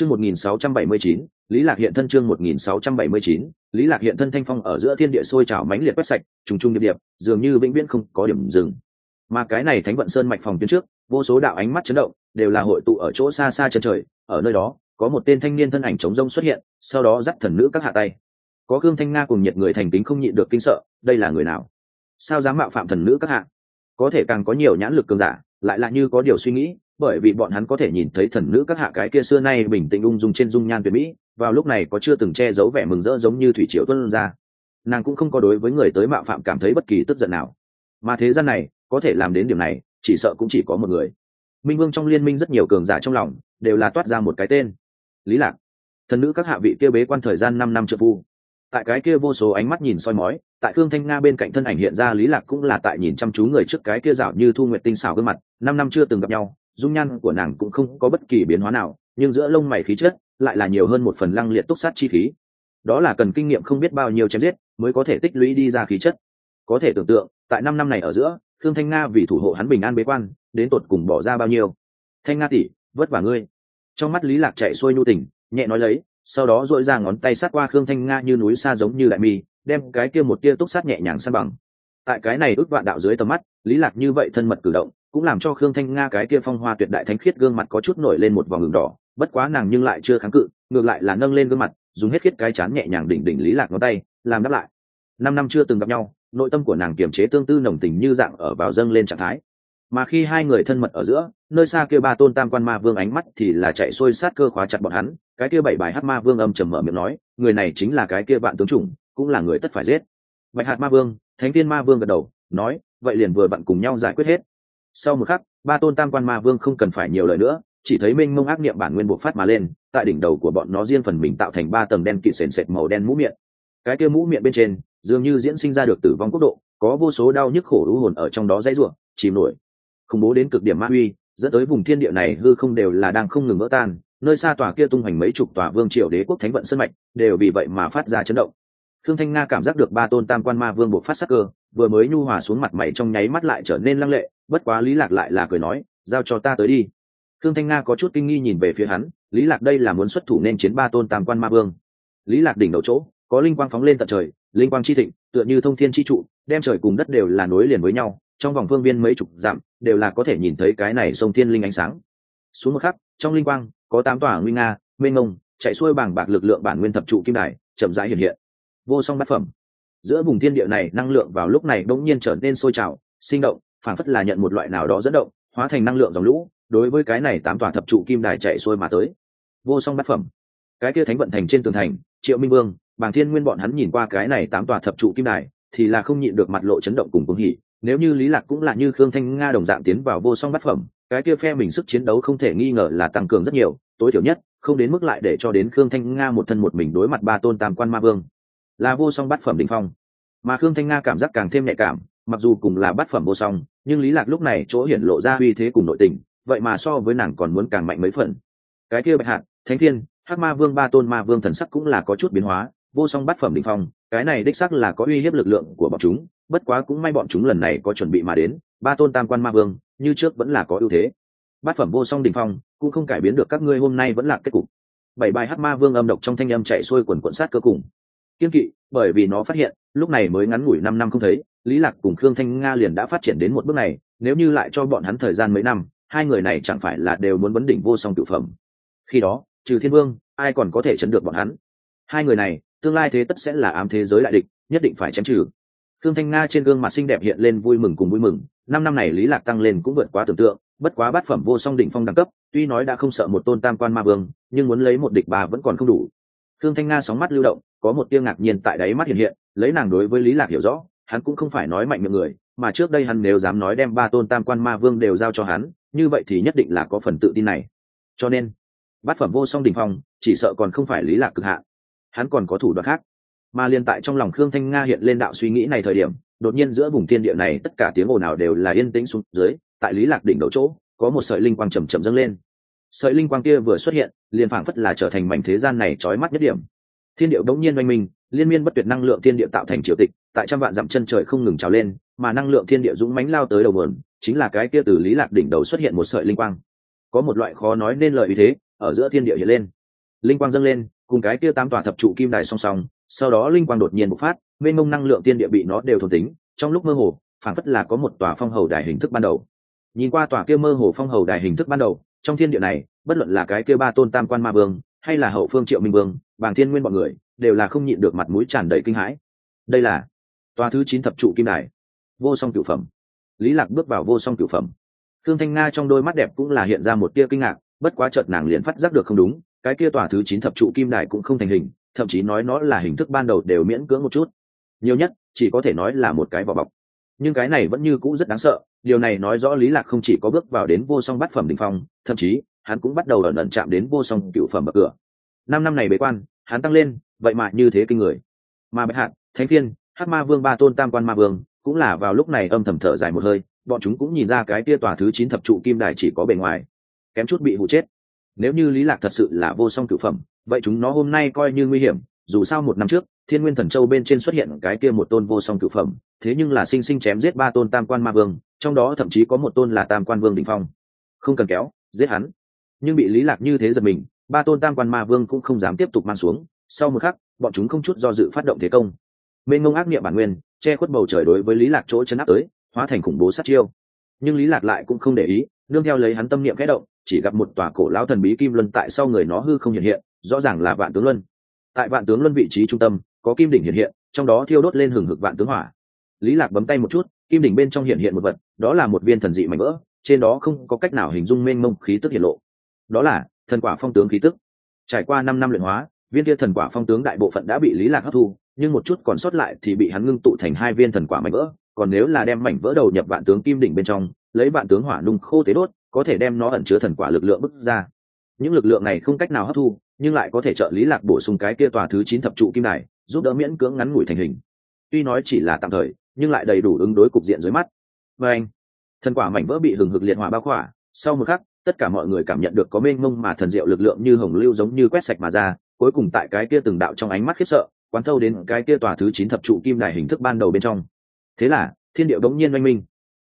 chương 1679, lý lạc hiện thân chương 1679, lý lạc hiện thân thanh phong ở giữa thiên địa sôi trào mãnh liệt quét sạch trùng trùng điệp điệp dường như vĩnh viễn không có điểm dừng. Mà cái này thánh vận sơn mạch phòng tuyến trước vô số đạo ánh mắt chấn động đều là hội tụ ở chỗ xa xa chân trời ở nơi đó có một tên thanh niên thân ảnh chống rông xuất hiện sau đó dắt thần nữ các hạ tay. Có gương thanh nga cùng nhiệt người thành tính không nhịn được kinh sợ đây là người nào? Sao dám mạo phạm thần nữ các hạ? Có thể càng có nhiều nhãn lực cường giả lại là như có điều suy nghĩ bởi vì bọn hắn có thể nhìn thấy thần nữ các hạ cái kia xưa nay bình tĩnh ung dung trên dung nhan tuyệt mỹ, vào lúc này có chưa từng che giấu vẻ mừng rỡ giống như thủy triều tuân ra. Nàng cũng không có đối với người tới mạo phạm cảm thấy bất kỳ tức giận nào. Mà thế gian này, có thể làm đến điểm này, chỉ sợ cũng chỉ có một người. Minh vương trong liên minh rất nhiều cường giả trong lòng, đều là toát ra một cái tên. Lý lạc. Thần nữ các hạ vị kia bế quan thời gian năm năm trợ phu. Tại cái kia vô số ánh mắt nhìn soi mói, tại khương thanh nga bên cạnh thân ảnh hiện ra, lý lạc cũng là tại nhìn chăm chú người trước cái kia dạo như thu nguyệt tinh xảo gương mặt, năm năm chưa từng gặp nhau dung nhan của nàng cũng không có bất kỳ biến hóa nào, nhưng giữa lông mày khí chất lại là nhiều hơn một phần lăng liệt túc sát chi khí. Đó là cần kinh nghiệm không biết bao nhiêu chém giết mới có thể tích lũy đi ra khí chất. Có thể tưởng tượng, tại năm năm này ở giữa Thương thanh nga vì thủ hộ hắn bình an bế quan, đến tột cùng bỏ ra bao nhiêu? Thanh nga tỷ, vất vả ngươi. Trong mắt lý lạc chạy xuôi nhu tình, nhẹ nói lấy, sau đó dội ra ngón tay sát qua khương thanh nga như núi xa giống như đại mi, đem cái kia một tia túc sát nhẹ nhàng san bằng. Tại cái này ước vạn đạo dưới tầm mắt, lý lạc như vậy thân mật cử động cũng làm cho khương thanh nga cái kia phong hoa tuyệt đại thánh khiết gương mặt có chút nổi lên một vòng ngừng đỏ, bất quá nàng nhưng lại chưa kháng cự, ngược lại là nâng lên gương mặt, dùng hết khiết cái chán nhẹ nhàng đỉnh đỉnh lý lạc ngón tay, làm đáp lại. Năm năm chưa từng gặp nhau, nội tâm của nàng kiềm chế tương tư nồng tình như dạng ở vào dâng lên trạng thái. Mà khi hai người thân mật ở giữa, nơi xa kia ba tôn tam quan ma vương ánh mắt thì là chạy xuôi sát cơ khóa chặt bọn hắn, cái kia bảy bài hát ma vương âm trầm mở miệng nói, người này chính là cái kia vạn tướng chủng, cũng là người tất phải giết. Bạch hạt ma vương, thánh tiên ma vương gật đầu, nói, vậy liền vừa bạn cùng nhau giải quyết hết sau một khắc, ba tôn tam quan ma vương không cần phải nhiều lời nữa, chỉ thấy minh mông ác niệm bản nguyên buộc phát mà lên, tại đỉnh đầu của bọn nó riêng phần mình tạo thành ba tầng đen kịt sền sệt màu đen mũ miệng. Cái kia mũ miệng bên trên, dường như diễn sinh ra được tử vong quốc độ, có vô số đau nhức khổ lũ hồn ở trong đó dãy ruộng chìm nổi. Khủng bố đến cực điểm ma uy, dẫn tới vùng thiên địa này hư không đều là đang không ngừng vỡ tan, nơi xa tòa kia tung hoành mấy chục tòa vương triều đế quốc thánh vận sân mạch, đều vì vậy mà phát ra chấn động. Thương thanh nga cảm giác được ba tôn tam quan ma vương buộc phát sắc cơ, vừa mới nhu hòa xuống mặt mày trong nháy mắt lại trở nên lăng lệ bất quá lý lạc lại là cười nói, giao cho ta tới đi. Thương thanh nga có chút kinh nghi nhìn về phía hắn, lý lạc đây là muốn xuất thủ nên chiến ba tôn tam quan ma vương. Lý lạc đỉnh đầu chỗ, có linh quang phóng lên tận trời, linh quang chi thịnh, tựa như thông thiên chi trụ, đem trời cùng đất đều là nối liền với nhau, trong vòng phương viên mấy chục dặm, đều là có thể nhìn thấy cái này sông thiên linh ánh sáng. Xuống một khắc, trong linh quang, có tám tòa nguy nga, mênh ngông chạy xuôi bảng bạc lực lượng bản nguyên thập trụ kim đài, chậm rãi hiện hiện. Vô song bát phẩm. Giữa vùng thiên địa này, năng lượng vào lúc này đống nhiên trở nên sôi trào, sinh động phản phất là nhận một loại nào đó dẫn động, hóa thành năng lượng dòng lũ, đối với cái này tám tòa thập trụ kim đài chạy xuôi mà tới. Vô song bát phẩm. Cái kia thánh vận thành trên tường thành, triệu minh vương, bàng thiên nguyên bọn hắn nhìn qua cái này tám tòa thập trụ kim đài, thì là không nhịn được mặt lộ chấn động cùng cuồng hỉ. Nếu như lý lạc cũng là như khương thanh nga đồng dạng tiến vào vô song bát phẩm, cái kia phe mình sức chiến đấu không thể nghi ngờ là tăng cường rất nhiều, tối thiểu nhất, không đến mức lại để cho đến khương thanh nga một thân một mình đối mặt ba tôn tam quan ma vương. Là vô song bát phẩm đỉnh phong. Mà khương thanh nga cảm giác càng thêm nhạy cảm mặc dù cùng là bát phẩm vô song, nhưng lý lạc lúc này chỗ hiển lộ ra uy thế cùng nội tình, vậy mà so với nàng còn muốn càng mạnh mấy phần. Cái kia bạch hạt thánh thiên, hắc ma vương, ba tôn ma vương thần sắc cũng là có chút biến hóa, vô song bát phẩm đỉnh phong, cái này đích sắc là có uy hiếp lực lượng của bọn chúng, bất quá cũng may bọn chúng lần này có chuẩn bị mà đến, ba tôn tam quan ma vương, như trước vẫn là có ưu thế. Bát phẩm vô song đỉnh phong, cũng không cải biến được các ngươi hôm nay vẫn là kết cục. Bảy bài hắc ma vương âm độc trong thanh âm chạy xuôi quần cuộn sát cơ cùng. Kiên kỵ, bởi vì nó phát hiện, lúc này mới ngắn ngủi năm năm không thấy lý lạc cùng khương thanh nga liền đã phát triển đến một bước này nếu như lại cho bọn hắn thời gian mấy năm hai người này chẳng phải là đều muốn vấn đỉnh vô song cựu phẩm. Khi đó trừ thiên vương ai còn có thể chấn được bọn hắn? Hai người này tương lai thế tất sẽ là ám thế giới đại địch nhất định phải chém trừ. Thương Thanh Nga trên gương mặt xinh đẹp hiện lên vui mừng cùng vui mừng, năm năm này Lý Lạc tăng lên cũng vượt quá tưởng tượng, bất quá bát phẩm vô song đỉnh phong đẳng cấp, tuy nói đã không sợ một tôn tam quan ma vương, nhưng muốn lấy một địch bà vẫn còn không đủ. Thương Thanh Nga sóng mắt lưu động, có một tia ngạc nhiên tại đáy mắt hiện hiện, lấy nàng đối với Lý Lạc hiểu rõ, hắn cũng không phải nói mạnh miệng người, mà trước đây hắn nếu dám nói đem ba tôn tam quan ma vương đều giao cho hắn, như vậy thì nhất định là có phần tự tin này. Cho nên, bát phẩm vô song đỉnh phong, chỉ sợ còn không phải Lý Lạc cực hạ. Hắn còn có thủ đoạn khác mà liên tại trong lòng khương thanh nga hiện lên đạo suy nghĩ này thời điểm đột nhiên giữa vùng thiên địa này tất cả tiếng ồn nào đều là yên tĩnh xuống dưới tại lý lạc đỉnh đầu chỗ có một sợi linh quang chầm chậm dâng lên sợi linh quang kia vừa xuất hiện liền phảng phất là trở thành mảnh thế gian này trói mắt nhất điểm thiên điệu đống nhiên oanh minh, liên miên bất tuyệt năng lượng thiên địa tạo thành triều tịch, tại trăm vạn dặm chân trời không ngừng trào lên, mà năng lượng thiên địa dũng mãnh lao tới đầu nguồn, chính là cái kia từ lý lạc đỉnh đầu xuất hiện một sợi linh quang. Có một loại khó nói nên lời ý thế, ở giữa thiên địa hiện lên. Linh quang dâng lên, cùng cái kia tám tòa thập trụ kim đài song song, sau đó linh quang đột nhiên bộc phát, mênh mông năng lượng thiên địa bị nó đều thôn tính, trong lúc mơ hồ phản phất là có một tòa phong hầu đài hình thức ban đầu. Nhìn qua tòa kia mơ hồ phong hầu đài hình thức ban đầu, trong thiên địa này, bất luận là cái kia ba tôn tam quan ma vương hay là hậu phương triệu minh vương, bàng thiên nguyên b ọ n người, đều là không nhịn được mặt mũi tràn đầy kinh hãi. Đây là tòa thứ chín thập trụ kim đài, vô song cửu phẩm. Lý lạc bước vào vô song cửu phẩm. Thương thanh nga trong đôi mắt đẹp cũng là hiện ra một tia kinh ngạc, bất quá chợt nàng liền phát giác được không đúng, cái kia tòa thứ chín thập trụ kim đài cũng không thành hình, thậm chí nói nó là hình thức ban đầu đều miễn cưỡng một chút. Nhiều nhất, chỉ có thể nói là một cái vỏ bọc. Nhưng cái này vẫn như cũ rất đáng sợ, điều này nói rõ lý lạc không chỉ có bước vào đến vô song bát phẩm đỉnh phong, thậm chí hắn cũng bắt đầu ẩn ẩn chạm đến vô song cựu phẩm bậc cửa. Năm năm này bế quan, hắn tăng lên, vậy mà như thế kinh người. Mà bệ hạn thánh thiên hát ma vương, ba tôn, tam quan ma vương, cũng là vào lúc này âm thầm thở dài một hơi, bọn chúng cũng nhìn ra cái tia tòa thứ chín thập trụ kim đài chỉ có bề ngoài, kém chút bị hụ chết. Nếu như lý lạc thật sự là vô song cựu phẩm, vậy chúng nó hôm nay coi như nguy hiểm, dù sao một năm trước, thiên nguyên thần châu bên trên xuất hiện cái kia một tôn vô song cựu phẩm, thế nhưng là sinh sinh chém giết ba tôn tam quan ma vương, trong đó thậm chí có một tôn là tam quan vương đình phong. Không cần kéo, giết hắn nhưng bị lý lạc như thế giật mình, ba tôn tam quan ma vương cũng không dám tiếp tục mang xuống. Sau một khắc, bọn chúng không chút do dự phát động thế công. Mênh ngông ác niệm bản nguyên, che khuất bầu trời đối với lý lạc chỗ chấn áp tới, hóa thành khủng bố sát chiêu. Nhưng lý lạc lại cũng không để ý, nương theo lấy hắn tâm niệm khẽ động, chỉ gặp một tòa cổ lão thần bí kim luân tại sau người nó hư không hiện hiện, rõ ràng là vạn tướng luân. Tại vạn tướng luân vị trí trung tâm, có kim đỉnh hiện hiện, trong đó thiêu đốt lên hừng hực vạn tướng hỏa. Lý lạc bấm tay một chút, kim đỉnh bên trong hiện hiện một vật, đó là một viên thần dị mảnh vỡ, trên đó không có cách nào hình dung mênh mông khí tức hiện lộ đó là thần quả phong tướng khí tức. Trải qua năm năm luyện hóa, viên kia thần quả phong tướng đại bộ phận đã bị lý lạc hấp thu, nhưng một chút còn sót lại thì bị hắn ngưng tụ thành hai viên thần quả mảnh vỡ, còn nếu là đem mảnh vỡ đầu nhập vạn tướng kim đỉnh bên trong, lấy vạn tướng hỏa nung khô tế đốt, có thể đem nó ẩn chứa thần quả lực lượng bức ra. Những lực lượng này không cách nào hấp thu, nhưng lại có thể trợ lý lạc bổ sung cái kia tòa thứ chín thập trụ kim đài, giúp đỡ miễn cưỡng ngắn ngủi thành hình. Tuy nói chỉ là tạm thời, nhưng lại đầy đủ ứng đối cục diện dưới mắt. Và anh, thần quả mảnh vỡ bị hừng hực liệt hỏa bao khỏa, sau một khắc tất cả mọi người cảm nhận được có mênh mông mà thần diệu lực lượng như hồng lưu giống như quét sạch mà ra, cuối cùng tại cái kia từng đạo trong ánh mắt khiếp sợ, quán thâu đến cái kia tòa thứ chín thập trụ kim đài hình thức ban đầu bên trong. Thế là, thiên điệu đống nhiên oanh minh.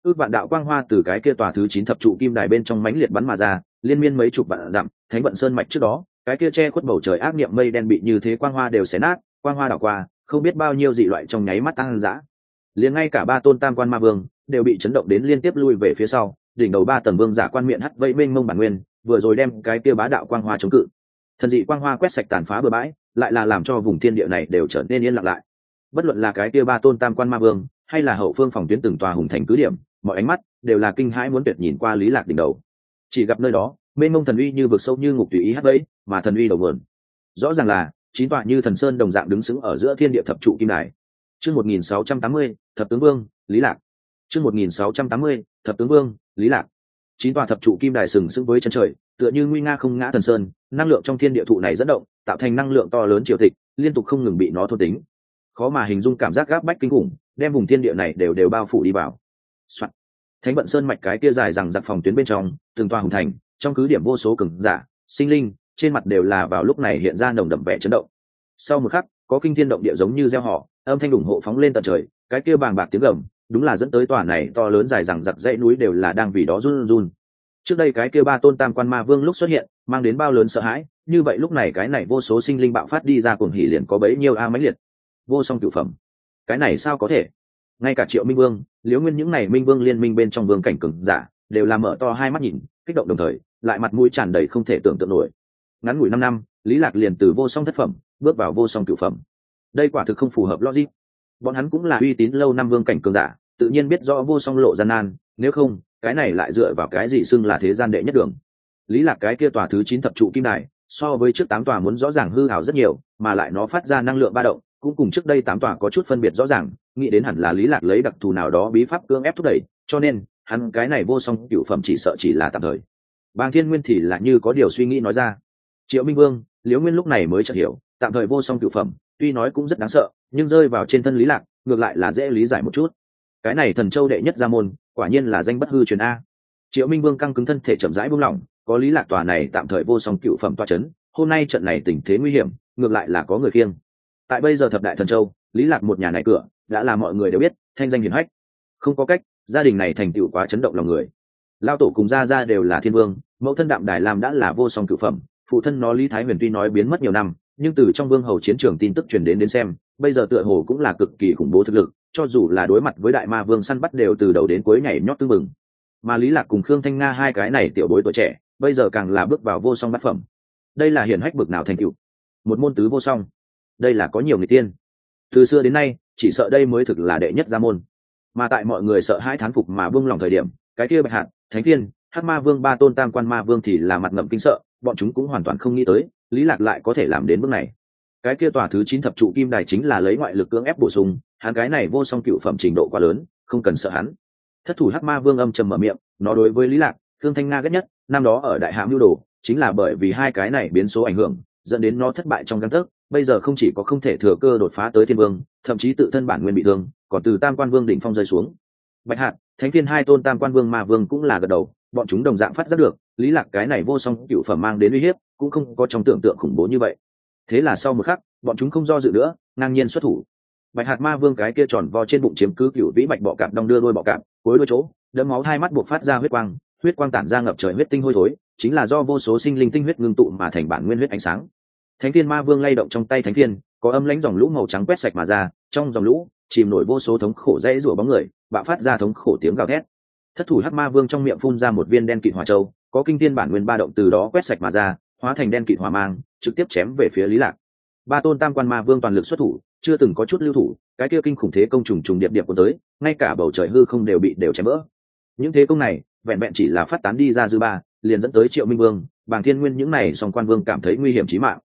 Ước vạn đạo quang hoa từ cái kia tòa thứ chín thập trụ kim đài bên trong mãnh liệt bắn mà ra, liên miên mấy chục vạn dặm, thánh vận sơn mạch trước đó, cái kia che khuất bầu trời ác niệm mây đen bị như thế quang hoa đều xé nát, quang hoa đảo qua, không biết bao nhiêu dị loại trong nháy mắt tăng dã liền ngay cả ba tôn tam quan ma vương, đều bị chấn động đến liên tiếp lui về phía sau đỉnh đầu ba tầng vương giả quan miệng hắt vây bên mông bản nguyên vừa rồi đem cái kia bá đạo quang hoa chống cự. Thần dị quang hoa quét sạch tàn phá bừa bãi lại là làm cho vùng thiên địa này đều trở nên yên lặng lại. Bất luận là cái kia ba tôn tam quan ma vương hay là hậu phương phòng tuyến từng tòa hùng thành cứ điểm mọi ánh mắt đều là kinh hãi muốn tuyệt nhìn qua lý lạc đỉnh đầu. Chỉ gặp nơi đó bên mông thần uy như vực sâu như ngục tùy ý hắt vẫy mà thần uy đầu vườn rõ ràng là chín tòa như thần sơn đồng dạng đứng sững ở giữa thiên địa thập trụ kim đài. Chương 1680, thập tướng vương lý lạc. Chương 1680, thập tướng vương, lý lạc. Chín tòa thập trụ kim đài sừng sững với chân trời, tựa như nguy nga không ngã thần sơn, năng lượng trong thiên địa thụ này dẫn động, tạo thành năng lượng to lớn triều tịch, liên tục không ngừng bị nó thôn tính. Khó mà hình dung cảm giác gáp bách kinh khủng, đem vùng thiên địa này đều đều bao phủ đi vào、Soạn. thánh vận sơn mạch cái kia dài rằng giặc phòng tuyến bên trong, từng tòa hùng thành, trong cứ điểm vô số cường giả, sinh linh, trên mặt đều là vào lúc này hiện ra nồng đậm vẻ chấn động. Sau một khắc, có kinh thiên động địa giống như gieo họ, âm thanh ủng hộ phóng lên tận trời, cái kia bàng bạc tiếng gầm đúng là dẫn tới tòa này to lớn dài rằng giặc dãy núi đều là đang vì đó run run. Trước đây cái kia ba tôn tam quan ma vương lúc xuất hiện, mang đến bao lớn sợ hãi, như vậy lúc này cái này vô số sinh linh bạo phát đi ra cuồng hỉ liền có bấy nhiêu a mãnh liệt. Vô song cựu phẩm. Cái này sao có thể? Ngay cả triệu minh vương, liễu nguyên những này minh vương liên minh bên trong vương cảnh cường giả, đều làm mở to hai mắt nhìn, kích động đồng thời, lại mặt mũi tràn đầy không thể tưởng tượng nổi. Ngắn ngủi năm năm, lý lạc liền từ vô song thất phẩm, bước vào vô song cựu phẩm. Đây quả thực không phù hợp logic bọn hắn cũng là uy tín lâu năm vương cảnh cường giả, tự nhiên biết rõ vô song lộ gian nan, nếu không, cái này lại dựa vào cái gì xưng là thế gian đệ nhất đường. Lý lạc cái kia tòa thứ chín thập trụ kim đài, so với trước tám tòa muốn rõ ràng hư hào rất nhiều, mà lại nó phát ra năng lượng ba động, cũng cùng trước đây tám tòa có chút phân biệt rõ ràng, nghĩ đến hẳn là lý lạc lấy đặc thù nào đó bí pháp cưỡng ép thúc đẩy, cho nên, hắn cái này vô song cựu phẩm chỉ sợ chỉ là tạm thời. Bàng thiên nguyên thì là như có điều suy nghĩ nói ra. Triệu minh vương, liễu nguyên lúc này mới chợt hiểu, tạm thời vô song cựu phẩm, tuy nói cũng rất đáng sợ nhưng rơi vào trên thân lý lạc, ngược lại là dễ lý giải một chút. Cái này thần châu đệ nhất gia môn, quả nhiên là danh bất hư truyền a. Triệu minh vương căng cứng thân thể chậm rãi buông lỏng, có lý lạc tòa này tạm thời vô song cựu phẩm toa chấn, hôm nay trận này tình thế nguy hiểm, ngược lại là có người khiêng. Tại bây giờ thập đại thần châu, lý lạc một nhà này cửa, đã là mọi người đều biết, thanh danh hiển hách. Không có cách, gia đình này thành tựu quá chấn động lòng người. Lao tổ cùng gia gia đều là thiên vương, mẫu thân đạm đài lam đã là vô song cựu phẩm, phụ thân nó lý thái huyền tuy nói biến mất nhiều năm, nhưng từ trong vương hầu chiến trường tin tức truyền đến đến xem bây giờ tựa hồ cũng là cực kỳ khủng bố thực lực, cho dù là đối mặt với đại ma vương săn bắt đều từ đầu đến cuối nhảy nhót tư mừng mà lý lạc cùng khương thanh nga hai cái này tiểu bối tuổi trẻ, bây giờ càng là bước vào vô song bát phẩm. Đây là hiển hách bực nào thành cựu một môn tứ vô song. Đây là có nhiều người tiên. Từ xưa đến nay, chỉ sợ đây mới thực là đệ nhất gia môn. Mà tại mọi người sợ hai thán phục mà vương lòng thời điểm, cái kia bạch hạt thánh thiên hát ma vương, ba tôn tam quan ma vương thì là mặt ngậm kinh sợ, bọn chúng cũng hoàn toàn không nghĩ tới, lý lạc lại có thể làm đến bước này cái kia tòa thứ chín thập trụ kim đài chính là lấy ngoại lực cưỡng ép bổ sung, hắn cái này vô song cựu phẩm trình độ quá lớn, không cần sợ hắn. Thất thủ hắc ma vương âm trầm mở miệng, nó đối với lý lạc thương thanh nga ghét nhất, năm đó ở đại hạm lưu đồ, chính là bởi vì hai cái này biến số ảnh hưởng, dẫn đến nó thất bại trong căn thức bây giờ không chỉ có không thể thừa cơ đột phá tới thiên vương, thậm chí tự thân bản nguyên bị thương, còn từ tam quan vương đỉnh phong rơi xuống. Bạch hạt thánh viên hai tôn tam quan vương ma vương cũng là gật đầu, bọn chúng đồng dạng phát giác được, lý lạc cái này vô song cựu phẩm mang đến uy hiếp, cũng không có trong tưởng tượng khủng bố như vậy thế là sau một khắc, bọn chúng không do dự nữa, ngang nhiên xuất thủ. Bạch hạt ma vương cái kia tròn vo trên bụng chiếm cứ cựu vĩ bạch bọ cạp đong đưa đôi bọ cạp, cuối đôi chỗ đấm máu hai mắt buộc phát ra huyết quang huyết quang tản ra ngập trời huyết tinh hôi thối, chính là do vô số sinh linh tinh huyết ngưng tụ mà thành bản nguyên huyết ánh sáng. Thánh thiên ma vương lay động trong tay thánh thiên, có âm lãnh dòng lũ màu trắng quét sạch mà ra, trong dòng lũ, chìm nổi vô số thống khổ dãy rủa bóng người, bạo phát ra thống khổ tiếng gào thét. Thất thủ hắc ma vương trong miệng phun ra một viên đen kịt hỏa châu, có kinh thiên bản nguyên ba động từ đó quét sạch mà ra hóa thành đen kịt hỏa mang, trực tiếp chém về phía lý lạc. Ba tôn tam quan ma vương toàn lực xuất thủ, chưa từng có chút lưu thủ, cái kia kinh khủng thế công trùng trùng điệp điệp của tới, ngay cả bầu trời hư không đều bị đều chém vỡ. Những thế công này, vẹn vẹn chỉ là phát tán đi ra dư ba, liền dẫn tới triệu minh vương, bàng thiên nguyên những này song quan vương cảm thấy nguy hiểm chí mạng.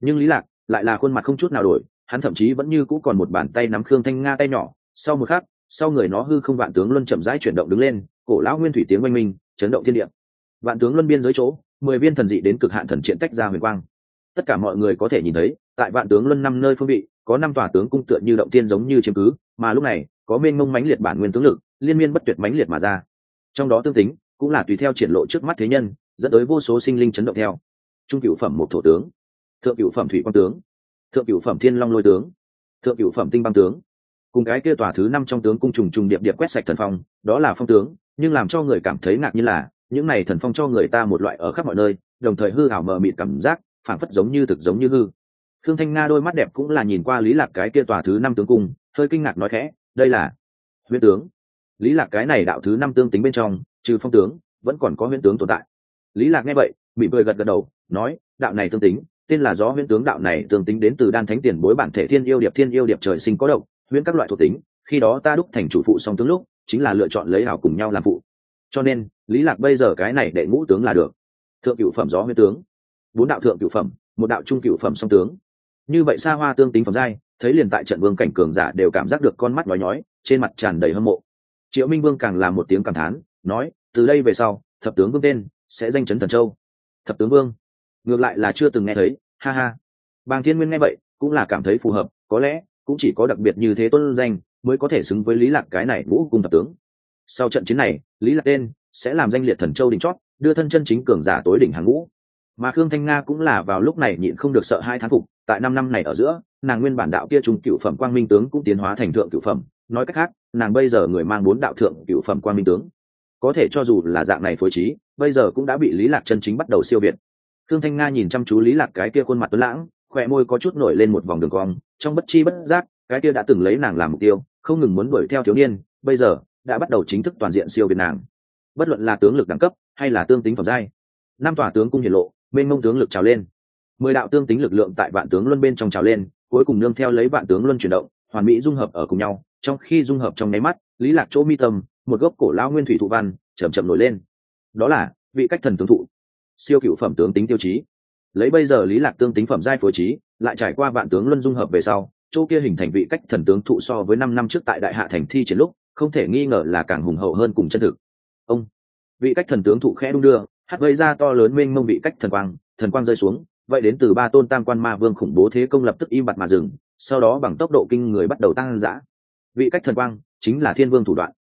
Nhưng lý lạc lại là khuôn mặt không chút nào đổi, hắn thậm chí vẫn như cũ còn một bàn tay nắm khương thanh nga tay nhỏ, sau một khắc, sau người nó hư không vạn tướng luân chậm rãi chuyển động đứng lên, cổ lão nguyên thủy tiếng oanh minh, chấn động thiên địa. Vạn tướng luân biên giới chỗ mười viên thần dị đến cực hạn thần triển tách ra huyền quang. Tất cả mọi người có thể nhìn thấy, tại vạn tướng luân năm nơi phương vị, có năm tòa tướng cung tựa như động tiên giống như chiếm cứ, mà lúc này, có mênh mông mãnh liệt bản nguyên tướng lực, liên miên bất tuyệt mãnh liệt mà ra. Trong đó tương tính, cũng là tùy theo triển lộ trước mắt thế nhân, dẫn tới vô số sinh linh chấn động theo. Trung cựu phẩm một thổ tướng, thượng cựu phẩm thủy quan tướng, thượng cựu phẩm thiên long lôi tướng, thượng cựu phẩm tinh băng tướng. Cùng cái kia tòa thứ năm trong tướng cung trùng trùng điệp điệp quét sạch thần phong, đó là phong tướng, nhưng làm cho người cảm thấy ngạc như là những này thần phong cho người ta một loại ở khắp mọi nơi, đồng thời hư ảo mờ mịt cảm giác phản phất giống như thực giống như hư. Khương thanh nga đôi mắt đẹp cũng là nhìn qua lý lạc cái kia tòa thứ năm tướng cung, hơi kinh ngạc nói khẽ, đây là huyễn tướng. Lý lạc cái này đạo thứ năm tương tính bên trong, trừ phong tướng, vẫn còn có huyễn tướng tồn tại. Lý lạc nghe vậy, mỉm cười gật gật đầu, nói, đạo này tương tính, tên là gió huyễn tướng đạo này tương tính đến từ đan thánh tiền bối bản thể thiên yêu điệp thiên yêu điệp trời sinh có độc, huyễn các loại thuộc tính, khi đó ta đúc thành chủ phụ song tướng lúc, chính là lựa chọn lấy hảo cùng nhau làm phụ cho nên, lý lạc bây giờ cái này đệ ngũ tướng là được. Thượng cửu phẩm gió nguyên tướng, bốn đạo thượng cửu phẩm, một đạo trung cửu phẩm song tướng. Như vậy xa hoa tương tính phẩm giai, thấy liền tại trận vương cảnh cường giả đều cảm giác được con mắt nhói nhói, trên mặt tràn đầy hâm mộ. Triệu minh vương càng làm một tiếng cảm thán, nói, từ đây về sau, thập tướng vương tên sẽ danh chấn thần châu. Thập tướng vương? Ngược lại là chưa từng nghe thấy, ha ha. Bàng thiên nguyên nghe vậy, cũng là cảm thấy phù hợp, có lẽ cũng chỉ có đặc biệt như thế tôn danh, mới có thể xứng với lý lạc cái này ngũ cung thập tướng sau trận chiến này, lý lạc tên sẽ làm danh liệt thần châu đỉnh chót, đưa thân chân chính cường giả tối đỉnh hàng ngũ. Mà khương thanh nga cũng là vào lúc này nhịn không được sợ hai thán phục, tại năm năm này ở giữa, nàng nguyên bản đạo kia trung cựu phẩm quang minh tướng cũng tiến hóa thành thượng cựu phẩm. Nói cách khác, nàng bây giờ người mang bốn đạo thượng cựu phẩm quang minh tướng. Có thể cho dù là dạng này phối trí, bây giờ cũng đã bị lý lạc chân chính bắt đầu siêu việt. Khương thanh nga nhìn chăm chú lý lạc cái kia khuôn mặt tuấn lãng, khỏe môi có chút nổi lên một vòng đường cong, trong bất chi bất giác, cái kia đã từng lấy nàng làm mục tiêu, không ngừng muốn đuổi theo thiếu niên, bây giờ đã bắt đầu chính thức toàn diện siêu việt nàng. Bất luận là tướng lực đẳng cấp hay là tương tính phẩm giai, năm tòa tướng cung hiển lộ bên mông tướng lực trào lên. Mười đạo tương tính lực lượng tại vạn tướng luân bên trong trào lên, cuối cùng nương theo lấy vạn tướng luân chuyển động, hoàn mỹ dung hợp ở cùng nhau. Trong khi dung hợp trong nháy mắt, lý lạc chỗ mi tâm, một gốc cổ lao nguyên thủy thụ văn, chậm chậm nổi lên. Đó là vị cách thần tướng thụ, siêu cựu phẩm tướng tính tiêu chí. Lấy bây giờ lý lạc tương tính phẩm giai phối trí, lại trải qua vạn tướng luân dung hợp về sau, chỗ kia hình thành vị cách thần tướng thụ so với năm năm trước tại đại hạ thành thi chiến lúc không thể nghi ngờ là càng hùng hậu hơn cùng chân thực. Ông, vị cách thần tướng thụ khẽ đung đưa hắt gây ra to lớn mênh mông vị cách thần quang thần quang rơi xuống, vậy đến từ ba tôn tam quan ma vương khủng bố thế công lập tức im bặt mà dừng, sau đó bằng tốc độ kinh người bắt đầu tăng dã. Vị cách thần quang chính là thiên vương thủ đoạn.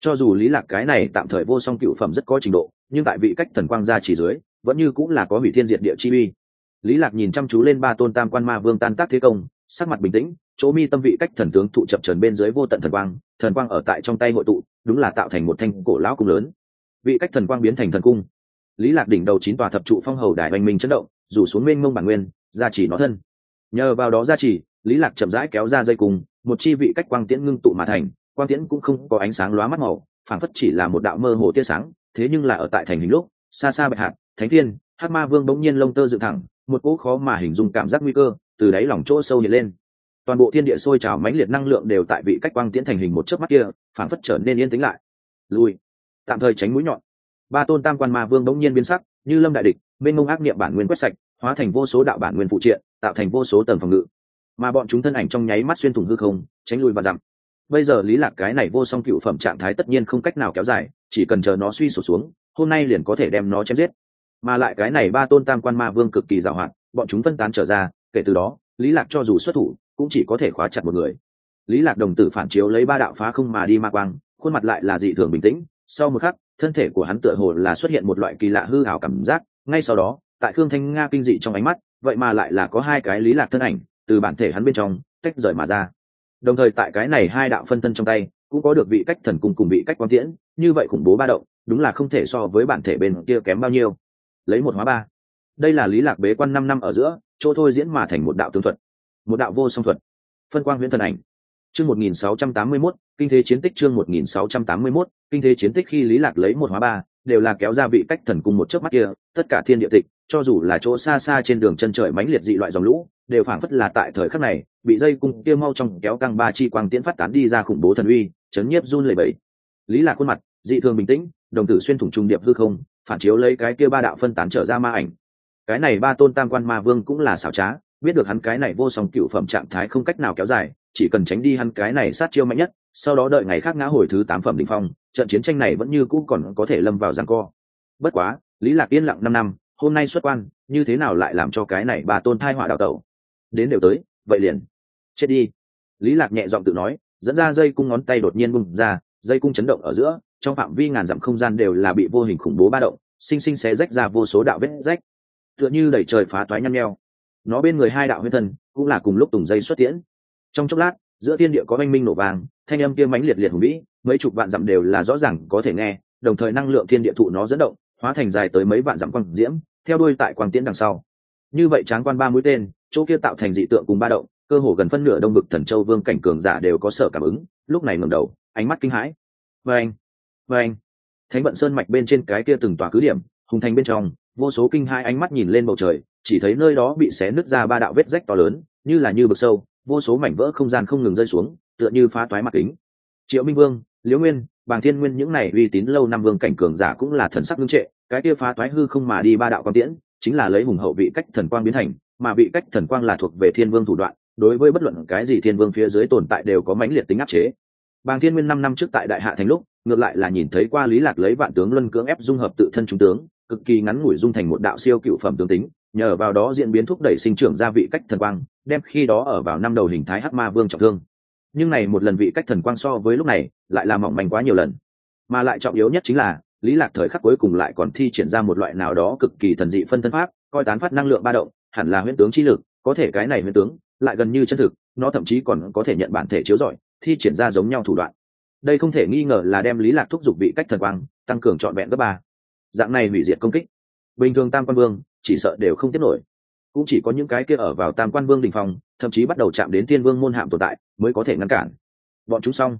Cho dù lý lạc cái này tạm thời vô song cựu phẩm rất có trình độ, nhưng tại vị cách thần quang ra chỉ dưới, vẫn như cũng là có hủy thiên diệt địa chi uy. Lý lạc nhìn chăm chú lên ba tôn tam quan ma vương tan tác thế công, sắc mặt bình tĩnh chỗ mi tâm vị cách thần tướng thụ chập trần bên dưới vô tận thần quang thần quang ở tại trong tay hội tụ đúng là tạo thành một thanh cổ lão cung lớn. Vị cách thần quang biến thành thần cung. Lý lạc đỉnh đầu chín tòa thập trụ phong hầu đài oanh minh chấn động rủ xuống mênh mông bản nguyên gia trì nó thân. Nhờ vào đó gia trì lý lạc chậm rãi kéo ra dây cung, một chi vị cách quang tiễn ngưng tụ mà thành quang tiễn cũng không có ánh sáng lóa mắt màu phảng phất chỉ là một đạo mơ hồ tia sáng thế nhưng là ở tại thành hình lúc xa xa bạch hạt thánh thiên hắc ma vương bỗng nhiên lông tơ dựng thẳng một cỗ khó mà hình dung cảm giác nguy cơ từ đáy lòng chỗ sâu nhiệt lên toàn bộ thiên địa sôi trào mãnh liệt năng lượng đều tại vị cách quang tiễn thành hình một chớp mắt kia, phảng phất trở nên yên tĩnh lại. Lui. Tạm thời tránh mũi nhọn. Ba tôn tam quan ma vương đống nhiên biến sắc, như lâm đại địch bên mông ác niệm bản nguyên quét sạch, hóa thành vô số đạo bản nguyên phụ triện, tạo thành vô số tầng phòng ngự. Mà bọn chúng thân ảnh trong nháy mắt xuyên thủng hư không, tránh lui và dặm. Bây giờ lý lạc cái này vô song cựu phẩm trạng thái tất nhiên không cách nào kéo dài, chỉ cần chờ nó suy sụp xuống, hôm nay liền có thể đem nó chém giết. Mà lại cái này ba tôn tam quan ma vương cực kỳ giàu hạn, bọn chúng phân tán trở ra, kể từ đó, lý lạc cho dù xuất thủ cũng chỉ có thể khóa chặt một người. Lý lạc đồng tử phản chiếu lấy ba đạo phá không mà đi ma quang, khuôn mặt lại là dị thường bình tĩnh. Sau một khắc, thân thể của hắn tựa hồ là xuất hiện một loại kỳ lạ hư ảo cảm giác. Ngay sau đó, tại khương thanh nga kinh dị trong ánh mắt, vậy mà lại là có hai cái lý lạc thân ảnh từ bản thể hắn bên trong tách rời mà ra. Đồng thời tại cái này hai đạo phân thân trong tay, cũng có được vị cách thần cung cùng vị cách quang tiễn, như vậy khủng bố ba động, đúng là không thể so với bản thể bên kia kém bao nhiêu. Lấy một hóa ba. Đây là lý lạc bế quan năm năm ở giữa, chỗ thôi diễn mà thành một đạo tương thuật một đạo vô song thuật. Phân quang huyễn thần ảnh. Chương 1681, kinh thế chiến tích chương 1681, kinh thế chiến tích khi lý lạc lấy một hóa ba đều là kéo ra vị cách thần cung một chớp mắt kia tất cả thiên địa tịch cho dù là chỗ xa xa trên đường chân trời mãnh liệt dị loại dòng lũ đều phảng phất là tại thời khắc này bị dây cung kia mau trong kéo căng ba chi quang tiễn phát tán đi ra khủng bố thần uy chấn nhiếp run lẩy bẩy. Lý lạc khuôn mặt dị thường bình tĩnh đồng tử xuyên thủng trung điệp hư không phản chiếu lấy cái kia ba đạo phân tán trở ra ma ảnh. Cái này ba tôn tam quan ma vương cũng là xảo trá biết được hắn cái này vô song cựu phẩm trạng thái không cách nào kéo dài, chỉ cần tránh đi hắn cái này sát chiêu mạnh nhất, sau đó đợi ngày khác ngã hồi thứ tám phẩm đỉnh phong, trận chiến tranh này vẫn như cũ còn có thể lâm vào giằng co. Bất quá, lý lạc yên lặng năm năm, hôm nay xuất quan, như thế nào lại làm cho cái này bà tôn thai họa đào tẩu? Đến đều tới, vậy liền. Chết đi. Lý lạc nhẹ giọng tự nói, dẫn ra dây cung ngón tay đột nhiên bung ra, dây cung chấn động ở giữa, trong phạm vi ngàn dặm không gian đều là bị vô hình khủng bố ba động sinh sinh xé rách ra vô số đạo vết rách. Tựa như đẩy trời phá toái nhăn nheo nó bên người hai đạo huyết thân cũng là cùng lúc tùng dây xuất tiễn. Trong chốc lát, giữa thiên địa có oanh minh nổ vàng, thanh âm kia mãnh liệt liệt hùng vĩ, mấy chục vạn dặm đều là rõ ràng có thể nghe, đồng thời năng lượng thiên địa thụ nó dẫn động, hóa thành dài tới mấy vạn dặm quang diễm, theo đuôi tại quang tiễn đằng sau. Như vậy tráng quan ba mũi tên, chỗ kia tạo thành dị tượng cùng ba động, cơ hồ gần phân nửa đông vực thần châu vương cảnh cường giả đều có sở cảm ứng, lúc này ngẩng đầu, ánh mắt kinh hãi. Và anh và anh thánh vận sơn mạch bên trên cái kia từng tòa cứ điểm, hùng thành bên trong, vô số kinh hai ánh mắt nhìn lên bầu trời chỉ thấy nơi đó bị xé nứt ra ba đạo vết rách to lớn, như là như vực sâu, vô số mảnh vỡ không gian không ngừng rơi xuống, tựa như phá toái mặt kính. Triệu minh vương, liễu nguyên, bàng thiên nguyên những này uy tín lâu năm vương cảnh cường giả cũng là thần sắc ngưng trệ, cái kia phá toái hư không mà đi ba đạo quan tiễn, chính là lấy hùng hậu vị cách thần quang biến thành, mà vị cách thần quang là thuộc về thiên vương thủ đoạn, đối với bất luận cái gì thiên vương phía dưới tồn tại đều có mãnh liệt tính áp chế. Bàng thiên nguyên năm năm trước tại đại hạ thành lúc, ngược lại là nhìn thấy qua lý lạc lấy vạn tướng luân cưỡng ép dung hợp tự thân trung tướng, cực kỳ ngắn ngủi dung thành một đạo siêu cựu phẩm tướng tính nhờ vào đó diễn biến thúc đẩy sinh trưởng ra vị cách thần quang, đem khi đó ở vào năm đầu hình thái hắc ma vương trọng thương. Nhưng này một lần vị cách thần quang so với lúc này, lại là mỏng manh quá nhiều lần. Mà lại trọng yếu nhất chính là, lý lạc thời khắc cuối cùng lại còn thi triển ra một loại nào đó cực kỳ thần dị phân thân pháp, coi tán phát năng lượng ba động, hẳn là huyễn tướng chi lực, có thể cái này huyễn tướng, lại gần như chân thực, nó thậm chí còn có thể nhận bản thể chiếu rọi, thi triển ra giống nhau thủ đoạn. Đây không thể nghi ngờ là đem lý lạc thúc giục vị cách thần quang, tăng cường trọn vẹn gấp ba. Dạng này hủy diệt công kích. Bình thường tam quan vương chỉ sợ đều không tiếp nổi. Cũng chỉ có những cái kia ở vào tam quan vương đình phòng, thậm chí bắt đầu chạm đến thiên vương môn hạm tồn tại, mới có thể ngăn cản. Bọn chúng xong.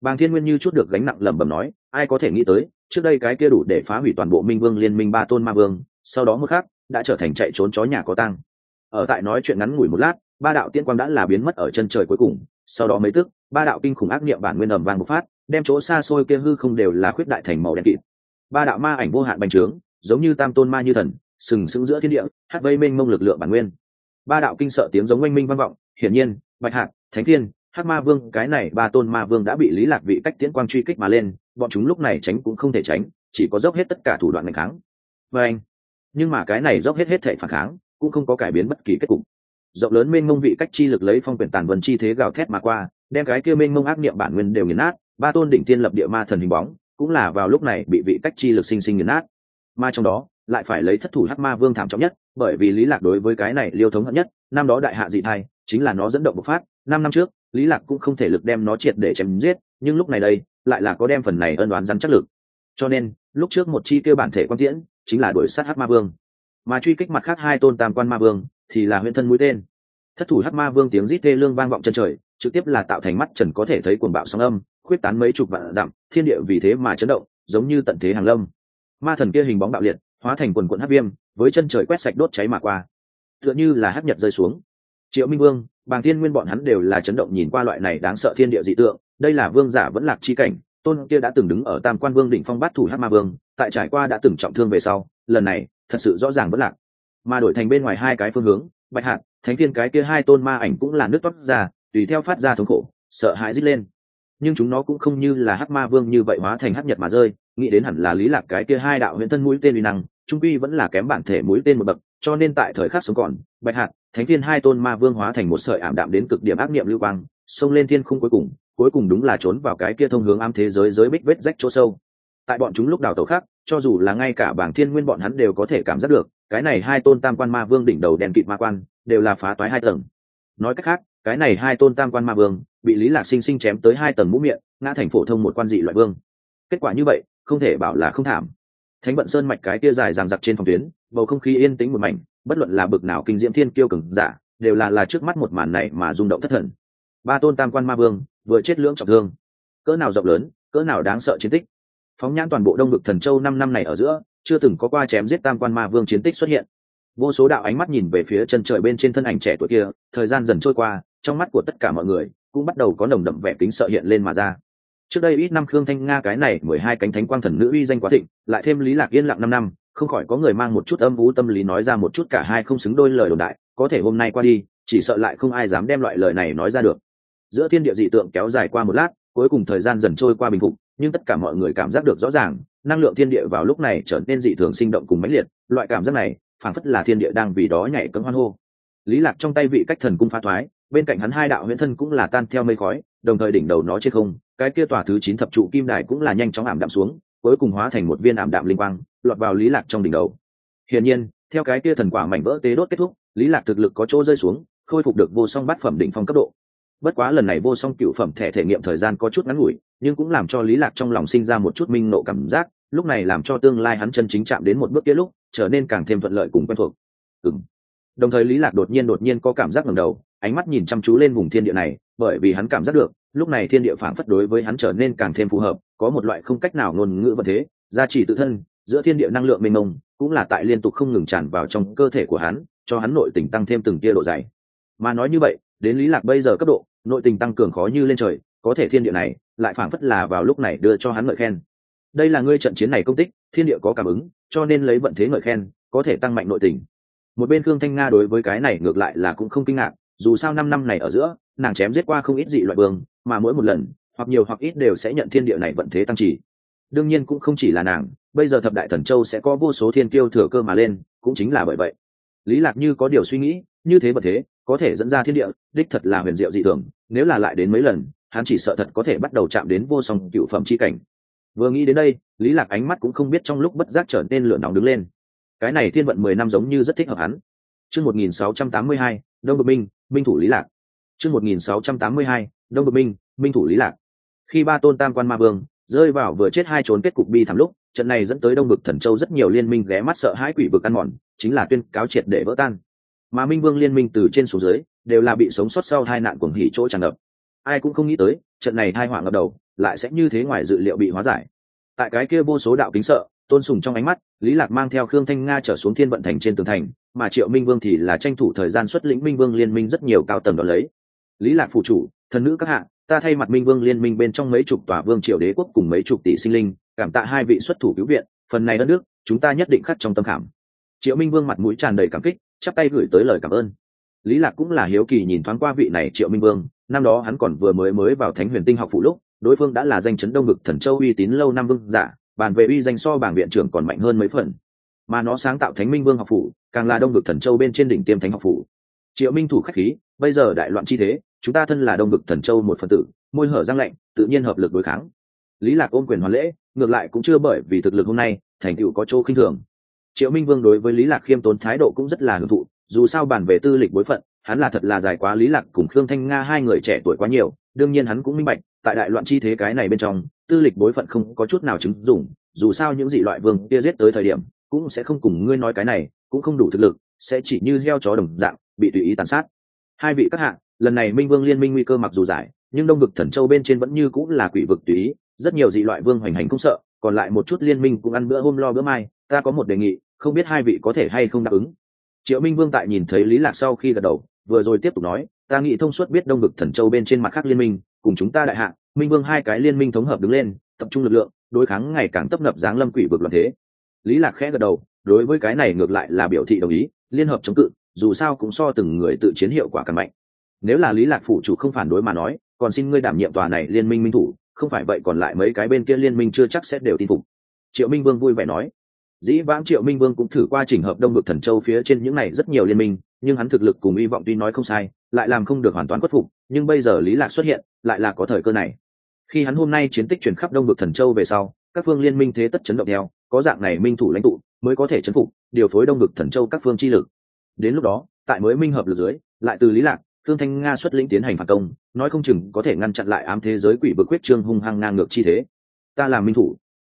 Bàng thiên nguyên như chút được gánh nặng lẩm bẩm nói, ai có thể nghĩ tới, trước đây cái kia đủ để phá hủy toàn bộ minh vương liên minh ba tôn ma vương, sau đó mức khác đã trở thành chạy trốn chó nhà có tăng ở tại nói chuyện ngắn ngủi một lát, ba đạo tiên quang đã là biến mất ở chân trời cuối cùng, sau đó mấy tức, ba đạo kinh khủng ác niệm bản nguyên ầm vang một phát, đem chỗ xa xôi kia hư không đều là khuyết đại thành màu đen kịt. Ba đạo ma ảnh vô hạn bành trướng, giống như tam tôn ma như thần sừng sững giữa thiên địa, hát vây mênh mông lực lượng bản nguyên. Ba đạo kinh sợ tiếng giống oanh minh vang vọng, hiển nhiên, bạch hạc, thánh thiên hát ma vương, cái này ba tôn ma vương đã bị lý lạc vị cách tiễn quang truy kích mà lên, bọn chúng lúc này tránh cũng không thể tránh, chỉ có dốc hết tất cả thủ đoạn ngày kháng. Và anh nhưng mà cái này dốc hết hết thể phản kháng, cũng không có cải biến bất kỳ kết cục. Rộng lớn mênh mông vị cách chi lực lấy phong quyền tàn vân chi thế gào thét mà qua, đem cái kia mênh mông ác niệm bản nguyên đều nghiền nát, ba tôn đỉnh tiên lập địa ma thần hình bóng, cũng là vào lúc này bị vị cách chi lực sinh sinh nghiền nát. Ma trong đó lại phải lấy thất thủ hắc ma vương thảm trọng nhất, bởi vì lý lạc đối với cái này liêu thống hận nhất, năm đó đại hạ dị thai, chính là nó dẫn động bộc phát, năm năm trước, lý lạc cũng không thể lực đem nó triệt để chém giết, nhưng lúc này đây, lại là có đem phần này ân đoán rắn chắc lực. Cho nên, lúc trước một chi kêu bản thể quan tiễn, chính là đuổi sát hắc ma vương. Mà truy kích mặt khác hai tôn tam quan ma vương, thì là huyễn thân mũi tên. Thất thủ hắc ma vương tiếng rít thê lương vang vọng chân trời, trực tiếp là tạo thành mắt trần có thể thấy cuồng bạo sóng âm, khuyết tán mấy chục vạn dặm, thiên địa vì thế mà chấn động, giống như tận thế hàng lâm. Ma thần kia hình bóng bạo liệt hóa thành quần quận hát viêm, với chân trời quét sạch đốt cháy mà qua. Tựa như là hát nhật rơi xuống. Triệu minh vương, bàng thiên nguyên bọn hắn đều là chấn động nhìn qua loại này đáng sợ thiên địa dị tượng, đây là vương giả vẫn lạc chi cảnh, tôn kia đã từng đứng ở tam quan vương đỉnh phong bát thủ hắc ma vương, tại trải qua đã từng trọng thương về sau, lần này, thật sự rõ ràng vẫn lạc. Mà đổi thành bên ngoài hai cái phương hướng, bạch hạt thánh thiên cái kia hai tôn ma ảnh cũng là nước toát ra, tùy theo phát ra thống khổ, sợ hãi rít lên. Nhưng chúng nó cũng không như là hắc ma vương như vậy hóa thành hát nhật mà rơi, nghĩ đến hẳn là lý lạc cái kia hai đạo huyện thân mũi tên uy năng trung quy vẫn là kém bản thể mũi tên một bậc, cho nên tại thời khắc sống còn, bạch hạt thánh thiên hai tôn ma vương hóa thành một sợi ảm đạm đến cực điểm ác niệm lưu quang, xông lên thiên khung cuối cùng cuối cùng đúng là trốn vào cái kia thông hướng ám thế giới giới bích vết rách chỗ sâu. Tại bọn chúng lúc đào tẩu khác, cho dù là ngay cả bảng thiên nguyên bọn hắn đều có thể cảm giác được, cái này hai tôn tam quan ma vương đỉnh đầu đèn kịt ma quan, đều là phá toái hai tầng. Nói cách khác, cái này hai tôn tam quan ma vương, bị lý lạc sinh sinh chém tới hai tầng mũ miệng, ngã thành phổ thông một quan dị loại vương. Kết quả như vậy, không thể bảo là không thảm thánh vận sơn mạch cái kia dài ràng giặc trên phòng tuyến, bầu không khí yên tĩnh một mảnh, bất luận là bực nào kinh diễm thiên kiêu cường giả, đều là là trước mắt một màn này mà rung động thất thần. Ba tôn tam quan ma vương, vừa chết lưỡng trọng thương. Cỡ nào rộng lớn, cỡ nào đáng sợ chiến tích. Phóng nhãn toàn bộ đông bực thần châu năm năm này ở giữa, chưa từng có qua chém giết tam quan ma vương chiến tích xuất hiện. Vô số đạo ánh mắt nhìn về phía chân trời bên trên thân ảnh trẻ tuổi kia, thời gian dần trôi qua, trong mắt của tất cả mọi người cũng bắt đầu có nồng đậm vẻ kính sợ hiện lên mà ra trước đây ít năm khương thanh nga cái này mười hai cánh thánh quang thần nữ uy danh quá thịnh, lại thêm lý lạc yên lặng năm năm, không khỏi có người mang một chút âm vũ tâm lý nói ra một chút cả hai không xứng đôi lời đồn đại, có thể hôm nay qua đi, chỉ sợ lại không ai dám đem loại lời này nói ra được. Giữa thiên địa dị tượng kéo dài qua một lát, cuối cùng thời gian dần trôi qua bình phục, nhưng tất cả mọi người cảm giác được rõ ràng, năng lượng thiên địa vào lúc này trở nên dị thường sinh động cùng mãnh liệt, loại cảm giác này, phảng phất là thiên địa đang vì đó nhảy cấm hoan hô. Lý lạc trong tay vị cách thần cung phá thoái, bên cạnh hắn hai đạo huyễn thân cũng là tan theo mây khói, đồng thời đỉnh đầu nó trên không cái kia tòa thứ chín thập trụ kim đài cũng là nhanh chóng ảm đạm xuống, cuối cùng hóa thành một viên ảm đạm linh quang, lọt vào lý lạc trong đỉnh đầu. Hiển nhiên, theo cái kia thần quả mảnh vỡ tế đốt kết thúc, lý lạc thực lực có chỗ rơi xuống, khôi phục được vô song bát phẩm đỉnh phong cấp độ. Bất quá lần này vô song cựu phẩm thẻ thể nghiệm thời gian có chút ngắn ngủi, nhưng cũng làm cho lý lạc trong lòng sinh ra một chút minh nộ cảm giác, lúc này làm cho tương lai hắn chân chính chạm đến một bước kia lúc, trở nên càng thêm thuận lợi cùng quen thuộc. Ừm. Đồng thời lý lạc đột nhiên đột nhiên có cảm giác ngẩng đầu ánh mắt nhìn chăm chú lên vùng thiên địa này, bởi vì hắn cảm giác được, lúc này thiên địa phản phất đối với hắn trở nên càng thêm phù hợp, có một loại không cách nào ngôn ngữ vật thế, gia trì tự thân, giữa thiên địa năng lượng mênh mông, cũng là tại liên tục không ngừng tràn vào trong cơ thể của hắn, cho hắn nội tình tăng thêm từng tia độ dày. Mà nói như vậy, đến lý lạc bây giờ cấp độ, nội tình tăng cường khó như lên trời, có thể thiên địa này lại phản phất là vào lúc này đưa cho hắn ngợi khen. Đây là ngươi trận chiến này công tích, thiên địa có cảm ứng, cho nên lấy vận thế ngợi khen, có thể tăng mạnh nội tình. Một bên khương thanh nga đối với cái này ngược lại là cũng không kinh ngạc dù sao năm năm này ở giữa nàng chém giết qua không ít dị loại vương mà mỗi một lần hoặc nhiều hoặc ít đều sẽ nhận thiên địa này vận thế tăng trì. Đương nhiên cũng không chỉ là nàng bây giờ thập đại thần châu sẽ có vô số thiên kiêu thừa cơ mà lên cũng chính là bởi vậy. Lý lạc như có điều suy nghĩ như thế bậc thế có thể dẫn ra thiên địa đích thật là huyền diệu dị thường nếu là lại đến mấy lần hắn chỉ sợ thật có thể bắt đầu chạm đến vô song cựu phẩm chi cảnh. Vừa nghĩ đến đây lý lạc ánh mắt cũng không biết trong lúc bất giác trở nên lửa nóng đứng lên. Cái này thiên vận mười năm giống như rất thích hợp hắn. Chương 1682, đông bực minh minh thủ lý lạc. Chương một nghìn sáu trăm tám mươi hai, đông bực minh minh thủ lý lạc. Khi ba tôn tam quan ma vương rơi vào vừa chết hai trốn kết cục bi thảm lúc, trận này dẫn tới đông bực thần châu rất nhiều liên minh ghé mắt sợ hãi quỷ vực ăn mòn, chính là tuyên cáo triệt để vỡ tan. Mà minh vương liên minh từ trên xuống dưới đều là bị sống sót sau hai nạn cuồng hỉ chỗ tràn ngập. Ai cũng không nghĩ tới, trận này thai họa ngập đầu lại sẽ như thế ngoài dự liệu bị hóa giải. Tại cái kia vô số đạo kính sợ tôn sùng trong ánh mắt, lý lạc mang theo khương thanh nga trở xuống thiên vận thành trên tường thành, mà triệu minh vương thì là tranh thủ thời gian xuất lĩnh minh vương liên minh rất nhiều cao tầng đó lấy. Lý lạc phụ chủ, thần nữ các hạ, ta thay mặt minh vương liên minh bên trong mấy chục tòa vương triều đế quốc cùng mấy chục tỷ sinh linh, cảm tạ hai vị xuất thủ cứu viện, phần này đất nước, chúng ta nhất định khắc trong tâm khảm. Triệu minh vương mặt mũi tràn đầy cảm kích, chắp tay gửi tới lời cảm ơn. Lý lạc cũng là hiếu kỳ nhìn thoáng qua vị này triệu minh vương, năm đó hắn còn vừa mới mới vào thánh huyền tinh học phụ lúc, đối phương đã là danh chấn đông ngực thần châu uy tín lâu năm vương giả bàn về uy danh so bảng viện trưởng còn mạnh hơn mấy phần. Mà nó sáng tạo thánh minh vương học phủ, càng là đông vực thần châu bên trên đỉnh tiêm thánh học phủ. Triệu minh thủ khách khí, bây giờ đại loạn chi thế, chúng ta thân là đông vực thần châu một phần tử, môi hở răng lạnh, tự nhiên hợp lực đối kháng. Lý lạc ôm quyền hoàn lễ, ngược lại cũng chưa bởi vì thực lực hôm nay, thành tựu có chỗ khinh thường. Triệu minh vương đối với lý lạc khiêm tốn thái độ cũng rất là hưởng thụ, dù sao bản về tư lịch bối phận, hắn là thật là dài quá lý lạc cùng khương thanh nga hai người trẻ tuổi quá nhiều, đương nhiên hắn cũng minh bạch tại đại loạn chi thế cái này bên trong, tư lịch bối phận không có chút nào chứng dụng, dù sao những dị loại vương kia giết tới thời điểm, cũng sẽ không cùng ngươi nói cái này, cũng không đủ thực lực, sẽ chỉ như heo chó đồng dạng, bị tùy ý tàn sát. Hai vị các hạ, lần này minh vương liên minh nguy cơ mặc dù giải, nhưng đông vực thần châu bên trên vẫn như cũng là quỷ vực tùy ý, rất nhiều dị loại vương hoành hành không sợ, còn lại một chút liên minh cũng ăn bữa hôm lo bữa mai, ta có một đề nghị, không biết hai vị có thể hay không đáp ứng. Triệu minh vương tại nhìn thấy lý lạc sau khi gật đầu, vừa rồi tiếp tục nói ta nghĩ thông suốt biết đông vực thần châu bên trên mặt khác liên minh, cùng chúng ta đại hạ, minh vương hai cái liên minh thống hợp đứng lên, tập trung lực lượng, đối kháng ngày càng tấp nập giáng lâm quỷ vực loạn thế. Lý lạc khẽ gật đầu, đối với cái này ngược lại là biểu thị đồng ý, liên hợp chống cự, dù sao cũng so từng người tự chiến hiệu quả càng mạnh. Nếu là lý lạc phủ chủ không phản đối mà nói, còn xin ngươi đảm nhiệm tòa này liên minh minh thủ, không phải vậy còn lại mấy cái bên kia liên minh chưa chắc sẽ đều tin phục. Triệu minh vương vui vẻ nói. Dĩ vãng triệu minh vương cũng thử qua chỉnh hợp đông vực thần châu phía trên những này rất nhiều liên minh, nhưng hắn thực lực cùng hy vọng tuy nói không sai lại làm không được hoàn toàn khuất phục, nhưng bây giờ lý lạc xuất hiện, lại là có thời cơ này. Khi hắn hôm nay chiến tích truyền khắp đông vực thần châu về sau, các phương liên minh thế tất chấn động theo, có dạng này minh thủ lãnh tụ, mới có thể chấn phục, điều phối đông vực thần châu các phương chi lực. Đến lúc đó, tại mới minh hợp lực dưới, lại từ lý lạc, thương thanh nga xuất lĩnh tiến hành phản công, nói không chừng có thể ngăn chặn lại ám thế giới quỷ vực quyết trương hung hăng ngang ngược chi thế. Ta làm minh thủ.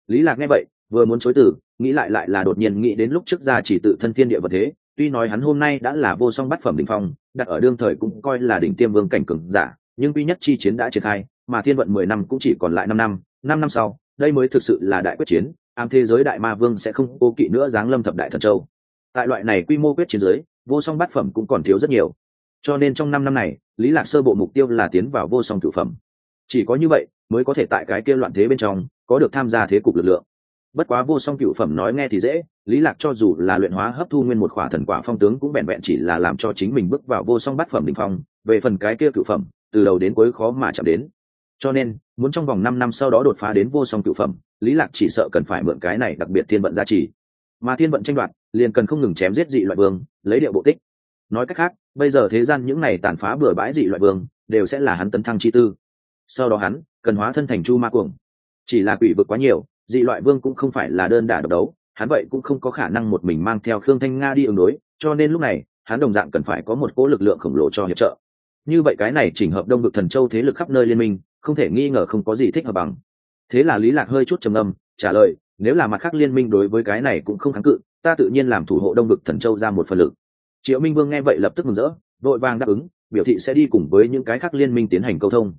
Lý lạc nghe vậy, vừa muốn chối từ, nghĩ lại lại là đột nhiên nghĩ đến lúc trước ra chỉ tự thân thiên địa vật thế, tuy nói hắn hôm nay đã là vô song bát phẩm đỉnh phong đặt ở đương thời cũng coi là đỉnh tiêm vương cảnh cường giả, nhưng duy nhất chi chiến đã triển khai, mà thiên vận mười năm cũng chỉ còn lại năm năm năm năm sau, đây mới thực sự là đại quyết chiến, ám thế giới đại ma vương sẽ không cố kỵ nữa giáng lâm thập đại thần châu. Tại loại này quy mô quyết chiến giới vô song bát phẩm cũng còn thiếu rất nhiều. Cho nên trong năm năm này, lý lạc sơ bộ mục tiêu là tiến vào vô song cửu phẩm. Chỉ có như vậy mới có thể tại cái kia loạn thế bên trong, có được tham gia thế cục lực lượng bất quá vô song cửu phẩm nói nghe thì dễ, lý lạc cho dù là luyện hóa hấp thu nguyên một khỏa thần quả phong tướng cũng vẹn vẹn chỉ là làm cho chính mình bước vào vô song bát phẩm đỉnh phong, về phần cái kia cửu phẩm, từ đầu đến cuối khó mà chạm đến. Cho nên, muốn trong vòng năm năm sau đó đột phá đến vô song cửu phẩm, lý lạc chỉ sợ cần phải mượn cái này đặc biệt thiên vận gia trì mà thiên vận tranh đoạt, liền cần không ngừng chém giết dị loại vương, lấy điệu bộ tích. Nói cách khác, bây giờ thế gian những này tàn phá bừa bãi dị loại vương, đều sẽ là hắn tấn thăng chi tư. Sau đó hắn, cần hóa thân thành chu ma cuồng. Chỉ là quỷ vực quá nhiều dị loại vương cũng không phải là đơn đả độc đấu, hắn vậy cũng không có khả năng một mình mang theo khương thanh nga đi ứng đối, cho nên lúc này, hắn đồng dạng cần phải có một cỗ lực lượng khổng lồ cho hiệp trợ. Như vậy cái này chỉnh hợp đông vực thần châu thế lực khắp nơi liên minh, không thể nghi ngờ không có gì thích hợp bằng. Thế là lý lạc hơi chút trầm âm trả lời, nếu là mặt khác liên minh đối với cái này cũng không kháng cự, ta tự nhiên làm thủ hộ đông vực thần châu ra một phần lực. Triệu minh vương nghe vậy lập tức mừng rỡ, vội vàng đáp ứng, biểu thị sẽ đi cùng với những cái khác liên minh tiến hành câu thông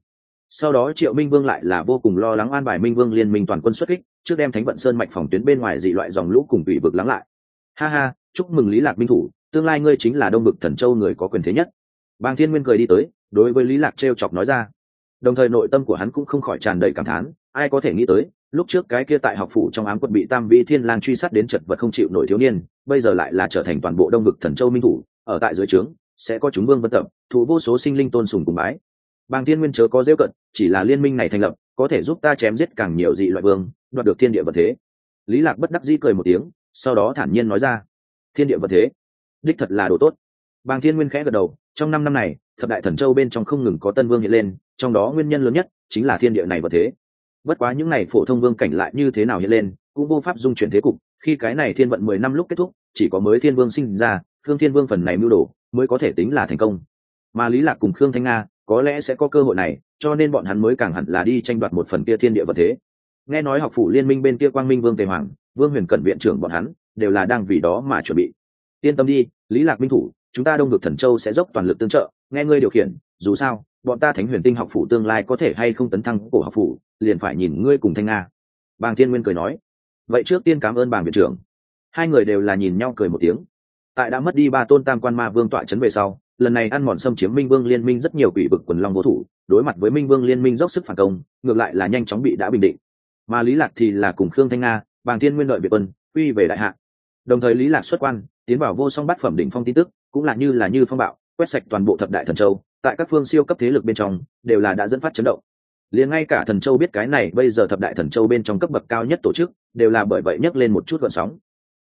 sau đó triệu minh vương lại là vô cùng lo lắng an bài minh vương liên minh toàn quân xuất kích, trước đem thánh vận sơn mạch phòng tuyến bên ngoài dị loại dòng lũ cùng bị vực lắng lại. Ha ha, chúc mừng lý lạc minh thủ, tương lai ngươi chính là đông vực thần châu người có quyền thế nhất. Bàng thiên nguyên cười đi tới, đối với lý lạc trêu chọc nói ra. Đồng thời nội tâm của hắn cũng không khỏi tràn đầy cảm thán, ai có thể nghĩ tới, lúc trước cái kia tại học phủ trong ám quật bị tam vi thiên lang truy sát đến chật vật không chịu nổi thiếu niên, bây giờ lại là trở thành toàn bộ đông vực thần châu minh thủ, ở tại dưới trướng, sẽ có chúng vương vân tập thụ vô số sinh linh tôn sùng cùng bái bàng thiên nguyên chớ có rêu cận, chỉ là liên minh này thành lập, có thể giúp ta chém giết càng nhiều dị loại vương, đoạt được thiên địa vật thế. Lý lạc bất đắc dĩ cười một tiếng, sau đó thản nhiên nói ra, thiên địa vật thế, đích thật là đồ tốt. Bàng thiên nguyên khẽ gật đầu, trong năm năm này, thập đại thần châu bên trong không ngừng có tân vương hiện lên, trong đó nguyên nhân lớn nhất chính là thiên địa này vật thế. Bất quá những này phổ thông vương cảnh lại như thế nào hiện lên, cũng vô pháp dung chuyển thế cục, khi cái này thiên vận mười năm lúc kết thúc, chỉ có mới thiên vương sinh ra, khương thiên vương phần này mưu đồ mới có thể tính là thành công. Mà lý lạc cùng khương thanh nga có lẽ sẽ có cơ hội này, cho nên bọn hắn mới càng hẳn là đi tranh đoạt một phần kia thiên địa vật thế. Nghe nói học phủ liên minh bên kia quang minh vương tề hoàng, vương huyền cận viện trưởng bọn hắn, đều là đang vì đó mà chuẩn bị. Yên tâm đi, lý lạc minh thủ, chúng ta đông được thần châu sẽ dốc toàn lực tương trợ, nghe ngươi điều khiển, dù sao, bọn ta thánh huyền tinh học phủ tương lai có thể hay không tấn thăng cổ học phủ, liền phải nhìn ngươi cùng thanh nga. Bàng thiên nguyên cười nói. Vậy trước tiên cảm ơn bàng viện trưởng. Hai người đều là nhìn nhau cười một tiếng. Tại đã mất đi ba tôn tam quan ma vương tọa chấn về sau lần này ăn mòn xâm chiếm minh vương liên minh rất nhiều quỷ vực quần long vô thủ, đối mặt với minh vương liên minh dốc sức phản công, ngược lại là nhanh chóng bị đã bình định. Mà lý lạc thì là cùng khương thanh nga, bàng thiên nguyên đợi việt quân, quy về đại hạ. Đồng thời lý lạc xuất quan, tiến vào vô song bát phẩm đỉnh phong tin tức, cũng là như là như phong bạo, quét sạch toàn bộ thập đại thần châu, tại các phương siêu cấp thế lực bên trong, đều là đã dẫn phát chấn động. Liền ngay cả thần châu biết cái này, bây giờ thập đại thần châu bên trong cấp bậc cao nhất tổ chức, đều là bởi vậy nhấc lên một chút gợn sóng.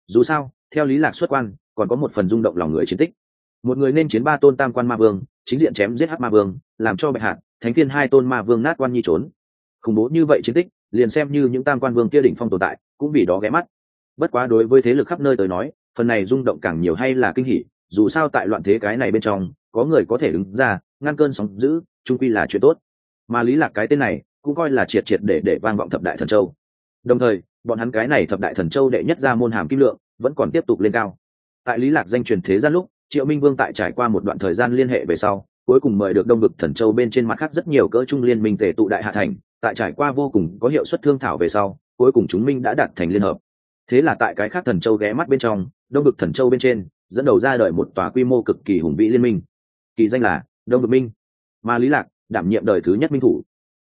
Dù sao, theo lý lạc xuất quan, còn có một phần rung động lòng người chiến tích một người nên chiến ba tôn tam quan ma vương, chính diện chém giết hắc ma vương, làm cho bệ hạ, thánh thiên hai tôn ma vương nát quan nhi trốn. Khủng bố như vậy chiến tích, liền xem như những tam quan vương kia đỉnh phong tồn tại, cũng vì đó ghé mắt. Bất quá đối với thế lực khắp nơi tới nói, phần này rung động càng nhiều hay là kinh hỉ, dù sao tại loạn thế cái này bên trong, có người có thể đứng ra, ngăn cơn sóng dữ trung quy là chuyện tốt. Mà lý lạc cái tên này, cũng coi là triệt triệt để để vang vọng thập đại thần châu. Đồng thời, bọn hắn cái này thập đại thần châu đệ nhất ra môn hàm kim lượng, vẫn còn tiếp tục lên cao. Tại lý lạc danh truyền thế gian lúc triệu minh vương tại trải qua một đoạn thời gian liên hệ về sau, cuối cùng mời được đông vực thần châu bên trên mặt khác rất nhiều cỡ trung liên minh tề tụ đại hạ thành, tại trải qua vô cùng có hiệu suất thương thảo về sau, cuối cùng chúng minh đã đạt thành liên hợp. Thế là tại cái khác thần châu ghé mắt bên trong, đông vực thần châu bên trên, dẫn đầu ra đời một tòa quy mô cực kỳ hùng vĩ liên minh. Kỳ danh là đông vực minh. Mà lý lạc, đảm nhiệm đời thứ nhất minh thủ.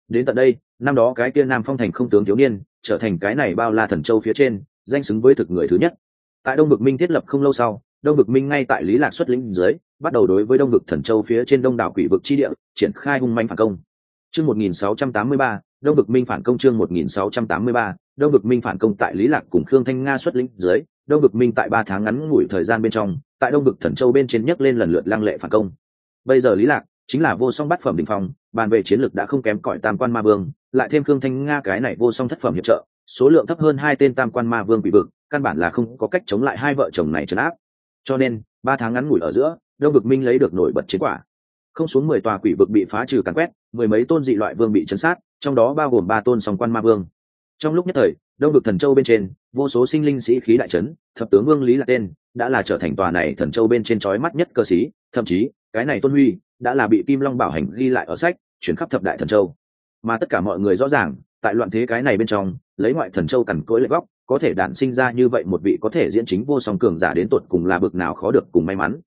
Đến tận đây, năm đó cái kia nam phong thành không tướng thiếu niên, trở thành cái này bao la thần châu phía trên, danh xứng với thực người thứ nhất. Tại đông vực minh thiết lập không lâu sau đông vực minh ngay tại lý lạc xuất lĩnh dưới, bắt đầu đối với đông vực thần châu phía trên đông đảo quỷ vực chi địa, triển khai hung manh phản công. Chương 1683 đông vực minh phản công chương 1683 đông vực minh phản công tại lý lạc cùng khương thanh nga xuất lĩnh dưới, đông vực minh tại ba tháng ngắn ngủi thời gian bên trong, tại đông vực thần châu bên trên nhấc lên lần lượt lăng lệ phản công. Bây giờ lý lạc chính là vô song bát phẩm đỉnh phong, bàn về chiến lược đã không kém cỏi tam quan ma vương, lại thêm khương thanh nga cái này vô song thất phẩm hiệp trợ, số lượng thấp hơn hai tên tam quan ma vương quỷ vực, căn bản là không có cách chống lại hai vợ chồng này trấn áp cho nên, ba tháng ngắn ngủi ở giữa, đông vực minh lấy được nổi bật chiến quả. Không xuống mười tòa quỷ vực bị phá trừ càn quét, mười mấy tôn dị loại vương bị chấn sát, trong đó bao gồm ba tôn song quan ma vương. Trong lúc nhất thời, đông vực thần châu bên trên, vô số sinh linh sĩ khí đại trấn thập tướng vương lý là tên đã là trở thành tòa này thần châu bên trên trói mắt nhất cơ sĩ, thậm chí, cái này tôn huy đã là bị kim long bảo hành ghi lại ở sách, chuyển khắp thập đại thần châu. Mà tất cả mọi người rõ ràng, tại loạn thế cái này bên trong, lấy ngoại thần châu cằn cỗi lệ góc có thể đản sinh ra như vậy một vị có thể diễn chính vô song cường giả đến tột cùng là bực nào khó được cùng may mắn.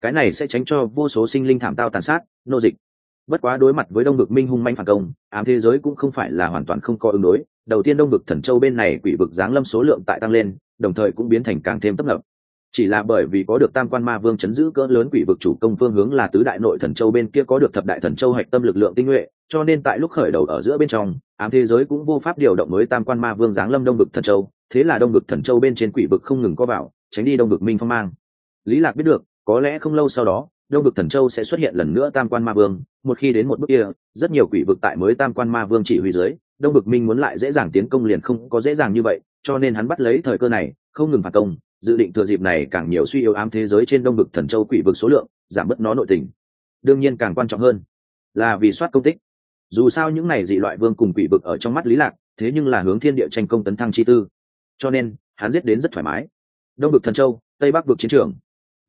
Cái này sẽ tránh cho vô số sinh linh thảm tao tàn sát, nô dịch. Bất quá đối mặt với đông vực minh hung manh phản công, ám thế giới cũng không phải là hoàn toàn không có ứng đối. Đầu tiên đông vực thần châu bên này quỷ vực giáng lâm số lượng tại tăng lên, đồng thời cũng biến thành càng thêm tấp nập. Chỉ là bởi vì có được tam quan ma vương chấn giữ cỡ lớn quỷ vực chủ công phương hướng là tứ đại nội thần châu bên kia có được thập đại thần châu hạch tâm lực lượng tinh nhuệ, cho nên tại lúc khởi đầu ở giữa bên trong, ám thế giới cũng vô pháp điều động mới tam quan ma vương giáng lâm đông vực thần châu thế là đông vực thần châu bên trên quỷ vực không ngừng có vào, tránh đi đông vực minh phong mang. Lý lạc biết được, có lẽ không lâu sau đó, đông vực thần châu sẽ xuất hiện lần nữa tam quan ma vương. Một khi đến một bước kia, rất nhiều quỷ vực tại mới tam quan ma vương chỉ huy dưới, đông vực minh muốn lại dễ dàng tiến công liền không có dễ dàng như vậy, cho nên hắn bắt lấy thời cơ này, không ngừng phản công, dự định thừa dịp này càng nhiều suy yếu ám thế giới trên đông vực thần châu quỷ vực số lượng, giảm bớt nó nội tình. Đương nhiên càng quan trọng hơn là vì soát công tích. Dù sao những này dị loại vương cùng quỷ vực ở trong mắt lý lạc, thế nhưng là hướng thiên địa tranh công tấn thăng chi tư cho nên, hắn giết đến rất thoải mái. Đông vực thần châu, tây bắc vực chiến trường.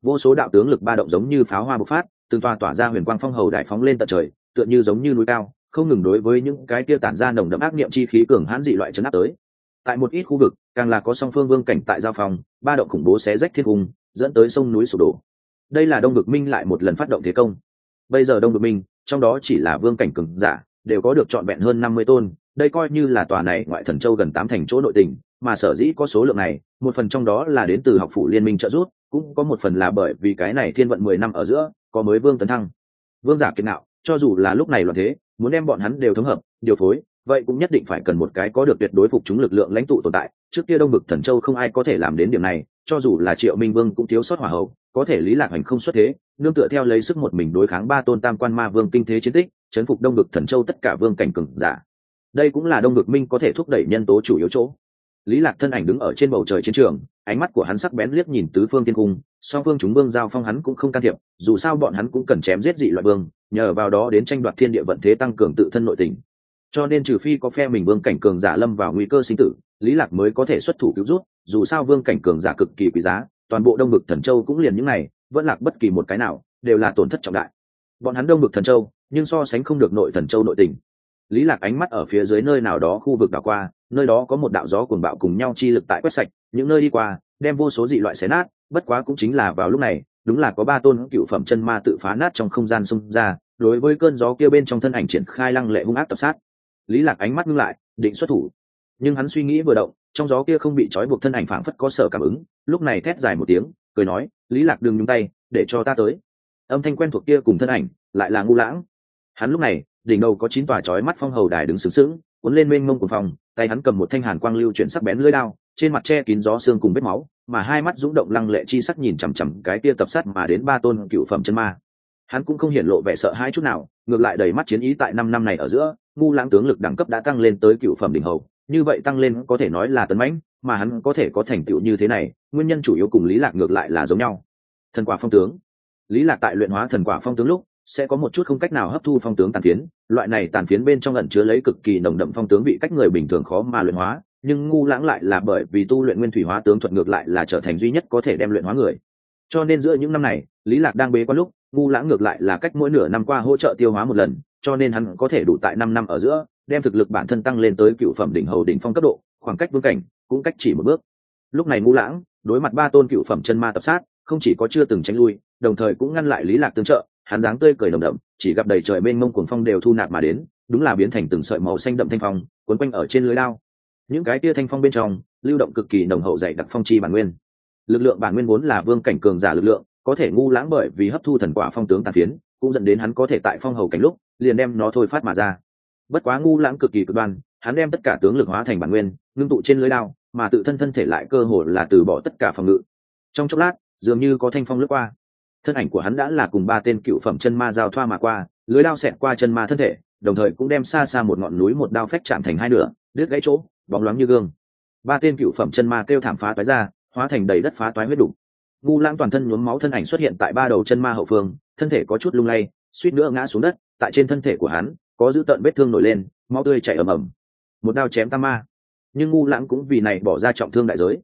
Vô số đạo tướng lực ba động giống như pháo hoa bộc phát, từng tòa tỏa ra huyền quang phong hầu đại phóng lên tận trời, tựa như giống như núi cao, không ngừng đối với những cái kia tản ra nồng đậm ác niệm chi khí cường hãn dị loại chấn áp tới. Tại một ít khu vực, càng là có song phương vương cảnh tại giao phòng, ba động khủng bố xé rách thiên cung, dẫn tới sông núi sụp đổ. Đây là đông vực minh lại một lần phát động thế công. Bây giờ đông vực minh, trong đó chỉ là vương cảnh cường giả, đều có được trọn vẹn hơn năm mươi tôn, đây coi như là tòa này ngoại thần châu gần tám thành chỗ nội tình mà sở dĩ có số lượng này, một phần trong đó là đến từ học phủ liên minh trợ giúp, cũng có một phần là bởi vì cái này thiên vận mười năm ở giữa, có mới vương tấn thăng. Vương giả kiệt nạo cho dù là lúc này loạn thế, muốn đem bọn hắn đều thống hợp, điều phối, vậy cũng nhất định phải cần một cái có được tuyệt đối phục chúng lực lượng lãnh tụ tồn tại. Trước kia đông bực thần châu không ai có thể làm đến điểm này, cho dù là triệu minh vương cũng thiếu sót hỏa hậu, có thể lý lạc hành không xuất thế, nương tựa theo lấy sức một mình đối kháng ba tôn tam quan ma vương kinh thế chiến tích, chấn phục đông bực thần châu tất cả vương cảnh cường giả. Đây cũng là đông bực minh có thể thúc đẩy nhân tố chủ yếu chỗ lý lạc thân ảnh đứng ở trên bầu trời chiến trường, ánh mắt của hắn sắc bén liếc nhìn tứ phương tiên cung, song phương chúng vương giao phong hắn cũng không can thiệp, dù sao bọn hắn cũng cần chém giết dị loại vương, nhờ vào đó đến tranh đoạt thiên địa vận thế tăng cường tự thân nội tình. Cho nên trừ phi có phe mình vương cảnh cường giả lâm vào nguy cơ sinh tử, lý lạc mới có thể xuất thủ cứu rút dù sao vương cảnh cường giả cực kỳ quý giá, toàn bộ đông vực thần châu cũng liền những này, vẫn lạc bất kỳ một cái nào, đều là tổn thất trọng đại. Bọn hắn đông vực thần châu, nhưng so sánh không được nội thần châu nội tình lý lạc ánh mắt ở phía dưới nơi nào đó khu vực đảo qua, nơi đó có một đạo gió cuồng bạo cùng nhau chi lực tại quét sạch, những nơi đi qua, đem vô số dị loại xé nát, bất quá cũng chính là vào lúc này, đúng là có ba tôn cựu phẩm chân ma tự phá nát trong không gian xung ra, đối với cơn gió kia bên trong thân ảnh triển khai lăng lệ hung ác tập sát. Lý lạc ánh mắt ngưng lại, định xuất thủ. Nhưng hắn suy nghĩ vừa động, trong gió kia không bị trói buộc thân ảnh phảng phất có sở cảm ứng, lúc này thét dài một tiếng, cười nói, lý lạc đừng nhúng tay, để cho ta tới. Âm thanh quen thuộc kia cùng thân ảnh, lại là ngu lãng. Hắn lúc này đỉnh đầu có chín tòa chói mắt phong hầu đài đứng sướng sướng cuốn lên mênh mông của phòng tay hắn cầm một thanh hàn quang lưu chuyển sắc bén lưỡi đao, trên mặt che kín gió xương cùng vết máu, mà hai mắt dũng động lăng lệ chi sắc nhìn chằm chằm cái kia tập sát mà đến ba tôn cựu phẩm chân ma. Hắn cũng không hiển lộ vẻ sợ hãi chút nào, ngược lại đầy mắt chiến ý tại năm năm này ở giữa, ngu lãng tướng lực đẳng cấp đã tăng lên tới cựu phẩm đỉnh hầu, như vậy tăng lên có thể nói là tấn mãnh, mà hắn có thể có thành tựu như thế này, nguyên nhân chủ yếu cùng lý lạc ngược lại là giống nhau. Thần quả phong tướng lý lạc tại luyện hóa thần quả phong tướng lúc sẽ có một chút không cách nào hấp thu phong tướng tàn phiến. Loại này tàn phiến bên trong ẩn chứa lấy cực kỳ nồng đậm phong tướng bị cách người bình thường khó mà luyện hóa, nhưng ngu lãng lại là bởi vì tu luyện nguyên thủy hóa tướng thuật ngược lại là trở thành duy nhất có thể đem luyện hóa người. Cho nên giữa những năm này, lý lạc đang bế quan lúc, ngu lãng ngược lại là cách mỗi nửa năm qua hỗ trợ tiêu hóa một lần, cho nên hắn có thể đủ tại năm năm ở giữa, đem thực lực bản thân tăng lên tới cựu phẩm đỉnh hầu đỉnh phong cấp độ, khoảng cách vương cảnh cũng cách chỉ một bước. Lúc này ngu lãng đối mặt ba tôn cựu phẩm chân ma tập sát, không chỉ có chưa từng tránh lui, đồng thời cũng ngăn lại lý lạc tương trợ hắn dáng tươi cười đồng đậm, chỉ gặp đầy trời bên mông cuồng phong đều thu nạp mà đến, đúng là biến thành từng sợi màu xanh đậm thanh phong, cuốn quanh ở trên lưới lao. Những cái tia thanh phong bên trong, lưu động cực kỳ nồng hậu dày đặc phong chi bản nguyên. Lực lượng bản nguyên vốn là vương cảnh cường giả lực lượng, có thể ngu lãng bởi vì hấp thu thần quả phong tướng tàn phiến, cũng dẫn đến hắn có thể tại phong hầu cảnh lúc, liền đem nó thôi phát mà ra. Bất quá ngu lãng cực kỳ cực đoan, hắn đem tất cả tướng lực hóa thành bản nguyên, ngưng tụ trên lưới lao, mà tự thân thân thể lại cơ hồ là từ bỏ tất cả phòng ngự. Trong chốc lát, dường như có thanh phong lướt qua thân ảnh của hắn đã là cùng ba tên cựu phẩm chân ma giao thoa mà qua, lưới đao xẹt qua chân ma thân thể, đồng thời cũng đem xa xa một ngọn núi một đao phách chạm thành hai nửa, đứt gãy chỗ, bóng loáng như gương. Ba tên cựu phẩm chân ma kêu thảm phá toái ra, hóa thành đầy đất phá toái huyết đục. Ngu lãng toàn thân nhuốm máu thân ảnh xuất hiện tại ba đầu chân ma hậu phương, thân thể có chút lung lay, suýt nữa ngã xuống đất, tại trên thân thể của hắn, có dữ tợn vết thương nổi lên, máu tươi chảy ầm ầm. Một đao chém tam ma. Nhưng ngu lãng cũng vì này bỏ ra trọng thương đại giới.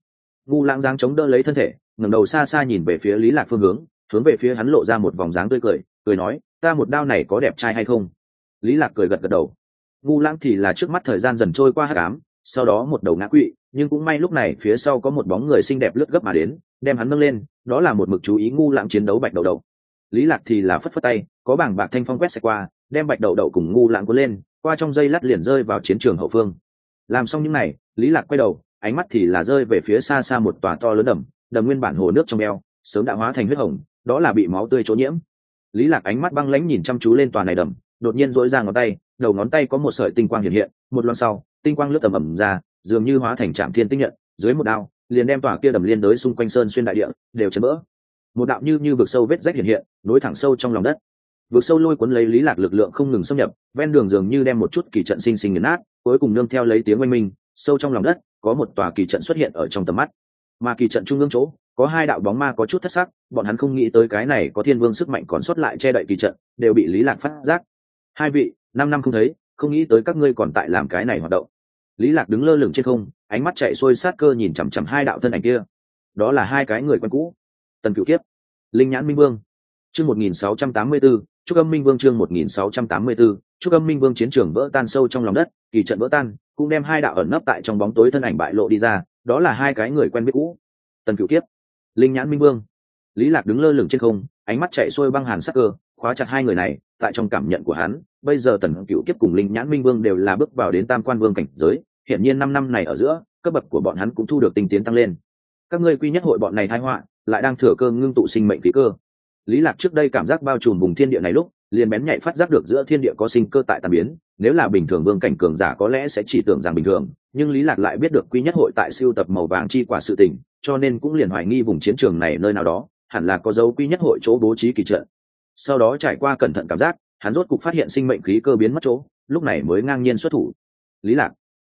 Ngu lãng giáng chống đỡ lấy thân thể, ngẩng đầu xa xa nhìn về phía lý lạc phương hướng hướng về phía hắn lộ ra một vòng dáng tươi cười cười nói, ta một đao này có đẹp trai hay không? Lý lạc cười gật gật đầu. Ngu lãng thì là trước mắt thời gian dần trôi qua hắc ám, sau đó một đầu ngã quỵ, nhưng cũng may lúc này phía sau có một bóng người xinh đẹp lướt gấp mà đến, đem hắn nâng lên, đó là một mực chú ý ngu lãng chiến đấu bạch đầu đầu lý lạc thì là phất phất tay, có bảng bạc thanh phong quét xe qua, đem bạch đầu đầu cùng ngu lãng cuốn lên, qua trong dây lát liền rơi vào chiến trường hậu phương. Làm xong những này, lý lạc quay đầu, ánh mắt thì là rơi về phía xa xa một tòa to lớn đầm đầm nguyên bản hồ nước trong eo, sớm đã hóa thành huyết hồng đó là bị máu tươi chỗ nhiễm. Lý lạc ánh mắt băng lãnh nhìn chăm chú lên tòa này đầm, đột nhiên dỗi ra ngón tay, đầu ngón tay có một sợi tinh quang hiện hiện, một loan sau, tinh quang lướt tầm ẩm ra, dường như hóa thành trạm thiên tinh nhận, dưới một đao, liền đem tòa kia đầm liên đới xung quanh sơn xuyên đại địa, đều chấn vỡ. Một đạo như như vực sâu vết rách hiện hiện, nối thẳng sâu trong lòng đất. Vực sâu lôi cuốn lấy lý lạc lực lượng không ngừng xâm nhập, ven đường dường như đem một chút kỳ trận sinh sinh nghiền nát, cuối cùng nương theo lấy tiếng oanh minh, sâu trong lòng đất, có một tòa kỳ trận xuất hiện ở trong tầm mắt. Mà kỳ trận trung ương chỗ có hai đạo bóng ma có chút thất sắc bọn hắn không nghĩ tới cái này có thiên vương sức mạnh còn xuất lại che đậy kỳ trận đều bị lý lạc phát giác. Hai vị năm năm không thấy không nghĩ tới các ngươi còn tại làm cái này hoạt động. Lý lạc đứng lơ lửng trên không ánh mắt chạy xuôi sát cơ nhìn chằm chằm hai đạo thân ảnh kia. Đó là hai cái người quen cũ. Tần cửu kiếp linh nhãn minh vương. Chương 1684, trúc âm minh vương chương 1684, trúc âm minh vương chiến trường vỡ tan sâu trong lòng đất kỳ trận vỡ tan cũng đem hai đạo ẩn nấp tại trong bóng tối thân ảnh bại lộ đi ra đó là hai cái người quen biết cũ. Tần cửu kiếp linh nhãn minh vương. Lý lạc đứng lơ lửng trên không, ánh mắt chạy xuôi băng hàn sắc cơ, khóa chặt hai người này, tại trong cảm nhận của hắn, bây giờ tần cửu kiếp cùng linh nhãn minh vương đều là bước vào đến tam quan vương cảnh giới hiện nhiên năm năm này ở giữa, cấp bậc của bọn hắn cũng thu được tinh tiến tăng lên. Các ngươi quy nhất hội bọn này thái họa, lại đang thừa cơ ngưng tụ sinh mệnh khí cơ. Lý lạc trước đây cảm giác bao trùm vùng thiên địa này lúc liền bén nhạy phát giác được giữa thiên địa có sinh cơ tại tàn biến, nếu là bình thường vương cảnh cường giả có lẽ sẽ chỉ tưởng rằng bình thường, nhưng lý lạc lại biết được quy nhất hội tại siêu tập màu vàng chi quả sự tình, cho nên cũng liền hoài nghi vùng chiến trường này nơi nào đó, hẳn là có dấu quy nhất hội chỗ bố trí kỳ trận. Sau đó trải qua cẩn thận cảm giác, hắn rốt cục phát hiện sinh mệnh khí cơ biến mất chỗ, lúc này mới ngang nhiên xuất thủ. Lý lạc,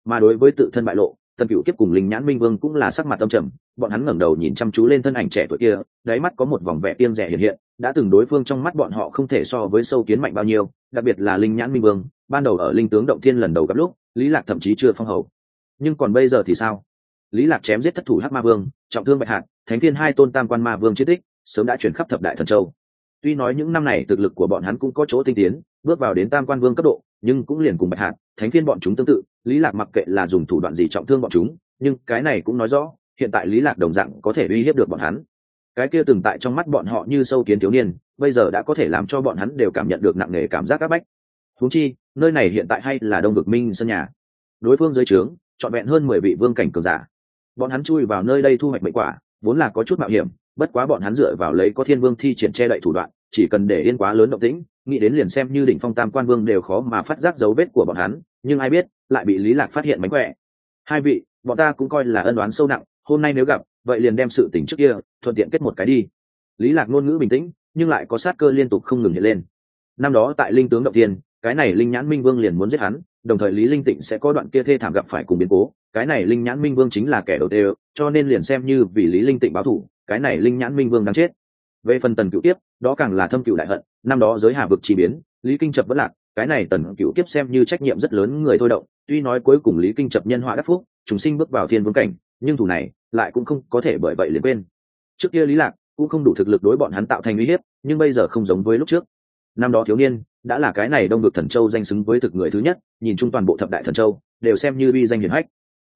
mà đối với tự thân bại lộ, tần cựu kiếp cùng linh nhãn minh vương cũng là sắc mặt tâm trầm, bọn hắn ngẩng đầu nhìn chăm chú lên thân ảnh trẻ tuổi kia, đáy mắt có một vòng vẻ tiên rẻ hiện hiện đã từng đối phương trong mắt bọn họ không thể so với sâu kiến mạnh bao nhiêu, đặc biệt là linh nhãn minh vương, ban đầu ở linh tướng động thiên lần đầu gặp lúc, lý lạc thậm chí chưa phong hầu. Nhưng còn bây giờ thì sao? Lý lạc chém giết thất thủ hắc ma vương, trọng thương bạch hạt thánh thiên hai tôn tam quan ma vương chết tích sớm đã chuyển khắp thập đại thần châu. Tuy nói những năm này thực lực của bọn hắn cũng có chỗ tinh tiến, bước vào đến tam quan vương cấp độ, nhưng cũng liền cùng bạch hạt thánh thiên bọn chúng tương tự, lý lạc mặc kệ là dùng thủ đoạn gì trọng thương bọn chúng, nhưng cái này cũng nói rõ, hiện tại lý lạc đồng dạng có thể uy hiếp được bọn hắn cái kia từng tại trong mắt bọn họ như sâu kiến thiếu niên, bây giờ đã có thể làm cho bọn hắn đều cảm nhận được nặng nề cảm giác áp bách. Thú chi, nơi này hiện tại hay là đông vực minh sân nhà. Đối phương dưới trướng, trọn vẹn hơn mười vị vương cảnh cường giả. Bọn hắn chui vào nơi đây thu hoạch mệnh quả, vốn là có chút mạo hiểm, bất quá bọn hắn dựa vào lấy có thiên vương thi triển che đậy thủ đoạn, chỉ cần để yên quá lớn động tĩnh, nghĩ đến liền xem như đỉnh phong tam quan vương đều khó mà phát giác dấu vết của bọn hắn, nhưng ai biết, lại bị lý lạc phát hiện mánh khỏe. Hai vị, bọn ta cũng coi là ân đoán sâu nặng, hôm nay nếu gặp vậy liền đem sự tình trước kia, thuận tiện kết một cái đi. Lý lạc ngôn ngữ bình tĩnh, nhưng lại có sát cơ liên tục không ngừng hiện lên. Năm đó tại linh tướng động tiên cái này linh nhãn minh vương liền muốn giết hắn, đồng thời lý linh tịnh sẽ có đoạn kia thê thảm gặp phải cùng biến cố. Cái này linh nhãn minh vương chính là kẻ đầu tiên, cho nên liền xem như vì lý linh tịnh báo thù, cái này linh nhãn minh vương đang chết. Về phần tần cựu tiếp đó càng là thâm cựu đại hận, năm đó giới hà vực chi biến, lý kinh chập vẫn lạc, cái này tần cựu tiếp xem như trách nhiệm rất lớn người thôi động, tuy nói cuối cùng lý kinh chập nhân họa đắc phúc chúng sinh bước vào thiên vương cảnh nhưng thủ này lại cũng không có thể bởi vậy liền quên. Trước kia lý lạc cũng không đủ thực lực đối bọn hắn tạo thành uy hiếp, nhưng bây giờ không giống với lúc trước. Năm đó thiếu niên đã là cái này đông được thần châu danh xứng với thực người thứ nhất, nhìn chung toàn bộ thập đại thần châu, đều xem như bi danh hiển hách.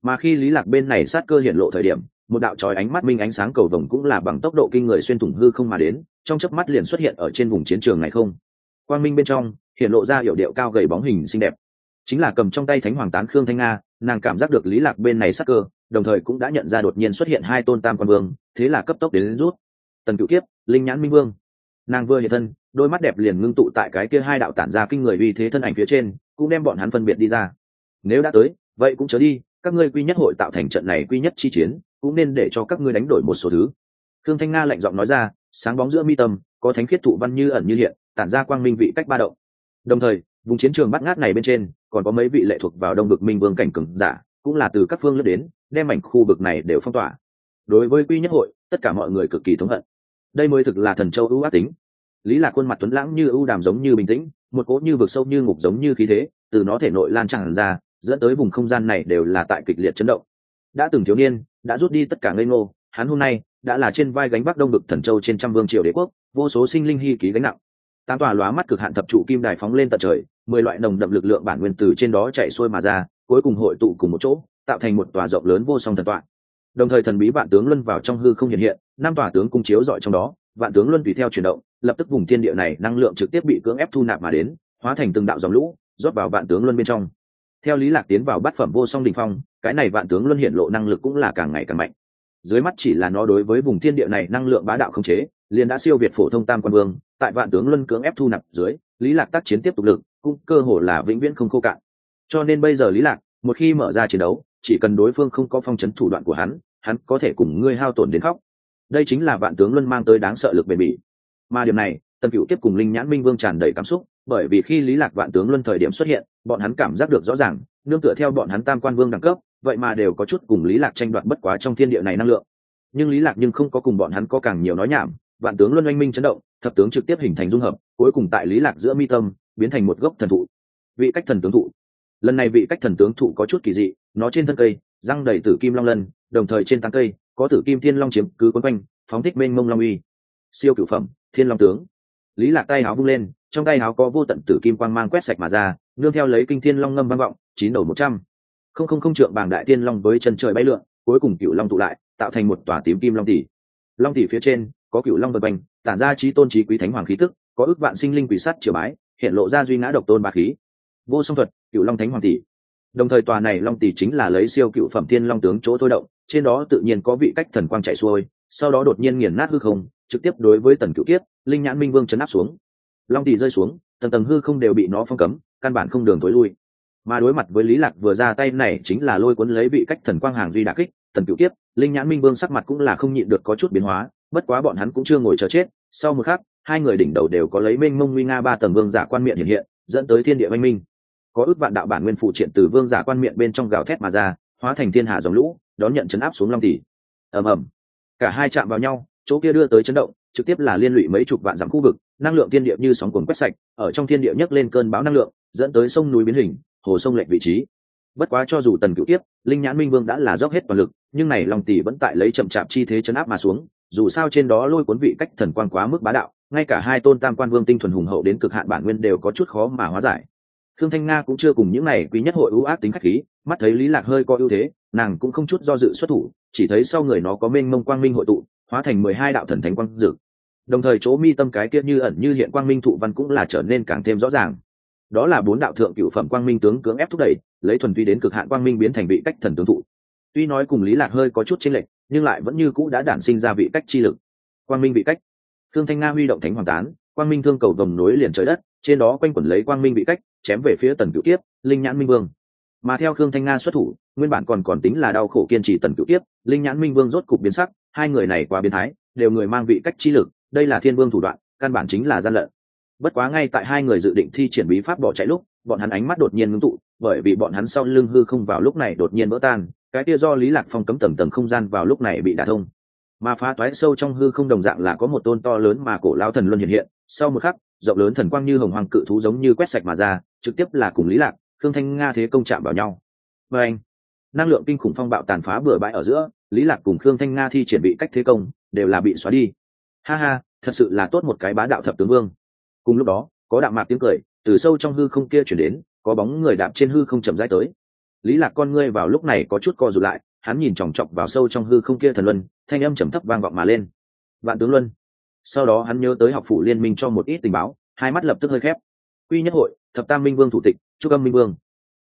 Mà khi lý lạc bên này sát cơ hiện lộ thời điểm, một đạo trói ánh mắt minh ánh sáng cầu vồng cũng là bằng tốc độ kinh người xuyên thủng hư không mà đến, trong chớp mắt liền xuất hiện ở trên vùng chiến trường này không. Quang minh bên trong, hiện lộ ra hiệu điệu cao gầy bóng hình xinh đẹp. Chính là cầm trong tay thánh hoàng tán khương thanh nga, nàng cảm giác được lý lạc bên này sát cơ đồng thời cũng đã nhận ra đột nhiên xuất hiện hai tôn tam quan vương thế là cấp tốc đến, đến rút. Tần cựu kiếp linh nhãn minh vương. Nàng vừa hiện thân đôi mắt đẹp liền ngưng tụ tại cái kia hai đạo tản ra kinh người uy thế thân ảnh phía trên cũng đem bọn hắn phân biệt đi ra. Nếu đã tới vậy cũng chớ đi các ngươi quy nhất hội tạo thành trận này quy nhất chi chiến cũng nên để cho các ngươi đánh đổi một số thứ. Thương thanh nga lạnh giọng nói ra sáng bóng giữa mi tâm có thánh khiết thụ văn như ẩn như hiện tản ra quang minh vị cách ba động. Đồng thời vùng chiến trường bắt ngát này bên trên còn có mấy vị lệ thuộc vào đông bực minh vương cảnh cường giả cũng là từ các phương lướt đến đem mảnh khu vực này đều phong tỏa. Đối với quy nhất hội, tất cả mọi người cực kỳ thống hận. Đây mới thực là thần châu ưu ác tính. Lý lạc khuôn mặt tuấn lãng như ưu đàm giống như bình tĩnh, một cỗ như vực sâu như ngục giống như khí thế, từ nó thể nội lan tràn ra, dẫn tới vùng không gian này đều là tại kịch liệt chấn động. Đã từng thiếu niên, đã rút đi tất cả ngây ngô, hắn hôm nay đã là trên vai gánh bắc đông vực thần châu trên trăm vương triều đế quốc, vô số sinh linh hy ký gánh nặng. Tám tòa lóa mắt cực hạn thập trụ kim đài phóng lên tận trời, mười loại nồng đậm lực lượng bản nguyên từ trên đó chạy xuôi mà ra, cuối cùng hội tụ cùng một chỗ tạo thành một tòa rộng lớn vô song thần tọa. Đồng thời thần bí vạn tướng luân vào trong hư không hiện hiện, năm tòa tướng cung chiếu dọi trong đó, vạn tướng luân tùy theo chuyển động, lập tức vùng thiên địa này năng lượng trực tiếp bị cưỡng ép thu nạp mà đến, hóa thành từng đạo dòng lũ, rót vào vạn tướng luân bên trong. Theo lý lạc tiến vào bát phẩm vô song đỉnh phong, cái này vạn tướng luân hiện lộ năng lực cũng là càng ngày càng mạnh. Dưới mắt chỉ là nó đối với vùng thiên địa này năng lượng bá đạo không chế, liền đã siêu việt phổ thông tam quan vương, tại vạn tướng luân cưỡng ép thu nạp dưới, lý lạc tác chiến tiếp tục lực, cũng cơ hồ là vĩnh viễn không khô cạn. Cho nên bây giờ lý lạc, một khi mở ra chiến đấu chỉ cần đối phương không có phong chấn thủ đoạn của hắn hắn có thể cùng ngươi hao tổn đến khóc. Đây chính là vạn tướng luân mang tới đáng sợ lực bền bỉ. Mà điểm này, tần cựu tiếp cùng linh nhãn minh vương tràn đầy cảm xúc, bởi vì khi lý lạc vạn tướng luân thời điểm xuất hiện, bọn hắn cảm giác được rõ ràng, nương tựa theo bọn hắn tam quan vương đẳng cấp, vậy mà đều có chút cùng lý lạc tranh đoạt bất quá trong thiên địa này năng lượng. Nhưng lý lạc nhưng không có cùng bọn hắn có càng nhiều nói nhảm, vạn tướng luân oanh minh chấn động, thập tướng trực tiếp hình thành dung hợp, cuối cùng tại lý lạc giữa mi tâm, biến thành một gốc thần thụ. Vị cách thần tướng thụ. Lần này vị cách thần tướng thụ có chút kỳ dị nó trên thân cây, răng đầy tử kim long lân, đồng thời trên tán cây, có tử kim thiên long chiếm cứ quấn quanh, phóng thích mênh mông long uy. Siêu cửu phẩm, thiên long tướng. Lý lạc tay áo vung lên, trong tay áo có vô tận tử kim quang mang quét sạch mà ra, nương theo lấy kinh thiên long ngâm vang vọng, chín đầu một trăm. Không không không trượng bảng đại thiên long với chân trời bay lượn, cuối cùng cựu long tụ lại, tạo thành một tòa tím kim long tỷ. Long tỷ phía trên, có cựu long vật quanh, tản ra trí tôn trí quý thánh hoàng khí tức, có ước vạn sinh linh quỷ sắt triều bái, hiện lộ ra duy ngã độc tôn ba khí. Vô song thuật, cựu long thánh hoàng tỷ đồng thời tòa này long tỷ chính là lấy siêu cựu phẩm thiên long tướng chỗ thôi động, trên đó tự nhiên có vị cách thần quang chạy xuôi, sau đó đột nhiên nghiền nát hư không, trực tiếp đối với tần cựu kiếp, linh nhãn minh vương chấn áp xuống. Long tỷ rơi xuống, tầng tầng hư không đều bị nó phong cấm, căn bản không đường tối lui. Mà đối mặt với lý lạc vừa ra tay này chính là lôi cuốn lấy vị cách thần quang hàng duy đả kích, tần cựu kiếp, linh nhãn minh vương sắc mặt cũng là không nhịn được có chút biến hóa, bất quá bọn hắn cũng chưa ngồi chờ chết. Sau một khắc, hai người đỉnh đầu đều có lấy mênh mông nguy nga ba tầng vương giả quan miệng hiện hiện, dẫn tới thiên địa văn minh có ước vạn đạo bản nguyên phụ triện từ vương giả quan miệng bên trong gào thét mà ra, hóa thành thiên hạ dòng lũ, đón nhận chấn áp xuống long tỷ. Ầm ầm. Cả hai chạm vào nhau, chỗ kia đưa tới chấn động, trực tiếp là liên lụy mấy chục vạn dặm khu vực, năng lượng thiên địa như sóng cuồn quét sạch, ở trong thiên địa nhấc lên cơn bão năng lượng, dẫn tới sông núi biến hình, hồ sông lệch vị trí. Bất quá cho dù tần cựu tiếp linh nhãn minh vương đã là dốc hết toàn lực, nhưng này long tỷ vẫn tại lấy chậm chạp chi thế chấn áp mà xuống, dù sao trên đó lôi cuốn vị cách thần quan quá mức bá đạo, ngay cả hai tôn tam quan vương tinh thuần hùng hậu đến cực hạn bản nguyên đều có chút khó mà hóa giải thương thanh nga cũng chưa cùng những này quý nhất hội ưu ác tính khách khí, mắt thấy lý lạc hơi có ưu thế, nàng cũng không chút do dự xuất thủ, chỉ thấy sau người nó có mênh mông quang minh hội tụ, hóa thành mười hai đạo thần thánh quang dực. Đồng thời chỗ mi tâm cái kia như ẩn như hiện quang minh thụ văn cũng là trở nên càng thêm rõ ràng. Đó là bốn đạo thượng cựu phẩm quang minh tướng cưỡng ép thúc đẩy, lấy thuần vi đến cực hạn quang minh biến thành vị cách thần tướng thụ. Tuy nói cùng lý lạc hơi có chút chênh lệch, nhưng lại vẫn như cũ đã đản sinh ra vị cách chi lực. Quang minh vị cách. Thương thanh nga huy động thánh hoàng tán, quang minh thương cầu vòng nối liền trời đất, trên đó quanh quẩn lấy quang minh vị cách chém về phía tần cựu tiếp linh nhãn minh vương. Mà theo khương thanh nga xuất thủ, nguyên bản còn còn tính là đau khổ kiên trì tần cựu tiếp linh nhãn minh vương rốt cục biến sắc, hai người này quá biến thái, đều người mang vị cách chi lực, đây là thiên vương thủ đoạn, căn bản chính là gian lận. Bất quá ngay tại hai người dự định thi triển bí pháp bỏ chạy lúc, bọn hắn ánh mắt đột nhiên ngưng tụ, bởi vì bọn hắn sau lưng hư không vào lúc này đột nhiên vỡ tan, cái kia do lý lạc phong cấm tầng tầng không gian vào lúc này bị đả thông. Mà phá toái sâu trong hư không đồng dạng là có một tôn to lớn mà cổ lão thần luân hiện hiện, sau một khắc, rộng lớn thần quang như hồng hoàng cự thú giống như quét sạch mà ra trực tiếp là cùng lý lạc, khương thanh nga thế công chạm vào nhau. Và anh, năng lượng kinh khủng phong bạo tàn phá bừa bãi ở giữa, lý lạc cùng khương thanh nga thi triển bị cách thế công, đều là bị xóa đi. Ha ha, thật sự là tốt một cái bá đạo thập tướng vương. Cùng lúc đó, có đạo mạc tiếng cười, từ sâu trong hư không kia chuyển đến, có bóng người đạp trên hư không chậm rãi tới. Lý lạc con ngươi vào lúc này có chút co rụt lại, hắn nhìn chòng chọc vào sâu trong hư không kia thần luân, thanh âm trầm thấp vang vọng mà lên. Vạn tướng luân. Sau đó hắn nhớ tới học phủ liên minh cho một ít tình báo, hai mắt lập tức hơi khép quy nhất hội thập tam minh vương thủ tịch trúc âm minh vương.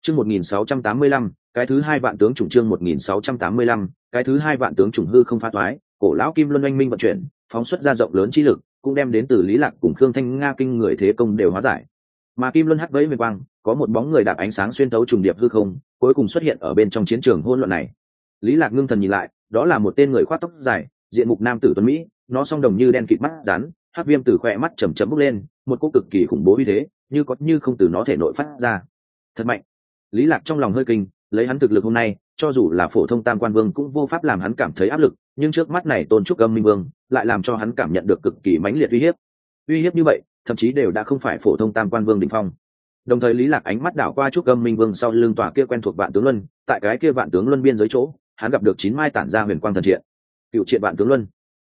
Chương một nghìn sáu trăm tám mươi lăm cái thứ hai vạn tướng chủng trương một nghìn sáu trăm tám mươi lăm cái thứ hai vạn tướng chủng hư không phá toái cổ lão kim luân oanh minh vận chuyển phóng xuất ra rộng lớn chi lực cũng đem đến từ lý lạc cùng khương thanh nga kinh người thế công đều hóa giải. Mà kim luân hắc vẫy về quang có một bóng người đạp ánh sáng xuyên tấu trùng điệp hư không cuối cùng xuất hiện ở bên trong chiến trường hỗn loạn này. Lý lạc ngưng thần nhìn lại đó là một tên người khoác tóc dài diện mục nam tử tuấn mỹ nó song đồng như đen kịt mắt rán, hắc viêm từ khỏe mắt chầm chậm bốc lên một cỗ cực kỳ khủng bố uy thế như có như không từ nó thể nội phát ra. Thật mạnh. Lý lạc trong lòng hơi kinh, lấy hắn thực lực hôm nay, cho dù là phổ thông tam quan vương cũng vô pháp làm hắn cảm thấy áp lực, nhưng trước mắt này tôn trúc âm minh vương, lại làm cho hắn cảm nhận được cực kỳ mãnh liệt uy hiếp. Uy hiếp như vậy, thậm chí đều đã không phải phổ thông tam quan vương đỉnh phong. Đồng thời lý lạc ánh mắt đảo qua trúc âm minh vương sau lưng tòa kia quen thuộc vạn tướng luân, tại cái kia vạn tướng luân biên giới chỗ, hắn gặp được chín mai tản ra huyền quang thần triện. Cựu triện vạn tướng luân.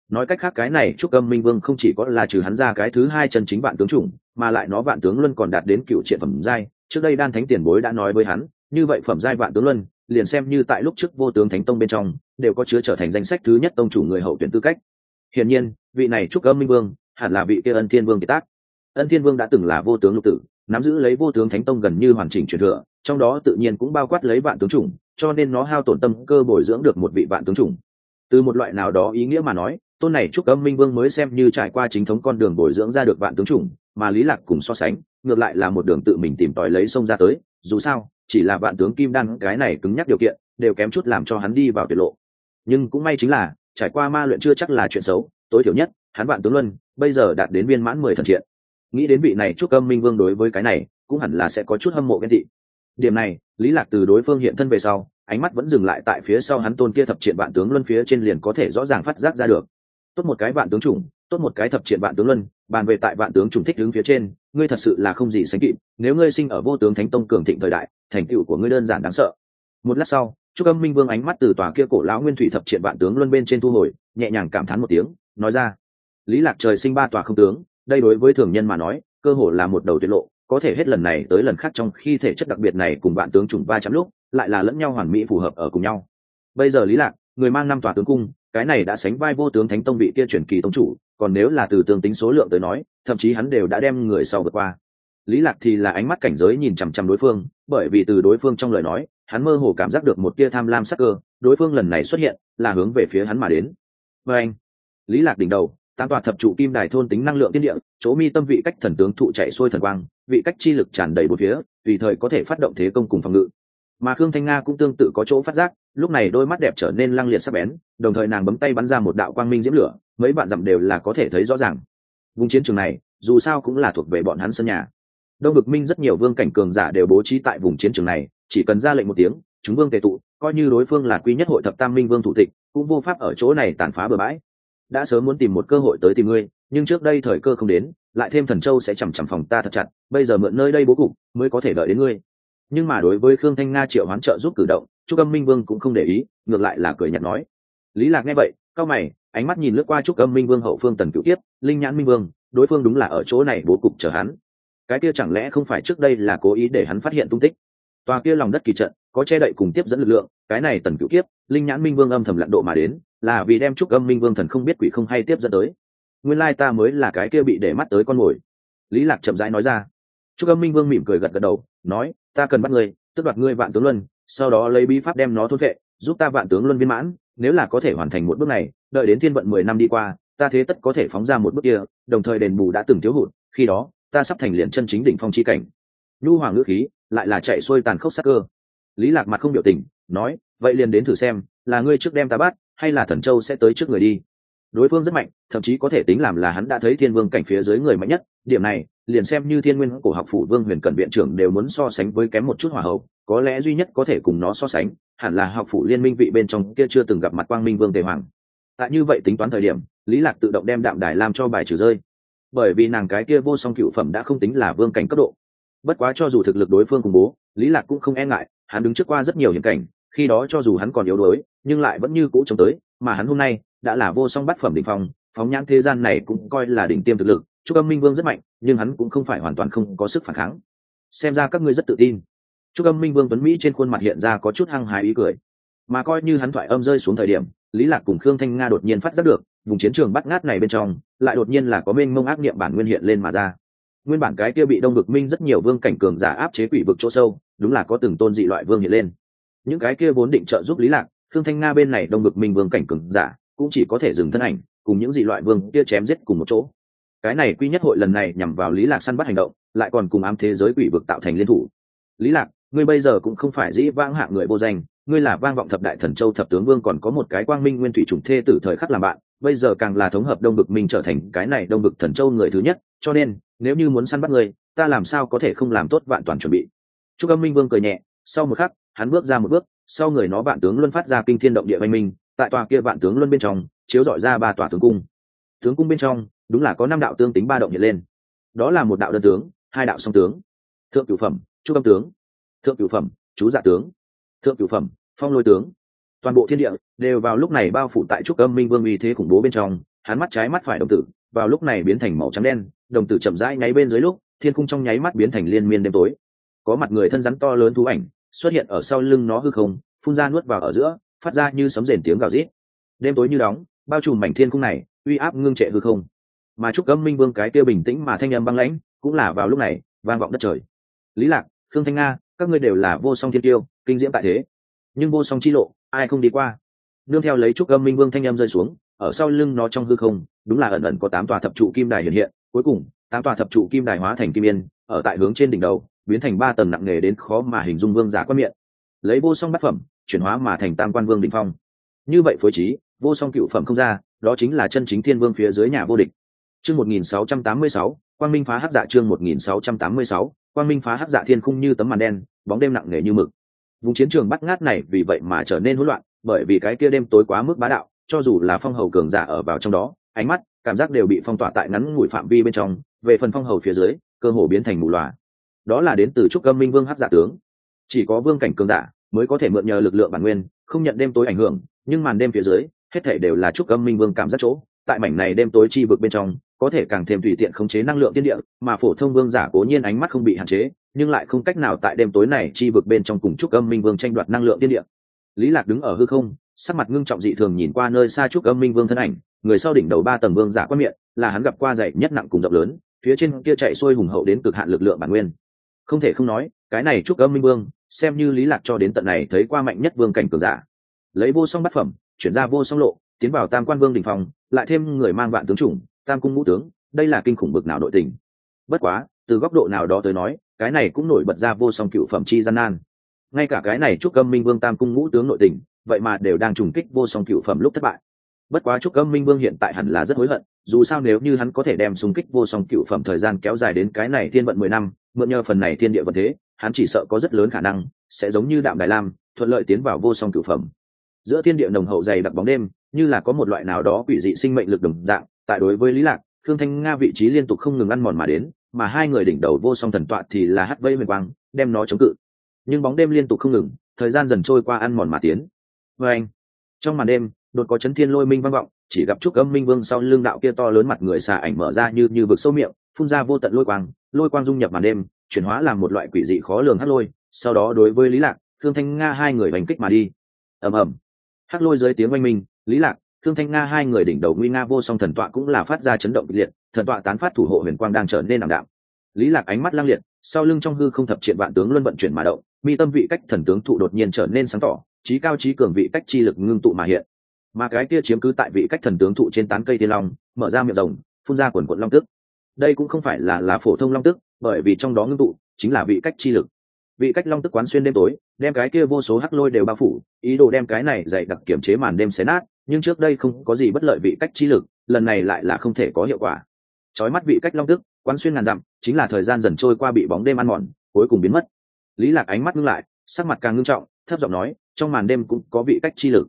Nói cách khác cái này trúc âm minh vương không chỉ có là trừ hắn ra cái thứ hai chân chính vạn tướng chủng mà lại nó vạn tướng luân còn đạt đến cựu triện phẩm giai, trước đây đan thánh tiền bối đã nói với hắn, như vậy phẩm giai vạn tướng luân, liền xem như tại lúc trước vô tướng thánh tông bên trong, đều có chứa trở thành danh sách thứ nhất tông chủ người hậu tuyển tư cách. Hiển nhiên, vị này trúc âm minh vương, hẳn là vị kia ân thiên vương kiệt tác. Ân thiên vương đã từng là vô tướng lục tử, nắm giữ lấy vô tướng thánh tông gần như hoàn chỉnh truyền thừa, trong đó tự nhiên cũng bao quát lấy vạn tướng chủng, cho nên nó hao tổn tâm cơ bồi dưỡng được một vị vạn tướng chủng. Từ một loại nào đó ý nghĩa mà nói, tôn này trúc âm minh vương mới xem như trải qua chính thống con đường bồi dưỡng ra được vạn tướng chủng mà lý lạc cùng so sánh, ngược lại là một đường tự mình tìm tòi lấy sông ra tới, dù sao, chỉ là vạn tướng kim đan, cái này cứng nhắc điều kiện, đều kém chút làm cho hắn đi vào tuyệt lộ. Nhưng cũng may chính là, trải qua ma luyện chưa chắc là chuyện xấu, tối thiểu nhất, hắn vạn tướng luân, bây giờ đạt đến viên mãn mười thần triện. Nghĩ đến vị này chúc âm minh vương đối với cái này, cũng hẳn là sẽ có chút hâm mộ ghen thị. điểm này, lý lạc từ đối phương hiện thân về sau, ánh mắt vẫn dừng lại tại phía sau hắn tôn kia thập triện vạn tướng luân phía trên liền có thể rõ ràng phát giác ra được. Tốt một cái vạn tướng chủng, tốt một cái thập triện vạn tướng luân bàn về tại vạn tướng trùng thích đứng phía trên, ngươi thật sự là không gì sánh kịp, nếu ngươi sinh ở vô tướng thánh tông cường thịnh thời đại, thành tựu của ngươi đơn giản đáng sợ. Một lát sau chu âm minh vương ánh mắt từ tòa kia cổ lão nguyên thủy thập triện vạn tướng luân bên trên thu hồi, nhẹ nhàng cảm thán một tiếng, nói ra, lý lạc trời sinh ba tòa không tướng, đây đối với thường nhân mà nói, cơ hồ là một đầu tiết lộ, có thể hết lần này tới lần khác trong khi thể chất đặc biệt này cùng vạn tướng trùng ba trăm lúc, lại là lẫn nhau hoàn mỹ phù hợp ở cùng nhau. Bây giờ lý lạc, người mang năm tòa tướng cung cái này đã sánh vai vô tướng thánh tông vị kia chuyển kỳ tông chủ, còn nếu là từ tương tính số lượng tới nói, thậm chí hắn đều đã đem người sau vượt qua. Lý lạc thì là ánh mắt cảnh giới nhìn chằm chằm đối phương, bởi vì từ đối phương trong lời nói, hắn mơ hồ cảm giác được một tia tham lam sắc cơ, đối phương lần này xuất hiện, là hướng về phía hắn mà đến. Và anh, lý lạc đỉnh đầu tam tòa thập trụ kim đài thôn tính năng lượng tiên địa, chỗ mi tâm vị cách thần tướng thụ chạy xuôi thần quang, vị cách chi lực tràn đầy bốn phía, tùy thời có thể phát động thế công cùng phòng ngự mà khương thanh nga cũng tương tự có chỗ phát giác, lúc này đôi mắt đẹp trở nên lăng liệt sắc bén, đồng thời nàng bấm tay bắn ra một đạo quang minh diễm lửa, mấy bạn dặm đều là có thể thấy rõ ràng. Vùng chiến trường này, dù sao cũng là thuộc về bọn hắn sân nhà. Đông Bực minh rất nhiều vương cảnh cường giả đều bố trí tại vùng chiến trường này, chỉ cần ra lệnh một tiếng, chúng vương tề tụ, coi như đối phương là quý nhất hội thập tam minh vương thủ tịch, cũng vô pháp ở chỗ này tàn phá bừa bãi. Đã sớm muốn tìm một cơ hội tới tìm ngươi, nhưng trước đây thời cơ không đến, lại thêm thần châu sẽ chằm chằm phòng ta thật chặt, bây giờ mượn nơi đây bố cục, mới có thể đợi đến ngươi nhưng mà đối với khương thanh nga triệu hoán trợ giúp cử động chu âm minh vương cũng không để ý, ngược lại là cười nhạt nói. Lý lạc nghe vậy, cao mày, ánh mắt nhìn lướt qua trúc âm minh vương hậu phương tần cửu tiếp linh nhãn minh vương, đối phương đúng là ở chỗ này bố cục chờ hắn. Cái kia chẳng lẽ không phải trước đây là cố ý để hắn phát hiện tung tích? Tòa kia lòng đất kỳ trận, có che đậy cùng tiếp dẫn lực lượng, cái này tần cửu tiếp linh nhãn minh vương âm thầm lặn độ mà đến, là vì đem trúc âm minh vương thần không biết quỷ không hay tiếp dẫn tới. Nguyên lai ta mới là cái kia bị để mắt tới con mồi. Lý lạc chậm rãi nói ra. Trúc âm minh vương mỉm cười gật gật đầu, nói ta cần bắt ngươi tức đoạt ngươi vạn tướng luân, sau đó lấy bí pháp đem nó thôn vệ giúp ta vạn tướng luân viên mãn, nếu là có thể hoàn thành một bước này, đợi đến thiên vận mười năm đi qua, ta thế tất có thể phóng ra một bước kia, đồng thời đền bù đã từng thiếu hụt, khi đó, ta sắp thành liền chân chính đỉnh phong chi cảnh. Nhu hoàng ngữ khí, lại là chạy xuôi tàn khốc sắc cơ. Lý lạc mặt không biểu tình, nói, vậy liền đến thử xem, là ngươi trước đem ta bắt, hay là thần châu sẽ tới trước người đi. Đối phương rất mạnh, thậm chí có thể tính làm là hắn đã thấy thiên vương cảnh phía dưới người mạnh nhất, điểm này liền xem như thiên nguyên cổ học phủ vương huyền cận viện trưởng đều muốn so sánh với kém một chút hòa hậu, có lẽ duy nhất có thể cùng nó so sánh, hẳn là học phủ liên minh vị bên trong kia chưa từng gặp mặt quang minh vương tề hoàng. Tại như vậy tính toán thời điểm, lý lạc tự động đem đạm đài làm cho bài trừ rơi. Bởi vì nàng cái kia vô song cựu phẩm đã không tính là vương cảnh cấp độ. Bất quá cho dù thực lực đối phương cùng bố, lý lạc cũng không e ngại, hắn đứng trước qua rất nhiều hiểm cảnh, khi đó cho dù hắn còn yếu đuối, nhưng lại vẫn như cũ chống tới, mà hắn hôm nay đã là vô song bát phẩm đỉnh phong, phóng nhãn thế gian này cũng coi là đỉnh tiêm thực lực trúc âm minh vương rất mạnh, nhưng hắn cũng không phải hoàn toàn không có sức phản kháng. Xem ra các ngươi rất tự tin. Trúc âm minh vương tuấn mỹ trên khuôn mặt hiện ra có chút hăng hái ý cười. Mà coi như hắn thoại âm rơi xuống thời điểm, lý lạc cùng khương thanh nga đột nhiên phát giác được, vùng chiến trường bắt ngát này bên trong, lại đột nhiên là có mênh mông ác niệm bản nguyên hiện lên mà ra. Nguyên bản cái kia bị đông vực minh rất nhiều vương cảnh cường giả áp chế quỷ vực chỗ sâu, đúng là có từng tôn dị loại vương hiện lên. Những cái kia vốn định trợ giúp lý lạc, khương thanh nga bên này đông vực minh vương cảnh cường giả, cũng chỉ có thể dừng thân ảnh, cùng những dị loại vương kia chém giết cùng một chỗ cái này quy nhất hội lần này nhằm vào lý lạc săn bắt hành động, lại còn cùng ám thế giới quỷ vực tạo thành liên thủ. Lý lạc, ngươi bây giờ cũng không phải dĩ vãng hạng người vô danh, ngươi là vang vọng thập đại thần châu thập tướng vương còn có một cái quang minh nguyên thủy trùng thê tử thời khắc làm bạn, bây giờ càng là thống hợp đông vực minh trở thành cái này đông vực thần châu người thứ nhất, cho nên, nếu như muốn săn bắt ngươi, ta làm sao có thể không làm tốt vạn toàn chuẩn bị? Chúc âm minh vương cười nhẹ, sau một khắc, hắn bước ra một bước, sau người nó vạn tướng luân phát ra kinh thiên động địa văn minh, tại tòa kia vạn tướng luân bên trong, chiếu dọi ra ba tòa tướng cung. Tướng cung bên trong đúng là có năm đạo tương tính ba động hiện lên. Đó là một đạo đơn tướng, hai đạo song tướng. Thượng cửu phẩm, chu âm tướng. Thượng cửu phẩm, chú dạ tướng. Thượng cửu phẩm, phong lôi tướng. Toàn bộ thiên địa đều vào lúc này bao phủ tại trúc âm minh vương uy thế khủng bố bên trong, hắn mắt trái mắt phải đồng tử, vào lúc này biến thành màu trắng đen, đồng tử chậm rãi nháy bên dưới lúc, thiên cung trong nháy mắt biến thành liên miên đêm tối. Có mặt người thân rắn to lớn thú ảnh, xuất hiện ở sau lưng nó hư không, phun ra nuốt vào ở giữa, phát ra như sấm rền tiếng gào rít. Đêm tối như đóng, bao trùm mảnh thiên cung này, uy áp ngưng trệ hư không mà trúc âm minh vương cái kia bình tĩnh mà thanh âm băng lãnh cũng là vào lúc này vang vọng đất trời. Lý lạc, khương thanh nga, các ngươi đều là vô song thiên tiêu kinh diễm tại thế. Nhưng vô song chi lộ, ai không đi qua? Nương theo lấy trúc âm minh vương thanh âm rơi xuống, ở sau lưng nó trong hư không, đúng là ẩn ẩn có tám tòa thập trụ kim đài hiện hiện, cuối cùng, tám tòa thập trụ kim đài hóa thành kim yên, ở tại hướng trên đỉnh đầu, biến thành ba tầng nặng nề đến khó mà hình dung vương giả quan miệng. Lấy vô song bát phẩm, chuyển hóa mà thành tam quan vương đỉnh phong. Như vậy phối trí, vô song cựu phẩm không ra, đó chính là chân chính thiên vương phía dưới nhà vô địch chương một nghìn sáu trăm tám mươi sáu, quang minh phá hắc dạ chương một nghìn sáu trăm tám mươi sáu, quang minh phá hắc dạ thiên khung như tấm màn đen, bóng đêm nặng nề như mực. Vùng chiến trường bắt ngát này vì vậy mà trở nên hỗn loạn, bởi vì cái kia đêm tối quá mức bá đạo, cho dù là phong hầu cường giả ở vào trong đó, ánh mắt, cảm giác đều bị phong tỏa tại ngắn ngủi phạm vi bên trong, về phần phong hầu phía dưới, cơ hồ biến thành mù loà. Đó là đến từ trúc âm minh vương hắc dạ tướng. Chỉ có vương cảnh cường giả mới có thể mượn nhờ lực lượng bản nguyên, không nhận đêm tối ảnh hưởng, nhưng màn đêm phía dưới, hết thảy đều là trúc âm minh vương cảm giác chỗ. Tại mảnh này đêm tối chi vực bên trong có thể càng thêm tùy tiện khống chế năng lượng tiên địa, mà phổ thông vương giả cố nhiên ánh mắt không bị hạn chế, nhưng lại không cách nào tại đêm tối này chi vực bên trong cùng trúc âm minh vương tranh đoạt năng lượng tiên địa. Lý lạc đứng ở hư không, sắc mặt ngưng trọng dị thường nhìn qua nơi xa trúc âm minh vương thân ảnh, người sau đỉnh đầu ba tầng vương giả quan miệng, là hắn gặp qua dày nhất nặng cùng rộng lớn, phía trên kia chạy xuôi hùng hậu đến cực hạn lực lượng bản nguyên. Không thể không nói, cái này trúc âm minh vương, xem như lý lạc cho đến tận này thấy qua mạnh nhất vương cảnh cường giả. Lấy vô song bát phẩm, chuyển ra vô song lộ, tiến vào tam quan vương đỉnh phòng, lại thêm người mang vạn tướng chủng tam cung ngũ tướng, đây là kinh khủng bực nào nội tình. Bất quá, từ góc độ nào đó tới nói, cái này cũng nổi bật ra vô song cựu phẩm chi gian nan. Ngay cả cái này trúc âm minh vương tam cung ngũ tướng nội tình, vậy mà đều đang trùng kích vô song cựu phẩm lúc thất bại. Bất quá trúc âm minh vương hiện tại hẳn là rất hối hận, dù sao nếu như hắn có thể đem xung kích vô song cựu phẩm thời gian kéo dài đến cái này thiên vận mười năm, mượn nhờ phần này thiên địa vận thế, hắn chỉ sợ có rất lớn khả năng sẽ giống như đạm đài lam, thuận lợi tiến vào vô song cựu phẩm. Giữa thiên địa nồng hậu dày đặc bóng đêm, như là có một loại nào đó quỷ dị sinh mệnh lực đồng dạng tại đối với lý lạc thương thanh nga vị trí liên tục không ngừng ăn mòn mà đến, mà hai người đỉnh đầu vô song thần tọa thì là hắt vây huyền quang, đem nó chống cự. Nhưng bóng đêm liên tục không ngừng, thời gian dần trôi qua ăn mòn mà tiến. Vê anh, trong màn đêm, đột có chấn thiên lôi minh vang vọng, chỉ gặp trúc âm minh vương sau lưng đạo kia to lớn mặt người xà ảnh mở ra như như vực sâu miệng, phun ra vô tận lôi quang lôi quang dung nhập màn đêm, chuyển hóa làm một loại quỷ dị khó lường hắc lôi. Sau đó đối với lý lạc thương thanh nga hai người bành kích mà đi. Ầm ầm. Hắc lôi dưới tiếng oanh minh, lý lạc thương thanh nga hai người đỉnh đầu nguy nga vô song thần tọa cũng là phát ra chấn động kịch liệt, thần tọa tán phát thủ hộ huyền quang đang trở nên ảm đạm. Lý lạc ánh mắt lăng liệt, sau lưng trong hư không thập triện vạn tướng luân vận chuyển mà động, mi tâm vị cách thần tướng thụ đột nhiên trở nên sáng tỏ, trí cao trí cường vị cách chi lực ngưng tụ mà hiện. Mà cái kia chiếm cứ tại vị cách thần tướng thụ trên tán cây thiên long, mở ra miệng rồng, phun ra quần quần long tức. Đây cũng không phải là là phổ thông long tức, bởi vì trong đó ngưng tụ chính là vị cách chi lực. Vị cách long tức quán xuyên đêm tối, đem cái kia vô số hắc lôi đều bao phủ, ý đồ đem cái này dày đặc kiểm chế màn đêm xé nát nhưng trước đây không có gì bất lợi vị cách chi lực, lần này lại là không thể có hiệu quả. Trói mắt vị cách long tức quán xuyên ngàn dặm, chính là thời gian dần trôi qua bị bóng đêm ăn mòn, cuối cùng biến mất. Lý lạc ánh mắt ngưng lại, sắc mặt càng ngưng trọng, thấp giọng nói, trong màn đêm cũng có vị cách chi lực.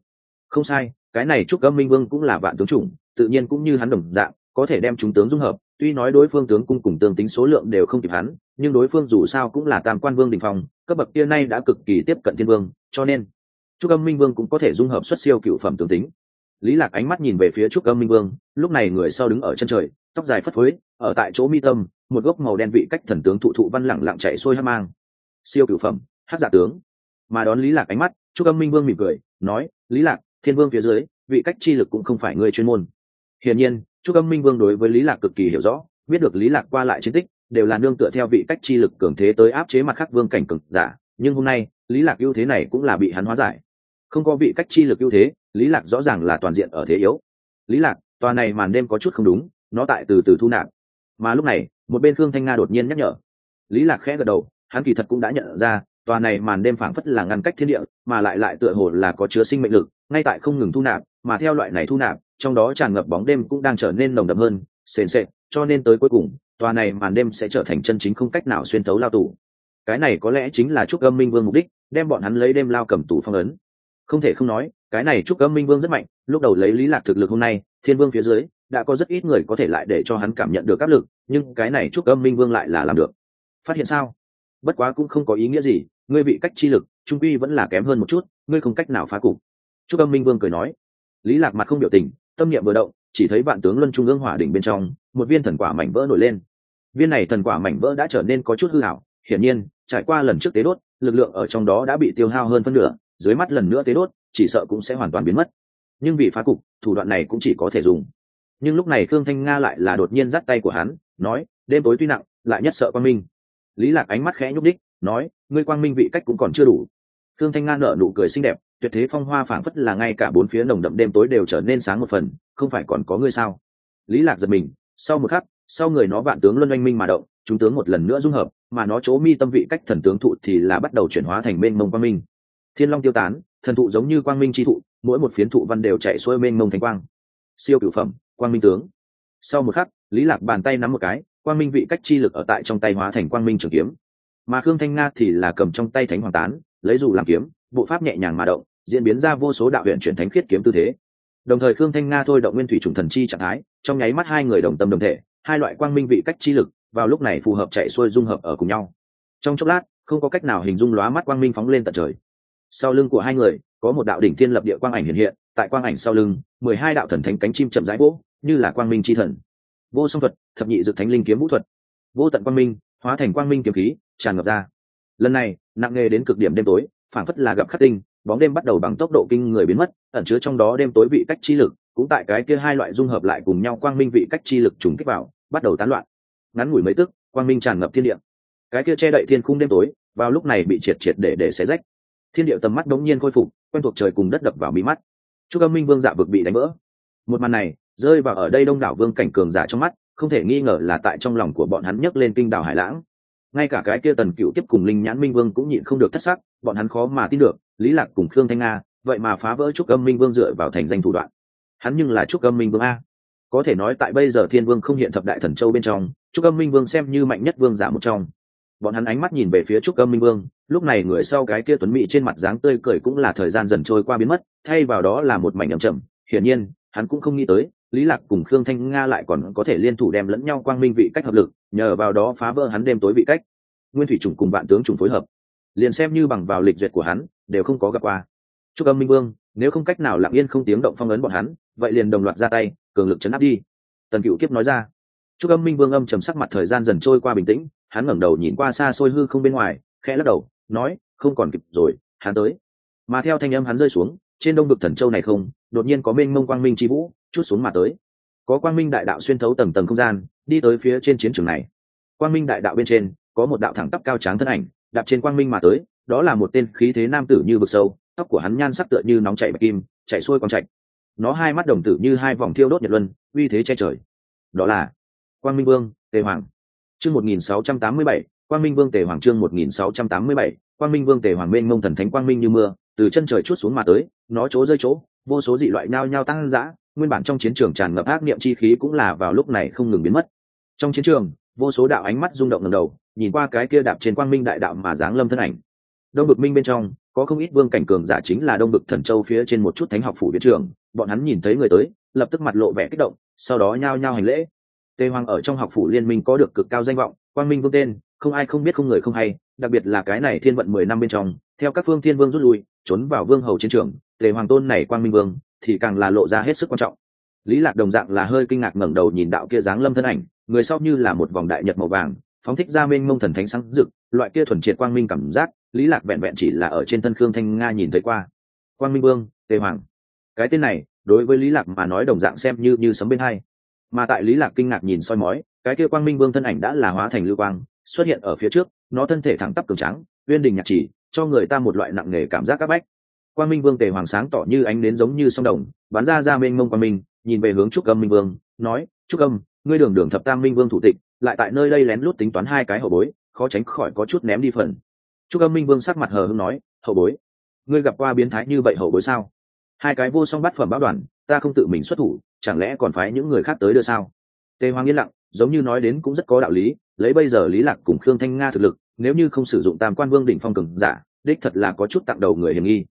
Không sai, cái này trúc âm minh vương cũng là vạn tướng chủng, tự nhiên cũng như hắn đồng dạng, có thể đem chúng tướng dung hợp, tuy nói đối phương tướng cung cùng tương tính số lượng đều không kịp hắn, nhưng đối phương dù sao cũng là tam quan vương đình phong, cấp bậc kia nay đã cực kỳ tiếp cận thiên vương, cho nên trúc âm minh vương cũng có thể dung hợp xuất siêu cựu phẩm tướng tính lý lạc ánh mắt nhìn về phía trúc âm minh vương, lúc này người sau đứng ở chân trời, tóc dài phất phới, ở tại chỗ mi tâm, một gốc màu đen vị cách thần tướng thụ thụ văn lẳng lặng chạy xuôi hát mang. Siêu cửu phẩm, hát giả tướng. Mà đón lý lạc ánh mắt, trúc âm minh vương mỉm cười, nói, lý lạc, thiên vương phía dưới, vị cách chi lực cũng không phải người chuyên môn. Hiển nhiên, trúc âm minh vương đối với lý lạc cực kỳ hiểu rõ, biết được lý lạc qua lại chiến tích, đều là nương tựa theo vị cách chi lực cường thế tới áp chế mặt khắc vương cảnh cực giả. Nhưng hôm nay, lý lạc ưu thế này cũng là bị hắn hóa giải không có vị cách chi lực ưu thế, lý lạc rõ ràng là toàn diện ở thế yếu. Lý lạc, tòa này màn đêm có chút không đúng, nó tại từ từ thu nạp. Mà lúc này, một bên khương thanh nga đột nhiên nhắc nhở. Lý lạc khẽ gật đầu, hắn kỳ thật cũng đã nhận ra, tòa này màn đêm phảng phất là ngăn cách thiên địa, mà lại lại tựa hồ là có chứa sinh mệnh lực, ngay tại không ngừng thu nạp, mà theo loại này thu nạp, trong đó tràn ngập bóng đêm cũng đang trở nên nồng đậm hơn, sền sệt, cho nên tới cuối cùng, tòa này màn đêm sẽ trở thành chân chính không cách nào xuyên tấu lao tù. Cái này có lẽ chính là trúc âm minh vương mục đích, đem bọn hắn lấy đêm lao cầm tù phong ấn không thể không nói, cái này chúc âm minh vương rất mạnh, lúc đầu lấy lý lạc thực lực hôm nay, thiên vương phía dưới, đã có rất ít người có thể lại để cho hắn cảm nhận được áp lực, nhưng cái này chúc âm minh vương lại là làm được. Phát hiện sao? Bất quá cũng không có ý nghĩa gì, ngươi bị cách chi lực, trung quy vẫn là kém hơn một chút, ngươi không cách nào phá cục. Chúc âm minh vương cười nói. Lý lạc mặt không biểu tình, tâm niệm vừa động, chỉ thấy vạn tướng luân trung ương hỏa đỉnh bên trong, một viên thần quả mảnh vỡ nổi lên. Viên này thần quả mảnh vỡ đã trở nên có chút hư hảo hiển nhiên, trải qua lần trước tế đốt, lực lượng ở trong đó đã bị tiêu hao hơn phân nửa dưới mắt lần nữa tế đốt, chỉ sợ cũng sẽ hoàn toàn biến mất. Nhưng vì phá cục, thủ đoạn này cũng chỉ có thể dùng. Nhưng lúc này khương thanh nga lại là đột nhiên dắt tay của hắn, nói, đêm tối tuy nặng, lại nhất sợ quang minh. Lý lạc ánh mắt khẽ nhúc đích nói, ngươi quang minh vị cách cũng còn chưa đủ. Khương thanh nga nở nụ cười xinh đẹp, tuyệt thế phong hoa phảng phất là ngay cả bốn phía nồng đậm đêm tối đều trở nên sáng một phần, không phải còn có ngươi sao? Lý lạc giật mình, sau một khắc, sau người nó vạn tướng luân oanh minh mà động, chúng tướng một lần nữa dung hợp, mà nó chỗ mi tâm vị cách thần tướng thụ thì là bắt đầu chuyển hóa thành mênh mông quang minh thiên long tiêu tán, thần thụ giống như quang minh chi thụ, mỗi một phiến thụ văn đều chạy xuôi mênh mông thánh quang. Siêu cửu phẩm, quang minh tướng. Sau một khắc, lý lạc bàn tay nắm một cái, quang minh vị cách chi lực ở tại trong tay hóa thành quang minh trường kiếm. Mà khương thanh nga thì là cầm trong tay thánh hoàng tán, lấy dù làm kiếm, bộ pháp nhẹ nhàng mà động, diễn biến ra vô số đạo huyện chuyển thánh khiết kiếm tư thế. Đồng thời khương thanh nga thôi động nguyên thủy trùng thần chi trạng thái, trong nháy mắt hai người đồng tâm đồng thể, hai loại quang minh vị cách chi lực vào lúc này phù hợp chạy xuôi dung hợp ở cùng nhau. Trong chốc lát, không có cách nào hình dung lóa mắt quang minh phóng lên tận trời sau lưng của hai người, có một đạo đỉnh thiên lập địa quang ảnh hiện hiện, tại quang ảnh sau lưng, mười hai đạo thần thánh cánh chim chậm rãi vỗ, như là quang minh chi thần. Vô song thuật, thập nhị dược thánh linh kiếm vũ thuật. Vô tận quang minh, hóa thành quang minh kiếm khí, tràn ngập ra. Lần này, nặng nề đến cực điểm đêm tối, phảng phất là gặp khắc tinh, bóng đêm bắt đầu bằng tốc độ kinh người biến mất, ẩn chứa trong đó đêm tối vị cách chi lực, cũng tại cái kia hai loại dung hợp lại cùng nhau quang minh vị cách chi lực trùng kích vào, bắt đầu tán loạn. Ngắn ngủi mấy tức, quang minh tràn ngập thiên địa. Cái kia che đậy thiên khung đêm tối, vào lúc này bị triệt triệt để để xé rách thiên điệu tầm mắt đống nhiên khôi phục, quen thuộc trời cùng đất đập vào mí mắt. Chúc âm minh vương dạ vực bị đánh vỡ. Một màn này, rơi vào ở đây đông đảo vương cảnh cường giả trong mắt, không thể nghi ngờ là tại trong lòng của bọn hắn nhấc lên kinh đảo hải lãng. Ngay cả cái kia tần cựu tiếp cùng linh nhãn minh vương cũng nhịn không được thất sắc, bọn hắn khó mà tin được, lý lạc cùng khương thanh nga, vậy mà phá vỡ trúc âm minh vương dựa vào thành danh thủ đoạn. Hắn nhưng là trúc âm minh vương a. Có thể nói tại bây giờ thiên vương không hiện thập đại thần châu bên trong trúc âm minh vương xem như mạnh nhất vương giả một trong. Bọn hắn ánh mắt nhìn về phía trúc âm minh vương lúc này người sau cái kia tuấn mỹ trên mặt dáng tươi cười cũng là thời gian dần trôi qua biến mất, thay vào đó là một mảnh ẩm chậm. Hiển nhiên, hắn cũng không nghĩ tới, lý lạc cùng khương thanh nga lại còn có thể liên thủ đem lẫn nhau quang minh vị cách hợp lực, nhờ vào đó phá vỡ hắn đêm tối vị cách. Nguyên thủy trùng cùng bạn tướng trùng phối hợp. Liền xem như bằng vào lịch duyệt của hắn, đều không có gặp qua. Chúc âm minh vương, nếu không cách nào lặng yên không tiếng động phong ấn bọn hắn, vậy liền đồng loạt ra tay, cường lực chấn áp đi. Tần cựu kiếp nói ra. Chúc âm minh vương âm trầm sắc mặt thời gian dần trôi qua bình tĩnh, hắn ngẩng đầu nhìn qua xa xôi hư không bên ngoài, khẽ lắc đầu nói, không còn kịp rồi, hắn tới. Mà theo thanh âm hắn rơi xuống, trên đông vực thần châu này không, đột nhiên có mênh mông quang minh chi vũ, chút xuống mà tới. Có quang minh đại đạo xuyên thấu tầng tầng không gian, đi tới phía trên chiến trường này. Quang minh đại đạo bên trên, có một đạo thẳng tắp cao tráng thân ảnh, đạp trên quang minh mà tới, đó là một tên khí thế nam tử như vực sâu, tóc của hắn nhan sắc tựa như nóng chảy bạch kim, chạy xuôi quang trạch. Nó hai mắt đồng tử như hai vòng thiêu đốt nhật luân, uy thế che trời. Đó là quang minh vương, tề hoàng. Chương một nghìn sáu trăm tám mươi bảy quang minh vương tề hoàng chương một nghìn sáu trăm tám mươi bảy, quang minh vương tề hoàng mênh mông thần thánh quang minh như mưa, từ chân trời chút xuống mà tới, nó chỗ rơi chỗ, vô số dị loại nhao nhao tăng dã, nguyên bản trong chiến trường tràn ngập ác niệm chi khí cũng là vào lúc này không ngừng biến mất. Trong chiến trường, vô số đạo ánh mắt rung động ngầm đầu, nhìn qua cái kia đạp trên quang minh đại đạo mà giáng lâm thân ảnh. Đông bực minh bên trong, có không ít vương cảnh cường giả chính là đông bực thần châu phía trên một chút thánh học phủ viện trường bọn hắn nhìn thấy người tới, lập tức mặt lộ vẻ kích động, sau đó nhao nhao hành lễ. Tề hoàng ở trong học phủ liên minh có được cực cao danh vọng, quang minh vương tên không ai không biết không người không hay, đặc biệt là cái này thiên vận mười năm bên trong, theo các phương thiên vương rút lui, trốn vào vương hầu chiến trường, tề hoàng tôn này quang minh vương, thì càng là lộ ra hết sức quan trọng. Lý lạc đồng dạng là hơi kinh ngạc ngẩng đầu nhìn đạo kia dáng lâm thân ảnh, người sau như là một vòng đại nhật màu vàng, phóng thích ra mênh mông thần thánh sáng rực, loại kia thuần triệt quang minh cảm giác, lý lạc vẹn vẹn chỉ là ở trên thân khương thanh nga nhìn thấy qua. Quang minh vương, tề hoàng. Cái tên này, đối với lý lạc mà nói đồng dạng xem như như sấm bên hai. Mà tại lý lạc kinh ngạc nhìn soi mói, cái kia quang minh vương thân ảnh đã là hóa thành lưu quang xuất hiện ở phía trước, nó thân thể thẳng tắp cường trắng uyên đình nhạc chỉ, cho người ta một loại nặng nề cảm giác các bách. Quang minh vương tề hoàng sáng tỏ như ánh đến giống như sông đồng, bắn ra ra mênh mông quan minh, nhìn về hướng trúc âm minh vương, nói, trúc âm, ngươi đường đường thập tam minh vương thủ tịch, lại tại nơi đây lén lút tính toán hai cái hậu bối, khó tránh khỏi có chút ném đi phần. Trúc âm minh vương sắc mặt hờ hưng nói, hậu bối, ngươi gặp qua biến thái như vậy hậu bối sao? Hai cái vô song bát phẩm báo đoàn, ta không tự mình xuất thủ, chẳng lẽ còn phải những người khác tới đưa sao? Tề hoàng yên lặng giống như nói đến cũng rất có đạo lý, lấy bây giờ lý lạc cùng khương thanh nga thực lực, nếu như không sử dụng tam quan vương đỉnh phong cường giả, đích thật là có chút tặng đầu người hiểm nghi.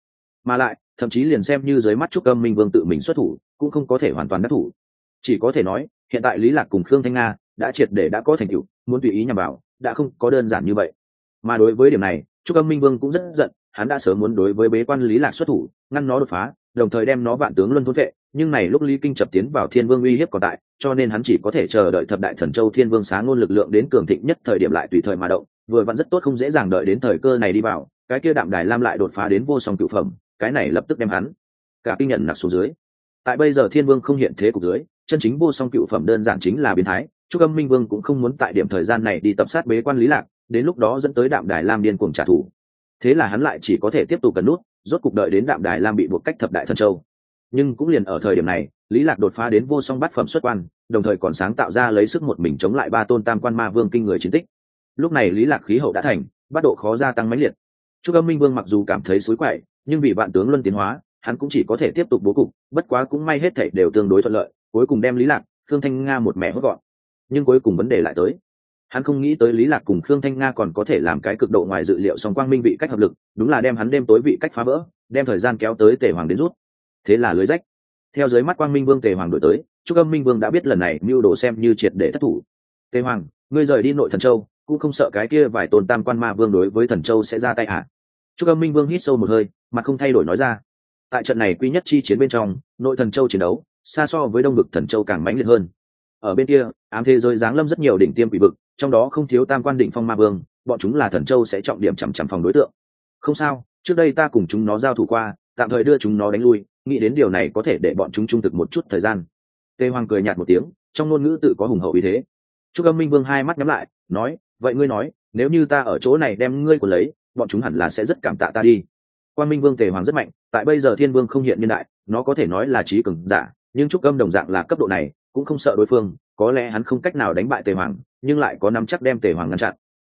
Mà lại, thậm chí liền xem như dưới mắt trúc âm minh vương tự mình xuất thủ, cũng không có thể hoàn toàn đắc thủ. Chỉ có thể nói, hiện tại lý lạc cùng khương thanh nga đã triệt để đã có thành tựu, muốn tùy ý nhằm vào, đã không có đơn giản như vậy. Mà đối với điểm này, trúc âm minh vương cũng rất giận, hắn đã sớm muốn đối với bế quan lý lạc xuất thủ, ngăn nó đột phá, đồng thời đem nó vạn tướng luân thôn vệ nhưng này lúc lý kinh chập tiến vào thiên vương uy hiếp còn tại, cho nên hắn chỉ có thể chờ đợi thập đại thần châu thiên vương sáng ngôn lực lượng đến cường thịnh nhất thời điểm lại tùy thời mà động, vừa vẫn rất tốt không dễ dàng đợi đến thời cơ này đi vào, cái kia đạm đài lam lại đột phá đến vô song cựu phẩm, cái này lập tức đem hắn cả kinh nhận nặc xuống dưới. Tại bây giờ thiên vương không hiện thế cục dưới, chân chính vô song cựu phẩm đơn giản chính là biến thái chúc âm minh vương cũng không muốn tại điểm thời gian này đi tập sát bế quan lý lạc, đến lúc đó dẫn tới đạm đài lam điên cuồng trả thù. Thế là hắn lại chỉ có thể tiếp tục cần nút, rốt cục đợi đến đạm đài lam bị buộc cách thập đại thần châu nhưng cũng liền ở thời điểm này lý lạc đột phá đến vô song bát phẩm xuất quan đồng thời còn sáng tạo ra lấy sức một mình chống lại ba tôn tam quan ma vương kinh người chiến tích lúc này lý lạc khí hậu đã thành bắt độ khó gia tăng mãnh liệt Trúc Âm Minh Vương mặc dù cảm thấy suối quậy, nhưng vì vạn tướng luân tiến hóa, hắn cũng chỉ có thể tiếp tục bố cục, bất quá cũng may hết thảy đều tương đối thuận lợi, cuối cùng đem Lý Lạc, Khương Thanh Nga một mẹ hốt gọn. Nhưng cuối cùng vấn đề lại tới. Hắn không nghĩ tới Lý Lạc cùng Khương Thanh Nga còn có thể làm cái cực độ ngoài dự liệu song quang minh vị cách hợp lực, đúng là đem hắn đêm tối vị cách phá vỡ, đem thời gian kéo tới Tề Hoàng đến rút. Thế là lưới rách. Theo dưới mắt Quang Minh Vương Tề Hoàng đổi tới, chúc Âm Minh Vương đã biết lần này mưu đồ xem như triệt để thất thủ. Tề Hoàng, ngươi rời đi nội thần châu, cũng không sợ cái kia vài tôn tam quan ma vương đối với thần châu sẽ ra tay à? chúc Âm Minh Vương hít sâu một hơi, mặt không thay đổi nói ra. Tại trận này quy nhất chi chiến bên trong, nội thần châu chiến đấu, xa so với đông vực thần châu càng mãnh liệt hơn. Ở bên kia, ám thế giới giáng lâm rất nhiều đỉnh tiêm quỷ vực, trong đó không thiếu tam quan đỉnh phong ma vương, bọn chúng là thần châu sẽ trọng điểm chằm chằm phòng đối tượng. Không sao, trước đây ta cùng chúng nó giao thủ qua, tạm thời đưa chúng nó đánh lui, nghĩ đến điều này có thể để bọn chúng trung thực một chút thời gian. Tề Hoàng cười nhạt một tiếng, trong ngôn ngữ tự có hùng hậu ý thế. chúc Âm Minh Vương hai mắt nhắm lại, nói, vậy ngươi nói, nếu như ta ở chỗ này đem ngươi của lấy, bọn chúng hẳn là sẽ rất cảm tạ ta đi quan minh vương tề hoàng rất mạnh tại bây giờ thiên vương không hiện niên đại nó có thể nói là trí cường giả nhưng trúc âm đồng dạng là cấp độ này cũng không sợ đối phương có lẽ hắn không cách nào đánh bại tề hoàng nhưng lại có nắm chắc đem tề hoàng ngăn chặn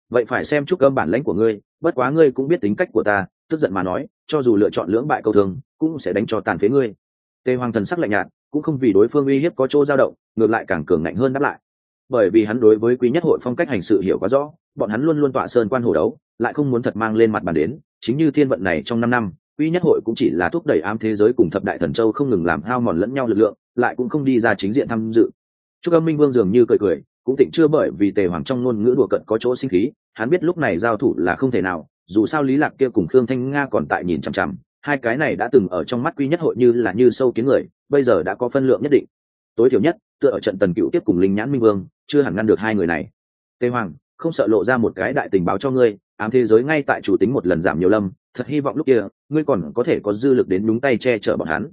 vậy phải xem trúc âm bản lãnh của ngươi bất quá ngươi cũng biết tính cách của ta tức giận mà nói cho dù lựa chọn lưỡng bại câu thường, cũng sẽ đánh cho tàn phế ngươi. Tề hoàng thần sắc lạnh nhạt, cũng không vì đối phương uy hiếp có chỗ dao động, ngược lại càng cường ngạnh hơn đáp lại. Bởi vì hắn đối với quý nhất hội phong cách hành sự hiểu quá rõ, bọn hắn luôn luôn tọa sơn quan hồ đấu, lại không muốn thật mang lên mặt bàn đến, chính như thiên vận này trong năm năm, quý nhất hội cũng chỉ là thúc đẩy ám thế giới cùng thập đại thần châu không ngừng làm hao mòn lẫn nhau lực lượng, lại cũng không đi ra chính diện tham dự. Chúc âm minh vương dường như cười cười, cũng tịnh chưa bởi vì tề hoàng trong ngôn ngữ đùa cận có chỗ sinh khí, hắn biết lúc này giao thủ là không thể nào dù sao lý lạc kia cùng khương thanh nga còn tại nhìn chằm chằm, hai cái này đã từng ở trong mắt Quy nhất hội như là như sâu kiến người, bây giờ đã có phân lượng nhất định. Tối thiểu nhất, tựa ở trận tần cựu tiếp cùng linh nhãn minh vương, chưa hẳn ngăn được hai người này. Tề hoàng, không sợ lộ ra một cái đại tình báo cho ngươi, ám thế giới ngay tại chủ tính một lần giảm nhiều lâm, thật hy vọng lúc kia, ngươi còn có thể có dư lực đến đúng tay che chở bọn hắn.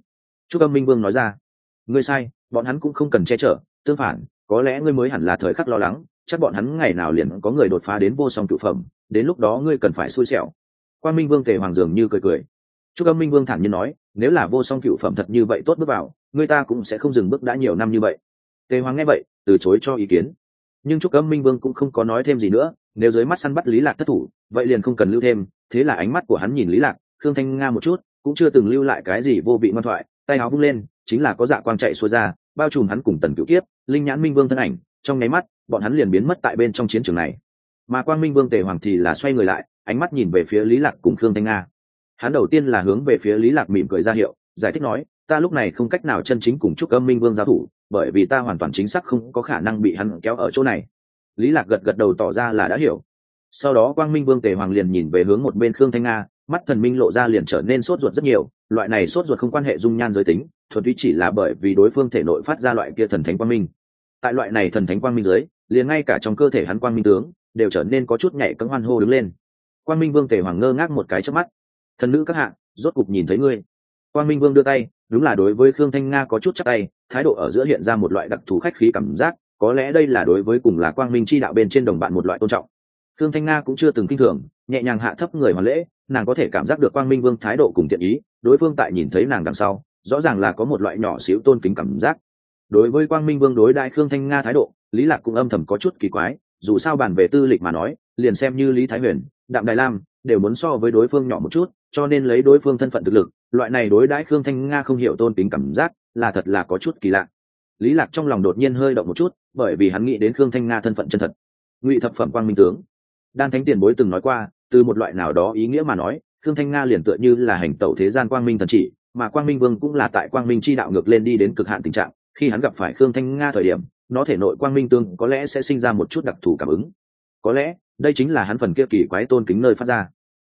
Chúc âm minh vương nói ra, ngươi sai, bọn hắn cũng không cần che chở, tương phản, có lẽ ngươi mới hẳn là thời khắc lo lắng, chắc bọn hắn ngày nào liền có người đột phá đến vô song cựu phẩm đến lúc đó ngươi cần phải xui xẻo. Quan minh vương tề hoàng dường như cười cười. Chúc âm minh vương thản nhiên nói, nếu là vô song cựu phẩm thật như vậy tốt bước vào, người ta cũng sẽ không dừng bước đã nhiều năm như vậy. Tề hoàng nghe vậy, từ chối cho ý kiến. Nhưng chúc âm minh vương cũng không có nói thêm gì nữa, nếu dưới mắt săn bắt lý lạc thất thủ, vậy liền không cần lưu thêm, thế là ánh mắt của hắn nhìn lý lạc, khương thanh nga một chút, cũng chưa từng lưu lại cái gì vô vị ngoan thoại, tay áo vung lên, chính là có dạ quang chạy xuôi ra, bao trùm hắn cùng tần cửu kiếp, linh nhãn minh vương thân ảnh, trong nháy mắt, bọn hắn liền biến mất tại bên trong chiến trường này mà quang minh vương tề hoàng thì là xoay người lại, ánh mắt nhìn về phía lý lạc cùng khương thanh nga. Hắn đầu tiên là hướng về phía lý lạc mỉm cười ra hiệu, giải thích nói, ta lúc này không cách nào chân chính cùng chúc âm minh vương giao thủ, bởi vì ta hoàn toàn chính xác không có khả năng bị hắn kéo ở chỗ này. Lý lạc gật gật đầu tỏ ra là đã hiểu. Sau đó quang minh vương tề hoàng liền nhìn về hướng một bên khương thanh nga, mắt thần minh lộ ra liền trở nên sốt ruột rất nhiều, loại này sốt ruột không quan hệ dung nhan giới tính, thuần túy chỉ là bởi vì đối phương thể nội phát ra loại kia thần thánh quang minh. Tại loại này thần thánh quang minh dưới liền ngay cả trong cơ thể hắn quang minh tướng đều trở nên có chút nhảy cấm hoan hô đứng lên. Quang minh vương tề hoàng ngơ ngác một cái trước mắt. Thần nữ các hạ, rốt cục nhìn thấy ngươi. Quang minh vương đưa tay, đúng là đối với khương thanh nga có chút chắc tay, thái độ ở giữa hiện ra một loại đặc thù khách khí cảm giác, có lẽ đây là đối với cùng là quang minh chi đạo bên trên đồng bạn một loại tôn trọng. Khương thanh nga cũng chưa từng kinh thường, nhẹ nhàng hạ thấp người hoàn lễ, nàng có thể cảm giác được quang minh vương thái độ cùng thiện ý, đối phương tại nhìn thấy nàng đằng sau, rõ ràng là có một loại nhỏ xíu tôn kính cảm giác. Đối với quang minh vương đối đại khương thanh nga thái độ, lý lạc cũng âm thầm có chút kỳ quái dù sao bàn về tư lịch mà nói, liền xem như lý thái huyền, đạm đại lam đều muốn so với đối phương nhỏ một chút, cho nên lấy đối phương thân phận thực lực, loại này đối đãi khương thanh nga không hiểu tôn kính cảm giác là thật là có chút kỳ lạ. Lý lạc trong lòng đột nhiên hơi động một chút, bởi vì hắn nghĩ đến khương thanh nga thân phận chân thật. Ngụy thập phẩm quang minh tướng. Đan thánh tiền bối từng nói qua, từ một loại nào đó ý nghĩa mà nói, khương thanh nga liền tựa như là hành tẩu thế gian quang minh thần chỉ, mà quang minh vương cũng là tại quang minh chi đạo ngược lên đi đến cực hạn tình trạng. Khi hắn gặp phải khương thanh nga thời điểm nó thể nội quang minh tương có lẽ sẽ sinh ra một chút đặc thù cảm ứng. Có lẽ, đây chính là hắn phần kia kỳ quái tôn kính nơi phát ra.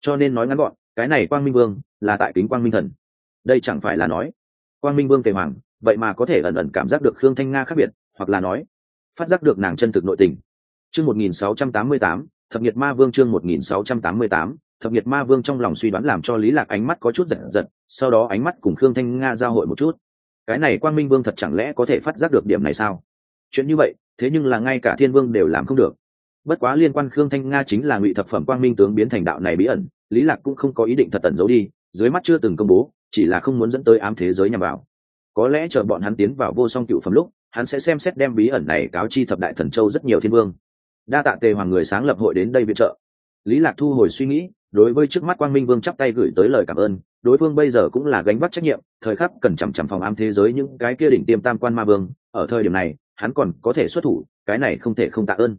Cho nên nói ngắn gọn, cái này quang minh vương là tại kính quang minh thần. Đây chẳng phải là nói, quang minh vương tề hoàng, vậy mà có thể ẩn ẩn cảm giác được khương thanh nga khác biệt, hoặc là nói, phát giác được nàng chân thực nội tình. Chương một nghìn sáu trăm tám mươi tám, thập nhiệt ma vương chương một nghìn sáu trăm tám mươi tám, thập nhiệt ma vương trong lòng suy đoán làm cho lý lạc ánh mắt có chút giật giật, sau đó ánh mắt cùng khương thanh nga giao hội một chút. Cái này quang minh vương thật chẳng lẽ có thể phát giác được điểm này sao? Chuyện như vậy, thế nhưng là ngay cả thiên vương đều làm không được. Bất quá liên quan khương thanh nga chính là ngụy thập phẩm quang minh tướng biến thành đạo này bí ẩn, lý lạc cũng không có ý định thật tẩn giấu đi, dưới mắt chưa từng công bố, chỉ là không muốn dẫn tới ám thế giới nhằm vào. Có lẽ chờ bọn hắn tiến vào vô song cựu phẩm lúc, hắn sẽ xem xét đem bí ẩn này cáo chi thập đại thần châu rất nhiều thiên vương. Đa tạ tề hoàng người sáng lập hội đến đây viện trợ. Lý lạc thu hồi suy nghĩ, đối với trước mắt quang minh vương chắp tay gửi tới lời cảm ơn, đối phương bây giờ cũng là gánh vác trách nhiệm, thời khắc cần chằm chằm phòng ám thế giới những cái kia đỉnh tiêm tam quan ma vương, ở thời điểm này hắn còn có thể xuất thủ, cái này không thể không tạ ơn.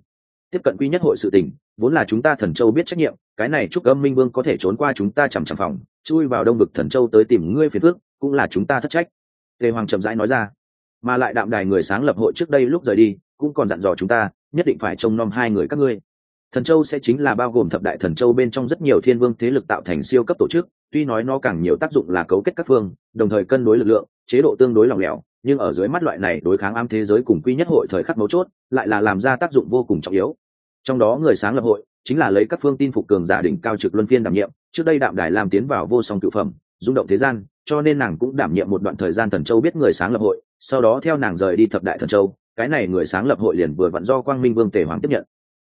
Tiếp cận quy nhất hội sự tình, vốn là chúng ta thần châu biết trách nhiệm, cái này chúc âm minh vương có thể trốn qua chúng ta chằm chằm phòng, chui vào đông vực thần châu tới tìm ngươi phiền phước cũng là chúng ta thất trách. Tề hoàng chậm rãi nói ra. Mà lại đạm đài người sáng lập hội trước đây lúc rời đi, cũng còn dặn dò chúng ta, nhất định phải trông nom hai người các ngươi. Thần châu sẽ chính là bao gồm thập đại thần châu bên trong rất nhiều thiên vương thế lực tạo thành siêu cấp tổ chức, tuy nói nó càng nhiều tác dụng là cấu kết các phương, đồng thời cân đối lực lượng, chế độ tương đối lỏng lẻo nhưng ở dưới mắt loại này đối kháng ám thế giới cùng quy nhất hội thời khắc mấu chốt, lại là làm ra tác dụng vô cùng trọng yếu. Trong đó người sáng lập hội chính là lấy các phương tin phục cường giả đỉnh cao trực luân phiên đảm nhiệm, trước đây đạm đài làm tiến vào vô song cựu phẩm, rung động thế gian, cho nên nàng cũng đảm nhiệm một đoạn thời gian thần châu biết người sáng lập hội, sau đó theo nàng rời đi thập đại thần châu, cái này người sáng lập hội liền vừa vặn do quang minh vương tề hoàng tiếp nhận.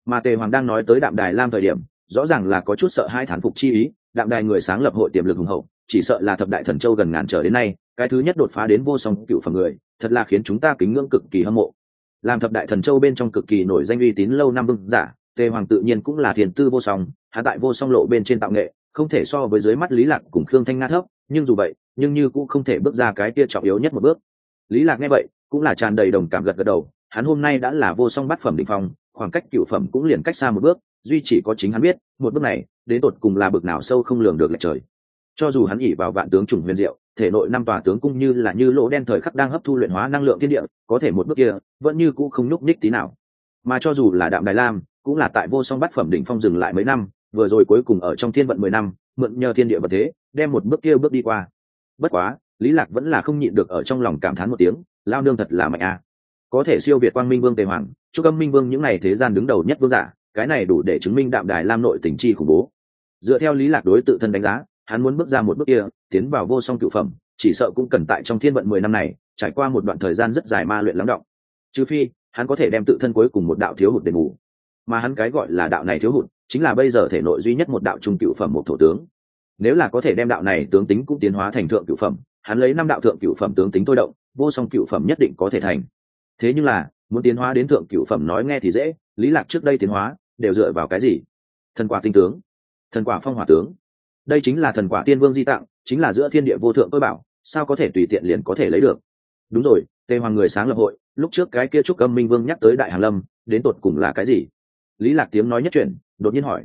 Mà tề hoàng đang nói tới đạm đài lam thời điểm, rõ ràng là có chút sợ hai thán phục chi ý, đạm đài người sáng lập hội tiềm lực hùng hậu chỉ sợ là thập đại thần châu gần ngàn trở đến nay, cái thứ nhất đột phá đến vô song cựu phẩm người, thật là khiến chúng ta kính ngưỡng cực kỳ hâm mộ. Làm thập đại thần châu bên trong cực kỳ nổi danh uy tín lâu năm bưng giả, tề hoàng tự nhiên cũng là thiền tư vô song, hạ tại vô song lộ bên trên tạo nghệ, không thể so với dưới mắt lý lạc cùng khương thanh nga thấp, nhưng dù vậy, nhưng như cũng không thể bước ra cái kia trọng yếu nhất một bước. Lý lạc nghe vậy, cũng là tràn đầy đồng cảm gật gật đầu, hắn hôm nay đã là vô song bát phẩm định phong, khoảng cách cựu phẩm cũng liền cách xa một bước, duy chỉ có chính hắn biết, một bước này, đến tột cùng là bực nào sâu không lường được lệch trời cho dù hắn ỉ vào vạn tướng trùng huyền diệu, thể nội năm tòa tướng cung như là như lỗ đen thời khắc đang hấp thu luyện hóa năng lượng thiên địa, có thể một bước kia, vẫn như cũ không nhúc nhích tí nào. Mà cho dù là đạm đài lam, cũng là tại vô song bát phẩm đỉnh phong dừng lại mấy năm, vừa rồi cuối cùng ở trong thiên vận mười năm, mượn nhờ thiên địa vật thế, đem một bước kia bước đi qua. Bất quá, lý lạc vẫn là không nhịn được ở trong lòng cảm thán một tiếng, lao nương thật là mạnh a. Có thể siêu việt quang minh vương tề hoàng, chúc âm minh vương những ngày thế gian đứng đầu nhất vương giả, cái này đủ để chứng minh đạm đài lam nội tình chi khủng bố. Dựa theo lý lạc đối tự thân đánh giá hắn muốn bước ra một bước kia, tiến vào vô song cựu phẩm, chỉ sợ cũng cần tại trong thiên vận mười năm này, trải qua một đoạn thời gian rất dài ma luyện lắng động. Trừ phi, hắn có thể đem tự thân cuối cùng một đạo thiếu hụt đền bù. Mà hắn cái gọi là đạo này thiếu hụt, chính là bây giờ thể nội duy nhất một đạo trung cựu phẩm một thổ tướng. Nếu là có thể đem đạo này tướng tính cũng tiến hóa thành thượng cựu phẩm, hắn lấy năm đạo thượng cựu phẩm tướng tính tôi động, vô song cựu phẩm nhất định có thể thành. Thế nhưng là, muốn tiến hóa đến thượng cựu phẩm nói nghe thì dễ, lý lạc trước đây tiến hóa, đều dựa vào cái gì? Thần quả tinh tướng. Thần quả phong hỏa tướng đây chính là thần quả tiên vương di tặng chính là giữa thiên địa vô thượng tôi bảo, sao có thể tùy tiện liền có thể lấy được? Đúng rồi, tề hoàng người sáng lập hội, lúc trước cái kia trúc âm minh vương nhắc tới đại hàn lâm, đến tột cùng là cái gì? Lý lạc tiếng nói nhất chuyện, đột nhiên hỏi.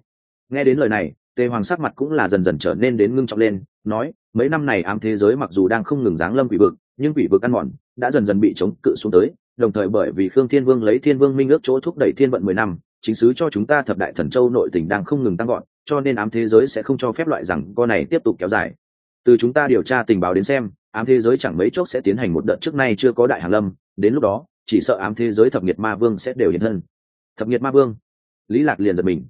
Nghe đến lời này, tề hoàng sắc mặt cũng là dần dần trở nên đến ngưng trọng lên, nói, mấy năm này ám thế giới mặc dù đang không ngừng giáng lâm quỷ vực, nhưng quỷ vực ăn mòn, đã dần dần bị chống cự xuống tới, đồng thời bởi vì khương thiên vương lấy thiên vương minh ước chỗ thúc đẩy thiên vận mười năm, chính sứ cho chúng ta thập đại thần châu nội tỉnh đang không ngừng tăng gọn cho nên ám thế giới sẽ không cho phép loại rằng con này tiếp tục kéo dài. Từ chúng ta điều tra tình báo đến xem, ám thế giới chẳng mấy chốc sẽ tiến hành một đợt trước nay chưa có đại hàn lâm, đến lúc đó, chỉ sợ ám thế giới thập nhiệt ma vương sẽ đều hiện thân. Thập nhiệt ma vương? Lý lạc liền giật mình.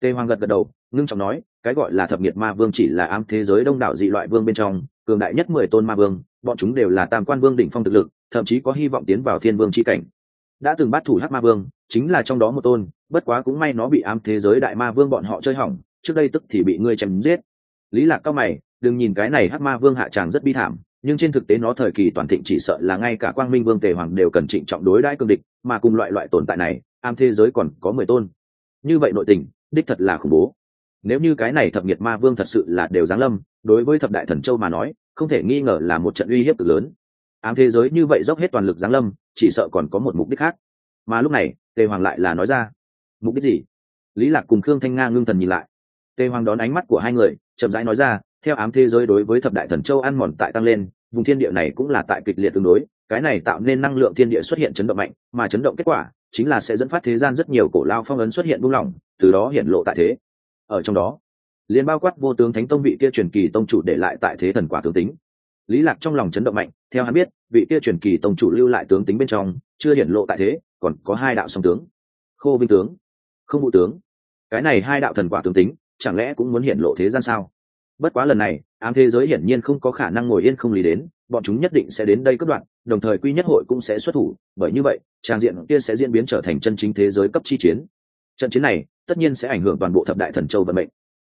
Tề hoàng gật gật đầu, ngưng trọng nói, cái gọi là thập nhiệt ma vương chỉ là ám thế giới đông đảo dị loại vương bên trong, cường đại nhất mười tôn ma vương, bọn chúng đều là tam quan vương đỉnh phong thực lực, thậm chí có hy vọng tiến vào thiên vương chi cảnh. Đã từng bắt thủ hắc ma vương, chính là trong đó một tôn, bất quá cũng may nó bị ám thế giới đại ma vương bọn họ chơi hỏng trước đây tức thì bị ngươi chém giết. Lý lạc cao mày, đừng nhìn cái này hắc ma vương hạ tràng rất bi thảm, nhưng trên thực tế nó thời kỳ toàn thịnh chỉ sợ là ngay cả quang minh vương tề hoàng đều cần trịnh trọng đối đãi cương địch, mà cùng loại loại tồn tại này, am thế giới còn có mười tôn. Như vậy nội tình, đích thật là khủng bố. Nếu như cái này thập nhiệt ma vương thật sự là đều giáng lâm, đối với thập đại thần châu mà nói, không thể nghi ngờ là một trận uy hiếp cực lớn. Ám thế giới như vậy dốc hết toàn lực giáng lâm, chỉ sợ còn có một mục đích khác. Mà lúc này, tề hoàng lại là nói ra, mục đích gì? Lý lạc cùng khương thanh nga ngưng thần nhìn lại tề hoàng đón ánh mắt của hai người, chậm rãi nói ra, theo ám thế giới đối với thập đại thần châu ăn mòn tại tăng lên, vùng thiên địa này cũng là tại kịch liệt tương đối, cái này tạo nên năng lượng thiên địa xuất hiện chấn động mạnh, mà chấn động kết quả chính là sẽ dẫn phát thế gian rất nhiều cổ lao phong ấn xuất hiện buông lỏng, từ đó hiện lộ tại thế. Ở trong đó, liên bao quát vô tướng thánh tông vị kia truyền kỳ tông chủ để lại tại thế thần quả tướng tính. Lý lạc trong lòng chấn động mạnh, theo hắn biết, vị kia truyền kỳ tông chủ lưu lại tướng tính bên trong, chưa hiển lộ tại thế, còn có hai đạo song tướng. Khô vinh tướng không vũ tướng. Cái này hai đạo thần quả tướng tính chẳng lẽ cũng muốn hiện lộ thế gian sao? Bất quá lần này, ám thế giới hiển nhiên không có khả năng ngồi yên không lý đến, bọn chúng nhất định sẽ đến đây cất đoạn đồng thời quy nhất hội cũng sẽ xuất thủ, bởi như vậy, trang diện kia sẽ diễn biến trở thành chân chính thế giới cấp chi chiến. Trận chiến này, tất nhiên sẽ ảnh hưởng toàn bộ thập đại thần châu vận mệnh.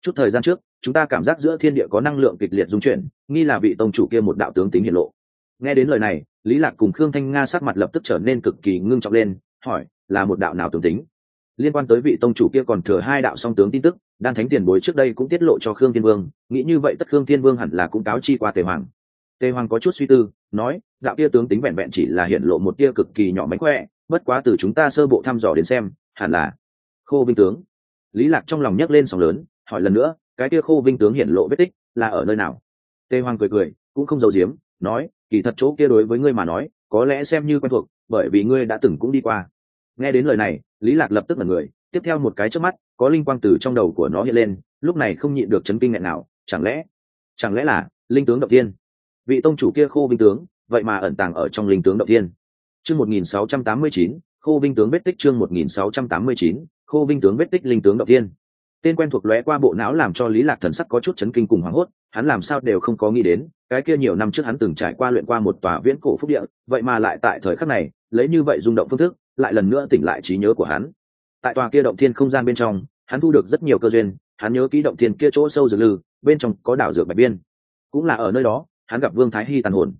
Chút thời gian trước, chúng ta cảm giác giữa thiên địa có năng lượng kịch liệt dung chuyển, nghi là vị tông chủ kia một đạo tướng tính hiện lộ. Nghe đến lời này, lý lạc cùng khương thanh nga sắc mặt lập tức trở nên cực kỳ ngưng trọng lên, hỏi, là một đạo nào tướng tính? Liên quan tới vị tông chủ kia còn thừa hai đạo song tướng tin tức đan thánh tiền bối trước đây cũng tiết lộ cho khương thiên vương, nghĩ như vậy tất khương thiên vương hẳn là cũng cáo chi qua tề hoàng. Tề hoàng có chút suy tư, nói đạo kia tướng tính vẹn vẹn chỉ là hiện lộ một tia cực kỳ nhỏ mánh khỏe, bất quá từ chúng ta sơ bộ thăm dò đến xem, hẳn là khô vinh tướng. Lý lạc trong lòng nhấc lên sóng lớn, hỏi lần nữa, cái tia khô vinh tướng hiện lộ vết tích là ở nơi nào? Tề hoàng cười cười, cũng không giấu giếm, nói, kỳ thật chỗ kia đối với ngươi mà nói, có lẽ xem như quen thuộc, bởi vì ngươi đã từng cũng đi qua. Nghe đến lời này, lý lạc lập tức là người, tiếp theo một cái trước mắt có linh quang từ trong đầu của nó hiện lên, lúc này không nhịn được chấn kinh nghẹn nào, chẳng lẽ chẳng lẽ là linh tướng động tiên vị tông chủ kia khô vinh tướng, vậy mà ẩn tàng ở trong linh tướng động tiên chương một nghìn sáu trăm tám mươi chín, khô vinh tướng vết tích chương một nghìn sáu trăm tám mươi chín, khô vinh tướng vết tích linh tướng động tiên tên quen thuộc lóe qua bộ não làm cho lý lạc thần sắc có chút chấn kinh cùng hoảng hốt, hắn làm sao đều không có nghĩ đến, cái kia nhiều năm trước hắn từng trải qua luyện qua một tòa viễn cổ phúc địa, vậy mà lại tại thời khắc này, lấy như vậy rung động phương thức, lại lần nữa tỉnh lại trí nhớ của hắn. Tại tòa kia động thiên không gian bên trong hắn thu được rất nhiều cơ duyên, hắn nhớ ký động thiên kia chỗ sâu dược lư, bên trong có đảo dược bạch biên. Cũng là ở nơi đó, hắn gặp vương thái hy tàn hồn.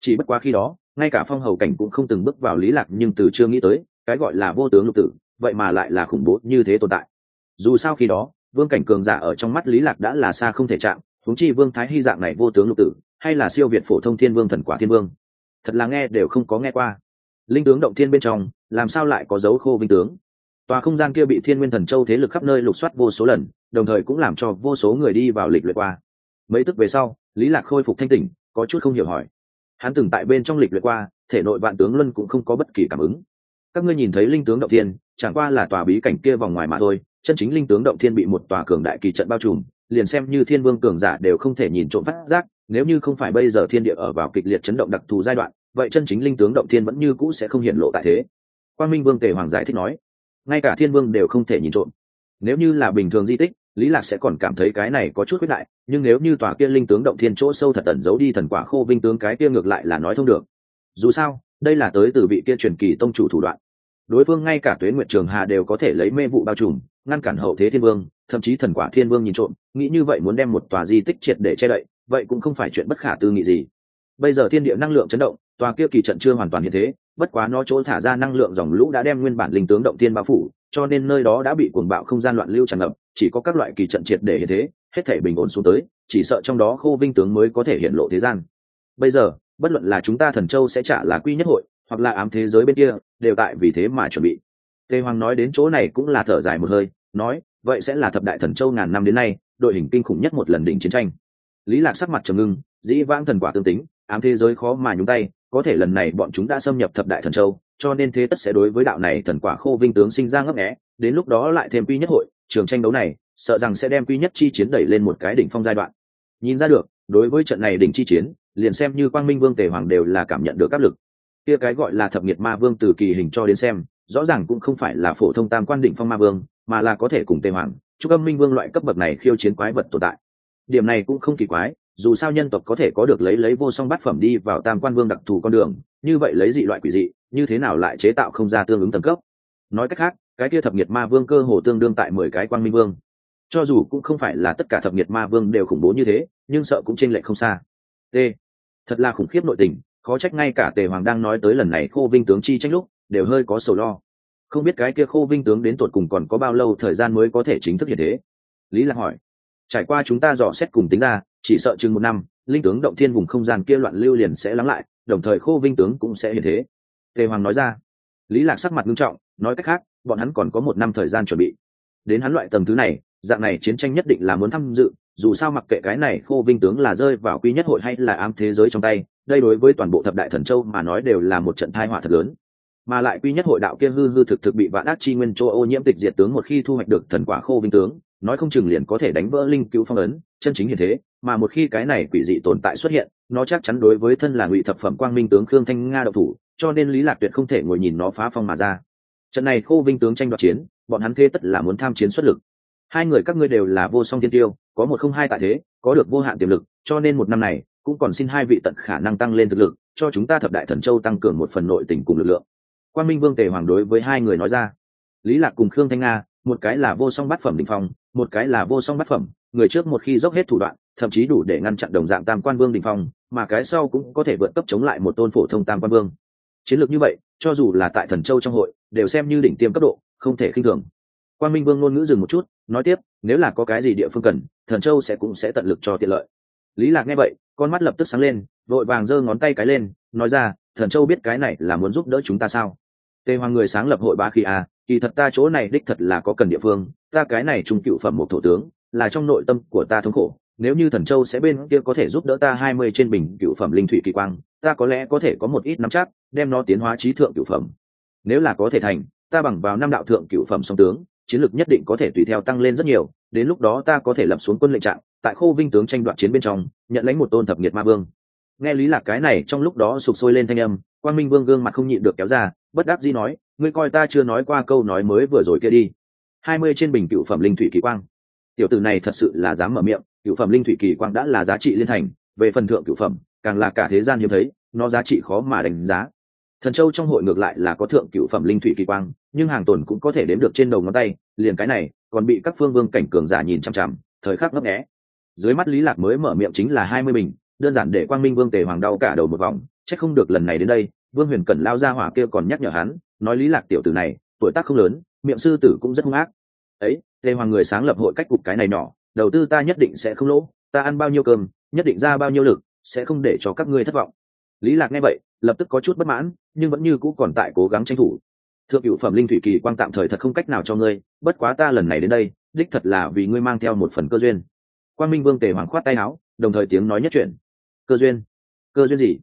Chỉ bất quá khi đó, ngay cả phong hầu cảnh cũng không từng bước vào lý lạc nhưng từ chưa nghĩ tới, cái gọi là vô tướng lục tử, vậy mà lại là khủng bố như thế tồn tại. Dù sao khi đó, vương cảnh cường giả ở trong mắt lý lạc đã là xa không thể chạm, huống chi vương thái hy dạng này vô tướng lục tử, hay là siêu việt phổ thông thiên vương thần quả thiên vương. Thật là nghe đều không có nghe qua. Linh tướng động thiên bên trong, làm sao lại có dấu khô vinh tướng? Tòa không gian kia bị thiên nguyên thần châu thế lực khắp nơi lục soát vô số lần, đồng thời cũng làm cho vô số người đi vào lịch luyện qua. Mấy tức về sau, lý lạc khôi phục thanh tỉnh, có chút không hiểu hỏi. Hắn từng tại bên trong lịch luyện qua, thể nội vạn tướng luân cũng không có bất kỳ cảm ứng. Các ngươi nhìn thấy linh tướng động thiên, chẳng qua là tòa bí cảnh kia vòng ngoài mà thôi, chân chính linh tướng động thiên bị một tòa cường đại kỳ trận bao trùm, liền xem như thiên vương cường giả đều không thể nhìn trộm phát giác, nếu như không phải bây giờ thiên địa ở vào kịch liệt chấn động đặc thù giai đoạn, vậy chân chính linh tướng động thiên vẫn như cũ sẽ không hiện lộ tại thế. Quan minh vương tề hoàng giải thích nói ngay cả thiên vương đều không thể nhìn trộm. Nếu như là bình thường di tích, lý lạc sẽ còn cảm thấy cái này có chút khuyết đại, nhưng nếu như tòa kia linh tướng động thiên chỗ sâu thật tẩn giấu đi thần quả khô vinh tướng cái kia ngược lại là nói thông được. Dù sao, đây là tới từ vị kia truyền kỳ tông chủ thủ đoạn. Đối phương ngay cả tuế nguyện trường hà đều có thể lấy mê vụ bao trùm, ngăn cản hậu thế thiên vương, thậm chí thần quả thiên vương nhìn trộm, nghĩ như vậy muốn đem một tòa di tích triệt để che đậy, vậy cũng không phải chuyện bất khả tư nghị gì. Bây giờ thiên địa năng lượng chấn động, tòa kia kỳ trận chưa hoàn toàn hiện thế bất quá nó chỗ thả ra năng lượng dòng lũ đã đem nguyên bản linh tướng động tiên bao phủ, cho nên nơi đó đã bị cuồng bạo không gian loạn lưu tràn ngập, chỉ có các loại kỳ trận triệt để như thế, hết thể bình ổn xuống tới, chỉ sợ trong đó khô vinh tướng mới có thể hiện lộ thế gian. Bây giờ, bất luận là chúng ta thần châu sẽ trả là quy nhất hội, hoặc là ám thế giới bên kia, đều tại vì thế mà chuẩn bị. Tề hoàng nói đến chỗ này cũng là thở dài một hơi, nói, vậy sẽ là thập đại thần châu ngàn năm đến nay, đội hình kinh khủng nhất một lần đỉnh chiến tranh. Lý lạc sắc mặt trầm ngưng, dĩ vãng thần quả tương tính, ám thế giới khó mà nhúng tay có thể lần này bọn chúng đã xâm nhập thập đại thần châu, cho nên thế tất sẽ đối với đạo này thần quả khô vinh tướng sinh ra ngấp nghé, đến lúc đó lại thêm quy nhất hội, trường tranh đấu này, sợ rằng sẽ đem quy nhất chi chiến đẩy lên một cái đỉnh phong giai đoạn. Nhìn ra được, đối với trận này đỉnh chi chiến, liền xem như quang minh vương tề hoàng đều là cảm nhận được áp lực. Kia cái gọi là thập nghiệt ma vương từ kỳ hình cho đến xem, rõ ràng cũng không phải là phổ thông tam quan định phong ma vương, mà là có thể cùng tề hoàng, chúc âm minh vương loại cấp bậc này khiêu chiến quái vật tồn tại. Điểm này cũng không kỳ quái dù sao nhân tộc có thể có được lấy lấy vô song bát phẩm đi vào tam quan vương đặc thù con đường, như vậy lấy dị loại quỷ dị, như thế nào lại chế tạo không ra tương ứng tầng cấp? Nói cách khác, cái kia thập nhiệt ma vương cơ hồ tương đương tại mười cái quan minh vương. Cho dù cũng không phải là tất cả thập nhiệt ma vương đều khủng bố như thế, nhưng sợ cũng t r ê n lệch không xa. T. Thật là khủng khiếp nội tình, khó trách ngay cả tề hoàng đang nói tới lần này khô vinh tướng chi tranh lúc, đều hơi có sầu lo. Không biết cái kia khô vinh tướng đến tột cùng còn có bao lâu thời gian mới có thể chính thức hiện thế? Lý lạc hỏi. Trải qua chúng ta dò xét cùng tính ra chỉ sợ chừng một năm, linh tướng động thiên vùng không gian kia loạn lưu liền sẽ lắng lại, đồng thời khô vinh tướng cũng sẽ hiện thế. Tề hoàng nói ra. Lý lạc sắc mặt nghiêm trọng, nói cách khác, bọn hắn còn có một năm thời gian chuẩn bị. Đến hắn loại tầng thứ này, dạng này chiến tranh nhất định là muốn tham dự, dù sao mặc kệ cái này, khô vinh tướng là rơi vào quy nhất hội hay là ám thế giới trong tay, đây đối với toàn bộ thập đại thần châu mà nói đều là một trận tai họa thật lớn. Mà lại quy nhất hội đạo kia hư hư thực thực bị vạn ác chi nguyên châu ô nhiễm tịch diệt tướng một khi thu hoạch được thần quả khô vinh tướng nói không chừng liền có thể đánh vỡ linh cứu phong ấn, chân chính hiện thế, mà một khi cái này quỷ dị tồn tại xuất hiện, nó chắc chắn đối với thân là ngụy thập phẩm quang minh tướng khương thanh nga độc thủ, cho nên lý lạc tuyệt không thể ngồi nhìn nó phá phong mà ra. Trận này khô vinh tướng tranh đoạt chiến, bọn hắn thế tất là muốn tham chiến xuất lực. Hai người các ngươi đều là vô song thiên tiêu, có một không hai tại thế, có được vô hạn tiềm lực, cho nên một năm này, cũng còn xin hai vị tận khả năng tăng lên thực lực, cho chúng ta thập đại thần châu tăng cường một phần nội tình cùng lực lượng. Quan minh vương tề hoàng đối với hai người nói ra. Lý lạc cùng khương thanh nga một cái là vô song bát phẩm đình phong, một cái là vô song bát phẩm, người trước một khi dốc hết thủ đoạn, thậm chí đủ để ngăn chặn đồng dạng tam quan vương đình phong, mà cái sau cũng có thể vượt cấp chống lại một tôn phổ thông tam quan vương. Chiến lược như vậy, cho dù là tại thần châu trong hội, đều xem như đỉnh tiêm cấp độ, không thể khinh thường. Quan minh vương ngôn ngữ dừng một chút, nói tiếp, nếu là có cái gì địa phương cần, thần châu sẽ cũng sẽ tận lực cho tiện lợi. Lý lạc nghe vậy, con mắt lập tức sáng lên, vội vàng giơ ngón tay cái lên, nói ra, thần châu biết cái này là muốn giúp đỡ chúng ta sao? Tề hoàng người sáng lập hội ba khi à kỳ thật ta chỗ này đích thật là có cần địa phương, ta cái này trung cựu phẩm một thổ tướng, là trong nội tâm của ta thống khổ. Nếu như thần châu sẽ bên kia có thể giúp đỡ ta hai mươi trên bình cựu phẩm linh thủy kỳ quang, ta có lẽ có thể có một ít nắm chắc, đem nó tiến hóa trí thượng cựu phẩm. Nếu là có thể thành, ta bằng vào năm đạo thượng cựu phẩm song tướng, chiến lược nhất định có thể tùy theo tăng lên rất nhiều, đến lúc đó ta có thể lập xuống quân lệnh trạng, tại khô vinh tướng tranh đoạt chiến bên trong, nhận lãnh một tôn thập nhiệt ma vương. Nghe lý lạc cái này trong lúc đó sụp sôi lên thanh âm quan minh vương gương mặt không nhịn được kéo ra, bất đắc dĩ nói ngươi coi ta chưa nói qua câu nói mới vừa rồi kia đi. Hai mươi trên bình cựu phẩm linh thủy kỳ quang. Tiểu tử này thật sự là dám mở miệng, cựu phẩm linh thủy kỳ quang đã là giá trị liên thành, về phần thượng cựu phẩm, càng là cả thế gian hiếm thấy, nó giá trị khó mà đánh giá. Thần châu trong hội ngược lại là có thượng cựu phẩm linh thủy kỳ quang, nhưng hàng tồn cũng có thể đếm được trên đầu ngón tay, liền cái này, còn bị các phương vương cảnh cường giả nhìn chằm chằm, thời khắc ngấp nghé. Dưới mắt lý lạc mới mở miệng chính là hai mươi bình, đơn giản để quang minh vương tề hoàng đau cả đầu một vòng, chắc không được lần này đến đây vương huyền cẩn lao ra hỏa kia còn nhắc nhở hắn, nói lý lạc tiểu tử này, tuổi tác không lớn, miệng sư tử cũng rất hung ác. Ấy, tề hoàng người sáng lập hội cách cục cái này nhỏ, đầu tư ta nhất định sẽ không lỗ, ta ăn bao nhiêu cơm, nhất định ra bao nhiêu lực, sẽ không để cho các ngươi thất vọng. Lý lạc nghe vậy, lập tức có chút bất mãn, nhưng vẫn như cũ còn tại cố gắng tranh thủ. Thượng cựu phẩm linh thủy kỳ quang tạm thời thật không cách nào cho ngươi, bất quá ta lần này đến đây, đích thật là vì ngươi mang theo một phần cơ duyên. Quang minh vương tề hoàng khoát tay áo, đồng thời tiếng nói nhất chuyện cơ duyên? Cơ duyên gì?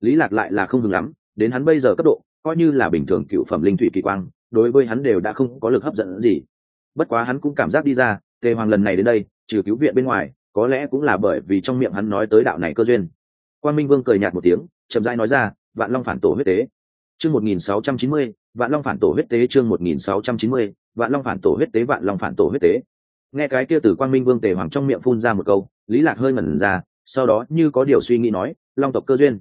Lý lạc lại là không ngừng lắm đến hắn bây giờ cấp độ, coi như là bình thường cựu phẩm linh thủy kỳ quang, đối với hắn đều đã không có lực hấp dẫn gì. Bất quá hắn cũng cảm giác đi ra, tề hoàng lần này đến đây, trừ cứu viện bên ngoài, có lẽ cũng là bởi vì trong miệng hắn nói tới đạo này cơ duyên. Quan minh vương cười nhạt một tiếng, chậm rãi nói ra, vạn long phản tổ huyết tế. Chương một nghìn sáu trăm chín mươi, vạn long phản tổ huyết tế chương một nghìn sáu trăm chín mươi, vạn long phản tổ huyết tế, vạn long phản tổ huyết tế. Nghe cái kia từ quan minh vương tề hoàng trong miệng phun ra một câu, lý lạc hơi ngẩn ra, sau đó như có điều suy nghĩ nói, long tộc cơ duyên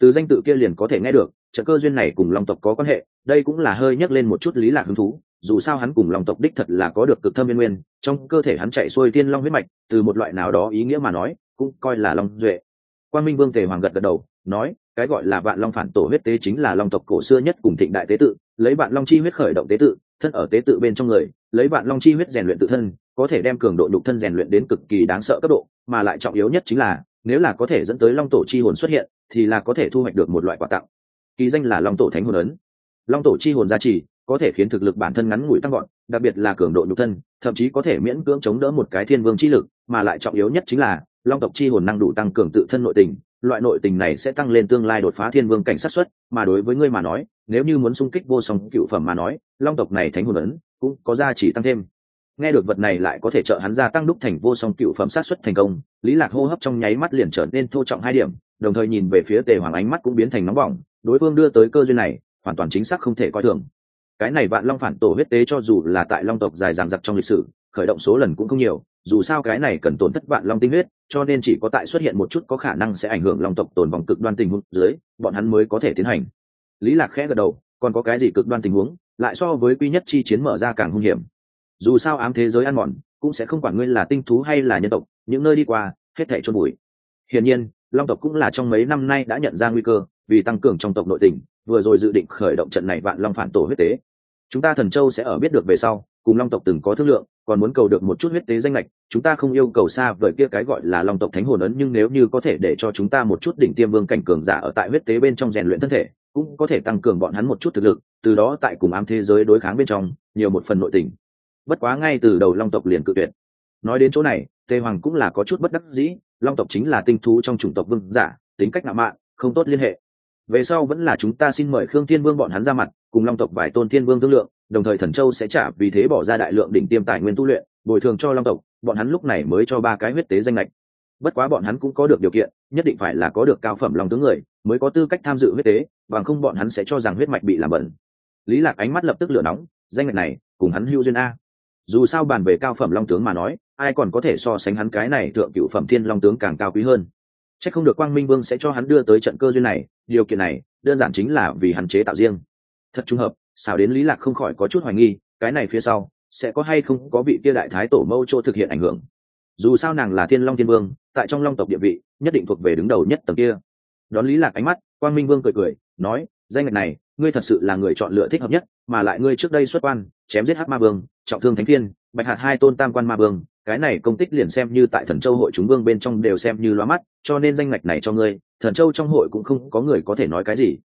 từ danh tự kia liền có thể nghe được, trận cơ duyên này cùng long tộc có quan hệ, đây cũng là hơi nhắc lên một chút lý lạc hứng thú, dù sao hắn cùng long tộc đích thật là có được cực thâm viên nguyên, trong cơ thể hắn chạy xuôi tiên long huyết mạch, từ một loại nào đó ý nghĩa mà nói, cũng coi là long duệ. Quan minh vương tề hoàng gật gật đầu, nói, cái gọi là vạn long phản tổ huyết tế chính là long tộc cổ xưa nhất cùng thịnh đại tế tự, lấy vạn long chi huyết khởi động tế tự, thân ở tế tự bên trong người, lấy vạn long chi huyết rèn luyện tự thân, có thể đem cường độ nhục thân rèn luyện đến cực kỳ đáng sợ cấp độ, mà lại trọng yếu nhất chính là, nếu là có thể dẫn tới long tổ chi hồn xuất hiện thì là có thể thu hoạch được một loại quà tặng. Kỳ danh là long tổ thánh hồn ấn. Long tổ chi hồn gia trì, có thể khiến thực lực bản thân ngắn ngủi tăng gọn đặc biệt là cường độ nhục thân, thậm chí có thể miễn cưỡng chống đỡ một cái thiên vương chi lực, mà lại trọng yếu nhất chính là, long tộc chi hồn năng đủ tăng cường tự thân nội tình, loại nội tình này sẽ tăng lên tương lai đột phá thiên vương cảnh sát xuất, mà đối với ngươi mà nói, nếu như muốn xung kích vô song cựu phẩm mà nói, long tộc này thánh hồn ấn cũng có gia trị tăng thêm. Nghe được vật này lại có thể trợ hắn gia tăng đúc thành vô song cựu phẩm sát xuất thành công, lý lạc hô hấp trong nháy mắt liền trở nên thô trọng hai điểm đồng thời nhìn về phía tề hoàng ánh mắt cũng biến thành nóng bỏng, đối phương đưa tới cơ duyên này, hoàn toàn chính xác không thể coi thường. Cái này vạn long phản tổ huyết tế cho dù là tại long tộc dài dằng dặc trong lịch sử, khởi động số lần cũng không nhiều, dù sao cái này cần tổn thất vạn long tinh huyết, cho nên chỉ có tại xuất hiện một chút có khả năng sẽ ảnh hưởng long tộc tồn vòng cực đoan tình huống dưới, bọn hắn mới có thể tiến hành. Lý lạc khẽ gật đầu, còn có cái gì cực đoan tình huống, lại so với quy nhất chi chiến mở ra càng hung hiểm. Dù sao ám thế giới ăn mòn, cũng sẽ không quản ngươi là tinh thú hay là nhân tộc, những nơi đi qua, hết thảy chôn bụi. Hiển nhiên long tộc cũng là trong mấy năm nay đã nhận ra nguy cơ, vì tăng cường trong tộc nội tình, vừa rồi dự định khởi động trận này vạn long phản tổ huyết tế. Chúng ta thần châu sẽ ở biết được về sau, cùng long tộc từng có thương lượng, còn muốn cầu được một chút huyết tế danh lệch chúng ta không yêu cầu xa vời kia cái gọi là long tộc thánh hồn ấn, nhưng nếu như có thể để cho chúng ta một chút đỉnh tiêm vương cảnh cường giả ở tại huyết tế bên trong rèn luyện thân thể, cũng có thể tăng cường bọn hắn một chút thực lực, từ đó tại cùng ám thế giới đối kháng bên trong, nhiều một phần nội tình. Bất quá ngay từ đầu long tộc liền cự tuyệt. Nói đến chỗ này tề hoàng cũng là có chút bất đắc dĩ long tộc chính là tinh thú trong chủng tộc vương giả, tính cách ngạo mạn, không tốt liên hệ. Về sau vẫn là chúng ta xin mời khương thiên vương bọn hắn ra mặt, cùng long tộc vài tôn thiên vương thương lượng, đồng thời thần châu sẽ trả vì thế bỏ ra đại lượng đỉnh tiêm tài nguyên tu luyện, bồi thường cho long tộc, bọn hắn lúc này mới cho ba cái huyết tế danh lệch bất quá bọn hắn cũng có được điều kiện, nhất định phải là có được cao phẩm lòng tướng người, mới có tư cách tham dự huyết tế, bằng không bọn hắn sẽ cho rằng huyết mạch bị làm bẩn. Lý lạc ánh mắt lập tức lửa nóng, danh lệch này, cùng hắn hưu duyên a dù sao bàn về cao phẩm long tướng mà nói, ai còn có thể so sánh hắn cái này thượng cựu phẩm thiên long tướng càng cao quý hơn. Chắc không được quang minh vương sẽ cho hắn đưa tới trận cơ duyên này, điều kiện này, đơn giản chính là vì hắn chế tạo riêng. Thật trùng hợp, xảo đến lý lạc không khỏi có chút hoài nghi, cái này phía sau, sẽ có hay không có vị kia đại thái tổ mâu chỗ thực hiện ảnh hưởng. Dù sao nàng là thiên long thiên vương, tại trong long tộc địa vị, nhất định thuộc về đứng đầu nhất tầng kia. Đón lý lạc ánh mắt, quang minh vương cười cười, nói, danh ngạch này, ngươi thật sự là người chọn lựa thích hợp nhất, mà lại ngươi trước đây xuất quan chém giết hắc ma vương, trọng thương thánh thiên, bạch hạt hai tôn tam quan ma vương, cái này công tích liền xem như tại thần châu hội chúng vương bên trong đều xem như loa mắt, cho nên danh ngạch này cho ngươi, thần châu trong hội cũng không có người có thể nói cái gì.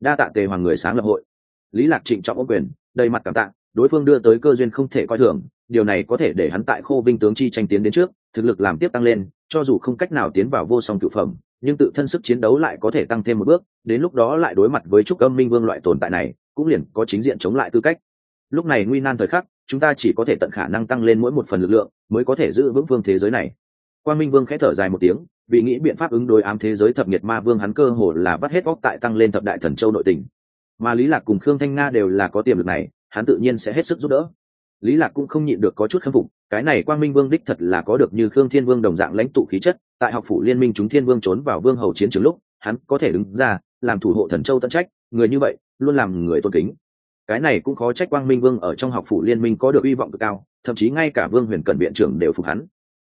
Đa tạ tề hoàng người sáng lập hội. Lý lạc trịnh trọng ô quyền, đầy mặt cảm tạ, đối phương đưa tới cơ duyên không thể coi thường, điều này có thể để hắn tại khô vinh tướng chi tranh tiến đến trước, thực lực làm tiếp tăng lên, cho dù không cách nào tiến vào vô song cựu phẩm, nhưng tự thân sức chiến đấu lại có thể tăng thêm một bước, đến lúc đó lại đối mặt với trúc âm minh vương loại tồn tại này, cũng liền có chính diện chống lại tư cách lúc này nguy nan thời khắc, chúng ta chỉ có thể tận khả năng tăng lên mỗi một phần lực lượng, mới có thể giữ vững phương thế giới này. Quan minh vương khẽ thở dài một tiếng, vì nghĩ biện pháp ứng đối ám thế giới thập nhiệt ma vương, hắn cơ hồ là bắt hết góc tại tăng lên thập đại thần châu nội tình. Mà lý lạc cùng khương thanh nga đều là có tiềm lực này, hắn tự nhiên sẽ hết sức giúp đỡ. Lý lạc cũng không nhịn được có chút khâm phục, cái này quang minh vương đích thật là có được như khương thiên vương đồng dạng lãnh tụ khí chất, tại học phủ liên minh chúng thiên vương trốn vào vương hầu chiến trường lúc, hắn có thể đứng ra, làm thủ hộ thần châu tận trách, người như vậy, luôn làm người tôn kính cái này cũng khó trách quang minh vương ở trong học phủ liên minh có được hy vọng cực cao, thậm chí ngay cả vương huyền cẩn viện trưởng đều phục hắn.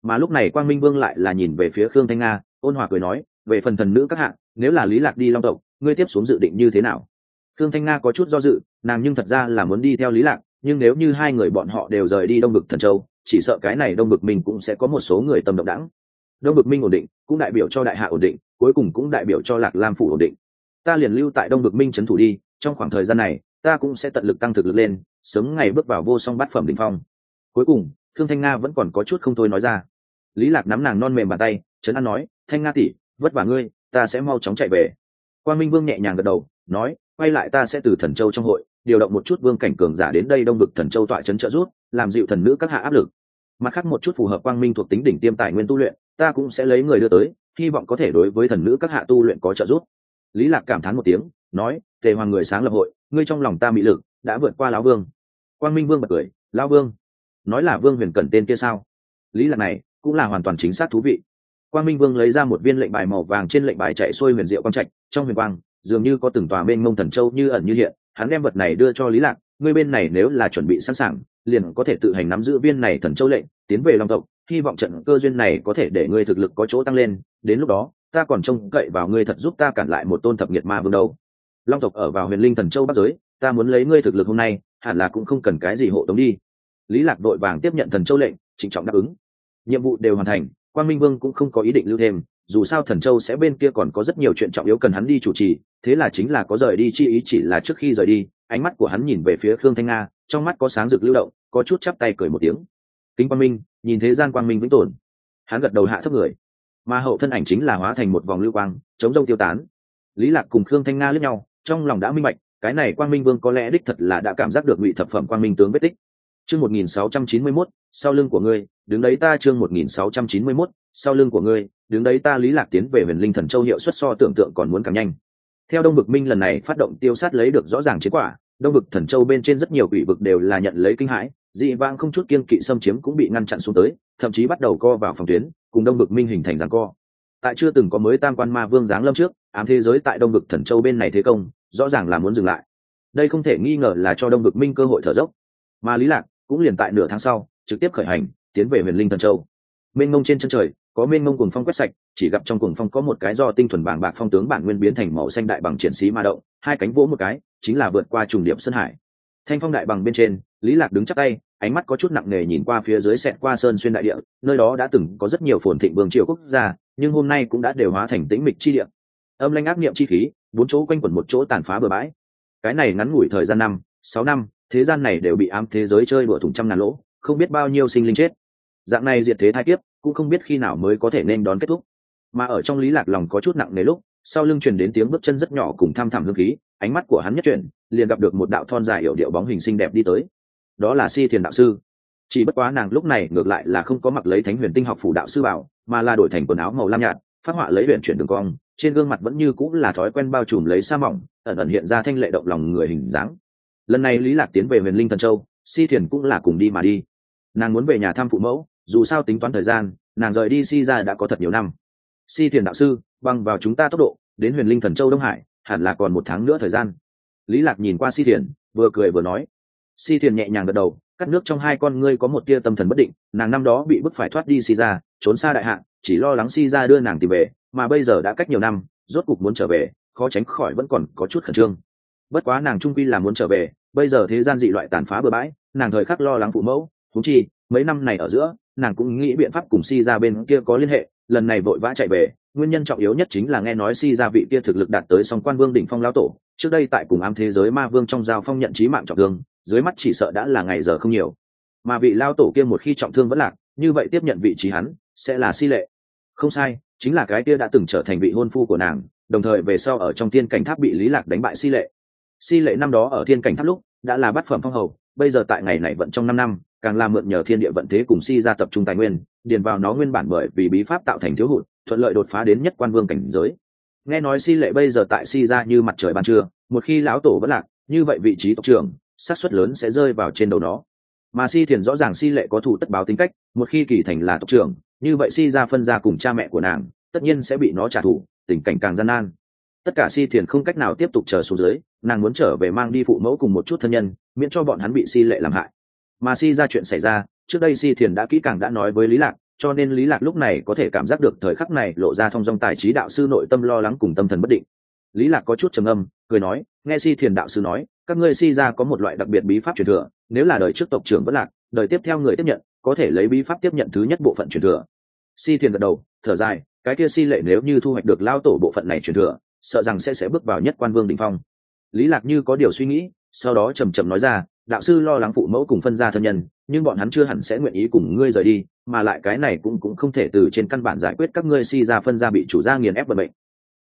Mà lúc này quang minh vương lại là nhìn về phía khương thanh nga, ôn hòa cười nói, về phần thần nữ các hạng nếu là lý lạc đi long tộc, ngươi tiếp xuống dự định như thế nào? Khương thanh nga có chút do dự, nàng nhưng thật ra là muốn đi theo lý lạc, nhưng nếu như hai người bọn họ đều rời đi đông bực thần châu, chỉ sợ cái này đông bực minh cũng sẽ có một số người tâm động đẳng đông bực minh ổn định, cũng đại biểu cho đại hạ ổn định, cuối cùng cũng đại biểu cho lạc lam phủ ổn định. Ta liền lưu tại đông bực minh trấn thủ đi, trong khoảng thời gian này ta cũng sẽ tận lực tăng thực lực lên, sớm ngày bước vào vô song bát phẩm đỉnh phong. Cuối cùng, thương thanh nga vẫn còn có chút không thôi nói ra. Lý lạc nắm nàng non mềm bàn tay, trấn an nói, thanh nga tỷ, vất vả ngươi, ta sẽ mau chóng chạy về. Quan minh vương nhẹ nhàng gật đầu, nói, quay lại ta sẽ từ thần châu trong hội, điều động một chút vương cảnh cường giả đến đây đông vực thần châu tọa trấn trợ rút làm dịu thần nữ các hạ áp lực. Mặt khác một chút phù hợp quang minh thuộc tính đỉnh tiêm tài nguyên tu luyện, ta cũng sẽ lấy người đưa tới, hy vọng có thể đối với thần nữ các hạ tu luyện có trợ giúp. Lý lạc cảm thán một tiếng nói, tề hoàng người sáng lập hội, ngươi trong lòng ta mỹ lực, đã vượt qua lão vương. Quang minh vương bật cười, lão vương, nói là vương huyền cẩn tên kia sao? Lý lạc này, cũng là hoàn toàn chính xác thú vị. Quang minh vương lấy ra một viên lệnh bài màu vàng trên lệnh bài chạy xuôi huyền diệu quang trạch, trong huyền quang, dường như có từng tòa bên ngông thần châu như ẩn như hiện, hắn đem vật này đưa cho lý lạc, ngươi bên này nếu là chuẩn bị sẵn sàng, liền có thể tự hành nắm giữ viên này thần châu lệnh, tiến về long tộc, hy vọng trận cơ duyên này có thể để ngươi thực lực có chỗ tăng lên, đến lúc đó, ta còn trông cậy vào ngươi thật giúp ta cản lại một tôn thập nghiệt ma vương đâu long tộc ở vào huyền linh thần châu bắc giới, ta muốn lấy ngươi thực lực hôm nay, hẳn là cũng không cần cái gì hộ tống đi. Lý lạc đội vàng tiếp nhận thần châu lệnh, trịnh trọng đáp ứng. Nhiệm vụ đều hoàn thành quan minh vương cũng không có ý định lưu thêm, dù sao thần châu sẽ bên kia còn có rất nhiều chuyện trọng yếu cần hắn đi chủ trì, thế là chính là có rời đi chi ý chỉ là trước khi rời đi, ánh mắt của hắn nhìn về phía khương thanh nga, trong mắt có sáng rực lưu động, có chút chắp tay cười một tiếng. Kính quang minh, nhìn thế gian quang minh vĩnh tồn. Hắn gật đầu hạ thấp người. Mà hậu thân ảnh chính là hóa thành một vòng lưu quang, chống rông tiêu tán. Lý lạc cùng khương thanh nga lướt nhau trong lòng đã minh bạch, cái này quang minh vương có lẽ đích thật là đã cảm giác được ngụy thập phẩm quang minh tướng vết tích. Chương một nghìn sáu trăm chín mươi mốt, sau lưng của ngươi, đứng đấy ta chương một nghìn sáu trăm chín mươi mốt, sau lưng của ngươi, đứng đấy ta lý lạc tiến về huyền linh thần châu hiệu suất so tưởng tượng còn muốn càng nhanh. Theo đông bực minh lần này phát động tiêu sát lấy được rõ ràng chiến quả, đông bực thần châu bên trên rất nhiều quỷ vực đều là nhận lấy kinh hãi, dị vang không chút kiên kỵ xâm chiếm cũng bị ngăn chặn xuống tới, thậm chí bắt đầu co vào phòng tuyến, cùng đông bực minh hình thành giằng co tại chưa từng có mới tam quan ma vương giáng lâm trước, ám thế giới tại đông vực thần châu bên này thế công, rõ ràng là muốn dừng lại. Đây không thể nghi ngờ là cho đông vực minh cơ hội thở dốc. Mà lý lạc cũng liền tại nửa tháng sau, trực tiếp khởi hành, tiến về huyền linh thần châu. Mênh mông trên chân trời, có mênh mông cuồng phong quét sạch, chỉ gặp trong cuồng phong có một cái do tinh thuần bảng bạc phong tướng bản nguyên biến thành màu xanh đại bằng triển sĩ ma động, hai cánh vỗ một cái, chính là vượt qua trùng điểm sơn hải. Thanh phong đại bằng bên trên, lý lạc đứng chắc tay ánh mắt có chút nặng nề nhìn qua phía dưới xẹt qua sơn xuyên đại địa, nơi đó đã từng có rất nhiều phồn thịnh vương triều quốc gia, nhưng hôm nay cũng đã đều hóa thành tĩnh mịch chi địa. Âm lanh ác niệm chi khí, bốn chỗ quanh quẩn một chỗ tàn phá bừa bãi. Cái này ngắn ngủi thời gian năm, sáu năm, thế gian này đều bị ám thế giới chơi đùa thủng trăm ngàn lỗ, không biết bao nhiêu sinh linh chết. Dạng này diệt thế thai kiếp, cũng không biết khi nào mới có thể nên đón kết thúc. Mà ở trong lý lạc lòng có chút nặng nề lúc, sau lưng truyền đến tiếng bước chân rất nhỏ cùng tham thẳm hương khí, ánh mắt của hắn nhất chuyển, liền gặp được một đạo thon dài hiệu điệu bóng hình xinh đẹp đi tới đó là si thiền đạo sư. Chỉ bất quá nàng lúc này ngược lại là không có mặc lấy thánh huyền tinh học phủ đạo sư bảo, mà là đổi thành quần áo màu lam nhạt, phát họa lấy huyền chuyển đường cong, trên gương mặt vẫn như cũng là thói quen bao trùm lấy sa mỏng, ẩn ẩn hiện ra thanh lệ động lòng người hình dáng. Lần này lý lạc tiến về huyền linh thần châu, si thiền cũng là cùng đi mà đi. Nàng muốn về nhà thăm phụ mẫu, dù sao tính toán thời gian, nàng rời đi si ra đã có thật nhiều năm. Si thiền đạo sư băng vào chúng ta tốc độ, đến huyền linh thần châu đông hải, hẳn là còn một tháng nữa thời gian. Lý lạc nhìn qua si thiền, vừa cười vừa nói si thiền nhẹ nhàng gật đầu, cắt nước trong hai con ngươi có một tia tâm thần bất định, nàng năm đó bị bức phải thoát đi si ra trốn xa đại hạn chỉ lo lắng si ra đưa nàng tìm về, mà bây giờ đã cách nhiều năm, rốt cục muốn trở về, khó tránh khỏi vẫn còn có chút khẩn trương. Bất quá nàng trung quy là muốn trở về, bây giờ thế gian dị loại tàn phá bừa bãi, nàng thời khắc lo lắng phụ mẫu thú chi, mấy năm này ở giữa, nàng cũng nghĩ biện pháp cùng si ra bên kia có liên hệ, lần này vội vã chạy về nguyên nhân trọng yếu nhất chính là nghe nói si gia vị kia thực lực đạt tới song quan vương đỉnh phong lão tổ, trước đây tại cùng ám thế giới ma vương trong giao phong nhận trí mạng trọng thương, dưới mắt chỉ sợ đã là ngày giờ không nhiều. Mà vị lao tổ kia một khi trọng thương vẫn lạc, như vậy tiếp nhận vị trí hắn, sẽ là si lệ. Không sai, chính là cái kia đã từng trở thành vị hôn phu của nàng, đồng thời về sau ở trong thiên cảnh tháp bị lý lạc đánh bại si lệ. Si lệ năm đó ở thiên cảnh tháp lúc, đã là bát phẩm phong hầu, bây giờ tại ngày này vẫn trong năm năm càng làm mượn nhờ thiên địa vận thế cùng si ra tập trung tài nguyên, điền vào nó nguyên bản bởi vì bí pháp tạo thành thiếu hụt, thuận lợi đột phá đến nhất quan vương cảnh giới. Nghe nói si lệ bây giờ tại si ra như mặt trời ban trưa, một khi lão tổ vẫn lạc, như vậy vị trí tộc trưởng, xác suất lớn sẽ rơi vào trên đầu nó. Mà si thiền rõ ràng si lệ có thủ tất báo tính cách, một khi kỳ thành là tộc trưởng, như vậy si ra phân ra cùng cha mẹ của nàng, tất nhiên sẽ bị nó trả thù, tình cảnh càng gian nan. Tất cả si thiền không cách nào tiếp tục chờ xuống dưới, nàng muốn trở về mang đi phụ mẫu cùng một chút thân nhân, miễn cho bọn hắn bị si lệ làm hại mà si ra chuyện xảy ra, trước đây si thiền đã kỹ càng đã nói với lý lạc, cho nên lý lạc lúc này có thể cảm giác được thời khắc này lộ ra thông dong tài trí đạo sư nội tâm lo lắng cùng tâm thần bất định. Lý lạc có chút trầm âm cười nói, nghe si thiền đạo sư nói, các ngươi si ra có một loại đặc biệt bí pháp truyền thừa, nếu là đời trước tộc trưởng vẫn lạc, đời tiếp theo người tiếp nhận, có thể lấy bí pháp tiếp nhận thứ nhất bộ phận truyền thừa. Si thiền gật đầu, thở dài, cái kia si lệ nếu như thu hoạch được lao tổ bộ phận này truyền thừa, sợ rằng sẽ sẽ bước vào nhất quan vương đỉnh phong. Lý lạc như có điều suy nghĩ, sau đó trầm trầm nói ra đạo sư lo lắng phụ mẫu cùng phân gia thân nhân, nhưng bọn hắn chưa hẳn sẽ nguyện ý cùng ngươi rời đi, mà lại cái này cũng cũng không thể từ trên căn bản giải quyết các ngươi si ra phân gia bị chủ gia nghiền ép bận bệnh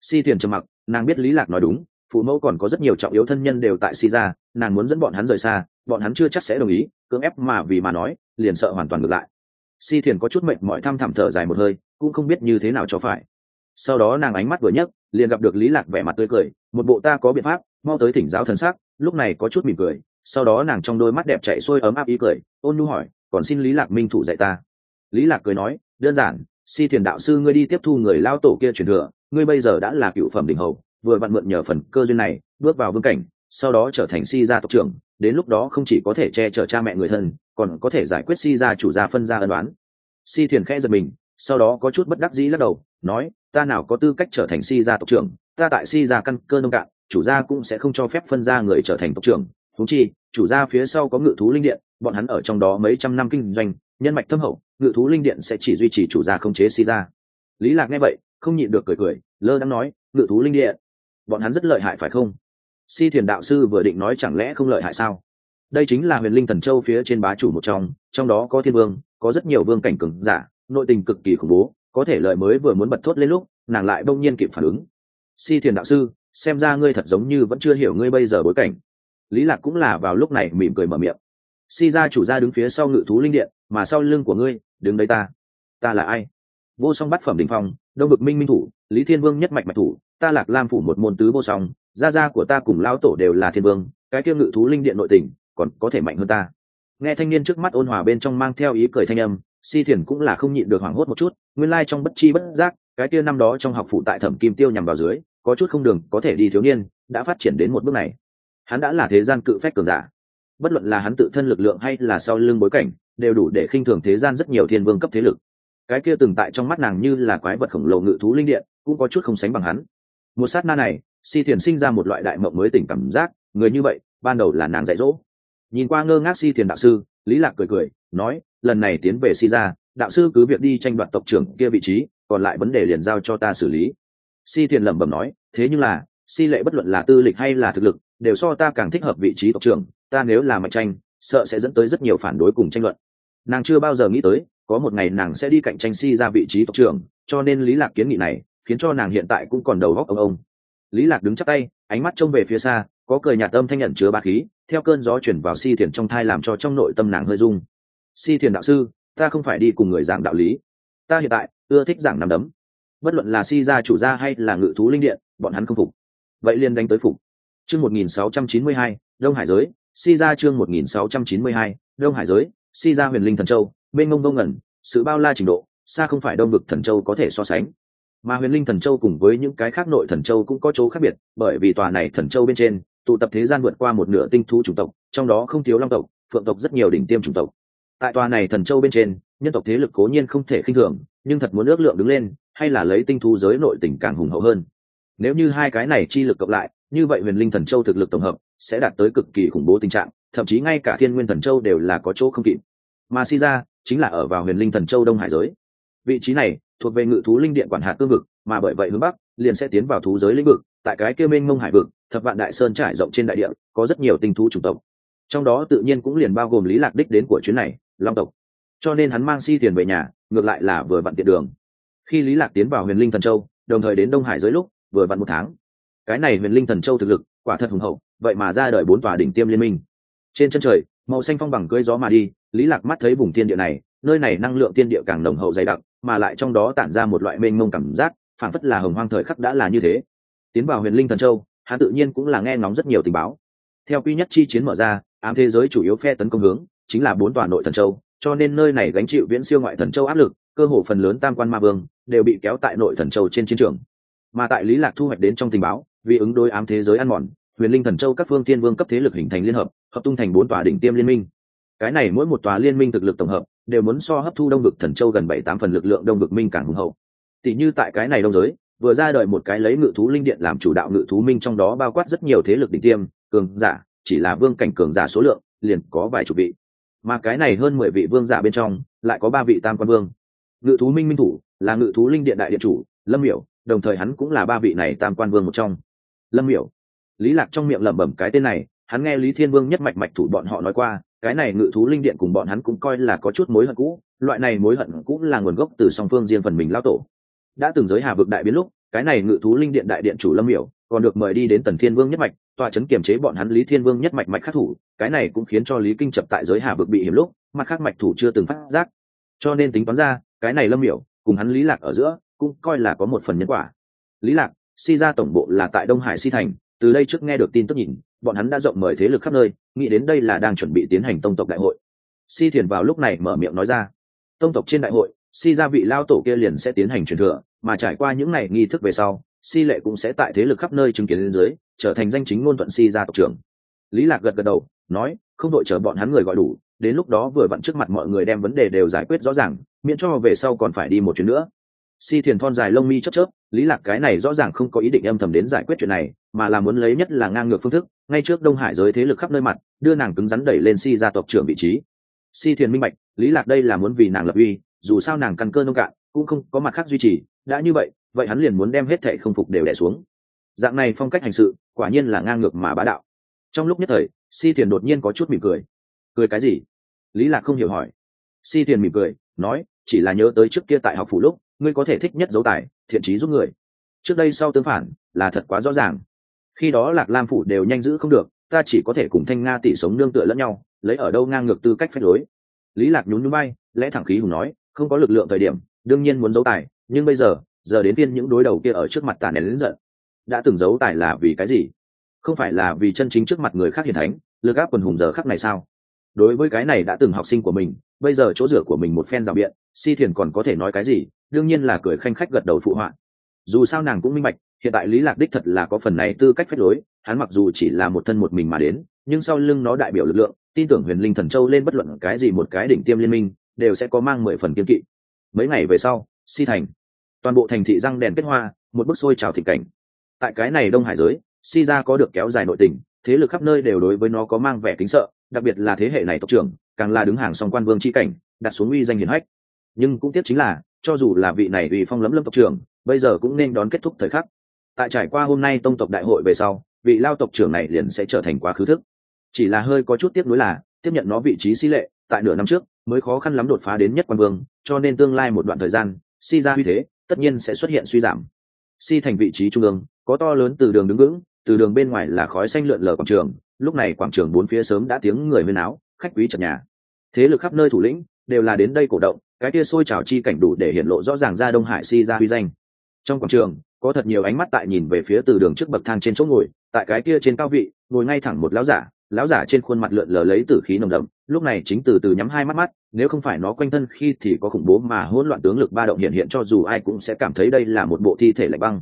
si thiền trầm mặc, nàng biết lý lạc nói đúng, phụ mẫu còn có rất nhiều trọng yếu thân nhân đều tại si ra nàng muốn dẫn bọn hắn rời xa, bọn hắn chưa chắc sẽ đồng ý, cưỡng ép mà vì mà nói, liền sợ hoàn toàn ngược lại. Si thiền có chút mệnh mọi thăm thẳm thở dài một hơi, cũng không biết như thế nào cho phải. Sau đó nàng ánh mắt vừa nhấc, liền gặp được lý lạc vẻ mặt tươi cười, một bộ ta có biện pháp, mau tới thỉnh giáo thần sắc. Lúc này có chút mỉm cười sau đó nàng trong đôi mắt đẹp chạy xuôi ấm áp ý cười, ôn nhu hỏi, còn xin lý lạc minh thủ dạy ta? Lý lạc cười nói, đơn giản, si thiền đạo sư ngươi đi tiếp thu người lao tổ kia truyền thừa, ngươi bây giờ đã là cựu phẩm đỉnh hầu, vừa vặn mượn nhờ phần cơ duyên này, bước vào vương cảnh, sau đó trở thành si gia tộc trưởng, đến lúc đó không chỉ có thể che chở cha mẹ người thân, còn có thể giải quyết si gia chủ gia phân gia ân đoán si thiền khẽ giật mình, sau đó có chút bất đắc dĩ lắc đầu, nói, ta nào có tư cách trở thành si gia tộc trưởng, ta tại si gia căn cơ nông cạn, chủ gia cũng sẽ không cho phép phân gia người trở thành tộc trưởng thú chi, chủ gia phía sau có ngự thú linh điện, bọn hắn ở trong đó mấy trăm năm kinh doanh, nhân mạch thâm hậu, ngự thú linh điện sẽ chỉ duy trì chủ gia không chế si gia lý lạc nghe vậy, không nhịn được cười cười, lơ đang nói, ngự thú linh điện, bọn hắn rất lợi hại phải không? Si thiền đạo sư vừa định nói chẳng lẽ không lợi hại sao? Đây chính là huyền linh thần châu phía trên bá chủ một trong trong đó có thiên vương, có rất nhiều vương cảnh cường giả, nội tình cực kỳ khủng bố, có thể lợi mới vừa muốn bật thốt lên lúc, nàng lại bỗng nhiên kịp phản ứng. Si thiền đạo sư, xem ra ngươi thật giống như vẫn chưa hiểu ngươi bây giờ bối cảnh lý lạc cũng là vào lúc này mỉm cười mở miệng. Si gia chủ gia đứng phía sau ngự thú linh điện, mà sau lưng của ngươi, đứng đây ta. Ta là ai? Vô song bát phẩm đình phong, đông Bực minh minh thủ, lý thiên vương nhất mạch mạch thủ, ta lạc lam phủ một môn tứ vô song, gia gia của ta cùng lão tổ đều là thiên vương, cái kia ngự thú linh điện nội tình, còn có thể mạnh hơn ta. Nghe thanh niên trước mắt ôn hòa bên trong mang theo ý cười thanh âm, si thiền cũng là không nhịn được hoảng hốt một chút, nguyên lai trong bất chi bất giác, cái kia năm đó trong học phụ tại thẩm kim tiêu nhằm vào dưới, có chút không đường có thể đi thiếu niên, đã phát triển đến một bước này hắn đã là thế gian cự phách cường giả. Bất luận là hắn tự thân lực lượng hay là sau lưng bối cảnh, đều đủ để khinh thường thế gian rất nhiều thiên vương cấp thế lực. Cái kia từng tại trong mắt nàng như là quái vật khổng lồ ngự thú linh điện, cũng có chút không sánh bằng hắn. Một sát na này, si thiền sinh ra một loại đại mộng mới tỉnh cảm giác, người như vậy, ban đầu là nàng dạy dỗ. Nhìn qua ngơ ngác si thiền đạo sư, lý lạc cười cười, nói, lần này tiến về si ra đạo sư cứ việc đi tranh đoạt tộc trưởng kia vị trí, còn lại vấn đề liền giao cho ta xử lý. Si thiền lẩm bẩm nói, thế nhưng là si lệ bất luận là tư lịch hay là thực lực, đều so ta càng thích hợp vị trí tộc trưởng, ta nếu là mạnh tranh, sợ sẽ dẫn tới rất nhiều phản đối cùng tranh luận. Nàng chưa bao giờ nghĩ tới, có một ngày nàng sẽ đi cạnh tranh si ra vị trí tộc trưởng, cho nên lý lạc kiến nghị này, khiến cho nàng hiện tại cũng còn đầu góc ông ông lý lạc đứng chắc tay, ánh mắt trông về phía xa, có cười nhạt âm thanh nhận chứa ba khí, theo cơn gió chuyển vào si thiền trong thai làm cho trong nội tâm nàng hơi rung. Si thiền đạo sư, ta không phải đi cùng người giảng đạo lý. Ta hiện tại, ưa thích giảng nằm đấm. Bất luận là si gia chủ gia hay là ngự thú linh điện, bọn hắn không phục vậy liền đánh tới phục. Chương một nghìn sáu trăm chín mươi hai, đông hải giới, si gia chương một nghìn sáu trăm chín mươi hai, đông hải giới, si gia huyền linh thần châu bên ngông ngông ngẩn, sự bao la trình độ, xa không phải đông vực thần châu có thể so sánh. Mà huyền linh thần châu cùng với những cái khác nội thần châu cũng có chỗ khác biệt, bởi vì tòa này thần châu bên trên, tụ tập thế gian vượt qua một nửa tinh thú chủng tộc, trong đó không thiếu long tộc, phượng tộc rất nhiều đỉnh tiêm chủng tộc. Tại tòa này thần châu bên trên, nhân tộc thế lực cố nhiên không thể khinh thường, nhưng thật muốn ước lượng đứng lên, hay là lấy tinh thú giới nội tỉnh càng hùng hậu hơn nếu như hai cái này chi lực cộng lại, như vậy huyền linh thần châu thực lực tổng hợp sẽ đạt tới cực kỳ khủng bố tình trạng, thậm chí ngay cả thiên nguyên thần châu đều là có chỗ không kịp. Mà si ra chính là ở vào huyền linh thần châu đông hải giới. Vị trí này thuộc về ngự thú linh điện quản hạt cương vực, mà bởi vậy hướng bắc, liền sẽ tiến vào thú giới lĩnh vực, tại cái kia mênh mông hải vực, thập vạn đại sơn trải rộng trên đại địa, có rất nhiều tinh thú chủng tộc. Trong đó tự nhiên cũng liền bao gồm lý lạc đích đến của chuyến này, long tộc. Cho nên hắn mang si tiền về nhà, ngược lại là vừa vặn tiện đường. Khi lý lạc tiến vào huyền linh thần châu, đồng thời đến đông hải giới lúc vừa vặn một tháng. Cái này huyền linh thần châu thực lực, quả thật hùng hậu, vậy mà ra đời bốn tòa đỉnh tiêm liên minh. Trên chân trời, màu xanh phong bằng cưới gió mà đi, lý lạc mắt thấy vùng thiên địa này, nơi này năng lượng tiên địa càng nồng hậu dày đặc, mà lại trong đó tản ra một loại mênh mông cảm giác phản phất là hồng hoang thời khắc đã là như thế. Tiến vào huyền linh thần châu, hắn tự nhiên cũng là nghe ngóng rất nhiều tình báo. Theo quy nhất chi chiến mở ra, ám thế giới chủ yếu phe tấn công hướng, chính là bốn tòa nội thần châu, cho nên nơi này gánh chịu viễn siêu ngoại thần châu áp lực, cơ hồ phần lớn tam quan ma vương đều bị kéo tại nội thần châu trên chiến trường mà tại lý lạc thu hoạch đến trong tình báo, vì ứng đối ám thế giới ăn mòn, huyền linh thần châu các phương tiên vương cấp thế lực hình thành liên hợp hợp tung thành bốn tòa đỉnh tiêm liên minh. Cái này mỗi một tòa liên minh thực lực tổng hợp, đều muốn so hấp thu đông vực thần châu gần bảy tám phần lực lượng đông vực minh càng hùng hậu. Tỷ như tại cái này đông giới, vừa ra đời một cái lấy ngự thú linh điện làm chủ đạo ngự thú minh trong đó bao quát rất nhiều thế lực đỉnh tiêm, cường giả, chỉ là vương cảnh cường giả số lượng, liền có vài chục vị. Mà cái này hơn mười vị vương giả bên trong, lại có ba vị tam quan vương. Ngự thú minh minh thủ, là ngự thú linh điện đại điện chủ, lâm miểu đồng thời hắn cũng là ba vị này tam quan vương một trong. Lâm miểu. Lý lạc trong miệng lẩm bẩm cái tên này, hắn nghe lý thiên vương nhất mạch mạch thủ bọn họ nói qua, cái này ngự thú linh điện cùng bọn hắn cũng coi là có chút mối hận cũ, loại này mối hận cũng là nguồn gốc từ song phương riêng phần mình lao tổ. Đã từng giới hà vực đại biến lúc, cái này ngự thú linh điện đại điện chủ lâm miểu còn được mời đi đến tần thiên vương nhất mạch, tòa chấn kiềm chế bọn hắn lý thiên vương nhất mạch mạch khắc thủ, cái này cũng khiến cho lý kinh chập tại giới hà vực bị hiểm lúc, mặt khác mạch thủ chưa từng phát giác. Cho nên tính toán ra, cái này lâm miểu cùng hắn lý lạc ở giữa cũng coi là có một phần nhân quả. Lý lạc, si ra tổng bộ là tại đông hải si thành, từ đây trước nghe được tin tức nhìn, bọn hắn đã rộng mời thế lực khắp nơi, nghĩ đến đây là đang chuẩn bị tiến hành tông tộc đại hội. Si thiền vào lúc này mở miệng nói ra, tông tộc trên đại hội, si gia vị lao tổ kia liền sẽ tiến hành truyền thừa, mà trải qua những ngày nghi thức về sau, si lệ cũng sẽ tại thế lực khắp nơi chứng kiến lên dưới, trở thành danh chính ngôn thuận si gia tộc trưởng. Lý lạc gật gật đầu, nói, không đội chờ bọn hắn người gọi đủ, đến lúc đó vừa vặn trước mặt mọi người đem vấn đề đều giải quyết rõ ràng, miễn cho về sau còn phải đi một chuyến nữa si thiền thon dài lông mi chớp chớp, lý lạc cái này rõ ràng không có ý định âm thầm đến giải quyết chuyện này, mà là muốn lấy nhất là ngang ngược phương thức, ngay trước đông hải giới thế lực khắp nơi mặt, đưa nàng cứng rắn đẩy lên si gia tộc trưởng vị trí. Si thiền minh bạch, lý lạc đây là muốn vì nàng lập uy, dù sao nàng căn cơ nông cạn, cũng không có mặt khác duy trì, đã như vậy vậy hắn liền muốn đem hết thệ không phục đều đẻ xuống. Dạng này phong cách hành sự, quả nhiên là ngang ngược mà bá đạo. Trong lúc nhất thời, si thiền đột nhiên có chút mỉm cười. Cười cái gì? Lý lạc không hiểu hỏi. Si thiền mỉm cười, nói, chỉ là nhớ tới trước kia tại học phủ lúc ngươi có thể thích nhất dấu tài, thiện trí giúp người. Trước đây sau tương phản, là thật quá rõ ràng. Khi đó lạc lam phủ đều nhanh giữ không được, ta chỉ có thể cùng thanh nga tỷ sống nương tựa lẫn nhau, lấy ở đâu ngang ngược tư cách phép lối. Lý lạc nhún nhún bay lẽ thẳng khí hùng nói, không có lực lượng thời điểm, đương nhiên muốn giấu tài, nhưng bây giờ giờ đến phiên những đối đầu kia ở trước mặt tàn nén đến giận. Đã từng giấu tài là vì cái gì? Không phải là vì chân chính trước mặt người khác hiền thánh, lực áp quần hùng giờ khắc này sao? Đối với cái này đã từng học sinh của mình, bây giờ chỗ rửa của mình một phen rào biện, si thiền còn có thể nói cái gì, đương nhiên là cười khanh khách gật đầu phụ họa. Dù sao nàng cũng minh bạch, hiện tại lý lạc đích thật là có phần này tư cách phép lối, hắn mặc dù chỉ là một thân một mình mà đến, nhưng sau lưng nó đại biểu lực lượng, tin tưởng huyền linh thần châu lên bất luận cái gì một cái đỉnh tiêm liên minh, đều sẽ có mang mười phần kiên kỵ. Mấy ngày về sau, si thành, toàn bộ thành thị răng đèn kết hoa, một bức xôi trào thịnh cảnh. Tại cái này đông hải giới, si ra có được kéo dài nội tình, thế lực khắp nơi đều đối với nó có mang vẻ kính sợ đặc biệt là thế hệ này tộc trưởng, càng là đứng hàng song quan vương c h i cảnh, đặt xuống uy danh hiển hách. Nhưng cũng tiếc chính là, cho dù là vị này ủy phong lấm lâm tộc trưởng, bây giờ cũng nên đón kết thúc thời khắc. Tại trải qua hôm nay tông tộc đại hội về sau, vị lao tộc trưởng này liền sẽ trở thành quá khứ thức. Chỉ là hơi có chút tiếc nuối là, tiếp nhận nó vị trí si lệ, tại nửa năm trước, mới khó khăn lắm đột phá đến nhất quan vương, cho nên tương lai một đoạn thời gian, si ra uy thế, tất nhiên sẽ xuất hiện suy giảm. Si thành vị trí trung ương, có to lớn từ đường đứng vững, từ đường bên ngoài là khói xanh lượn lờ quảng trường lúc này quảng trường bốn phía sớm đã tiếng người huyên áo khách quý chật nhà. Thế lực khắp nơi thủ lĩnh đều là đến đây cổ động, cái kia sôi trào chi cảnh đủ để hiện lộ rõ ràng ra đông hải si ra huy danh. Trong quảng trường, có thật nhiều ánh mắt tại nhìn về phía từ đường trước bậc thang trên chỗ ngồi, tại cái kia trên cao vị, ngồi ngay thẳng một lão giả lão giả trên khuôn mặt lượn lờ lấy tử khí nồng đậm, lúc này chính từ từ nhắm hai mắt mắt, nếu không phải nó quanh thân khi thì có khủng bố mà hỗn loạn tướng lực ba động hiện hiện cho dù ai cũng sẽ cảm thấy đây là một bộ thi thể lạnh băng.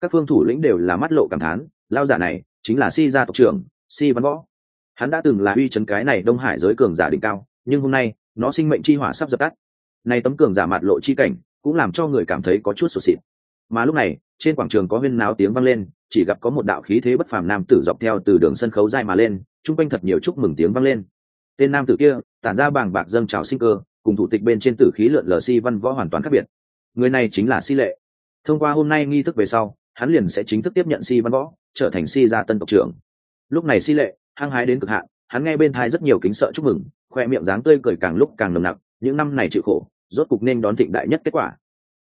Các phương thủ lĩnh đều là mắt lộ cảm thán, lão giả này chính là si gia tộc trưởng si văn võ. Hắn đã từng là uy chấn cái này đông hải giới cường giả đỉnh cao, nhưng hôm nay, nó sinh mệnh chi hỏa sắp dập tắt. Nay tấm cường giả mặt lộ chi cảnh, cũng làm cho người cảm thấy có chút sụt xịt mà lúc này, trên quảng trường có huyên náo tiếng vang lên, chỉ gặp có một đạo khí thế bất phàm nam tử dọc theo từ đường sân khấu dài mà lên, chung quanh thật nhiều chúc mừng tiếng vang lên. Tên nam tử kia, tản ra bàng bạc dâng trào sinh cơ, cùng thủ tịch bên trên tử khí lượn lờ si văn võ hoàn toàn khác biệt. Người này chính là si lệ. Thông qua hôm nay nghi thức về sau, hắn liền sẽ chính thức tiếp nhận si văn võ, trở thành si gia tân tộc trưởng lúc này si lệ, hăng hái đến cực hạn, hắn nghe bên thai rất nhiều kính sợ chúc mừng, khoe miệng dáng tươi cười càng lúc càng nồng nặc, những năm này chịu khổ, rốt cục nên đón thịnh đại nhất kết quả.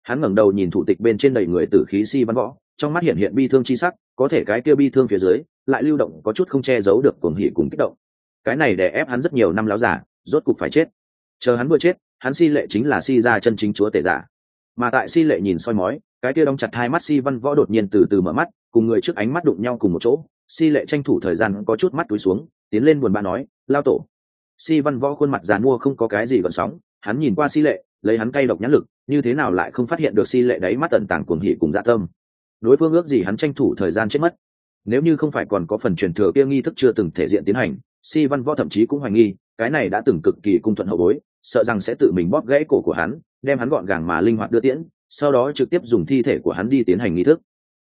Hắn ngẩng đầu nhìn thủ tịch bên trên đầy người tử khí si văn võ, trong mắt hiện hiện bi thương chi sắc, có thể cái kia bi thương phía dưới, lại lưu động có chút không che giấu được cuồng hỉ cùng kích động. Cái này để ép hắn rất nhiều năm láo giả, rốt cục phải chết. Chờ hắn vừa chết, hắn si lệ chính là si ra chân chính chúa tể giả. Mà tại si lệ nhìn soi mói, cái kia đóng chặt hai mắt si văn võ đột nhiên từ từ mở mắt, cùng người trước ánh mắt đụng nhau cùng một chỗ si lệ tranh thủ thời gian có chút mắt túi xuống, tiến lên buồn bã nói, lao tổ. Si văn võ khuôn mặt dàn mua không có cái gì gợn sóng, hắn nhìn qua si lệ, lấy hắn cay độc nhãn lực, như thế nào lại không phát hiện được si lệ đấy mắt tận tàng cuồng hỉ cùng dạ tâm. Đối phương ước gì hắn tranh thủ thời gian chết mất. Nếu như không phải còn có phần truyền thừa kia nghi thức chưa từng thể diện tiến hành, si văn võ thậm chí cũng hoài nghi, cái này đã từng cực kỳ cung thuận hậu bối, sợ rằng sẽ tự mình bóp gãy cổ của hắn, đem hắn gọn gàng mà linh hoạt đưa tiễn, sau đó trực tiếp dùng thi thể của hắn đi tiến hành nghi thức.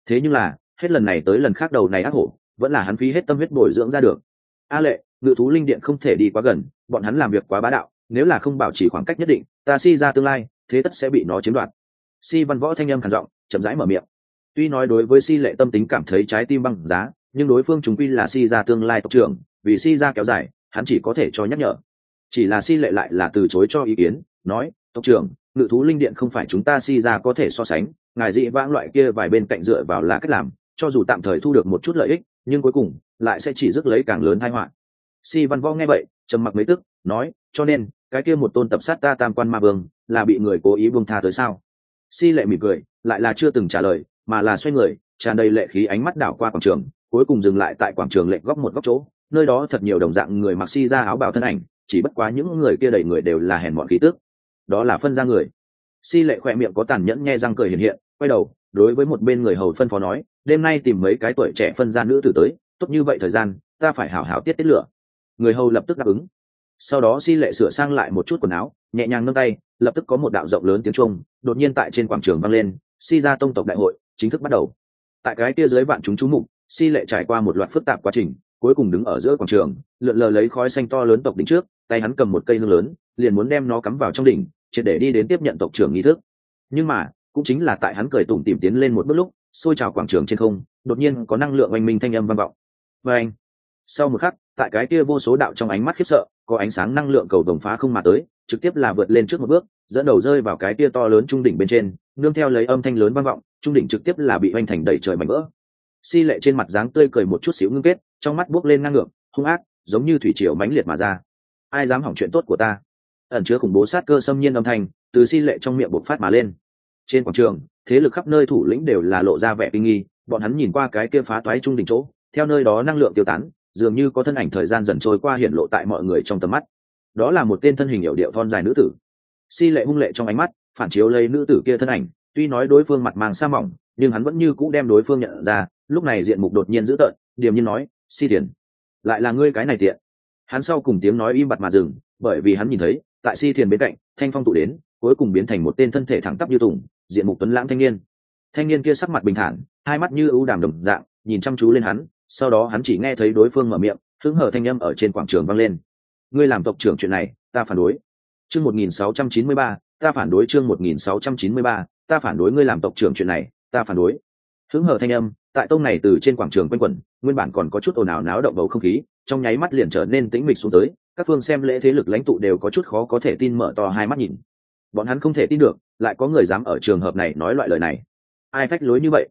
Thế nhưng là, hết lần này tới lần khác đầu này ác hổ vẫn là hắn phí hết tâm huyết bồi dưỡng ra được. A lệ, ngự thú linh điện không thể đi quá gần, bọn hắn làm việc quá bá đạo, nếu là không bảo trì khoảng cách nhất định, ta si ra tương lai, thế tất sẽ bị nó chiếm đoạt. Si văn võ thanh âm khản giọng, chậm rãi mở miệng. Tuy nói đối với si lệ tâm tính cảm thấy trái tim băng giá, nhưng đối phương chúng quy là si ra tương lai tộc trưởng, vì si ra kéo dài, hắn chỉ có thể cho nhắc nhở. Chỉ là si lệ lại là từ chối cho ý kiến, nói, tộc trưởng, ngự thú linh điện không phải chúng ta si ra có thể so sánh, ngài dị vãng loại kia vài bên cạnh dựa vào là cách làm, cho dù tạm thời thu được một chút lợi ích nhưng cuối cùng lại sẽ chỉ rước lấy càng lớn tai họa. Si văn võ nghe vậy, trầm mặc mấy tức, nói, cho nên, cái kia một tôn tập sát ta tam quan ma vương là bị người cố ý buông tha tới sao? Si lệ mỉm cười, lại là chưa từng trả lời, mà là xoay người, tràn đầy lệ khí ánh mắt đảo qua quảng trường, cuối cùng dừng lại tại quảng trường lệnh góc một góc chỗ, nơi đó thật nhiều đồng dạng người mặc si ra áo bào thân ảnh, chỉ bất quá những người kia đầy người đều là hèn mọn khí tước đó là phân ra người. Si lệ khoe miệng có tàn nhẫn nghe răng cười hiện hiện, quay đầu, đối với một bên người hầu phân phó nói đêm nay tìm mấy cái tuổi trẻ phân ra nữ tử tới, tốt như vậy thời gian, ta phải hảo hảo tiết tiết lửa. Người hầu lập tức đáp ứng. Sau đó si lệ sửa sang lại một chút quần áo, nhẹ nhàng nâng tay, lập tức có một đạo rộng lớn tiếng trung đột nhiên tại trên quảng trường vang lên si ra tông tộc đại hội chính thức bắt đầu. Tại cái kia dưới vạn chúng chú mục si lệ trải qua một loạt phức tạp quá trình, cuối cùng đứng ở giữa quảng trường, lượn lờ lấy khói xanh to lớn tộc đỉnh trước, tay hắn cầm một cây hương lớn, liền muốn đem nó cắm vào trong đỉnh, triệt để đi đến tiếp nhận tộc trưởng nghi thức. Nhưng mà, cũng chính là tại hắn cười tủm tìm tiến lên một bước lúc xôi trào quảng trường trên không, đột nhiên có năng lượng oanh minh thanh âm vang vọng. Và anh, sau một khắc, tại cái kia vô số đạo trong ánh mắt khiếp sợ, có ánh sáng năng lượng cầu đồng phá không mà tới, trực tiếp là vượt lên trước một bước, dẫn đầu rơi vào cái kia to lớn trung đỉnh bên trên, nương theo lấy âm thanh lớn vang vọng, trung đỉnh trực tiếp là bị oanh thành đầy trời mảnh vỡ. Si lệ trên mặt dáng tươi cười một chút xíu ngưng kết, trong mắt buốc lên ngang ngược hung ác, giống như thủy triều mãnh liệt mà ra. Ai dám hỏng chuyện tốt của ta? Ẩn chứa khủng bố sát cơ xâm nhiên âm thanh, từ si lệ trong miệng bộc phát mà lên trên quảng trường, thế lực khắp nơi thủ lĩnh đều là lộ ra vẻ kinh nghi, bọn hắn nhìn qua cái kia phá toái trung đỉnh chỗ, theo nơi đó năng lượng tiêu tán, dường như có thân ảnh thời gian dần trôi qua hiện lộ tại mọi người trong tầm mắt. Đó là một tên thân hình hiệu điệu thon dài nữ tử. Si lệ hung lệ trong ánh mắt, phản chiếu lấy nữ tử kia thân ảnh, tuy nói đối phương mặt màng sa mỏng, nhưng hắn vẫn như cũ đem đối phương nhận ra, lúc này diện mục đột nhiên dữ tợn, điềm nhiên nói, si tiền, lại là ngươi cái này tiện. Hắn sau cùng tiếng nói im bặt mà dừng, bởi vì hắn nhìn thấy, tại si thiền bên cạnh, thanh phong tụ đến, cuối cùng biến thành một tên thân thể thẳng tắp như tùng diện mục tuấn lãng thanh niên. Thanh niên kia sắc mặt bình thản, hai mắt như ưu đàm đồng dạng, nhìn chăm chú lên hắn, sau đó hắn chỉ nghe thấy đối phương mở miệng, hứng hở thanh â m ở trên quảng trường vang lên. Ngươi làm tộc trưởng chuyện này, ta phản đối. Chương một nghìn sáu trăm chín mươi ba, ta phản đối chương một nghìn sáu trăm chín mươi ba, ta phản đối ngươi làm tộc trưởng chuyện này, ta phản đối. Hứng hở thanh âm, tại tông này từ trên quảng trường quanh quẩn, nguyên bản còn có chút ồn ào náo động bầu không khí, trong nháy mắt liền trở nên tĩnh mịch xuống tới, các phương xem lễ thế lực lãnh tụ đều có chút khó có thể tin mở to hai mắt nhìn bọn hắn không thể tin được, lại có người dám ở trường hợp này nói loại lời này. Ai phách lối như vậy?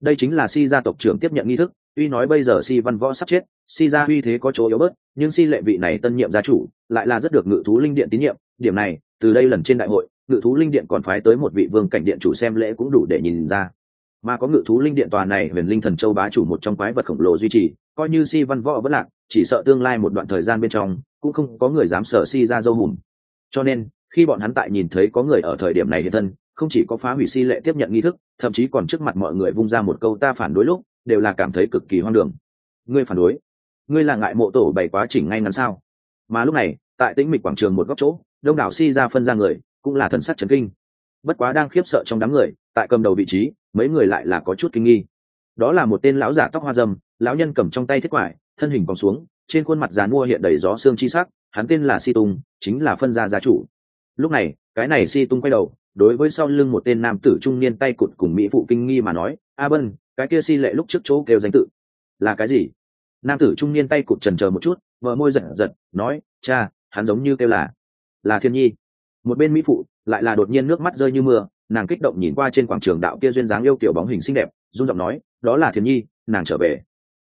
Đây chính là si gia tộc trưởng tiếp nhận nghi thức, tuy nói bây giờ si văn võ sắp chết, si gia uy thế có chỗ yếu bớt, nhưng si lệ vị này tân nhiệm gia chủ, lại là rất được ngự thú linh điện tín nhiệm. Điểm này, từ đây lần trên đại hội, ngự thú linh điện còn phái tới một vị vương cảnh điện chủ xem lễ cũng đủ để nhìn ra. Mà có ngự thú linh điện tòa này huyền linh thần châu bá chủ một trong quái vật khổng lồ duy trì, coi như si văn võ vẫn lạc, chỉ sợ tương lai một đoạn thời gian bên trong, cũng không có người dám sở si ra dâu hùm. Cho nên khi bọn hắn tại nhìn thấy có người ở thời điểm này hiện thân không chỉ có phá hủy si lệ tiếp nhận nghi thức thậm chí còn trước mặt mọi người vung ra một câu ta phản đối lúc đều là cảm thấy cực kỳ hoang đường. Ngươi phản đối? Ngươi là ngại mộ tổ bày quá trình ngay ngắn sao? Mà lúc này tại tĩnh mịch quảng trường một góc chỗ đông đảo si ra phân ra người cũng là thần sắc chấn kinh. Bất quá đang khiếp sợ trong đám người tại cầm đầu vị trí mấy người lại là có chút kinh nghi. Đó là một tên lão giả tóc hoa dâm lão nhân cầm trong tay thiết quải thân hình còn xuống trên khuôn mặt dán mua hiện đầy gió xương chi sắc hắn tên là si tùng, chính là phân gia gia chủ lúc này, cái này si tung quay đầu, đối với sau lưng một tên nam tử trung niên tay cụt cùng mỹ phụ kinh nghi mà nói, a bân, cái kia si lệ lúc trước chỗ kêu danh tự là cái gì? Nam tử trung niên tay cụt trần chờ một chút vợ môi giật giật, nói, cha, hắn giống như kêu là là thiên nhi. Một bên mỹ phụ lại là đột nhiên nước mắt rơi như mưa, nàng kích động nhìn qua trên quảng trường đạo kia duyên dáng yêu kiểu bóng hình xinh đẹp, run giọng nói, đó là thiên nhi, nàng trở về.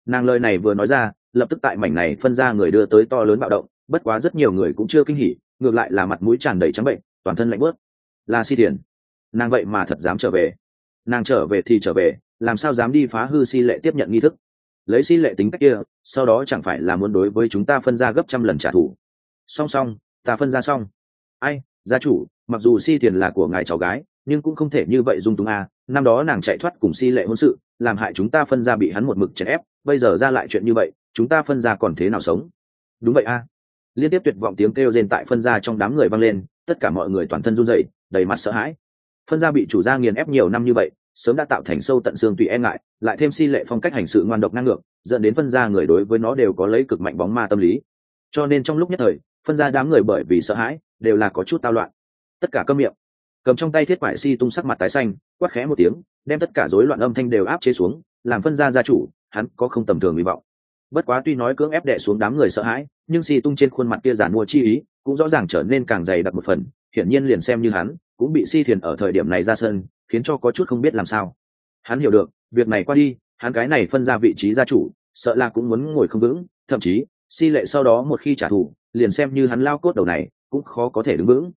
Nàng lời này vừa nói ra, lập tức tại mảnh này phân ra người đưa tới to lớn bạo động, bất quá rất nhiều người cũng chưa kinh hỉ ngược lại là mặt mũi tràn đầy trắng bệnh, toàn thân lạnh bớt là si thiền, nàng vậy mà thật dám trở về. Nàng trở về thì trở về, làm sao dám đi phá hư si lệ tiếp nhận nghi thức? Lấy si lệ tính cách kia, sau đó chẳng phải là muốn đối với chúng ta phân ra gấp trăm lần trả thù? Song song, ta phân ra xong. Ai, gia chủ, mặc dù si thiền là của ngài cháu gái, nhưng cũng không thể như vậy dung túng a. À. năm đó nàng chạy thoát cùng si lệ hôn sự, làm hại chúng ta phân ra bị hắn một mực chèn ép, bây giờ ra lại chuyện như vậy, chúng ta phân ra còn thế nào sống? Đúng vậy a. à liên tiếp tuyệt vọng tiếng kêu rên tại phân gia trong đám người vang lên, tất cả mọi người toàn thân run rẩy, đầy mặt sợ hãi. Phân gia bị chủ gia nghiền ép nhiều năm như vậy, sớm đã tạo thành sâu tận xương tùy e ngại, lại thêm si lệ phong cách hành sự ngoan độc năng ngược, dẫn đến phân gia người đối với nó đều có lấy cực mạnh bóng ma tâm lý. Cho nên trong lúc nhất thời, phân gia đám người bởi vì sợ hãi, đều là có chút tao loạn. Tất cả câm miệng, cầm trong tay thiết quải si tung sắc mặt tái xanh, quát khẽ một tiếng, đem tất cả rối loạn âm thanh đều áp chế xuống, làm phân gia gia chủ, hắn có không tầm thường hy vọng bất quá tuy nói cưỡng ép đệ xuống đám người sợ hãi, nhưng si tung trên khuôn mặt kia giản mua chi ý cũng rõ ràng trở nên càng dày đặc một phần, hiển nhiên liền xem như hắn cũng bị si thiền ở thời điểm này ra sân, khiến cho có chút không biết làm sao. Hắn hiểu được, việc này qua đi, hắn cái này phân ra vị trí gia chủ, sợ là cũng muốn ngồi không vững, thậm chí, si lệ sau đó một khi trả thù, liền xem như hắn lao cốt đầu này cũng khó có thể đứng vững.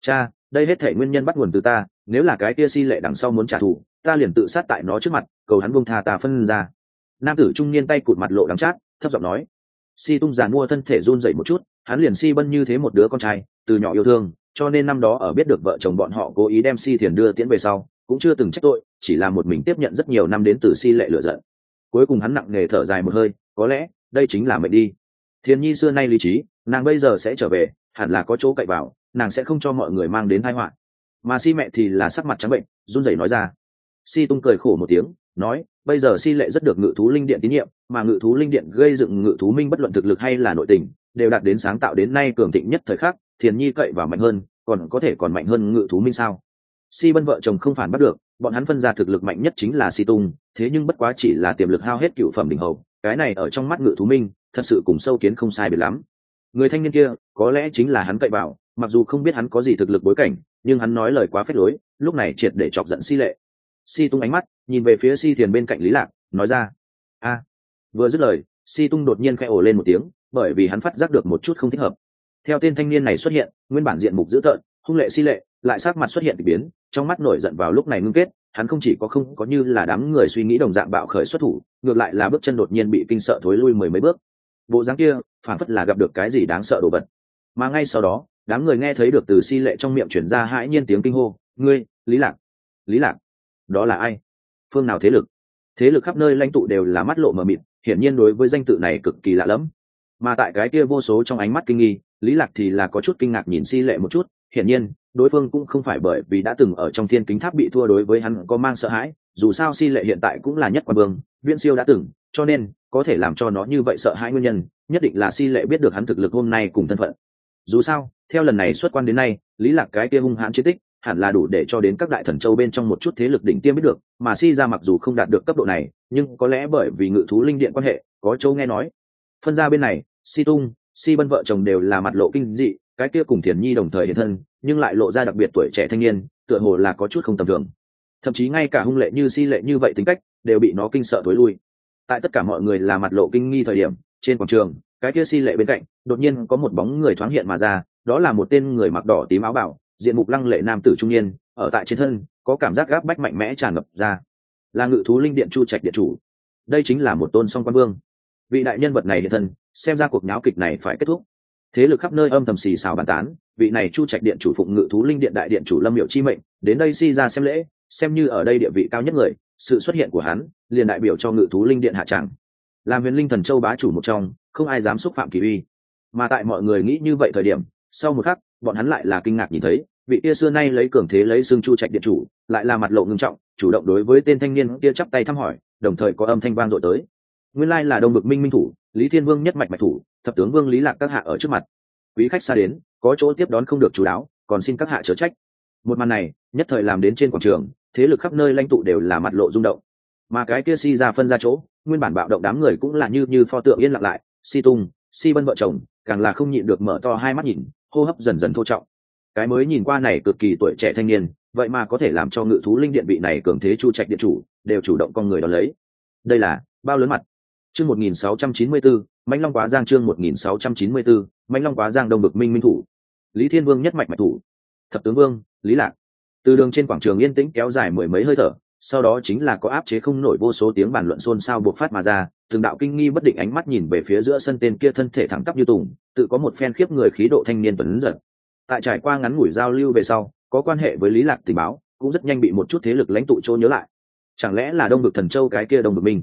Cha, đây hết thể nguyên nhân bắt nguồn từ ta, nếu là cái kia si lệ đằng sau muốn trả thù, ta liền tự sát tại nó trước mặt, cầu hắn buông tha ta phân ra nam tử trung niên tay cụt mặt lộ đắng chát, thấp giọng nói, si tung giàn mua thân thể run dậy một chút, hắn liền si bân như thế một đứa con trai, từ nhỏ yêu thương, cho nên năm đó ở biết được vợ chồng bọn họ cố ý đem si thiền đưa tiễn về sau, cũng chưa từng trách tội, chỉ là một mình tiếp nhận rất nhiều năm đến từ si lệ lựa giận. Cuối cùng hắn nặng nề thở dài một hơi, có lẽ, đây chính là mệnh đi. Thiền nhi xưa nay lý trí, nàng bây giờ sẽ trở về, hẳn là có chỗ cậy vào, nàng sẽ không cho mọi người mang đến tai họa. Mà si mẹ thì là sắc mặt trắng bệnh, run rẩy nói ra. Si tung cười khổ một tiếng, nói bây giờ si lệ rất được ngự thú linh điện tín nhiệm, mà ngự thú linh điện gây dựng ngự thú minh bất luận thực lực hay là nội tình, đều đạt đến sáng tạo đến nay cường thịnh nhất thời khắc, thiền nhi cậy và mạnh hơn, còn có thể còn mạnh hơn ngự thú minh sao? Si bân vợ chồng không phản bắt được, bọn hắn phân ra thực lực mạnh nhất chính là si tung, thế nhưng bất quá chỉ là tiềm lực hao hết cựu phẩm đỉnh hầu, cái này ở trong mắt ngự thú minh, thật sự cùng sâu kiến không sai biệt lắm. Người thanh niên kia, có lẽ chính là hắn cậy vào, mặc dù không biết hắn có gì thực lực bối cảnh, nhưng hắn nói lời quá phết lối, lúc này triệt để chọc giận si lệ si tung ánh mắt, nhìn về phía si thiền bên cạnh lý lạc, nói ra, a, vừa dứt lời, si tung đột nhiên khẽ ồ lên một tiếng, bởi vì hắn phát giác được một chút không thích hợp. Theo tên thanh niên này xuất hiện, nguyên bản diện mục dữ tợn, hung lệ si lệ, lại sát mặt xuất hiện k biến, trong mắt nổi giận vào lúc này ngưng kết, hắn không chỉ có không có như là đám người suy nghĩ đồng dạng bạo khởi xuất thủ, ngược lại là bước chân đột nhiên bị kinh sợ thối lui mười mấy bước. Bộ dáng kia, phản phất là gặp được cái gì đáng sợ đồ vật. Mà ngay sau đó, đám người nghe thấy được từ si lệ trong miệng chuyển ra hãi nhiên tiếng kinh hô, ngươi, lý lạc lý lạc đó là ai? Phương nào thế lực? Thế lực khắp nơi lãnh tụ đều là mắt lộ mờ mịt, hiển nhiên đối với danh tự này cực kỳ lạ lẫm. Mà tại cái kia vô số trong ánh mắt kinh nghi, lý lạc thì là có chút kinh ngạc nhìn si lệ một chút, hiển nhiên, đối phương cũng không phải bởi vì đã từng ở trong thiên kính tháp bị thua đối với hắn có mang sợ hãi, dù sao si lệ hiện tại cũng là nhất quan vương, viễn siêu đã từng, cho nên, có thể làm cho nó như vậy sợ hãi nguyên nhân, nhất định là si lệ biết được hắn thực lực hôm nay cùng thân phận. Dù sao, theo lần này xuất quan đến nay, lý lạc cái kia hung hãn chiến tích hẳn là đủ để cho đến các đại thần châu bên trong một chút thế lực đỉnh tiêm biết được, mà si ra mặc dù không đạt được cấp độ này, nhưng có lẽ bởi vì ngự thú linh điện quan hệ, có châu nghe nói. Phân ra bên này, si tung, si bân vợ chồng đều là mặt lộ kinh dị, cái kia cùng thiền nhi đồng thời hiện thân, nhưng lại lộ ra đặc biệt tuổi trẻ thanh niên, tựa hồ là có chút không tầm thường. Thậm chí ngay cả hung lệ như si lệ như vậy tính cách, đều bị nó kinh sợ thối lui. Tại tất cả mọi người là mặt lộ kinh nghi thời điểm, trên quảng trường, cái kia si lệ bên cạnh, đột nhiên có một bóng người thoáng hiện mà ra, đó là một tên người mặc đỏ tím áo bảo diện mục lăng lệ nam tử trung niên, ở tại trên thân, có cảm giác gáp bách mạnh mẽ tràn ngập ra. Là ngự thú linh điện chu trạch điện chủ. Đây chính là một tôn song quan vương. Vị đại nhân vật này hiện thân, xem ra cuộc nháo kịch này phải kết thúc. Thế lực khắp nơi âm thầm xì xào bàn tán, vị này chu trạch điện chủ phụng ngự thú linh điện đại điện chủ lâm hiệu chi mệnh, đến đây si ra xem lễ, xem như ở đây địa vị cao nhất người, sự xuất hiện của hắn, liền đại biểu cho ngự thú linh điện hạ tràng làm huyền linh thần châu bá chủ một trong, không ai dám xúc phạm kỳ uy. Mà tại mọi người nghĩ như vậy thời điểm, sau một khắc bọn hắn lại là kinh ngạc nhìn thấy, vị kia xưa nay lấy cường thế lấy xương chu trạch điện chủ, lại là mặt lộ ngưng trọng, chủ động đối với tên thanh niên kia chắp tay thăm hỏi, đồng thời có âm thanh vang dội tới. Nguyên lai là đông bực minh minh thủ, lý thiên vương nhất mạch mạch thủ, thập tướng vương lý lạc các hạ ở trước mặt. Quý khách xa đến, có chỗ tiếp đón không được chú đáo, còn xin các hạ chớ trách. Một màn này, nhất thời làm đến trên quảng trường, thế lực khắp nơi lãnh tụ đều là mặt lộ rung động. Mà cái kia si ra phân ra chỗ, nguyên bản bạo động đám người cũng là như như pho tượng yên lặng lại, si tung, si bân vợ chồng, càng là không nhịn được mở to hai mắt nhìn hô hấp dần dần thô trọng. Cái mới nhìn qua này cực kỳ tuổi trẻ thanh niên, vậy mà có thể làm cho ngự thú linh điện vị này cường thế chu trạch điện chủ, đều chủ động con người đón lấy. Đây là, bao lớn mặt? Chương một nghìn sáu trăm chín mươi bốn mãnh long quá giang chương một nghìn sáu trăm chín mươi bốn mãnh long quá giang đông bực minh minh thủ. Lý thiên vương nhất mạch mạch thủ. Thập tướng vương, lý lạc. Từ đường trên quảng trường yên tĩnh kéo dài mười mấy hơi thở sau đó chính là có áp chế không nổi vô số tiếng bàn luận xôn xao buộc phát mà ra, từng đạo kinh nghi bất định ánh mắt nhìn về phía giữa sân tên kia thân thể thẳng tắp như tùng, tự có một phen khiếp người khí độ thanh niên tuấn giật. Tại trải qua ngắn ngủi giao lưu về sau, có quan hệ với lý lạc tình báo, cũng rất nhanh bị một chút thế lực lãnh tụ chỗ nhớ lại. Chẳng lẽ là đông bực thần châu cái kia đông bực minh?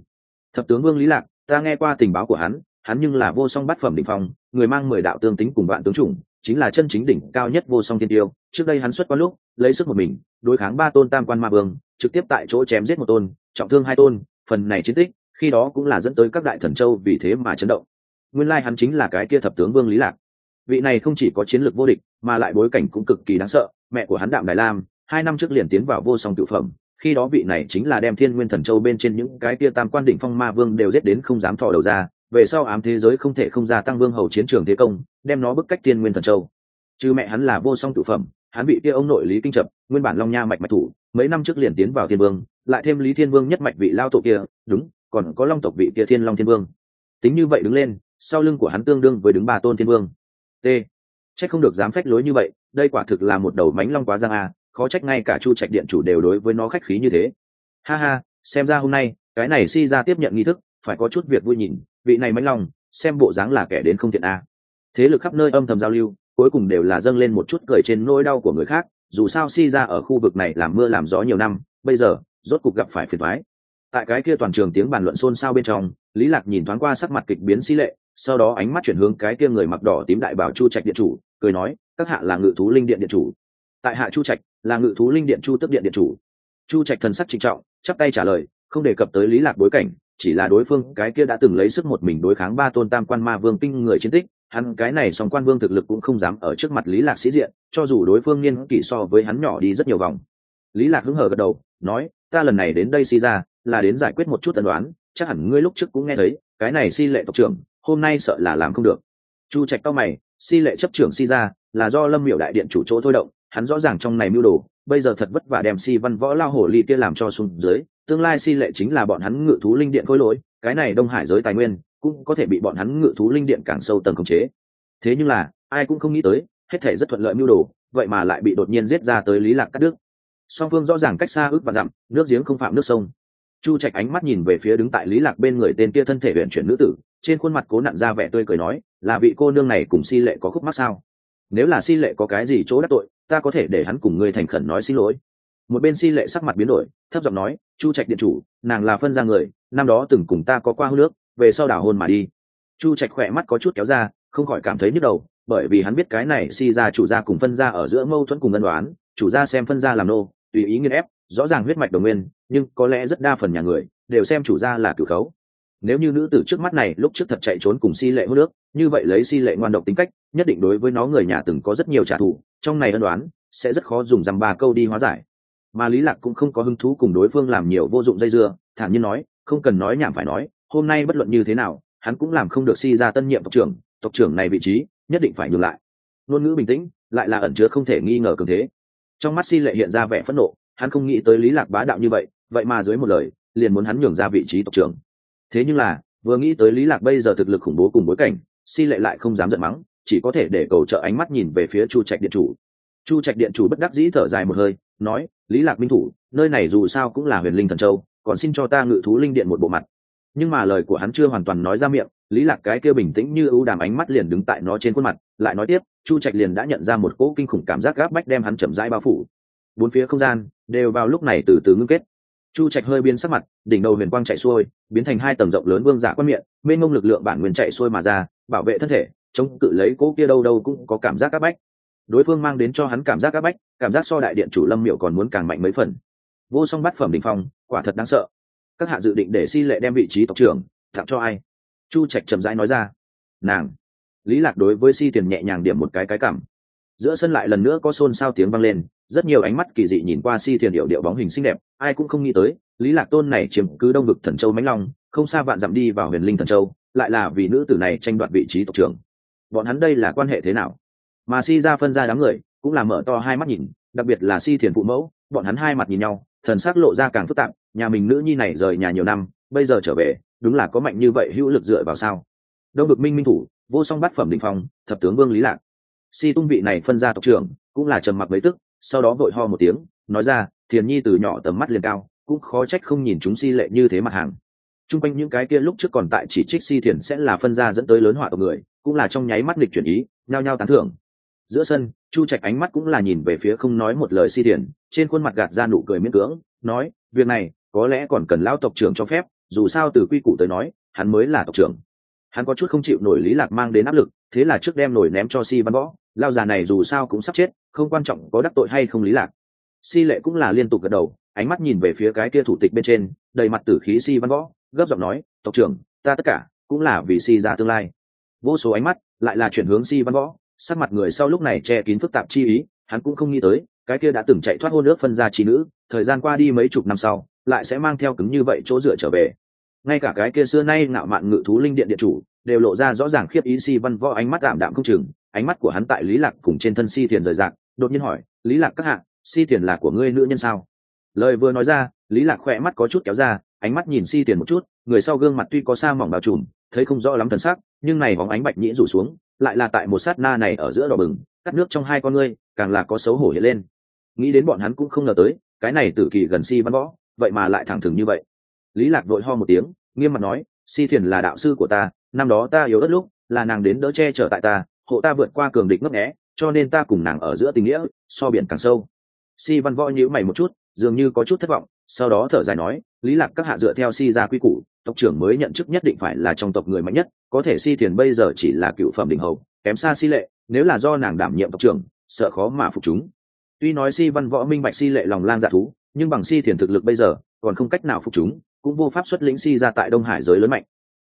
Thập tướng vương lý lạc, ta nghe qua tình báo của hắn hắn nhưng là vô song bát phẩm đỉnh phong, người mang mười đạo tương tính cùng vạn tướng chủng, chính là chân chính đỉnh cao nhất vô song thiên tiêu. Trước đây hắn xuất quan lúc, lấy sức một mình, đối kháng ba tôn tam quan ma vương trực tiếp tại chỗ chém giết một tôn, trọng thương hai tôn, phần này chiến tích, khi đó cũng là dẫn tới các đại thần châu vì thế mà chấn động. Nguyên lai hắn chính là cái kia thập tướng vương lý lạc. Vị này không chỉ có chiến lược vô địch, mà lại bối cảnh cũng cực kỳ đáng sợ, mẹ của hắn đạm đại lam, hai năm trước liền tiến vào vô song tự phẩm, khi đó vị này chính là đem thiên nguyên thần châu bên trên những cái kia tam quan đỉnh phong ma vương đều giết đến không dám thò đầu ra, về sau ám thế giới không thể không gia tăng vương hầu chiến trường thế công, đem nó bức cách thiên nguyên thần châu. Chứ mẹ hắn là vô song tự phẩm, hắn bị kia ông nội lý kinh trập nguyên bản long nha mạch mạch thủ, mấy năm trước liền tiến vào thiên vương, lại thêm lý thiên vương nhất mạch vị lao tổ kia, đúng, còn có long tộc vị kia thiên long thiên vương. Tính như vậy đứng lên, sau lưng của hắn tương đương với đứng ba tôn thiên vương. T. Trách không được dám phách lối như vậy, đây quả thực là một đầu mánh long quá giang a, khó trách ngay cả chu trạch điện chủ đều đối với nó khách khí như thế. Ha ha, xem ra hôm nay, cái này si ra tiếp nhận nghi thức, phải có chút việc vui nhìn, vị này mánh long, xem bộ dáng là kẻ đến không thiện a. Thế lực khắp nơi âm thầm giao lưu, cuối cùng đều là dâng lên một chút cười trên nỗi đau của người khác dù sao si ra ở khu vực này làm mưa làm gió nhiều năm, bây giờ, rốt cục gặp phải phiền thoái tại cái kia toàn trường tiếng bàn luận xôn xao bên trong, lý lạc nhìn thoáng qua sắc mặt kịch biến si lệ, sau đó ánh mắt chuyển hướng cái kia người mặc đỏ tím đại bảo chu trạch điện chủ, cười nói, các hạ là ngự thú linh điện điện chủ. Tại hạ chu trạch, là ngự thú linh điện chu tức điện điện chủ. Chu trạch thần sắc trịnh trọng, chắp tay trả lời, không đề cập tới lý lạc bối cảnh, chỉ là đối phương cái kia đã từng lấy sức một mình đối kháng ba tôn tam quan ma vương kinh người chiến tích hắn cái này song quan vương thực lực cũng không dám ở trước mặt lý lạc sĩ diện, cho dù đối phương niên kỷ so với hắn nhỏ đi rất nhiều vòng. Lý lạc hứng hờ gật đầu, nói, ta lần này đến đây si ra, là đến giải quyết một chút tần đoán chắc hẳn ngươi lúc trước cũng nghe thấy, cái này si lệ tộc trưởng, hôm nay sợ là làm không được. Chu trạch cao mày, si lệ chấp trưởng si ra, là do lâm miểu đại điện chủ chỗ thôi động, hắn rõ ràng trong này mưu đồ, bây giờ thật vất vả đem si văn võ lao hổ ly kia làm cho xuống dưới, tương lai si lệ chính là bọn hắn ngự thú linh điện khối lỗi, cái này đông hải giới tài nguyên cũng có thể bị bọn hắn ngự thú linh điện càng sâu tầng khống chế. Thế nhưng là, ai cũng không nghĩ tới, hết thể rất thuận lợi mưu đồ, vậy mà lại bị đột nhiên giết ra tới lý lạc cắt đứt song phương rõ ràng cách xa ước và dặm, nước giếng không phạm nước sông. Chu trạch ánh mắt nhìn về phía đứng tại lý lạc bên người tên kia thân thể huyện chuyển nữ tử, trên khuôn mặt cố nặn ra vẻ tươi cười nói, là vị cô nương này cùng si lệ có khúc mắc sao? Nếu là si lệ có cái gì chỗ đắc tội, ta có thể để hắn cùng ngươi thành khẩn nói xin lỗi. Một bên si lệ sắc mặt biến đổi, thấp giọng nói, chu trạch điện chủ, nàng là phân ra người, năm đó từng cùng ta có qua hô nước về sau đảo hôn mà đi. Chu trạch khỏe mắt có chút kéo ra, không khỏi cảm thấy nhức đầu, bởi vì hắn biết cái này si ra chủ gia cùng phân gia ở giữa mâu thuẫn cùng ân đoán chủ gia xem phân gia làm nô, tùy ý nghiên ép, rõ ràng huyết mạch đồng nguyên, nhưng có lẽ rất đa phần nhà người đều xem chủ gia là cửu khấu. Nếu như nữ tử trước mắt này lúc trước thật chạy trốn cùng si lệ hút nước như vậy lấy si lệ ngoan độc tính cách, nhất định đối với nó người nhà từng có rất nhiều trả thù, trong này ân đoán sẽ rất khó dùng dăm ba câu đi hóa giải. Mà lý lạc cũng không có hứng thú cùng đối phương làm nhiều vô dụng dây dưa, thản nhiên nói, không cần nói nhảm phải nói hôm nay bất luận như thế nào, hắn cũng làm không được si ra tân nhiệm tộc trưởng tộc trưởng này vị trí, nhất định phải nhường lại. Ngôn ngữ bình tĩnh, lại là ẩn chứa không thể nghi ngờ cường thế. Trong mắt si lệ hiện ra vẻ phẫn nộ, hắn không nghĩ tới lý lạc bá đạo như vậy vậy mà dưới một lời, liền muốn hắn nhường ra vị trí tộc trưởng. Thế nhưng là, vừa nghĩ tới lý lạc bây giờ thực lực khủng bố cùng bối cảnh, si lệ lại không dám giận mắng, chỉ có thể để cầu trợ ánh mắt nhìn về phía chu trạch điện chủ. Chu trạch điện chủ bất đắc dĩ thở dài một hơi, nói, lý lạc minh thủ, nơi này dù sao cũng là huyền linh thần châu, còn xin cho ta ngự thú linh điện một bộ mặt nhưng mà lời của hắn chưa hoàn toàn nói ra miệng, lý lạc cái kia bình tĩnh như ưu đàm ánh mắt liền đứng tại nó trên khuôn mặt, lại nói tiếp, chu trạch liền đã nhận ra một cỗ kinh khủng cảm giác gáp bách đem hắn chậm rãi bao phủ. Bốn phía không gian đều vào lúc này từ từ ngưng kết. Chu trạch hơi biến sắc mặt, đỉnh đầu huyền quang chạy xuôi, biến thành hai tầng rộng lớn vương giả quan miệng, mênh mông lực lượng bản nguyên chạy xuôi mà ra, bảo vệ thân thể, chống cự lấy cỗ kia đâu đâu cũng có cảm giác áp bách. Đối phương mang đến cho hắn cảm giác áp bách, cảm giác so đại điện chủ lâm miệu còn muốn càng mạnh mấy phần. Vô song bát phẩm đỉnh phong, quả thật đáng sợ các hạ dự định để si lệ đem vị trí tộc trưởng, tặng cho ai? Chu trạch chậm rãi nói ra. Nàng. Lý lạc đối với si tiền nhẹ nhàng điểm một cái cái cảm. Giữa sân lại lần nữa có xôn xao tiếng vang lên, rất nhiều ánh mắt kỳ dị nhìn qua si thiền điệu điệu bóng hình xinh đẹp, ai cũng không nghĩ tới, lý lạc tôn này chiếm cứ đông vực thần châu mãnh long, không xa vạn dặm đi vào huyền linh thần châu, lại là vì nữ tử này tranh đoạt vị trí tộc trưởng. Bọn hắn đây là quan hệ thế nào? Mà si ra phân ra đám người, cũng là mở to hai mắt nhìn, đặc biệt là si thiền phụ mẫu, bọn hắn hai mặt nhìn nhau, thần sắc lộ ra càng phức tạp nhà mình nữ nhi này rời nhà nhiều năm, bây giờ trở về, đúng là có mạnh như vậy hữu lực dựa vào sao? Đông được minh minh thủ, vô song bát phẩm đình phong, thập tướng vương lý lạc. Si tung vị này phân ra tộc trưởng, cũng là trầm mặc mấy tức, sau đó vội ho một tiếng, nói ra, thiền nhi từ nhỏ tầm mắt liền cao, cũng khó trách không nhìn chúng si lệ như thế mặt hàng. T r u n g quanh những cái kia lúc trước còn tại chỉ trích si thiền sẽ là phân gia dẫn tới lớn họa tộc người, cũng là trong nháy mắt lịch chuyển ý, nhao nhao tán thưởng. Giữa sân, chu trạch ánh mắt cũng là nhìn về phía không nói một lời si thiền, trên khuôn mặt gạt ra nụ cười miễn cưỡng, nói, việc này có lẽ còn cần lao tộc trưởng cho phép, dù sao từ quy củ tới nói, hắn mới là tộc trưởng. Hắn có chút không chịu nổi lý lạc mang đến áp lực, thế là trước đem nổi ném cho si văn võ. Lao già này dù sao cũng sắp chết, không quan trọng có đắc tội hay không lý lạc. Si lệ cũng là liên tục gật đầu, ánh mắt nhìn về phía cái kia thủ tịch bên trên, đầy mặt tử khí si văn võ, gấp giọng nói, tộc trưởng, ta tất cả cũng là vì si ra tương lai. Vô số ánh mắt lại là chuyển hướng si văn võ, sắc mặt người sau lúc này che kín phức tạp chi ý, hắn cũng không nghĩ tới, cái kia đã từng chạy thoát hôn nước phân ra trí nữ, thời gian qua đi mấy chục năm sau lại sẽ mang theo cứng như vậy chỗ dựa trở về. Ngay cả cái kia xưa nay ngạo mạn ngự thú linh điện điện chủ đều lộ ra rõ ràng khiếp ý si văn võ ánh mắt đạm đạm không chừng, ánh mắt của hắn tại lý lạc cùng trên thân si thiền rời rạc, đột nhiên hỏi, lý lạc các hạ, si thiền là của ngươi nữ nhân sao? Lời vừa nói ra, lý lạc khỏe mắt có chút kéo ra, ánh mắt nhìn si tiền một chút, người sau gương mặt tuy có sa mỏng bao trùm, thấy không rõ lắm thần sắc, nhưng này bóng ánh bạch nhĩ rủ xuống, lại là tại một sát na này ở giữa đỏ bừng, cắt nước trong hai con ngươi, càng là có xấu hổ hiện lên. Nghĩ đến bọn hắn cũng không ngờ tới, cái này tử kỳ gần si văn võ vậy mà lại thẳng thừng như vậy. Lý lạc đội ho một tiếng, nghiêm mặt nói, si thiền là đạo sư của ta, năm đó ta yếu ớt lúc, là nàng đến đỡ che chở tại ta, hộ ta vượt qua cường địch ngấp nghé, cho nên ta cùng nàng ở giữa tình nghĩa, so biển càng sâu. Si văn võ nhíu mày một chút, dường như có chút thất vọng, sau đó thở dài nói, lý lạc các hạ dựa theo si ra quy củ, tộc trưởng mới nhận chức nhất định phải là trong tộc người mạnh nhất, có thể si thiền bây giờ chỉ là cựu phẩm đỉnh hầu, kém xa si lệ, nếu là do nàng đảm nhiệm tộc trưởng, sợ khó mà phục chúng. Tuy nói si văn võ minh bạch si lệ lòng lang dạ thú nhưng bằng si thiền thực lực bây giờ, còn không cách nào phục chúng, cũng vô pháp xuất lĩnh si ra tại đông hải giới lớn mạnh.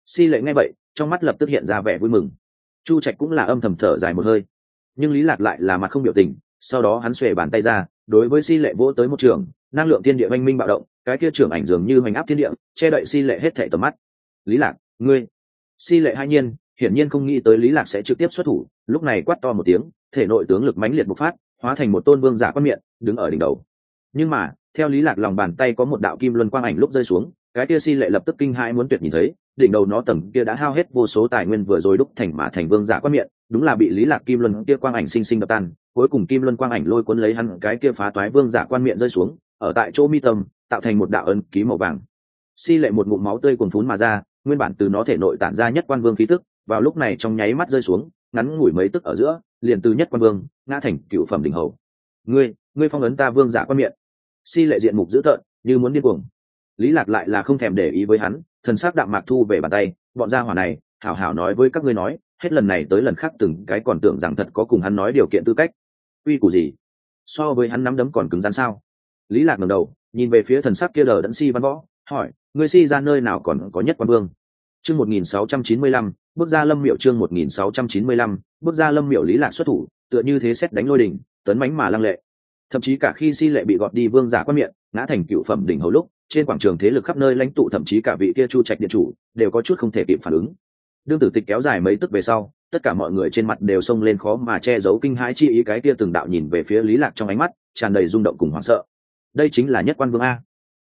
Si lệ nghe vậy, trong mắt lập tức hiện ra vẻ vui mừng. Chu trạch cũng là âm thầm thở dài một hơi. Nhưng lý lạc lại là mặt không biểu tình, sau đó hắn xuề bàn tay ra, đối với si lệ vỗ tới một trường, năng lượng thiên địa oanh minh bạo động, cái kia trưởng ảnh dường như hoành áp thiên địa, che đậy si lệ hết thể tầm mắt. Lý lạc, ngươi? Si lệ hai nhiên, hiển nhiên không nghĩ tới lý lạc sẽ trực tiếp xuất thủ, lúc này quát to một tiếng, thể nội tướng lực mãnh liệt bộc phát, hóa thành một tôn vương giả quan miệng đứng ở đỉnh đầu. Nhưng mà theo lý lạc lòng bàn tay có một đạo kim luân quang ảnh lúc rơi xuống, cái kia si lệ lập tức kinh hãi muốn tuyệt nhìn thấy, đỉnh đầu nó tầng kia đã hao hết vô số tài nguyên vừa rồi đúc thành mà thành vương giả quan miệng, đúng là bị lý lạc kim luân kia quang ảnh sinh sinh đập tan, cuối cùng kim luân quang ảnh lôi cuốn lấy hắn cái kia phá toái vương giả quan miệng rơi xuống, ở tại chỗ mi tâm, tạo thành một đạo ấn ký màu vàng. Si lệ một ngụm máu tươi cuồn phún mà ra, nguyên bản từ nó thể nội tản ra nhất quan vương khí tức, vào lúc này trong nháy mắt rơi xuống, ngắn ngủi mấy tức ở giữa, liền từ nhất quan vương, ngã thành cựu phẩm đỉnh hầu. Ngươi ngươi phong ấn ta vương giả quan miệng si lệ diện mục dữ tợn như muốn điên cuồng. Lý lạc lại là không thèm để ý với hắn thần sắc đạm mạc thu về bàn tay bọn gia hỏa này hảo hảo nói với các ngươi nói hết lần này tới lần khác từng cái còn tưởng rằng thật có cùng hắn nói điều kiện tư cách. Uy củ gì? So với hắn nắm đấm còn cứng rắn sao? Lý lạc ngẩng đầu nhìn về phía thần sắc kia đờ đẫn si văn võ hỏi ngươi si ra nơi nào còn có nhất quan vương? Chương 1695, bước ra lâm miệu chương 1695, bước ra lâm miệu lý lạc xuất thủ tựa như thế xét đánh lôi đỉnh tấn mãnh mà lăng lệ thậm chí cả khi si lệ bị gọt đi vương giả quan miệng, ngã thành cựu phẩm đỉnh hầu lúc, trên quảng trường thế lực khắp nơi lãnh tụ thậm chí cả vị kia chu trạch điện chủ, đều có chút không thể kịp phản ứng. Đương tử tịch kéo dài mấy tức về sau, tất cả mọi người trên mặt đều xông lên khó mà che giấu kinh hãi chi ý, cái kia từng đạo nhìn về phía lý lạc trong ánh mắt, tràn đầy rung động cùng hoảng sợ. Đây chính là nhất quan vương a.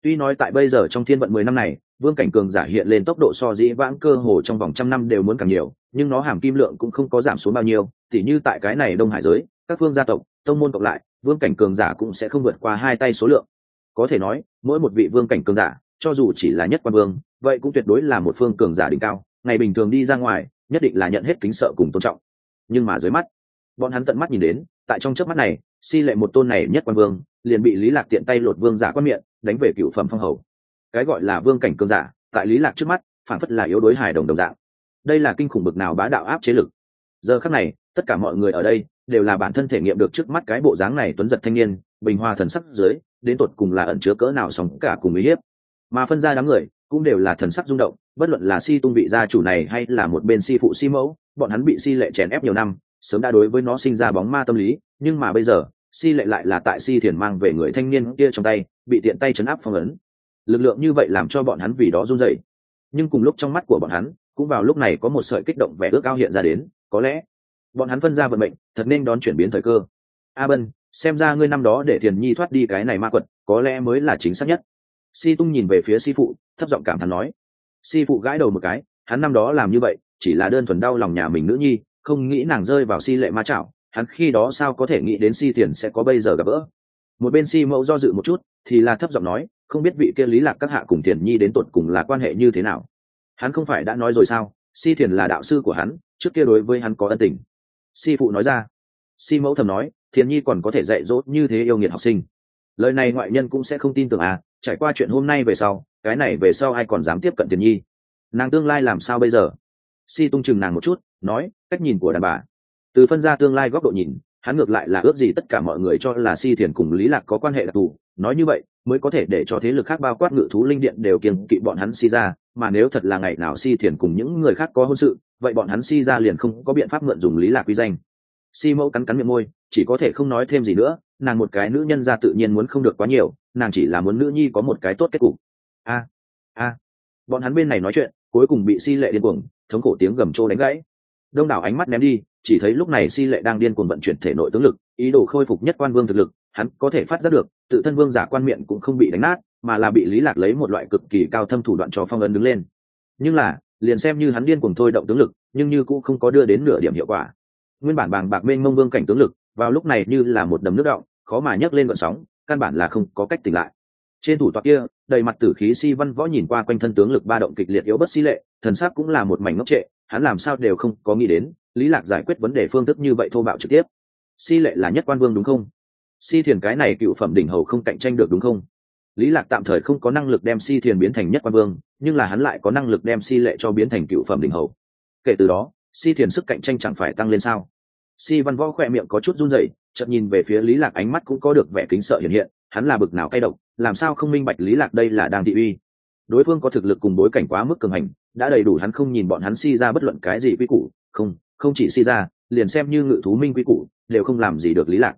Tuy nói tại bây giờ trong thiên vận mười năm này, vương cảnh cường giả hiện lên tốc độ so dĩ vãng cơ hồ trong vòng trăm năm đều muốn càng nhiều, nhưng nó hàm kim lượng cũng không có giảm xuống bao nhiêu, tỉ như tại cái này đông hải giới, các phương gia tộc, tông môn cộng lại vương cảnh cường giả cũng sẽ không vượt qua hai tay số lượng. Có thể nói, mỗi một vị vương cảnh cường giả, cho dù chỉ là nhất quan vương, vậy cũng tuyệt đối là một phương cường giả đỉnh cao, ngày bình thường đi ra ngoài, nhất định là nhận hết kính sợ cùng tôn trọng. Nhưng mà dưới mắt, bọn hắn tận mắt nhìn đến, tại trong chớp mắt này, si lệ một tôn này nhất quan vương, liền bị lý lạc tiện tay lột vương giả quan miệng, đánh về cựu phẩm phong hầu. Cái gọi là vương cảnh cường giả, tại lý lạc trước mắt, phản phất là yếu đối hài đồng đồng dạng. Đây là kinh khủng bực nào bá đạo áp chế lực giờ khắc này, tất cả mọi người ở đây đều là bản thân thể nghiệm được trước mắt cái bộ dáng này tuấn giật thanh niên, bình hoa thần sắc dưới, đến tột cùng là ẩn chứa cỡ nào sóng cả cùng ý hiếp. Mà phân ra đám người cũng đều là thần sắc rung động, bất luận là si tung vị gia chủ này hay là một bên si phụ si mẫu, bọn hắn bị si lệ chèn ép nhiều năm, sớm đã đối với nó sinh ra bóng ma tâm lý, nhưng mà bây giờ, si lệ lại là tại si thiền mang về người thanh niên kia trong tay, bị tiện tay chấn áp phong ấn. Lực lượng như vậy làm cho bọn hắn vì đó run rẩy. Nhưng cùng lúc trong mắt của bọn hắn, cũng vào lúc này có một sợi kích động vẻ ước ao hiện ra đến có lẽ, bọn hắn phân ra vận mệnh, thật nên đón chuyển biến thời cơ. A bân, xem ra ngươi năm đó để thiền nhi thoát đi cái này ma quật, có lẽ mới là chính xác nhất. Si tung nhìn về phía si phụ, thấp giọng cảm thán nói. Si phụ gãi đầu một cái, hắn năm đó làm như vậy, chỉ là đơn thuần đau lòng nhà mình nữ nhi, không nghĩ nàng rơi vào si lệ ma chảo, hắn khi đó sao có thể nghĩ đến si tiền sẽ có bây giờ gặp gỡ. Một bên si mẫu do dự một chút, thì là thấp giọng nói, không biết vị kia lý lạc các hạ cùng tiền nhi đến tột cùng là quan hệ như thế nào. Hắn không phải đã nói rồi sao, si thiền là đạo sư của hắn trước kia đối với hắn có ân tình. Si phụ nói ra. Si mẫu thầm nói thiền nhi còn có thể dạy dỗ như thế yêu nghiệt học sinh. Lời này ngoại nhân cũng sẽ không tin tưởng à trải qua chuyện hôm nay về sau, cái này về sau ai còn dám tiếp cận thiền nhi? Nàng tương lai làm sao bây giờ? Si tung chừng nàng một chút, nói, cách nhìn của đàn bà. Từ phân ra tương lai góc độ nhìn hắn ngược lại là ước gì tất cả mọi người cho là si thiền cùng lý lạc có quan hệ đặc thù. Nói như vậy, mới có thể để cho thế lực khác bao quát ngự thú linh điện đều kiềng kỵ bọn hắn si ra, mà nếu thật là ngày nào si thiền cùng những người khác có hôn sự, vậy bọn hắn si ra liền không có biện pháp mượn dùng lý lạc quy danh. Si mẫu cắn cắn miệng môi, chỉ có thể không nói thêm gì nữa, nàng một cái nữ nhân ra tự nhiên muốn không được quá nhiều, nàng chỉ là muốn nữ nhi có một cái tốt kết cục. A a. Bọn hắn bên này nói chuyện, cuối cùng bị si lệ điên cuồng, thống cổ tiếng gầm trô đánh gãy đông đảo ánh mắt ném đi, chỉ thấy lúc này si lệ đang điên cuồng vận chuyển thể nội tướng lực, ý đồ khôi phục nhất quan vương thực lực, hắn có thể phát giác được, tự thân vương giả quan miệng cũng không bị đánh nát, mà là bị lý lạc lấy một loại cực kỳ cao thâm thủ đoạn cho phong ấn đứng lên. Nhưng là, liền xem như hắn điên cuồng thôi động tướng lực, nhưng như cũng không có đưa đến nửa điểm hiệu quả. Nguyên bản bàng bạc mênh mông vương cảnh tướng lực, vào lúc này như là một đầm nước động khó mà nhấc lên gợn sóng, căn bản là không có cách tỉnh lại. Trên thủ tọa kia, đầy mặt tử khí si văn võ nhìn qua quanh thân tướng lực ba động kịch liệt yếu bất si lệ, thần sắc cũng là một mảnh ngốc trệ hắn làm sao đều không có nghĩ đến, lý lạc giải quyết vấn đề phương thức như vậy thô bạo trực tiếp. Si lệ là nhất quan vương đúng không? Si thiền cái này cựu phẩm đỉnh hầu không cạnh tranh được đúng không? Lý lạc tạm thời không có năng lực đem si thiền biến thành nhất quan vương, nhưng là hắn lại có năng lực đem si lệ cho biến thành cựu phẩm đỉnh hầu. Kể từ đó, si thiền sức cạnh tranh chẳng phải tăng lên sao? Si văn võ khỏe miệng có chút run rẩy, chợt nhìn về phía lý lạc ánh mắt cũng có được vẻ kính sợ hiện hiện, hắn là bực nào cay độc, làm sao không minh bạch lý lạc đây là đang thị uy? Đối phương có thực lực cùng bối cảnh quá mức cường hành đã đầy đủ hắn không nhìn bọn hắn si ra bất luận cái gì quy củ. Không không chỉ si ra, liền xem như ngự thú minh quy củ, đều không làm gì được lý lạc.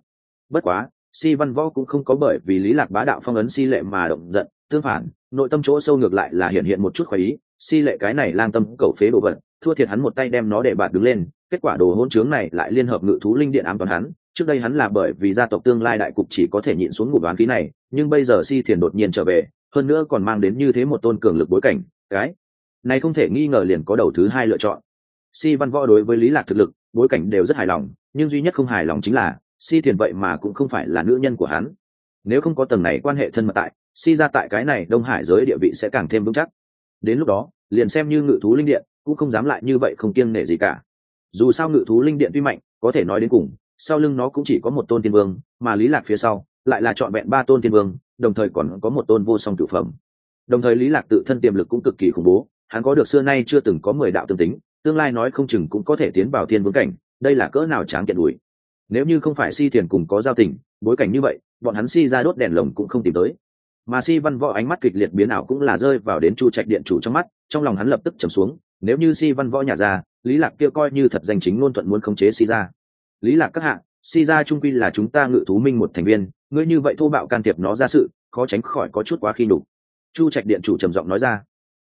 Bất quá, si văn võ cũng không có bởi vì lý lạc bá đạo phong ấn si lệ mà động giận, tương phản, nội tâm chỗ sâu ngược lại là hiện hiện một chút khoái ý. Si lệ cái này lang tâm cầu phế đồ vật, thua thiệt hắn một tay đem nó để bạn đứng lên, kết quả đồ hỗn trướng này lại liên hợp ngự thú linh điện ám toàn hắn. Trước đây hắn là bởi vì gia tộc tương lai đại cục chỉ có thể nhịn xuống ngủ đoán khí này, nhưng bây giờ si thiền đột nhiên trở về, hơn nữa còn mang đến như thế một tôn cường lực bối cảnh. Cái này không thể nghi ngờ liền có đầu thứ hai lựa chọn. Si văn võ đối với lý lạc thực lực, bối cảnh đều rất hài lòng, nhưng duy nhất không hài lòng chính là, si thiền vậy mà cũng không phải là nữ nhân của hắn. Nếu không có tầng này quan hệ thân mật tại, si ra tại cái này đông hải giới địa vị sẽ càng thêm vững chắc. Đến lúc đó, liền xem như ngự thú linh điện, cũng không dám lại như vậy không kiêng nể gì cả. Dù sao ngự thú linh điện tuy mạnh, có thể nói đến cùng, sau lưng nó cũng chỉ có một tôn tiên vương, mà lý lạc phía sau, lại là chọn vẹn ba tôn tiên vương, đồng thời còn có một tôn vô song cửu phẩm. Đồng thời lý lạc tự thân tiềm lực cũng cực kỳ khủng bố hắn có được xưa nay chưa từng có mười đạo tương tính, tương lai nói không chừng cũng có thể tiến vào thiên vương cảnh, đây là cỡ nào tráng kiện đùi. Nếu như không phải si thiền cùng có giao tình, bối cảnh như vậy, bọn hắn si ra đốt đèn lồng cũng không tìm tới. Mà si văn võ ánh mắt kịch liệt biến ảo cũng là rơi vào đến chu trạch điện chủ trong mắt, trong lòng hắn lập tức trầm xuống, nếu như si văn võ nhà ra, lý lạc kia coi như thật danh chính ngôn thuận muốn khống chế si ra. Lý lạc các hạ, si ra trung quy là chúng ta ngự thú minh một thành viên, ngươi như vậy thô bạo can thiệp nó ra sự, khó tránh khỏi có chút quá khi nhục. Chu trạch điện chủ trầm giọng nói ra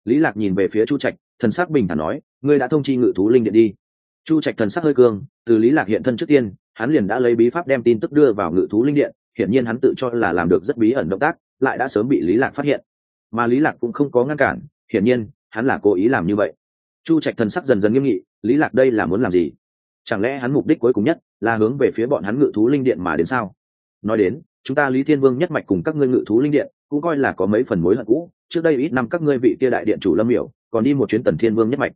lý lạc nhìn về phía chu trạch, thần sắc bình thản nói, ngươi đã thông chi ngự thú linh điện đi. Chu trạch thần sắc hơi cương, từ lý lạc hiện thân trước tiên, hắn liền đã lấy bí pháp đem tin tức đưa vào ngự thú linh điện, hiển nhiên hắn tự cho là làm được rất bí ẩn động tác, lại đã sớm bị lý lạc phát hiện. Mà lý lạc cũng không có ngăn cản, hiển nhiên, hắn là cố ý làm như vậy. Chu trạch thần sắc dần dần nghiêm nghị, lý lạc đây là muốn làm gì? Chẳng lẽ hắn mục đích cuối cùng nhất là hướng về phía bọn hắn ngự thú linh điện mà đến sao? Nói đến, chúng ta lý thiên vương nhất mạch cùng các ngươi ngự thú linh điện cũng coi là có mấy phần mối hận cũ trước đây ít năm các ngươi vị kia đại điện chủ lâm hiểu còn đi một chuyến tần thiên vương nhất mạch.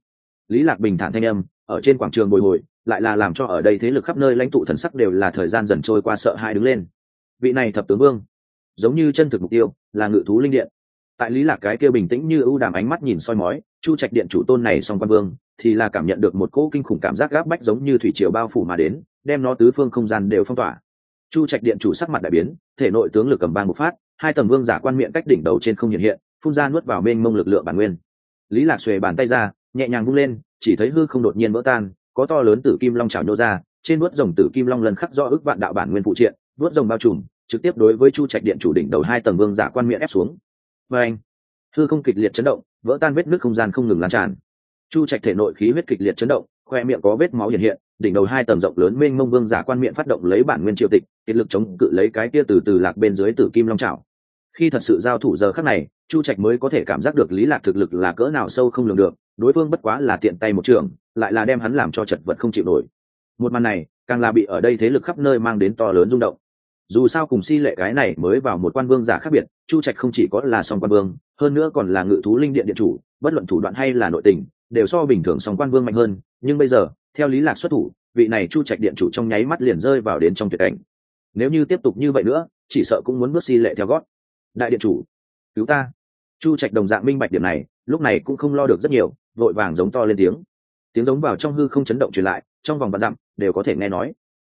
Lý lạc bình thản thanh âm, ở trên quảng trường bồi hồi, lại là làm cho ở đây thế lực khắp nơi lãnh tụ thần sắc đều là thời gian dần trôi qua sợ hãi đứng lên. Vị này thập tướng vương, giống như chân thực mục tiêu, là ngự thú linh điện. Tại lý lạc cái kia bình tĩnh như ưu đàm ánh mắt nhìn soi mói, chu trạch điện chủ tôn này song quan vương, thì là cảm nhận được một cỗ kinh khủng cảm giác gáp bách giống như thủy triều bao phủ mà đến, đem nó tứ phương không gian đều phong tỏa. Chu trạch điện chủ sắc mặt đại biến, thể nội tướng lực cầm bang một phát, hai tầng vương giả quan miệng cách đỉnh đầu trên không hiện hiện phun ra nuốt vào mênh mông lực lượng bản nguyên. Lý lạc xuề bàn tay ra, nhẹ nhàng vung lên, chỉ thấy hư không đột nhiên vỡ tan, có to lớn tử kim long chảo nhô ra, trên nuốt rồng tử kim long lần khắc do ước vạn đạo bản nguyên phụ triện nuốt rồng bao trùm, trực tiếp đối với chu trạch điện chủ đỉnh đầu hai tầng vương giả quan miệng ép xuống. Và anh, hư không kịch liệt chấn động, vỡ tan vết nước không gian không ngừng lan tràn. Chu trạch thể nội khí huyết kịch liệt chấn động, khoe miệng có vết máu hiện hiện, đỉnh đầu hai tầng rộng lớn mênh mông vương giả quan miệng phát động lấy bản nguyên triều tịch, kiệt lực chống cự lấy cái kia từ từ lạc bên dưới tử kim long trào khi thật sự giao thủ giờ khắc này, chu trạch mới có thể cảm giác được lý lạc thực lực là cỡ nào sâu không lường được, đối phương bất quá là tiện tay một trường, lại là đem hắn làm cho chật vật không chịu nổi. Một màn này, càng là bị ở đây thế lực khắp nơi mang đến to lớn rung động. Dù sao cùng si lệ cái này mới vào một quan vương giả khác biệt, chu trạch không chỉ có là song quan vương, hơn nữa còn là ngự thú linh điện điện chủ, bất luận thủ đoạn hay là nội tình, đều so bình thường song quan vương mạnh hơn, nhưng bây giờ, theo lý lạc xuất thủ, vị này chu trạch điện chủ trong nháy mắt liền rơi vào đến trong tuyệt cảnh. Nếu như tiếp tục như vậy nữa, chỉ sợ cũng muốn bước si lệ theo gót đại điện chủ, cứu ta. Chu trạch đồng dạng minh bạch điểm này, lúc này cũng không lo được rất nhiều, vội vàng giống to lên tiếng. Tiếng giống vào trong hư không chấn động truyền lại, trong vòng vạn dặm, đều có thể nghe nói.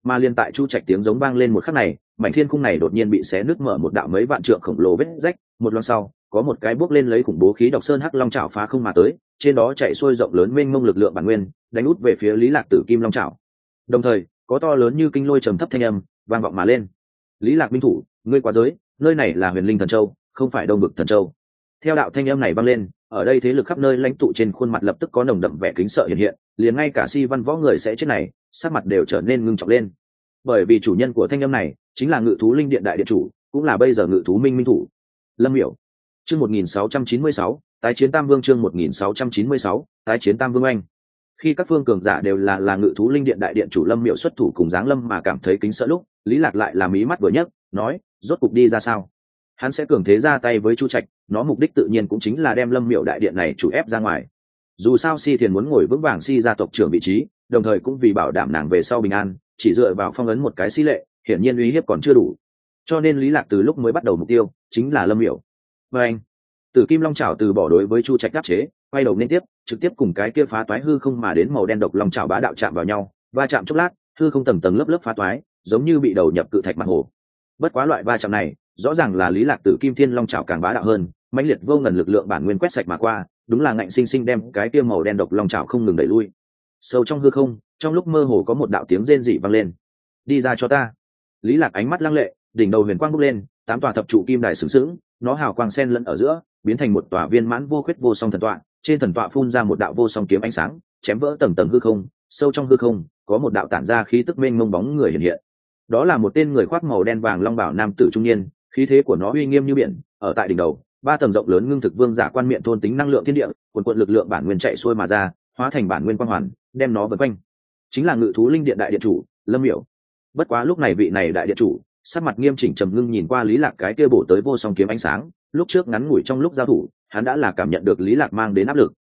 Mà liên tại chu trạch tiếng giống vang lên một khắc này, mảnh thiên khung này đột nhiên bị xé nứt mở một đạo mấy vạn trượng khổng lồ vết rách, một lần sau, có một cái bước lên lấy khủng bố khí độc sơn hắc long chảo phá không mà tới, trên đó chạy xuôi rộng lớn mênh mông lực lượng bản nguyên, đánh út về phía lý lạc tử kim long chảo. Đồng thời, có to lớn như kinh lôi trầm thấp thanh âm, vang vọng mà lên. Lý lạc minh thủ, ngươi quá giới nơi này là huyền linh thần châu không phải đông bực thần châu. Theo đạo thanh âm này vang lên ở đây thế lực khắp nơi lãnh tụ trên khuôn mặt lập tức có nồng đậm vẻ kính sợ hiện hiện liền ngay cả si văn võ người sẽ chết này sắc mặt đều trở nên ngưng trọng lên. Bởi vì chủ nhân của thanh âm này chính là ngự thú linh điện đại điện chủ cũng là bây giờ ngự thú minh minh thủ. Lâm hiểu chương 1696, tái chiến tam vương chương 1696, tái chiến tam vương anh. Khi các phương cường giả đều là là ngự thú linh điện đại điện chủ lâm miệu xuất thủ cùng giáng lâm mà cảm thấy kính sợ lúc lý lạc lại làm ý mắt vừa nhất nói, rốt cục đi ra sao? Hắn sẽ cường thế ra tay với chu trạch, nó mục đích tự nhiên cũng chính là đem lâm miệu đại điện này chủ ép ra ngoài. Dù sao si thiền muốn ngồi vững vàng si gia tộc trưởng vị trí, đồng thời cũng vì bảo đảm nàng về sau bình an, chỉ dựa vào phong ấn một cái si lệ, hiển nhiên uy hiếp còn chưa đủ. Cho nên lý lạc từ lúc mới bắt đầu mục tiêu, chính là lâm Miệu. và anh, tử kim long trào từ bỏ đối với chu trạch đáp chế, quay đầu liên tiếp, trực tiếp cùng cái kia phá toái hư không mà đến màu đen độc long trào bá đạo chạm vào nhau, va chạm chốc lát, hư không tầng tầng lớp lớp phá toái, giống như bị đầu nhập cự thạch mặt hồ bất quá loại va chạm này, rõ ràng là lý lạc tử kim thiên long trào càng bá đạo hơn, mãnh liệt vô ngần lực lượng bản nguyên quét sạch mà qua, đúng là ngạnh sinh sinh đem cái kia màu đen độc long trào không ngừng đẩy lui. Sâu trong hư không, trong lúc mơ hồ có một đạo tiếng rên dị vang lên. Đi ra cho ta. Lý lạc ánh mắt lăng lệ, đỉnh đầu huyền quang bốc lên, tám tòa thập trụ kim đài sướng sướng nó hào quang sen lẫn ở giữa, biến thành một tòa viên mãn vô khuyết vô song thần tọa, trên thần tọa phun ra một đạo vô song kiếm ánh sáng, chém vỡ tầng tầng hư không, sâu trong hư không, có một đạo tản ra khí tức mênh mông bóng người hiện hiện đó là một tên người khoác màu đen vàng long bảo nam tử trung niên, khí thế của nó uy nghiêm như biển, ở tại đỉnh đầu, ba tầng rộng lớn ngưng thực vương giả quan miệng thôn tính năng lượng thiên địa, quần quận lực lượng bản nguyên chạy xuôi mà ra, hóa thành bản nguyên quang hoàn, đem nó vân quanh. Chính là ngự thú linh điện đại điện chủ, lâm miểu. Bất quá lúc này vị này đại điện chủ, sắc mặt nghiêm chỉnh trầm ngưng nhìn qua lý lạc cái kia bổ tới vô song kiếm ánh sáng, lúc trước ngắn ngủi trong lúc giao thủ, hắn đã là cảm nhận được lý lạc mang đến áp lực.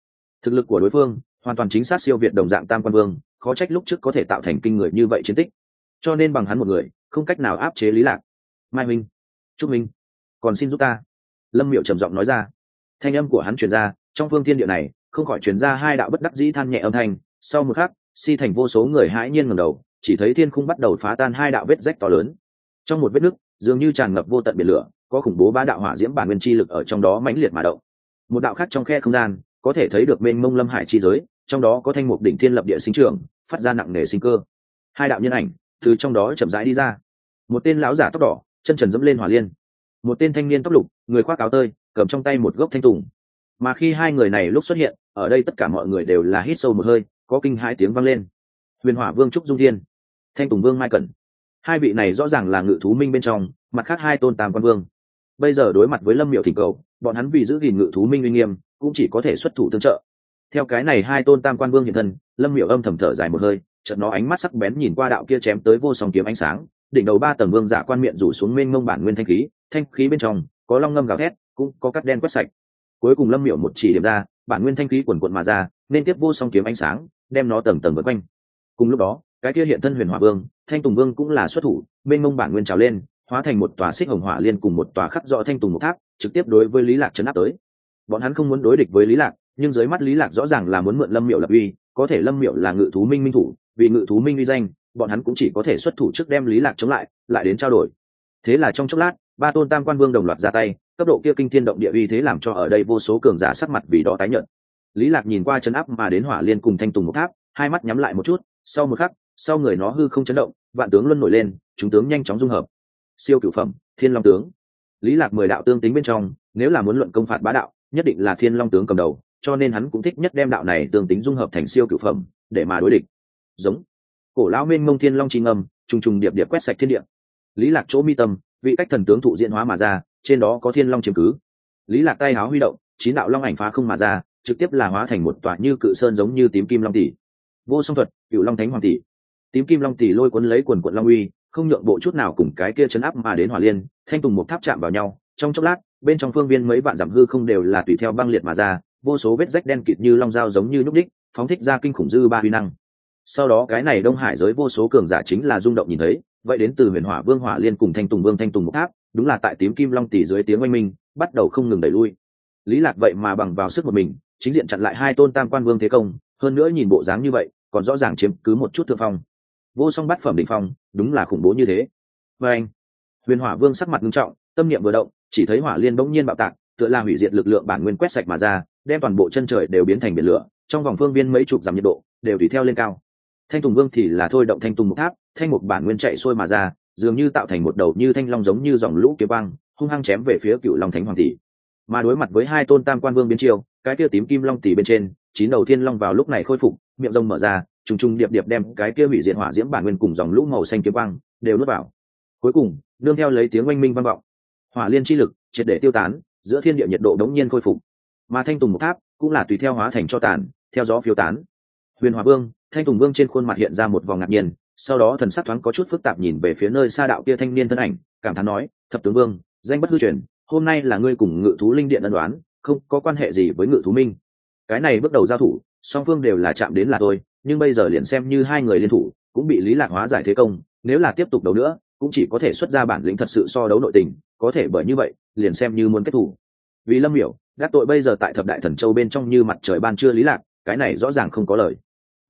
Thực lực của đối phương, hoàn toàn chính xác siêu việt đồng dạng tam quan vương, khó trách lúc trước có thể tạo thành kinh người như vậy chiến tích cho nên bằng hắn một người, không cách nào áp chế lý lạc. Mai minh, Trúc minh, còn xin giúp ta. Lâm miệu trầm giọng nói ra. Thanh âm của hắn truyền ra, trong phương thiên địa này, không khỏi truyền ra hai đạo bất đắc dĩ than nhẹ âm thanh. Sau một khắc, si thành vô số người hãi nhiên ngẩng đầu, chỉ thấy thiên khung bắt đầu phá tan hai đạo vết rách to lớn. Trong một vết nứt, dường như tràn ngập vô tận biển lửa, có khủng bố ba đạo hỏa diễm bản nguyên chi lực ở trong đó mãnh liệt mà động. Một đạo khác trong khe không gian, có thể thấy được mênh mông lâm hải chi giới, trong đó có thanh mục đỉnh thiên lập địa sinh trường phát ra nặng nề sinh cơ. Hai đạo nhân ảnh từ trong đó chậm rãi đi ra. Một tên lão giả tóc đỏ, chân trần dẫm lên hỏa liên. Một tên thanh niên tóc lục, người khoác áo tơi, cầm trong tay một gốc thanh tùng. Mà khi hai người này lúc xuất hiện, ở đây tất cả mọi người đều là hít sâu một hơi, có kinh hai tiếng vang lên. Huyền hỏa vương trúc dung thiên, thanh tùng vương mai cẩn. Hai vị này rõ ràng là ngự thú minh bên trong, mặt khác hai tôn tam quan vương. Bây giờ đối mặt với lâm miệu thỉnh cầu, bọn hắn vì giữ gìn ngự thú minh uy nghiêm, cũng chỉ có thể xuất thủ tương trợ. Theo cái này hai tôn tam quan vương hiện thân, lâm miệu âm thầm thở dài một hơi chợt nó ánh mắt sắc bén nhìn qua đạo kia chém tới vô song kiếm ánh sáng, đỉnh đầu ba tầng vương giả quan miệng rủ xuống mênh mông bản nguyên thanh khí thanh khí bên trong có long ngâm gào thét, cũng có cắt đen quét sạch. Cuối cùng lâm miệu một chỉ điểm ra, bản nguyên thanh khí quần quận mà ra, nên tiếp vô song kiếm ánh sáng, đem nó tầng tầng vượt quanh. Cùng lúc đó, cái kia hiện thân huyền hỏa vương, thanh tùng vương cũng là xuất thủ, mênh mông bản nguyên trào lên, hóa thành một tòa xích hồng hỏa liên cùng một tòa khắc rõ thanh tùng một tháp, trực tiếp đối với lý lạc chấn áp tới. Bọn hắn không muốn đối địch với lý lạc, nhưng dưới mắt lý lạc rõ ràng là muốn mượn lâm miệu lập uy, có thể lâm miệu là ngự thú minh minh thủ vì ngự thú minh uy danh, bọn hắn cũng chỉ có thể xuất thủ trước đem lý lạc chống lại lại đến trao đổi. Thế là trong chốc lát, ba tôn tam quan vương đồng loạt ra tay, cấp độ kia kinh thiên động địa uy thế làm cho ở đây vô số cường giả sắc mặt vì đó tái nhợt. Lý lạc nhìn qua chấn áp mà đến hỏa liên cùng thanh tùng một tháp, hai mắt nhắm lại một chút, sau một khắc, sau người nó hư không chấn động, vạn tướng luân nổi lên, chúng tướng nhanh chóng dung hợp. Siêu cửu phẩm, thiên long tướng. Lý lạc mười đạo tương tính bên trong, nếu là muốn luận công phạt bá đạo, nhất định là thiên long tướng cầm đầu, cho nên hắn cũng thích nhất đem đạo này tương tính dung hợp thành siêu cửu phẩm, để mà đối địch giống. Cổ lão minh mông thiên long chi ngầm trùng trùng điệp điệp quét sạch thiên địa. Lý lạc chỗ mi tâm, vị cách thần tướng thụ diện hóa mà ra, trên đó có thiên long chiếm cứ. Lý lạc tay háo huy động, chín đạo long ảnh phá không mà ra, trực tiếp là hóa thành một tòa như cự sơn giống như tím kim long tỷ. Vô song thuật, cựu long thánh hoàng tỷ. Tím kim long tỷ lôi cuốn lấy quần quận long uy, không nhượng bộ chút nào cùng cái kia chấn áp mà đến hỏa liên, thanh tùng một tháp chạm vào nhau. Trong chốc lát, bên trong phương viên mấy vạn giảm hư không đều là tùy theo băng liệt mà ra, vô số vết rách đen kịt như long dao giống như núc đích, phóng thích ra kinh khủng dư ba huy năng sau đó cái này đông hải giới vô số cường giả chính là rung động nhìn thấy, vậy đến từ huyền hỏa vương hỏa liên cùng thanh tùng vương thanh tùng một tháp, đúng là tại tím kim long tỷ dưới tiếng oanh minh, bắt đầu không ngừng đẩy lui. Lý lạc vậy mà bằng vào sức một mình, chính diện chặn lại hai tôn tam quan vương thế công, hơn nữa nhìn bộ dáng như vậy, còn rõ ràng chiếm cứ một chút thượng phong. Vô song bát phẩm đỉnh phong, đúng là khủng bố như thế. Và anh, huyền hỏa vương sắc mặt nghiêm trọng, tâm niệm vừa động, chỉ thấy hỏa liên bỗng nhiên bạo tạc, tựa là hủy diệt lực lượng bản nguyên quét sạch mà ra, đem toàn bộ chân trời đều biến thành biển lửa, trong vòng phương viên mấy chục dặm nhiệt độ, đều tùy theo lên cao thanh tùng vương thì là thôi động thanh tùng một tháp, thanh một bản nguyên chạy xuôi mà ra, dường như tạo thành một đầu như thanh long giống như dòng lũ kiếm băng hung hăng chém về phía cựu long thánh hoàng tỷ. Mà đối mặt với hai tôn tam quan vương biến chiêu, cái kia tím kim long tỷ bên trên, chín đầu thiên long vào lúc này khôi phục, miệng rồng mở ra, trùng trùng điệp điệp đem cái kia hủy diệt hỏa diễm bản nguyên cùng dòng lũ màu xanh kiếm băng đều nuốt vào. Cuối cùng đương theo lấy tiếng oanh minh vang vọng. Hỏa liên chi lực, triệt để tiêu tán, giữa thiên địa nhiệt độ đống nhiên khôi phục. Mà thanh tùng một tháp, cũng là tùy theo hóa thành cho tàn, theo gió phiêu tán. Huyền hòa vương thanh tùng vương trên khuôn mặt hiện ra một vòng ngạc nhiên, sau đó thần sắc thoáng có chút phức tạp nhìn về phía nơi xa đạo kia thanh niên thân ảnh, cảm thán nói, thập tướng vương, danh bất hư truyền, hôm nay là ngươi cùng ngự thú linh điện ân đoán không có quan hệ gì với ngự thú minh. Cái này bước đầu giao thủ, song phương đều là chạm đến là tôi nhưng bây giờ liền xem như hai người liên thủ, cũng bị lý lạc hóa giải thế công, nếu là tiếp tục đấu nữa, cũng chỉ có thể xuất ra bản lĩnh thật sự so đấu nội tình, có thể bởi như vậy, liền xem như muốn kết thủ vì lâm hiểu gác tội bây giờ tại thập đại thần châu bên trong như mặt trời ban trưa lý lạc, cái này rõ ràng không có lời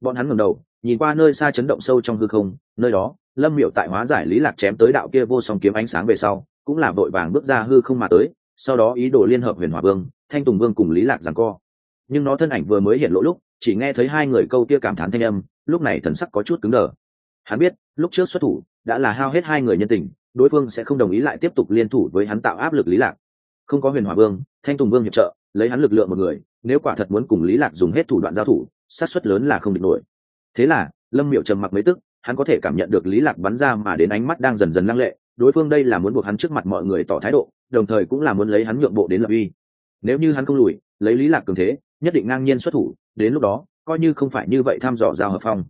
bọn hắn ngẩng đầu, nhìn qua nơi xa chấn động sâu trong hư không, nơi đó, lâm miệu tại hóa giải lý lạc chém tới đạo kia vô song kiếm ánh sáng về sau, cũng là vội vàng bước ra hư không mà tới, sau đó ý đồ liên hợp huyền hòa vương, thanh tùng vương cùng lý lạc giằng co. Nhưng nó thân ảnh vừa mới hiện lỗ lúc, chỉ nghe thấy hai người câu kia cảm thán thanh âm, lúc này thần sắc có chút cứng đờ. Hắn biết, lúc trước xuất thủ, đã là hao hết hai người nhân tình, đối phương sẽ không đồng ý lại tiếp tục liên thủ với hắn tạo áp lực lý lạc. Không có huyền hòa vương, thanh tùng vương hiệp trợ, lấy hắn lực lượng một người, nếu quả thật muốn cùng lý lạc dùng hết thủ đoạn giao thủ sát suất lớn là không địch nổi. Thế là, lâm miệu trầm mặc mấy tức, hắn có thể cảm nhận được lý lạc bắn ra mà đến ánh mắt đang dần dần lăng lệ, đối phương đây là muốn buộc hắn trước mặt mọi người tỏ thái độ, đồng thời cũng là muốn lấy hắn nhượng bộ đến lập uy. Nếu như hắn không lùi, lấy lý lạc cường thế, nhất định ngang nhiên xuất thủ, đến lúc đó, coi như không phải như vậy thăm dò giao hợp phong.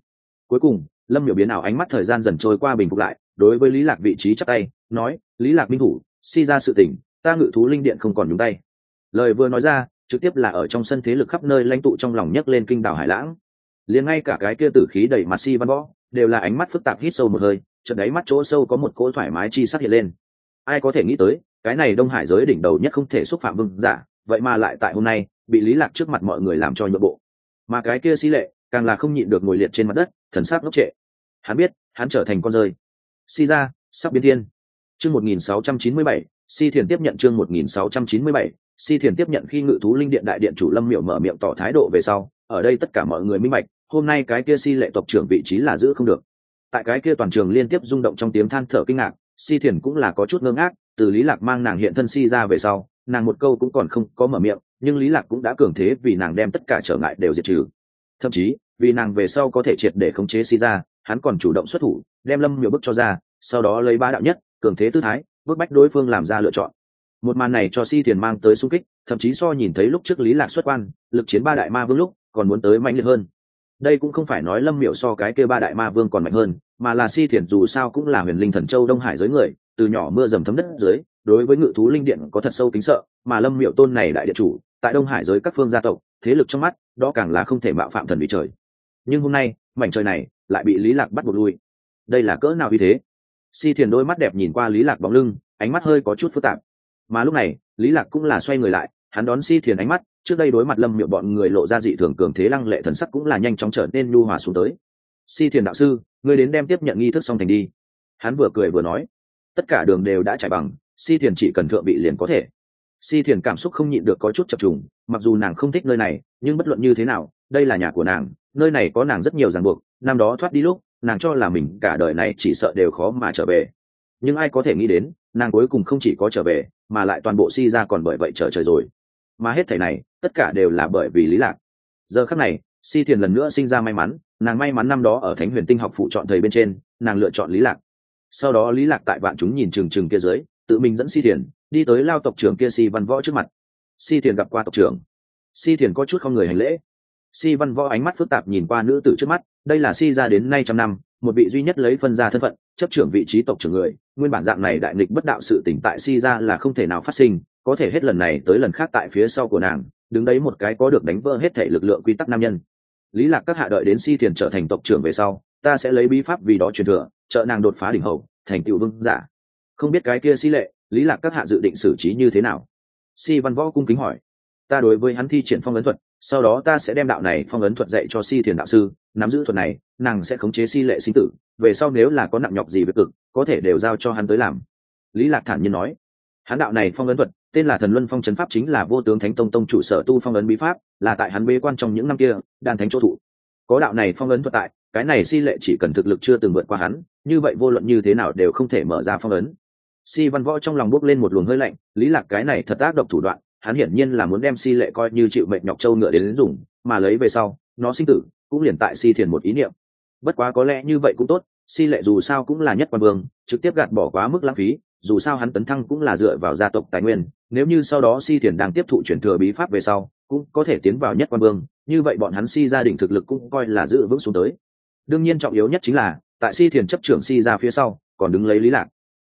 Cuối cùng, lâm miểu biến ảo ánh mắt thời gian dần trôi qua bình phục lại, đối với lý lạc vị trí chắc tay, nói, lý lạc minh thủ, si ra sự tỉnh ta ngự thú linh điện không còn nhúng tay. Lời vừa nói ra trực tiếp là ở trong sân thế lực khắp nơi lãnh tụ trong lòng nhấc lên kinh đảo hải lãng. Liền ngay cả cái kia tử khí đẩy mặt si văn võ đều là ánh mắt phức tạp hít sâu một hơi chợt đáy mắt chỗ sâu có một cỗ thoải mái chi sắc hiện lên. Ai có thể nghĩ tới cái này đông hải giới đỉnh đầu nhất không thể xúc phạm vương giả vậy mà lại tại hôm nay bị lý lạc trước mặt mọi người làm cho nhượng bộ. Mà cái kia si lệ càng là không nhịn được ngồi liệt trên mặt đất thần sắc ngốc trệ. Hắn biết hắn trở thành con rơi. Si ra sắp biến thiên. Chương 1697, si thiền tiếp nhận chương 1697, si thiền tiếp nhận khi ngự thú linh điện đại điện chủ lâm miệu mở miệng tỏ thái độ về sau, ở đây tất cả mọi người minh bạch, hôm nay cái kia si lệ tộc trưởng vị trí là giữ không được. Tại cái kia toàn trường liên tiếp rung động trong tiếng than thở kinh ngạc, si thiền cũng là có chút ngơ ngác, từ lý lạc mang nàng hiện thân si ra về sau, nàng một câu cũng còn không có mở miệng, nhưng lý lạc cũng đã cường thế vì nàng đem tất cả trở ngại đều diệt trừ. Thậm chí, vì nàng về sau có thể triệt để khống chế si ra, hắn còn chủ động xuất thủ, đem lâm miểu bức cho ra, sau đó lấy ba đạo nhất, cường thế tư thái, bức bách đối phương làm ra lựa chọn một màn này cho si thiền mang tới sung kích, thậm chí so nhìn thấy lúc trước lý lạc xuất quan, lực chiến ba đại ma vương lúc còn muốn tới mạnh liệt hơn. Đây cũng không phải nói lâm Miệu so cái kia ba đại ma vương còn mạnh hơn, mà là si thiền dù sao cũng là huyền linh thần châu đông hải giới người, từ nhỏ mưa dầm thấm đất dưới, đối với ngự thú linh điện có thật sâu kính sợ, mà lâm Miệu tôn này đại điện chủ, tại đông hải giới các phương gia tộc, thế lực trong mắt, đó càng là không thể mạo phạm thần vị trời. Nhưng hôm nay, mảnh trời này lại bị lý lạc bắt buộc lui. Đây là cỡ nào như thế? Si thiền đôi mắt đẹp nhìn qua lý lạc bóng lưng, ánh mắt hơi có chút phức tạp mà lúc này, lý lạc cũng là xoay người lại, hắn đón si thiền ánh mắt, trước đây đối mặt lâm miệng bọn người lộ ra dị thường cường thế lăng lệ thần sắc cũng là nhanh chóng trở nên nhu hòa xuống tới. Si thiền đạo sư, ngươi đến đem tiếp nhận nghi thức xong thành đi. Hắn vừa cười vừa nói, tất cả đường đều đã trải bằng, si thiền chỉ cần thượng bị liền có thể. Si thiền cảm xúc không nhịn được có chút chập trùng, mặc dù nàng không thích nơi này, nhưng bất luận như thế nào, đây là nhà của nàng, nơi này có nàng rất nhiều ràng buộc, năm đó thoát đi lúc, nàng cho là mình cả đời này chỉ sợ đều khó mà trở về. Nhưng ai có thể nghĩ đến, nàng cuối cùng không chỉ có trở về mà lại toàn bộ si ra còn bởi vậy trở trời rồi. Mà hết thảy này, tất cả đều là bởi vì lý lạc. Giờ khắc này, si thiền lần nữa sinh ra may mắn, nàng may mắn năm đó ở thánh huyền tinh học phụ chọn thầy bên trên, nàng lựa chọn lý lạc. Sau đó lý lạc tại vạn chúng nhìn trừng trừng kia dưới, tự mình dẫn si thiền, đi tới lao tộc trưởng kia si văn võ trước mặt. Si thiền gặp qua tộc trưởng. Si thiền có chút không người hành lễ. Si văn võ ánh mắt phức tạp nhìn qua nữ tử trước mắt, đây là si ra đến nay trăm năm một vị duy nhất lấy phân ra thân phận, chấp trưởng vị trí tộc trưởng người. Nguyên bản dạng này đại nghịch bất đạo sự tỉnh tại si ra là không thể nào phát sinh, có thể hết lần này tới lần khác tại phía sau của nàng, đứng đấy một cái có được đánh vỡ hết thể lực lượng quy tắc nam nhân. Lý lạc các hạ đợi đến si thiền trở thành tộc trưởng về sau, ta sẽ lấy bí pháp vì đó truyền thừa, trợ nàng đột phá đỉnh hậu, thành tựu vương giả. Không biết cái kia si lệ, lý lạc các hạ dự định xử trí như thế nào? Si văn võ cung kính hỏi. Ta đối với hắn thi triển phong ấn thuật sau đó ta sẽ đem đạo này phong ấn thuật dạy cho si thiền đạo sư, nắm giữ thuật này, nàng sẽ khống chế si lệ sinh tử, về sau nếu là có nặng nhọc gì về cực, có thể đều giao cho hắn tới làm. Lý lạc thản nhiên nói. Hắn đạo này phong ấn thuật, tên là thần luân phong trấn pháp chính là vô tướng thánh tông tông chủ sở tu phong ấn bí pháp, là tại hắn bế quan trong những năm kia, đan thánh chỗ thụ. Có đạo này phong ấn thuật tại, cái này si lệ chỉ cần thực lực chưa từng vượt qua hắn, như vậy vô luận như thế nào đều không thể mở ra phong ấn. Si văn võ trong lòng bốc lên một luồng hơi lạnh, lý lạc cái này thật ác độc thủ đoạn hắn hiển nhiên là muốn đem si lệ coi như chịu mệnh nhọc châu ngựa đến, đến dùng mà lấy về sau nó sinh tử cũng liền tại si thiền một ý niệm. Bất quá có lẽ như vậy cũng tốt si lệ dù sao cũng là nhất quan vương trực tiếp gạt bỏ quá mức lãng phí dù sao hắn tấn thăng cũng là dựa vào gia tộc tài nguyên nếu như sau đó si thiền đang tiếp thụ chuyển thừa bí pháp về sau cũng có thể tiến vào nhất quan vương như vậy bọn hắn si gia đình thực lực cũng coi là giữ vững xuống tới. Đương nhiên trọng yếu nhất chính là tại si thiền chấp trưởng si ra phía sau còn đứng lấy lý lạc.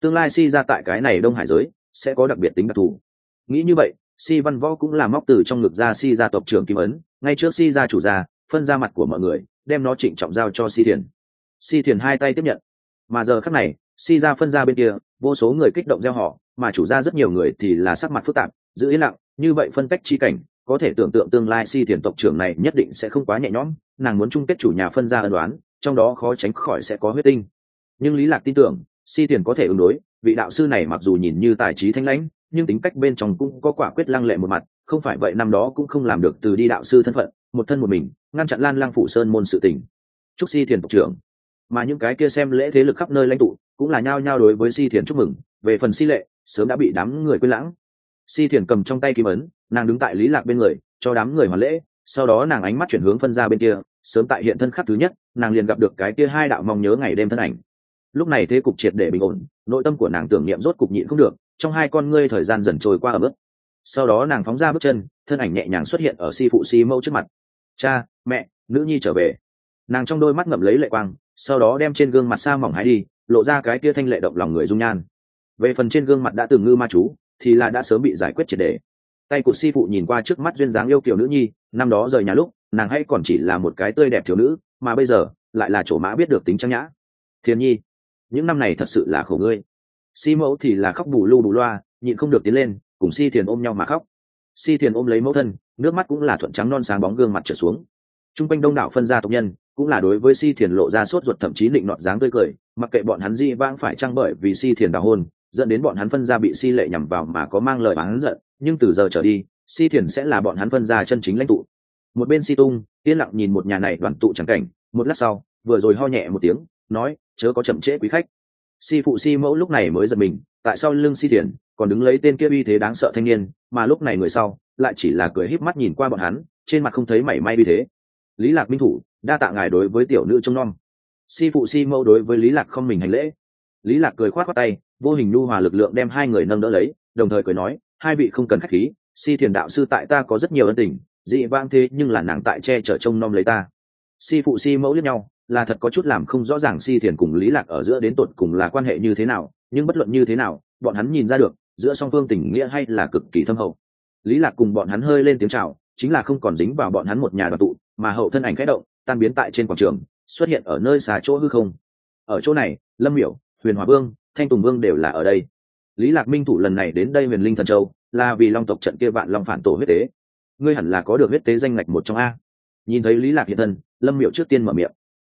Tương lai si ra tại cái này đông hải giới sẽ có đặc biệt tính đặc thù. Nghĩ như vậy si văn võ cũng là móc từ trong ngực ra si gia tộc trưởng kim ấn, ngay trước si gia chủ gia, phân ra mặt của mọi người, đem nó trịnh trọng giao cho si thiền. Si thiền hai tay tiếp nhận. Mà giờ khắc này, si gia phân ra bên kia, vô số người kích động gieo họ mà chủ gia rất nhiều người thì là sắc mặt phức tạp, giữ yên lặng, như vậy phân cách chi cảnh, có thể tưởng tượng tương lai si thiền tộc trưởng này nhất định sẽ không quá nhẹ nhõm, nàng muốn chung kết chủ nhà phân ra ân đoán trong đó khó tránh khỏi sẽ có huyết tinh. Nhưng lý lạc tin tưởng, si thiền có thể ứng đối, vị đạo sư này mặc dù nhìn như tài trí thanh lãnh nhưng tính cách bên trong cũng có quả quyết lăng lệ một mặt, không phải vậy năm đó cũng không làm được từ đi đạo sư thân phận, một thân một mình, ngăn chặn lan lang phủ sơn môn sự tình. Chúc si thiền tộc trưởng. Mà những cái kia xem lễ thế lực khắp nơi lãnh tụ, cũng là nhao nhao đối với si thiền chúc mừng, về phần si lệ, sớm đã bị đám người quên lãng. Si thiền cầm trong tay kim ấn, nàng đứng tại lý lạc bên người, cho đám người hoàn lễ, sau đó nàng ánh mắt chuyển hướng phân ra bên kia, sớm tại hiện thân khắc thứ nhất, nàng liền gặp được cái kia hai đạo mong nhớ ngày đêm thân ảnh. Lúc này thế cục triệt để bình ổn, nội tâm của nàng tưởng niệm rốt cục nhịn không được trong hai con ngươi thời gian dần trôi qua ở bước sau đó nàng phóng ra bước chân, thân ảnh nhẹ nhàng xuất hiện ở si phụ si mẫu trước mặt. Cha, mẹ, nữ nhi trở về. Nàng trong đôi mắt ngậm lấy lệ quang, sau đó đem trên gương mặt sa mỏng hái đi, lộ ra cái kia thanh lệ động lòng người dung nhan. Về phần trên gương mặt đã từng ngư ma chú, thì là đã sớm bị giải quyết triệt đề tay của si phụ nhìn qua trước mắt duyên dáng yêu kiểu nữ nhi, năm đó rời nhà lúc, nàng hay còn chỉ là một cái tươi đẹp thiếu nữ, mà bây giờ, lại là chỗ mã biết được tính trang nhã. Thiên nhi, những năm này thật sự là khổ ngươi si mẫu thì là khóc bù lu bù loa, nhịn không được tiến lên, cùng si thiền ôm nhau mà khóc. Si thiền ôm lấy mẫu thân, nước mắt cũng là thuận trắng non sáng bóng gương mặt trở xuống. T r u n g quanh đông đảo phân gia tộc nhân, cũng là đối với si thiền lộ ra sốt ruột thậm chí định nọt dáng tươi cười, mặc kệ bọn hắn di vang phải trăng bởi vì si thiền đào hôn, dẫn đến bọn hắn phân gia bị si lệ nhằm vào mà có mang lời bán giận, nhưng từ giờ trở đi, si thiền sẽ là bọn hắn phân gia chân chính lãnh tụ. Một bên si tung, yên lặng nhìn một nhà này đoàn tụ trắng cảnh, một lát sau, vừa rồi ho nhẹ một tiếng, nói, chớ có chậm trễ quý khách si phụ si mẫu lúc này mới giật mình, tại sao lưng si thiền, còn đứng lấy tên kia uy thế đáng sợ thanh niên, mà lúc này người sau lại chỉ là cười híp mắt nhìn qua bọn hắn, trên mặt không thấy mảy may uy thế. Lý lạc minh thủ, đa tạ ngài đối với tiểu nữ trông nom. Si phụ si mẫu đối với lý lạc không mình hành lễ. Lý lạc cười khoát khoát tay, vô hình nhu hòa lực lượng đem hai người nâng đỡ lấy, đồng thời cười nói, hai vị không cần khách khí si thiền đạo sư tại ta có rất nhiều ân tình, dị vang thế nhưng là nàng tại che chở trông nom lấy ta. Si phụ si mẫu lẫn nhau là thật có chút làm không rõ ràng si thiền cùng lý lạc ở giữa đến tột cùng là quan hệ như thế nào, nhưng bất luận như thế nào, bọn hắn nhìn ra được, giữa song phương tình nghĩa hay là cực kỳ thâm hậu. Lý lạc cùng bọn hắn hơi lên tiếng chào, chính là không còn dính vào bọn hắn một nhà đoàn tụ, mà hậu thân ảnh khẽ động, tan biến tại trên quảng trường, xuất hiện ở nơi xà chỗ hư không. Ở chỗ này, lâm miểu, huyền hòa vương, thanh tùng vương đều là ở đây. Lý lạc minh thủ lần này đến đây huyền linh thần châu, là vì long tộc trận kia vạn long phản tổ huyết tế. Ngươi hẳn là có được huyết tế danh ngạch một trong a. Nhìn thấy lý lạc hiện thân, lâm miểu trước tiên mở miệng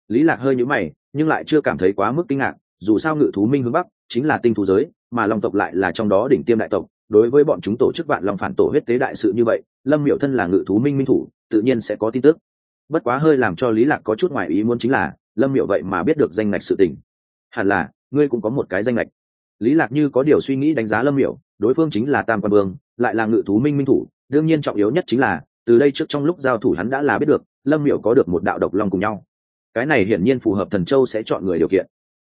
lý lạc hơi nhũ mày, nhưng lại chưa cảm thấy quá mức kinh ngạc, dù sao ngự thú minh hướng bắc chính là tinh thú giới, mà long tộc lại là trong đó đỉnh tiêm đại tộc, đối với bọn chúng tổ chức vạn long phản tổ huyết tế đại sự như vậy, lâm miểu thân là ngự thú minh minh thủ, tự nhiên sẽ có tin tức. Bất quá hơi làm cho lý lạc có chút ngoài ý muốn chính là, lâm miểu vậy mà biết được danh ngạch sự tình. Hẳn là, ngươi cũng có một cái danh ngạch. Lý lạc như có điều suy nghĩ đánh giá lâm miểu, đối phương chính là tam quan vương, lại là ngự thú minh minh thủ, đương nhiên trọng yếu nhất chính là, từ đây trước trong lúc giao thủ hắn đã là biết được, lâm miểu có được một đạo độc long cùng nhau cái này hiển nhiên phù hợp thần châu sẽ chọn người điều kiện.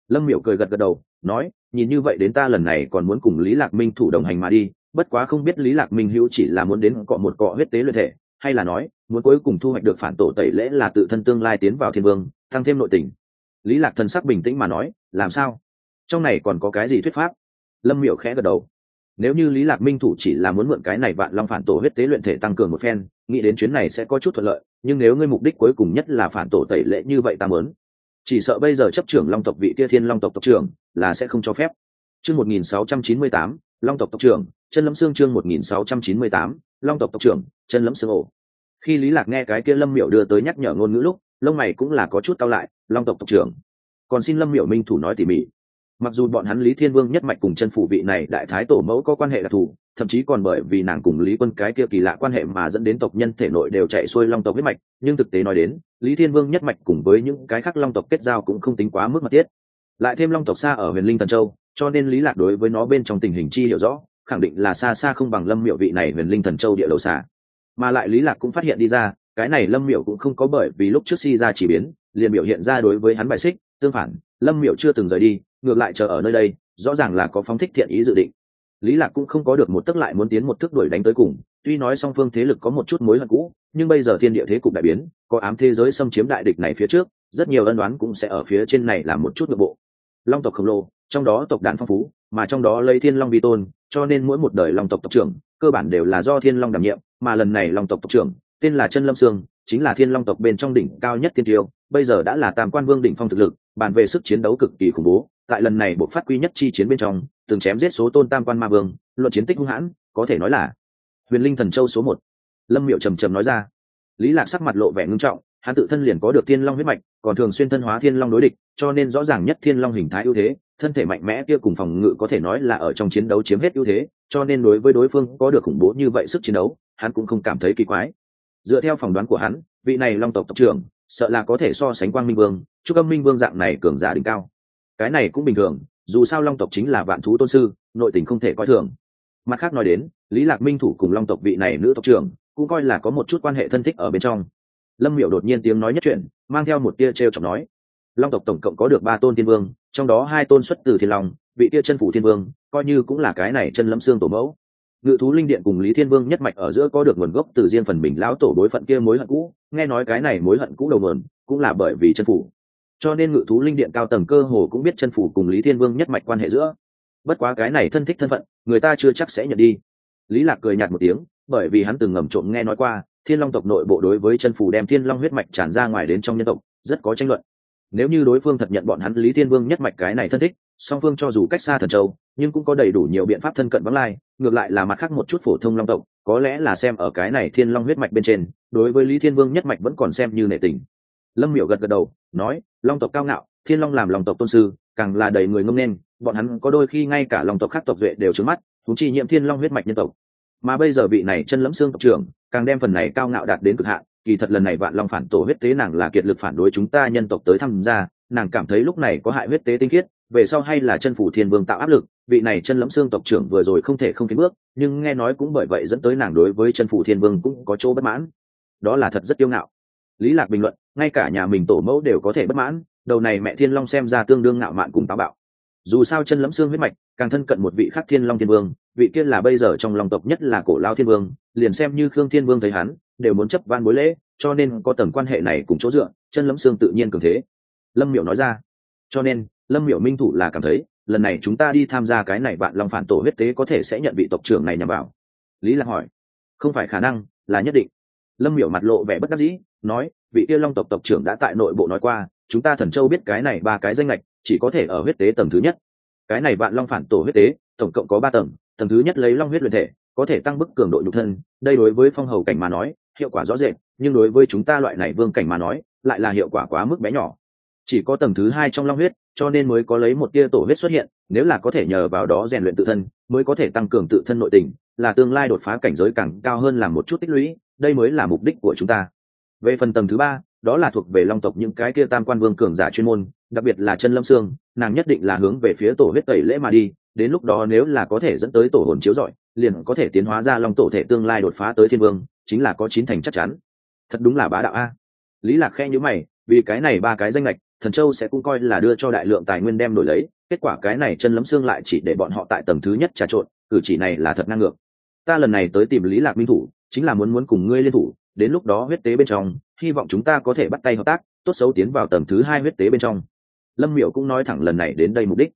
Lâm miểu cười gật gật đầu, nói, nhìn như vậy đến ta lần này còn muốn cùng lý lạc minh thủ đồng hành mà đi, bất quá không biết lý lạc minh hữu chỉ là muốn đến cọ một cọ huyết tế luyện thể, hay là nói, muốn cuối cùng thu hoạch được phản tổ tẩy lễ là tự thân tương lai tiến vào thiên vương, tăng thêm nội tình. Lý lạc thần sắc bình tĩnh mà nói, làm sao? Trong này còn có cái gì thuyết pháp? Lâm miểu khẽ gật đầu nếu như lý lạc minh thủ chỉ là muốn mượn cái này vạn long phản tổ huyết tế luyện thể tăng cường một phen, nghĩ đến chuyến này sẽ có chút thuận lợi, nhưng nếu ngươi mục đích cuối cùng nhất là phản tổ tẩy lệ như vậy ta muốn. Chỉ sợ bây giờ chấp trưởng long tộc vị kia thiên long tộc tộc trưởng là sẽ không cho phép. Chương một nghìn sáu trăm chín mươi tám, long tộc tộc trưởng, chân lâm xương chương một nghìn sáu trăm chín mươi tám, long tộc tộc trưởng, chân lâm xương ổ. Khi lý lạc nghe cái kia lâm miểu đưa tới nhắc nhở ngôn ngữ lúc, lông mày cũng là có chút cao lại, long tộc tộc trưởng. Còn xin lâm miểu minh thủ nói tỉ mỉ mặc dù bọn hắn lý thiên vương nhất mạch cùng chân phủ vị này đại thái tổ mẫu có quan hệ đặc thù, thậm chí còn bởi vì nàng cùng lý quân cái kia kỳ lạ quan hệ mà dẫn đến tộc nhân thể nội đều chạy xuôi long tộc huyết mạch, nhưng thực tế nói đến, lý thiên vương nhất mạch cùng với những cái khác long tộc kết giao cũng không tính quá mức mật thiết. Lại thêm long tộc xa ở huyền linh tần châu, cho nên lý lạc đối với nó bên trong tình hình chi hiểu rõ, khẳng định là xa xa không bằng lâm miệu vị này huyền linh thần châu địa đầu xả mà lại lý lạc cũng phát hiện đi ra, cái này lâm miệu cũng không có bởi vì lúc trước si ra chỉ biến, liền biểu hiện ra đối với hắn bài xích, tương phản, lâm miệu chưa từng rời đi ngược lại chờ ở nơi đây, rõ ràng là có phóng thích thiện ý dự định. Lý lạc cũng không có được một tức lại muốn tiến một thức đuổi đánh tới cùng, tuy nói song phương thế lực có một chút mối hận cũ, nhưng bây giờ thiên địa thế cục đại biến, có ám thế giới xâm chiếm đại địch này phía trước, rất nhiều ân đoán cũng sẽ ở phía trên này làm một chút nội bộ. Long tộc khổng lồ, trong đó tộc đàn phong phú, mà trong đó lấy thiên long vi tôn, cho nên mỗi một đời long tộc tộc trưởng, cơ bản đều là do thiên long đảm nhiệm, mà lần này long tộc tộc trưởng, tên là chân lâm sương, chính là thiên long tộc bên trong đỉnh cao nhất thiên tiêu, bây giờ đã là tam quan vương đỉnh phong thực lực, bàn về sức chiến đấu cực kỳ khủng bố tại lần này bộ phát quy nhất chi chiến bên trong, từng chém giết số tôn tam quan ma vương, luận chiến tích hung hãn, có thể nói là huyền linh thần châu số một. Lâm miệu trầm trầm nói ra. Lý lạc sắc mặt lộ vẻ ngưng trọng, hắn tự thân liền có được thiên long huyết mạch, còn thường xuyên thân hóa thiên long đối địch, cho nên rõ ràng nhất thiên long hình thái ưu thế, thân thể mạnh mẽ kia cùng phòng ngự có thể nói là ở trong chiến đấu chiếm hết ưu thế, cho nên đối với đối phương có được khủng bố như vậy sức chiến đấu, hắn cũng không cảm thấy kỳ quái. Dựa theo phỏng đoán của hắn, vị này long tộc tộc trưởng, sợ là có thể so sánh quang minh vương chúc âm minh vương dạng này cường giả đỉnh cao cái này cũng bình thường, dù sao long tộc chính là vạn thú tôn sư, nội tình không thể coi thường. Mặt khác nói đến, lý lạc minh thủ cùng long tộc vị này nữ tộc trưởng, cũng coi là có một chút quan hệ thân thích ở bên trong. Lâm miểu đột nhiên tiếng nói nhất chuyện mang theo một tia t r e o chọc nói. Long tộc tổng cộng có được ba tôn thiên vương, trong đó hai tôn xuất từ thiên long, vị tia chân phủ thiên vương, coi như cũng là cái này chân lâm xương tổ mẫu. Ngự thú linh điện cùng lý thiên vương nhất mạch ở giữa có được nguồn gốc từ riêng phần mình lão tổ đối phận kia mối hận cũ, nghe nói cái này mối hận cũ đầu mườn cũng là bởi vì chân phủ cho nên ngự thú linh điện cao tầng cơ hồ cũng biết chân phủ cùng lý thiên vương nhất mạch quan hệ giữa. Bất quá cái này thân thích thân phận, người ta chưa chắc sẽ nhận đi. Lý lạc cười nhạt một tiếng, bởi vì hắn từng ngầm trộm nghe nói qua, thiên long tộc nội bộ đối với chân phủ đem thiên long huyết mạch tràn ra ngoài đến trong nhân tộc, rất có tranh luận. Nếu như đối phương thật nhận bọn hắn lý thiên vương nhất mạch cái này thân thích, song phương cho dù cách xa thần châu, nhưng cũng có đầy đủ nhiều biện pháp thân cận vắng lai, ngược lại là mặt khác một chút phổ thông long tộc, có lẽ là xem ở cái này thiên long huyết mạch bên trên, đối với lý thiên vương nhất mạch vẫn còn xem như nệ tình. Lâm miểu gật gật đầu, nói long tộc cao ngạo, thiên long làm lòng tộc tôn sư, càng là đầy người ngông nên, bọn hắn có đôi khi ngay cả lòng tộc khác tộc duệ đều trứng mắt thú chi nhiễm thiên long huyết mạch nhân tộc. Mà bây giờ vị này chân lẫm xương tộc trưởng, càng đem phần này cao ngạo đạt đến cực hạn, kỳ thật lần này vạn long phản tổ huyết tế nàng là kiệt lực phản đối chúng ta nhân tộc tới tham gia, nàng cảm thấy lúc này có hại huyết tế tinh khiết, về sau hay là chân phủ thiên vương tạo áp lực, vị này chân lẫm xương tộc trưởng vừa rồi không thể không tiến bước, nhưng nghe nói cũng bởi vậy dẫn tới nàng đối với chân phủ thiên vương cũng có chỗ bất mãn. Đó là thật rất kiêu ngạo. Lý lạc bình luận ngay cả nhà mình tổ mẫu đều có thể bất mãn, đầu này mẹ thiên long xem ra tương đương ngạo mạn cùng táo bạo. Dù sao chân lẫm xương huyết mạch, càng thân cận một vị khác thiên long thiên vương, vị kia là bây giờ trong lòng tộc nhất là cổ lao thiên vương, liền xem như khương thiên vương thấy hắn, đều muốn chấp van bối lễ, cho nên có tầng quan hệ này cùng chỗ dựa, chân lẫm xương tự nhiên cường thế. Lâm miểu nói ra. Cho nên, lâm miểu minh thủ là cảm thấy, lần này chúng ta đi tham gia cái này bạn long phản tổ huyết tế có thể sẽ nhận vị tộc trưởng này nhằm vào. Lý lạc hỏi. Không phải khả năng, là nhất định. Lâm miểu mặt lộ vẻ bất đắc dĩ nói, vị kia long tộc tộc trưởng đã tại nội bộ nói qua, chúng ta thần châu biết cái này ba cái danh lệch chỉ có thể ở huyết tế tầng thứ nhất. Cái này bạn long phản tổ huyết tế, tổng cộng có ba tầng tầng thứ nhất lấy long huyết luyện thể, có thể tăng bức cường độ nhục thân, đây đối với phong hầu cảnh mà nói, hiệu quả rõ rệt, nhưng đối với chúng ta loại này vương cảnh mà nói, lại là hiệu quả quá mức bé nhỏ. Chỉ có tầng thứ hai trong long huyết, cho nên mới có lấy một tia tổ huyết xuất hiện, nếu là có thể nhờ vào đó rèn luyện tự thân, mới có thể tăng cường tự thân nội tình, là tương lai đột phá cảnh giới càng cao hơn là một chút tích lũy, đây mới là mục đích của chúng ta về phần tầng thứ ba, đó là thuộc về long tộc những cái kia tam quan vương cường giả chuyên môn, đặc biệt là chân lâm xương nàng nhất định là hướng về phía tổ huyết tẩy lễ mà đi, đến lúc đó nếu là có thể dẫn tới tổ hồn chiếu giỏi liền có thể tiến hóa ra long tổ thể tương lai đột phá tới thiên vương, chính là có chín thành chắc chắn. Thật đúng là bá đạo a. Lý lạc khe nhữ mày, vì cái này ba cái danh lệch thần châu sẽ cũng coi là đưa cho đại lượng tài nguyên đem đổi lấy, kết quả cái này chân lấm xương lại chỉ để bọn họ tại tầng thứ nhất trà trộn, cử chỉ này là thật ngang ngược. Ta lần này tới tìm lý lạc minh thủ, chính là muốn muốn cùng ngươi liên thủ đến lúc đó huyết tế bên trong, hy vọng chúng ta có thể bắt tay hợp tác, tốt xấu tiến vào tầng thứ hai huyết tế bên trong. Lâm miểu cũng nói thẳng lần này đến đây mục đích.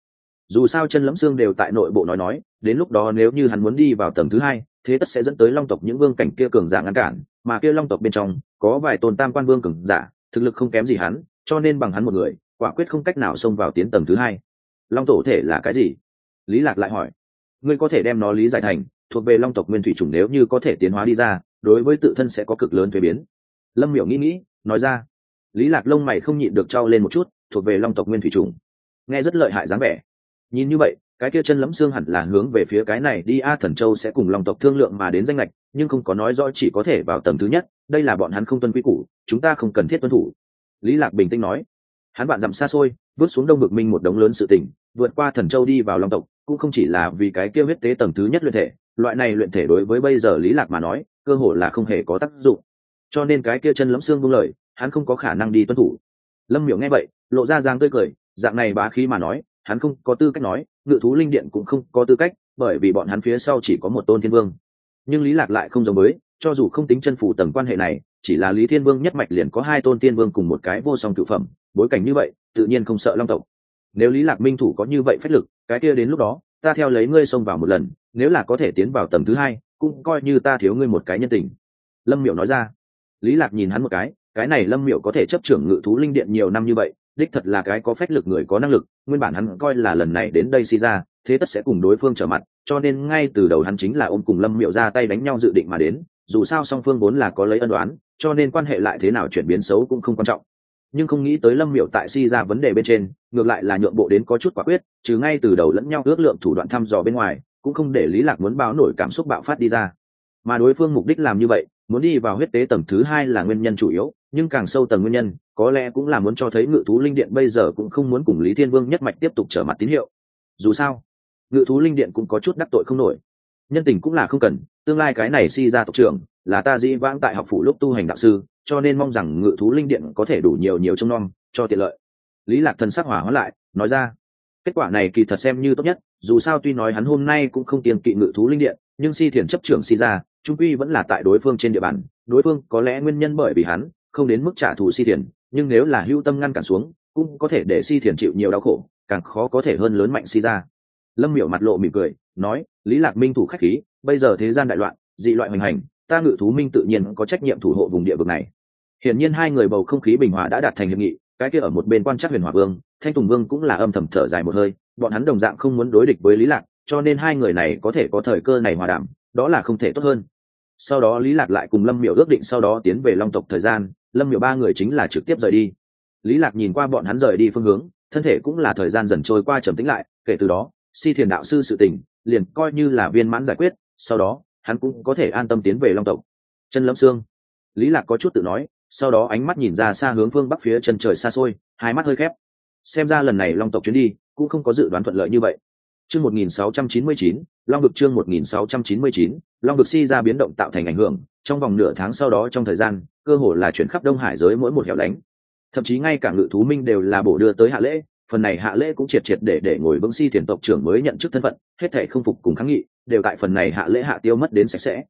Dù sao chân lẫm xương đều tại nội bộ nói nói, đến lúc đó nếu như hắn muốn đi vào tầng thứ hai, thế tất sẽ dẫn tới long tộc những vương cảnh kia cường giả ngăn cản, mà kia long tộc bên trong, có vài tồn tam quan vương cường giả, thực lực không kém gì hắn, cho nên bằng hắn một người, quả quyết không cách nào xông vào tiến tầng thứ hai. Long tổ thể là cái gì? Lý lạc lại hỏi. Ngươi có thể đem nó lý giải thành, thuộc về long tộc nguyên thủy chủng nếu như có thể tiến hóa đi ra đối với tự thân sẽ có cực lớn thuế biến. Lâm miểu nghĩ nghĩ, nói ra. Lý lạc lông mày không nhịn được trao lên một chút, thuộc về long tộc nguyên thủy trùng nghe rất lợi hại dáng vẻ. Nhìn như vậy, cái kia chân lẫm xương hẳn là hướng về phía cái này đi a thần châu sẽ cùng long tộc thương lượng mà đến danh lệch nhưng không có nói rõ chỉ có thể vào tầng thứ nhất, đây là bọn hắn không tuân quy củ, chúng ta không cần thiết tuân thủ. Lý lạc bình tĩnh nói. Hắn bạn dặm xa xôi vượt xuống đông vực minh một đống lớn sự tình, vượt qua thần châu đi vào long tộc, cũng không chỉ là vì cái kia huyết tế tầng thứ nhất luyện thể, loại này luyện thể đối với bây giờ lý lạc mà nói cơ hội là không hề có tác dụng. Cho nên cái kia chân lẫm xương buông lời hắn không có khả năng đi tuân thủ. Lâm miểu nghe vậy lộ ra giang tươi cười dạng này bá khí mà nói hắn không có tư cách nói ngự thú linh điện cũng không có tư cách bởi vì bọn hắn phía sau chỉ có một tôn thiên vương. Nhưng lý lạc lại không giống mới, cho dù không tính chân phủ tầng quan hệ này chỉ là lý thiên vương nhất mạch liền có hai tôn thiên vương cùng một cái vô song cựu phẩm bối cảnh như vậy tự nhiên không sợ long tộc. Nếu lý lạc minh thủ có như vậy phách lực cái kia đến lúc đó ta theo lấy ngươi xông vào một lần nếu là có thể tiến vào tầng thứ hai cũng coi như ta thiếu ngươi một cái nhân tình. Lâm miểu nói ra. Lý lạc nhìn hắn một cái cái này lâm miểu có thể chấp trưởng ngự thú linh điện nhiều năm như vậy, đích thật là cái có phách lực người có năng lực, nguyên bản hắn coi là lần này đến đây si ra, thế tất sẽ cùng đối phương trở mặt, cho nên ngay từ đầu hắn chính là ôm cùng lâm miệu ra tay đánh nhau dự định mà đến, dù sao song phương vốn là có lấy ân đoán, cho nên quan hệ lại thế nào chuyển biến xấu cũng không quan trọng. Nhưng không nghĩ tới lâm miệu tại si ra vấn đề bên trên, ngược lại là nhượng bộ đến có chút quả quyết, trừ ngay từ đầu lẫn nhau ước lượng thủ đoạn thăm dò bên ngoài cũng không để lý lạc muốn báo nổi cảm xúc bạo phát đi ra. Mà đối phương mục đích làm như vậy, muốn đi vào huyết tế tầng thứ hai là nguyên nhân chủ yếu, nhưng càng sâu tầng nguyên nhân, có lẽ cũng là muốn cho thấy ngự thú linh điện bây giờ cũng không muốn cùng lý thiên vương nhất mạch tiếp tục trở mặt tín hiệu. Dù sao, ngự thú linh điện cũng có chút đắc tội không nổi. Nhân tình cũng là không cần, tương lai cái này si ra tộc trưởng, là ta dĩ vãng tại học phủ lúc tu hành đạo sư, cho nên mong rằng ngự thú linh điện có thể đủ nhiều nhiều trông nom, cho tiện lợi. Lý lạc thần sắc hỏa hóa lại, nói ra, kết quả này kỳ thật xem như tốt nhất dù sao tuy nói hắn hôm nay cũng không tiền kỵ ngự thú linh điện, nhưng si thiền chấp trưởng si ra trung quy vẫn là tại đối phương trên địa bàn. Đối phương có lẽ nguyên nhân bởi vì hắn không đến mức trả thù si thiền, nhưng nếu là hưu tâm ngăn cản xuống, cũng có thể để si thiền chịu nhiều đau khổ, càng khó có thể hơn lớn mạnh si ra lâm miểu mặt lộ mỉm cười, nói, lý lạc minh thủ khách khí, bây giờ thế gian đại loạn, dị loại hoành hành, ta ngự thú minh tự nhiên có trách nhiệm thủ hộ vùng địa vực này. Hiển nhiên hai người bầu không khí bình hòa đã đạt thành hiệp nghị cái kia ở một bên quan chắc huyền hòa vương, thanh tùng vương cũng là âm thầm thở dài một hơi, bọn hắn đồng dạng không muốn đối địch với lý lạc, cho nên hai người này có thể có thời cơ này hòa đảm đó là không thể tốt hơn. Sau đó lý lạc lại cùng lâm miểu ước định sau đó tiến về long tộc thời gian, lâm miểu ba người chính là trực tiếp rời đi. Lý lạc nhìn qua bọn hắn rời đi phương hướng, thân thể cũng là thời gian dần trôi qua trầm tĩnh lại, kể từ đó, si thiền đạo sư sự tình, liền coi như là viên mãn giải quyết, sau đó, hắn cũng có thể an tâm tiến về long tộc. Chân lâm xương lý lạc có chút tự nói sau đó ánh mắt nhìn ra xa hướng phương bắc phía chân trời xa xôi hai mắt hơi khép. Xem ra lần này long tộc chuyến đi cũng không có dự đoán thuận lợi như vậy. Chương 1699, long vực chương 1699, long vực si ra biến động tạo thành ảnh hưởng trong vòng nửa tháng sau đó trong thời gian cơ hồ là chuyển khắp đông hải giới mỗi một hẻo lánh. Thậm chí ngay cả ngự thú minh đều là bổ đưa tới hạ lễ phần này hạ lễ cũng triệt triệt để để ngồi vững si thiền tộc trưởng mới nhận chức thân phận hết thể không phục cùng kháng nghị đều tại phần này hạ lễ hạ tiêu mất đến sạch sẽ.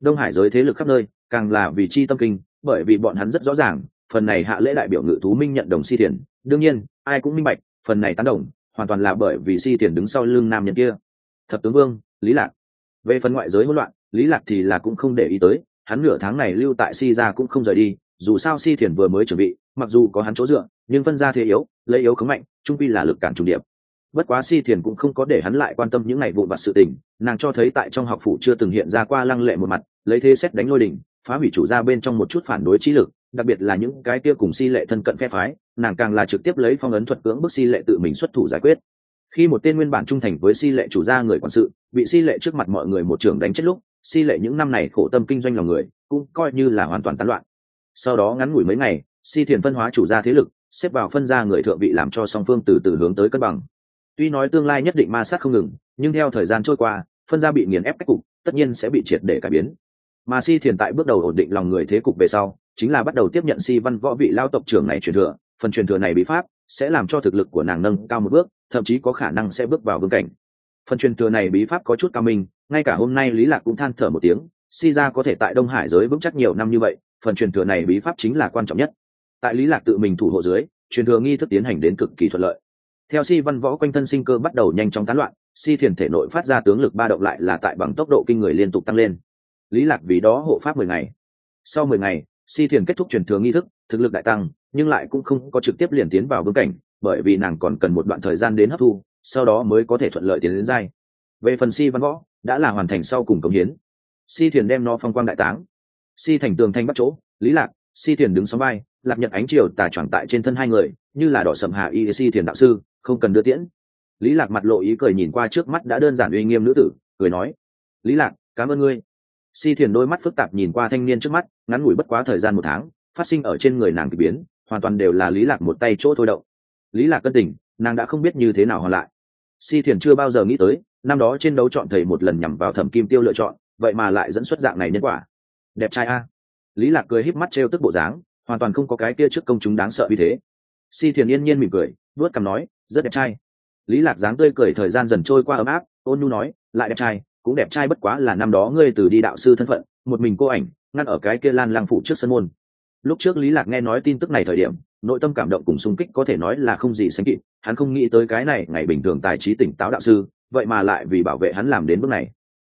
Đông hải giới thế lực khắp nơi càng là vì chi tâm kinh, bởi vì bọn hắn rất rõ ràng, phần này hạ lễ đại biểu ngự thú minh nhận đồng si thiền. Đương nhiên, ai cũng minh bạch, phần này tán đồng, hoàn toàn là bởi vì si thiền đứng sau lưng nam nhân kia. Thập tướng vương, lý lạc. Về phần ngoại giới hỗn loạn, lý lạc thì là cũng không để ý tới, hắn nửa tháng này lưu tại si ra cũng không rời đi, dù sao si thiền vừa mới chuẩn bị, mặc dù có hắn chỗ dựa, nhưng phân ra thế yếu, lấy yếu khống mạnh, trung pi là lực cản trùng điệp. Bất quá si thiền cũng không có để hắn lại quan tâm những ngày vụ vặt sự tình, nàng cho thấy tại trong học phủ chưa từng hiện ra qua lăng lệ một mặt, lấy thế xét đánh lôi đỉnh phá hủy chủ ra bên trong một chút phản đối trí lực, đặc biệt là những cái kia cùng si lệ thân cận phe phái, nàng càng là trực tiếp lấy phong ấn thuật cưỡng bức si lệ tự mình xuất thủ giải quyết. Khi một tên nguyên bản trung thành với si lệ chủ gia người quản sự, bị si lệ trước mặt mọi người một trường đánh chết lúc, si lệ những năm này khổ tâm kinh doanh lòng người, cũng coi như là hoàn toàn tán loạn. Sau đó ngắn ngủi mấy ngày, si thiền phân hóa chủ gia thế lực, xếp vào phân gia người thượng vị làm cho song phương từ từ hướng tới cân bằng. Tuy nói tương lai nhất định ma sát không ngừng, nhưng theo thời gian trôi qua, phân gia bị nghiền ép cách cục, tất nhiên sẽ bị triệt để cải biến mà si thiền tại bước đầu ổn định lòng người thế cục về sau, chính là bắt đầu tiếp nhận si văn võ vị lao tộc trưởng này truyền thừa, phần truyền thừa này bí pháp sẽ làm cho thực lực của nàng nâng cao một bước, thậm chí có khả năng sẽ bước vào vương cảnh. Phần truyền thừa này bí pháp có chút cao minh, ngay cả hôm nay lý lạc cũng than thở một tiếng, si ra có thể tại đông hải giới vững chắc nhiều năm như vậy, phần truyền thừa này bí pháp chính là quan trọng nhất. Tại lý lạc tự mình thủ hộ dưới, truyền thừa nghi thức tiến hành đến cực kỳ thuận lợi. Theo si văn võ quanh thân sinh cơ bắt đầu nhanh chóng tán loạn, si thiền thể nội phát ra tướng lực ba động lại là tại bằng tốc độ kinh người liên tục tăng lên lý lạc vì đó hộ pháp mười ngày. Sau mười ngày, si thiền kết thúc truyền thừa nghi thức, thực lực đại tăng, nhưng lại cũng không có trực tiếp liền tiến vào vương cảnh, bởi vì nàng còn cần một đoạn thời gian đến hấp thu, sau đó mới có thể thuận lợi tiến đến giai. Về phần si văn võ, đã là hoàn thành sau cùng cống hiến. Si thiền đem nó phong quang đại táng. Si thành tường thanh bắt chỗ, lý lạc, si thiền đứng sóng vai, lạc nhận ánh chiều tà tròn tại trên thân hai người, như là đỏ sầm hạ y si thiền đạo sư, không cần đưa tiễn. Lý lạc mặt lộ ý cười nhìn qua trước mắt đã đơn giản uy nghiêm nữ tử, cười nói, lý lạc, cảm ơn ngươi si thiền đôi mắt phức tạp nhìn qua thanh niên trước mắt, ngắn ngủi bất quá thời gian một tháng, phát sinh ở trên người nàng kỳ biến, hoàn toàn đều là lý lạc một tay chỗ thôi động. Lý lạc cân tình, nàng đã không biết như thế nào hoàn lại. Si thiền chưa bao giờ nghĩ tới, năm đó trên đấu chọn thầy một lần nhằm vào thẩm kim tiêu lựa chọn, vậy mà lại dẫn xuất dạng này nhân quả. Đẹp trai a. Lý lạc cười híp mắt trêu tức bộ dáng, hoàn toàn không có cái kia trước công chúng đáng sợ như thế. Si thiền yên nhiên mỉm cười, vuốt cằm nói, rất đẹp trai. Lý lạc dáng tươi cười thời gian dần trôi qua ấm áp, ôn nhu nói, lại đẹp trai cũng đẹp trai bất quá là năm đó ngươi từ đi đạo sư thân phận, một mình cô ảnh, ngăn ở cái kia lan lang phụ trước sân môn. Lúc trước lý lạc nghe nói tin tức này thời điểm, nội tâm cảm động cùng sung kích có thể nói là không gì sánh kịp, hắn không nghĩ tới cái này, ngày bình thường tài trí tỉnh táo đạo sư, vậy mà lại vì bảo vệ hắn làm đến bước này.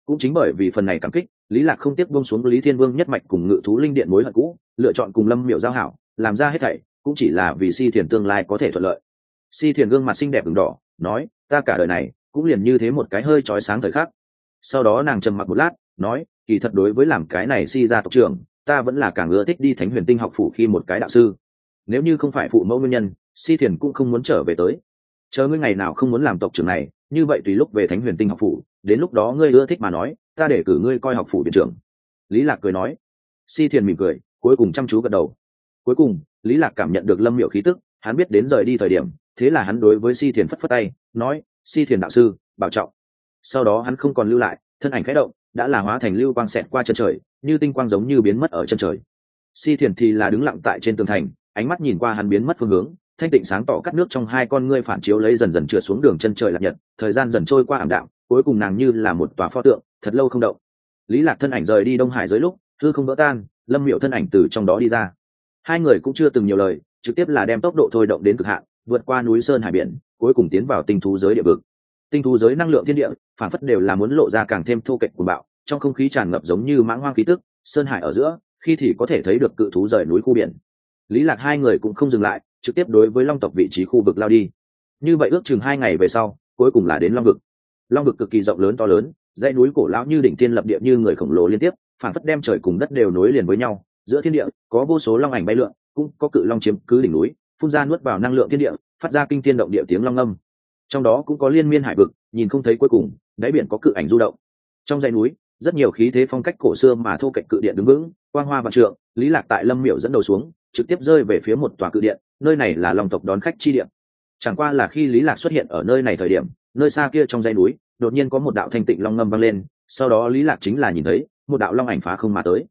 Cũng chính bởi vì phần này cảm kích, lý lạc không tiếc buông xuống lý thiên vương nhất mạch cùng ngự thú linh điện mối hận cũ, lựa chọn cùng lâm miểu giao hảo, làm ra hết thảy, cũng chỉ là vì si thiền tương lai có thể thuận lợi. Si thiền gương mặt xinh đẹp ửng đỏ, nói, ta cả đời này, cũng liền như thế một cái hơi trói sáng thời khắc sau đó nàng trầm mặc một lát, nói, kỳ thật đối với làm cái này si ra tộc trưởng, ta vẫn là càng ưa thích đi thánh huyền tinh học phủ khi một cái đạo sư. Nếu như không phải phụ mẫu nguyên nhân, si thiền cũng không muốn trở về tới. Chờ ngươi ngày nào không muốn làm tộc trưởng này, như vậy tùy lúc về thánh huyền tinh học phủ, đến lúc đó ngươi ưa thích mà nói, ta để cử ngươi coi học phủ viện trưởng. Lý lạc cười nói. Si thiền mỉm cười, cuối cùng chăm chú gật đầu. Cuối cùng, lý lạc cảm nhận được lâm miệu khí tức, hắn biết đến rời đi thời điểm, thế là hắn đối với si thiền phất phất tay, nói, si thiền đạo sư, bảo trọng sau đó hắn không còn lưu lại, thân ảnh khẽ động, đã là hóa thành lưu quang xẹt qua chân trời, như tinh quang giống như biến mất ở chân trời. Si thiền thì là đứng lặng tại trên tường thành, ánh mắt nhìn qua hắn biến mất phương hướng, thanh tịnh sáng tỏ cắt nước trong hai con ngươi phản chiếu lấy dần dần trượt xuống đường chân trời lạc nhật, thời gian dần trôi qua ảm đạm, cuối cùng nàng như là một tòa pho tượng, thật lâu không động. Lý lạc thân ảnh rời đi đông hải dưới lúc thư không vỡ tan, lâm miệu thân ảnh từ trong đó đi ra. Hai người cũng chưa từng nhiều lời, trực tiếp là đem tốc độ thôi động đến cực hạn, vượt qua núi sơn hải biển, cuối cùng tiến vào tinh thú giới địa vực tinh thú giới năng lượng thiên địa, phản phất đều là muốn lộ ra càng thêm thô kệch của bạo, trong không khí tràn ngập giống như mãng hoang khí tức, sơn hải ở giữa, khi thì có thể thấy được cự thú rời núi khu biển. Lý lạc hai người cũng không dừng lại, trực tiếp đối với long tộc vị trí khu vực lao đi. Như vậy ước chừng hai ngày về sau, cuối cùng là đến long vực. Long vực cực kỳ rộng lớn to lớn, dãy núi cổ lão như đỉnh tiên lập địa như người khổng lồ liên tiếp, phản phất đem trời cùng đất đều nối liền với nhau. Giữa thiên địa, có vô số long ảnh bay lượn, cũng có cự long chiếm cứ đỉnh núi, phun ra nuốt vào năng lượng thiên địa, phát ra kinh thiên động địa tiếng long âm trong đó cũng có liên miên hải vực, nhìn không thấy cuối cùng, đáy biển có cự ảnh du động. Trong dãy núi, rất nhiều khí thế phong cách cổ xưa mà thô cạnh cự điện đứng vững, quang hoa và trượng, lý lạc tại lâm miểu dẫn đầu xuống, trực tiếp rơi về phía một tòa cự điện, nơi này là lòng tộc đón khách chi điện chẳng qua là khi lý lạc xuất hiện ở nơi này thời điểm, nơi xa kia trong dãy núi, đột nhiên có một đạo thanh tịnh long ngâm vang lên, sau đó lý lạc chính là nhìn thấy, một đạo long ảnh phá không mà tới.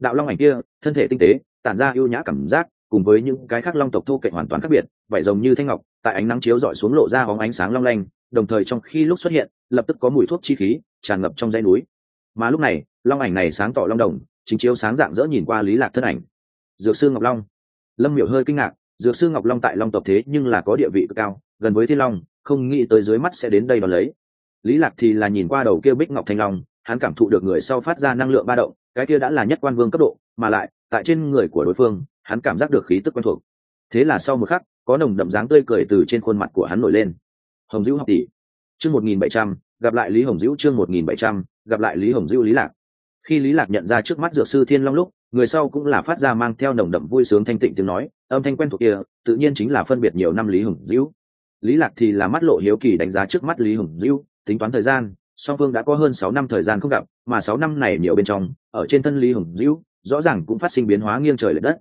Đạo long ảnh kia, thân thể tinh tế, tản ra ưu nhã cảm giác, cùng với những cái khác long tộc thô kệ hoàn toàn khác biệt, vảy rồng như thanh ngọc tại ánh nắng chiếu rọi xuống lộ ra bóng ánh sáng long lanh, đồng thời trong khi lúc xuất hiện, lập tức có mùi thuốc chi khí tràn ngập trong dãy núi. Mà lúc này, long ảnh này sáng tỏ long đồng, chính chiếu sáng dạng dỡ nhìn qua lý lạc thân ảnh. Dược sư ngọc long. Lâm miểu hơi kinh ngạc, dược sư ngọc long tại long tộc thế nhưng là có địa vị cực cao, gần với thiên long, không nghĩ tới dưới mắt sẽ đến đây đón lấy. Lý lạc thì là nhìn qua đầu kia bích ngọc thanh long, hắn cảm thụ được người sau phát ra năng lượng ba động, cái kia đã là nhất quan vương cấp độ, mà lại, tại trên người của đối phương, hắn cảm giác được khí tức quen thuộc. Thế là sau một khắc có nồng đậm dáng tươi cười từ trên khuôn mặt của hắn nổi lên. Hồng dữ học tỷ, chương một nghìn bảy trăm, gặp lại lý hồng dữ chương một nghìn bảy trăm, gặp lại lý hồng dữ lý lạc. Khi lý lạc nhận ra trước mắt dược sư thiên long lúc, người sau cũng là phát ra mang theo nồng đậm vui sướng thanh tịnh tiếng nói, âm thanh quen thuộc kia, tự nhiên chính là phân biệt nhiều năm lý hồng dữ. Lý lạc thì là mắt lộ hiếu kỳ đánh giá trước mắt lý hồng dữ, tính toán thời gian, song phương đã có hơn sáu năm thời gian không gặp, mà sáu năm này nhiều bên trong, ở trên thân lý hồng dữ, rõ ràng cũng phát sinh biến hóa nghiêng trời lệch đất.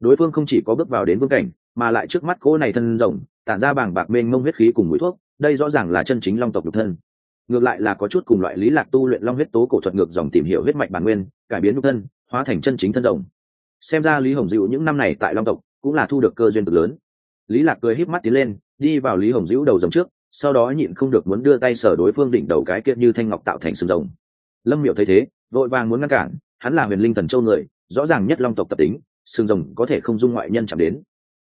Đối phương không chỉ có bước vào đến vương cảnh mà lại trước mắt cỗ này thân rồng, tản ra bảng bạc mênh mông huyết khí cùng mũi thuốc, đây rõ ràng là chân chính long tộc nhục thân. Ngược lại là có chút cùng loại lý lạc tu luyện long huyết tố cổ thuật ngược dòng tìm hiểu huyết mạch bản nguyên, cải biến nhục thân, hóa thành chân chính thân rồng. Xem ra lý hồng dịu những năm này tại long tộc cũng là thu được cơ duyên cực lớn. Lý lạc cười híp mắt tiến lên, đi vào lý hồng dịu đầu rồng trước, sau đó nhịn không được muốn đưa tay sở đối phương đỉnh đầu cái kiệt như thanh ngọc tạo thành sừng rồng. Lâm miệu thấy thế, vội vàng muốn ngăn cản, hắn là huyền linh thần châu người, rõ ràng nhất long tộc tập tính, sừng rồng có thể không dung ngoại nhân chạm đến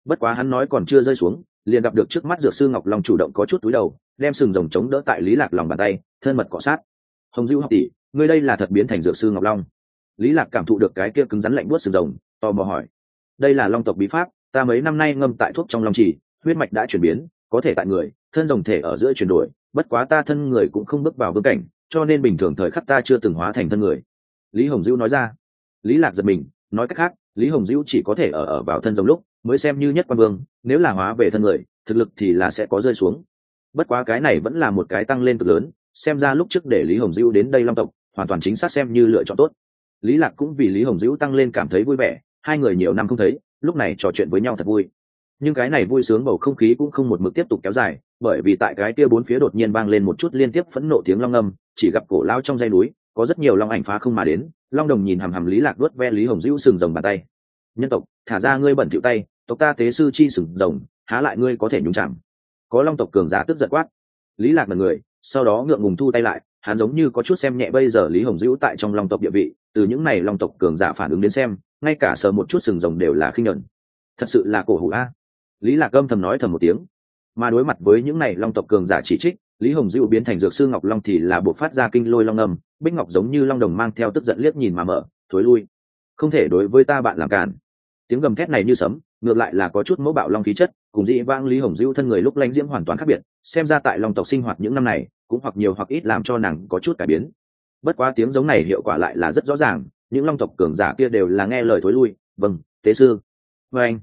bất quá hắn nói còn chưa rơi xuống, liền gặp được trước mắt dược sư ngọc long chủ động có chút túi đầu, đem sừng rồng chống đỡ tại lý lạc lòng bàn tay, thân mật cọ sát. Hồng dữ học tỷ, ngươi đây là thật biến thành dược sư ngọc long. Lý lạc cảm thụ được cái kia cứng rắn lạnh buốt sừng rồng, tò mò hỏi. Đây là long tộc bí pháp, ta mấy năm nay ngâm tại thuốc trong long trì huyết mạch đã chuyển biến, có thể tại người, thân rồng thể ở giữa chuyển đổi, bất quá ta thân người cũng không bước vào vương cảnh, cho nên bình thường thời khắc ta chưa từng hóa thành thân người. Lý hồng dữ nói ra. Lý lạc giật mình nói cách khác, lý hồng dữ chỉ có thể ở ở vào thân rồng lúc mới xem như nhất quan vương, nếu là hóa về thân người, thực lực thì là sẽ có rơi xuống. Bất quá cái này vẫn là một cái tăng lên cực lớn, xem ra lúc trước để lý hồng dữ đến đây long tộc, hoàn toàn chính xác xem như lựa chọn tốt. Lý lạc cũng vì lý hồng dữ tăng lên cảm thấy vui vẻ, hai người nhiều năm không thấy, lúc này trò chuyện với nhau thật vui. Nhưng cái này vui sướng bầu không khí cũng không một mực tiếp tục kéo dài, bởi vì tại cái kia bốn phía đột nhiên vang lên một chút liên tiếp phẫn nộ tiếng long âm, chỉ gặp cổ lao trong dây núi có rất nhiều long ảnh phá không mà đến, long đồng nhìn hằm hằm lý lạc đuốt ve lý hồng dữ sừng rồng bàn tay. Nhân tộc, thả ra ngươi bẩn thỉu tay, tộc ta tế sư chi sừng rồng, há lại ngươi có thể nhúng chạm. Có long tộc cường giả tức giận quát. Lý lạc là người, sau đó ngượng ngùng thu tay lại, hắn giống như có chút xem nhẹ bây giờ lý hồng dữ tại trong long tộc địa vị, từ những này long tộc cường giả phản ứng đến xem, ngay cả sờ một chút sừng rồng đều là khinh nhẫn thật sự là cổ hủ a. Lý lạc âm thầm nói thầm một tiếng. Mà đối mặt với những này long tộc cường giả chỉ trích lý hồng dữ biến thành dược sư ngọc long thì là buộc phát ra kinh lôi long âm, bích ngọc giống như long đồng mang theo tức giận liếc nhìn mà mở, thối lui. Không thể đối với ta bạn làm cản tiếng gầm thét này như sấm, ngược lại là có chút mẫu bạo long khí chất, cùng dị vãng lý hồng dữ thân người lúc lãnh diễm hoàn toàn khác biệt, xem ra tại long tộc sinh hoạt những năm này, cũng hoặc nhiều hoặc ít làm cho nàng có chút cải biến. Bất quá tiếng giống này hiệu quả lại là rất rõ ràng, những long tộc cường giả kia đều là nghe lời thối lui vâng tế sư. Vê anh.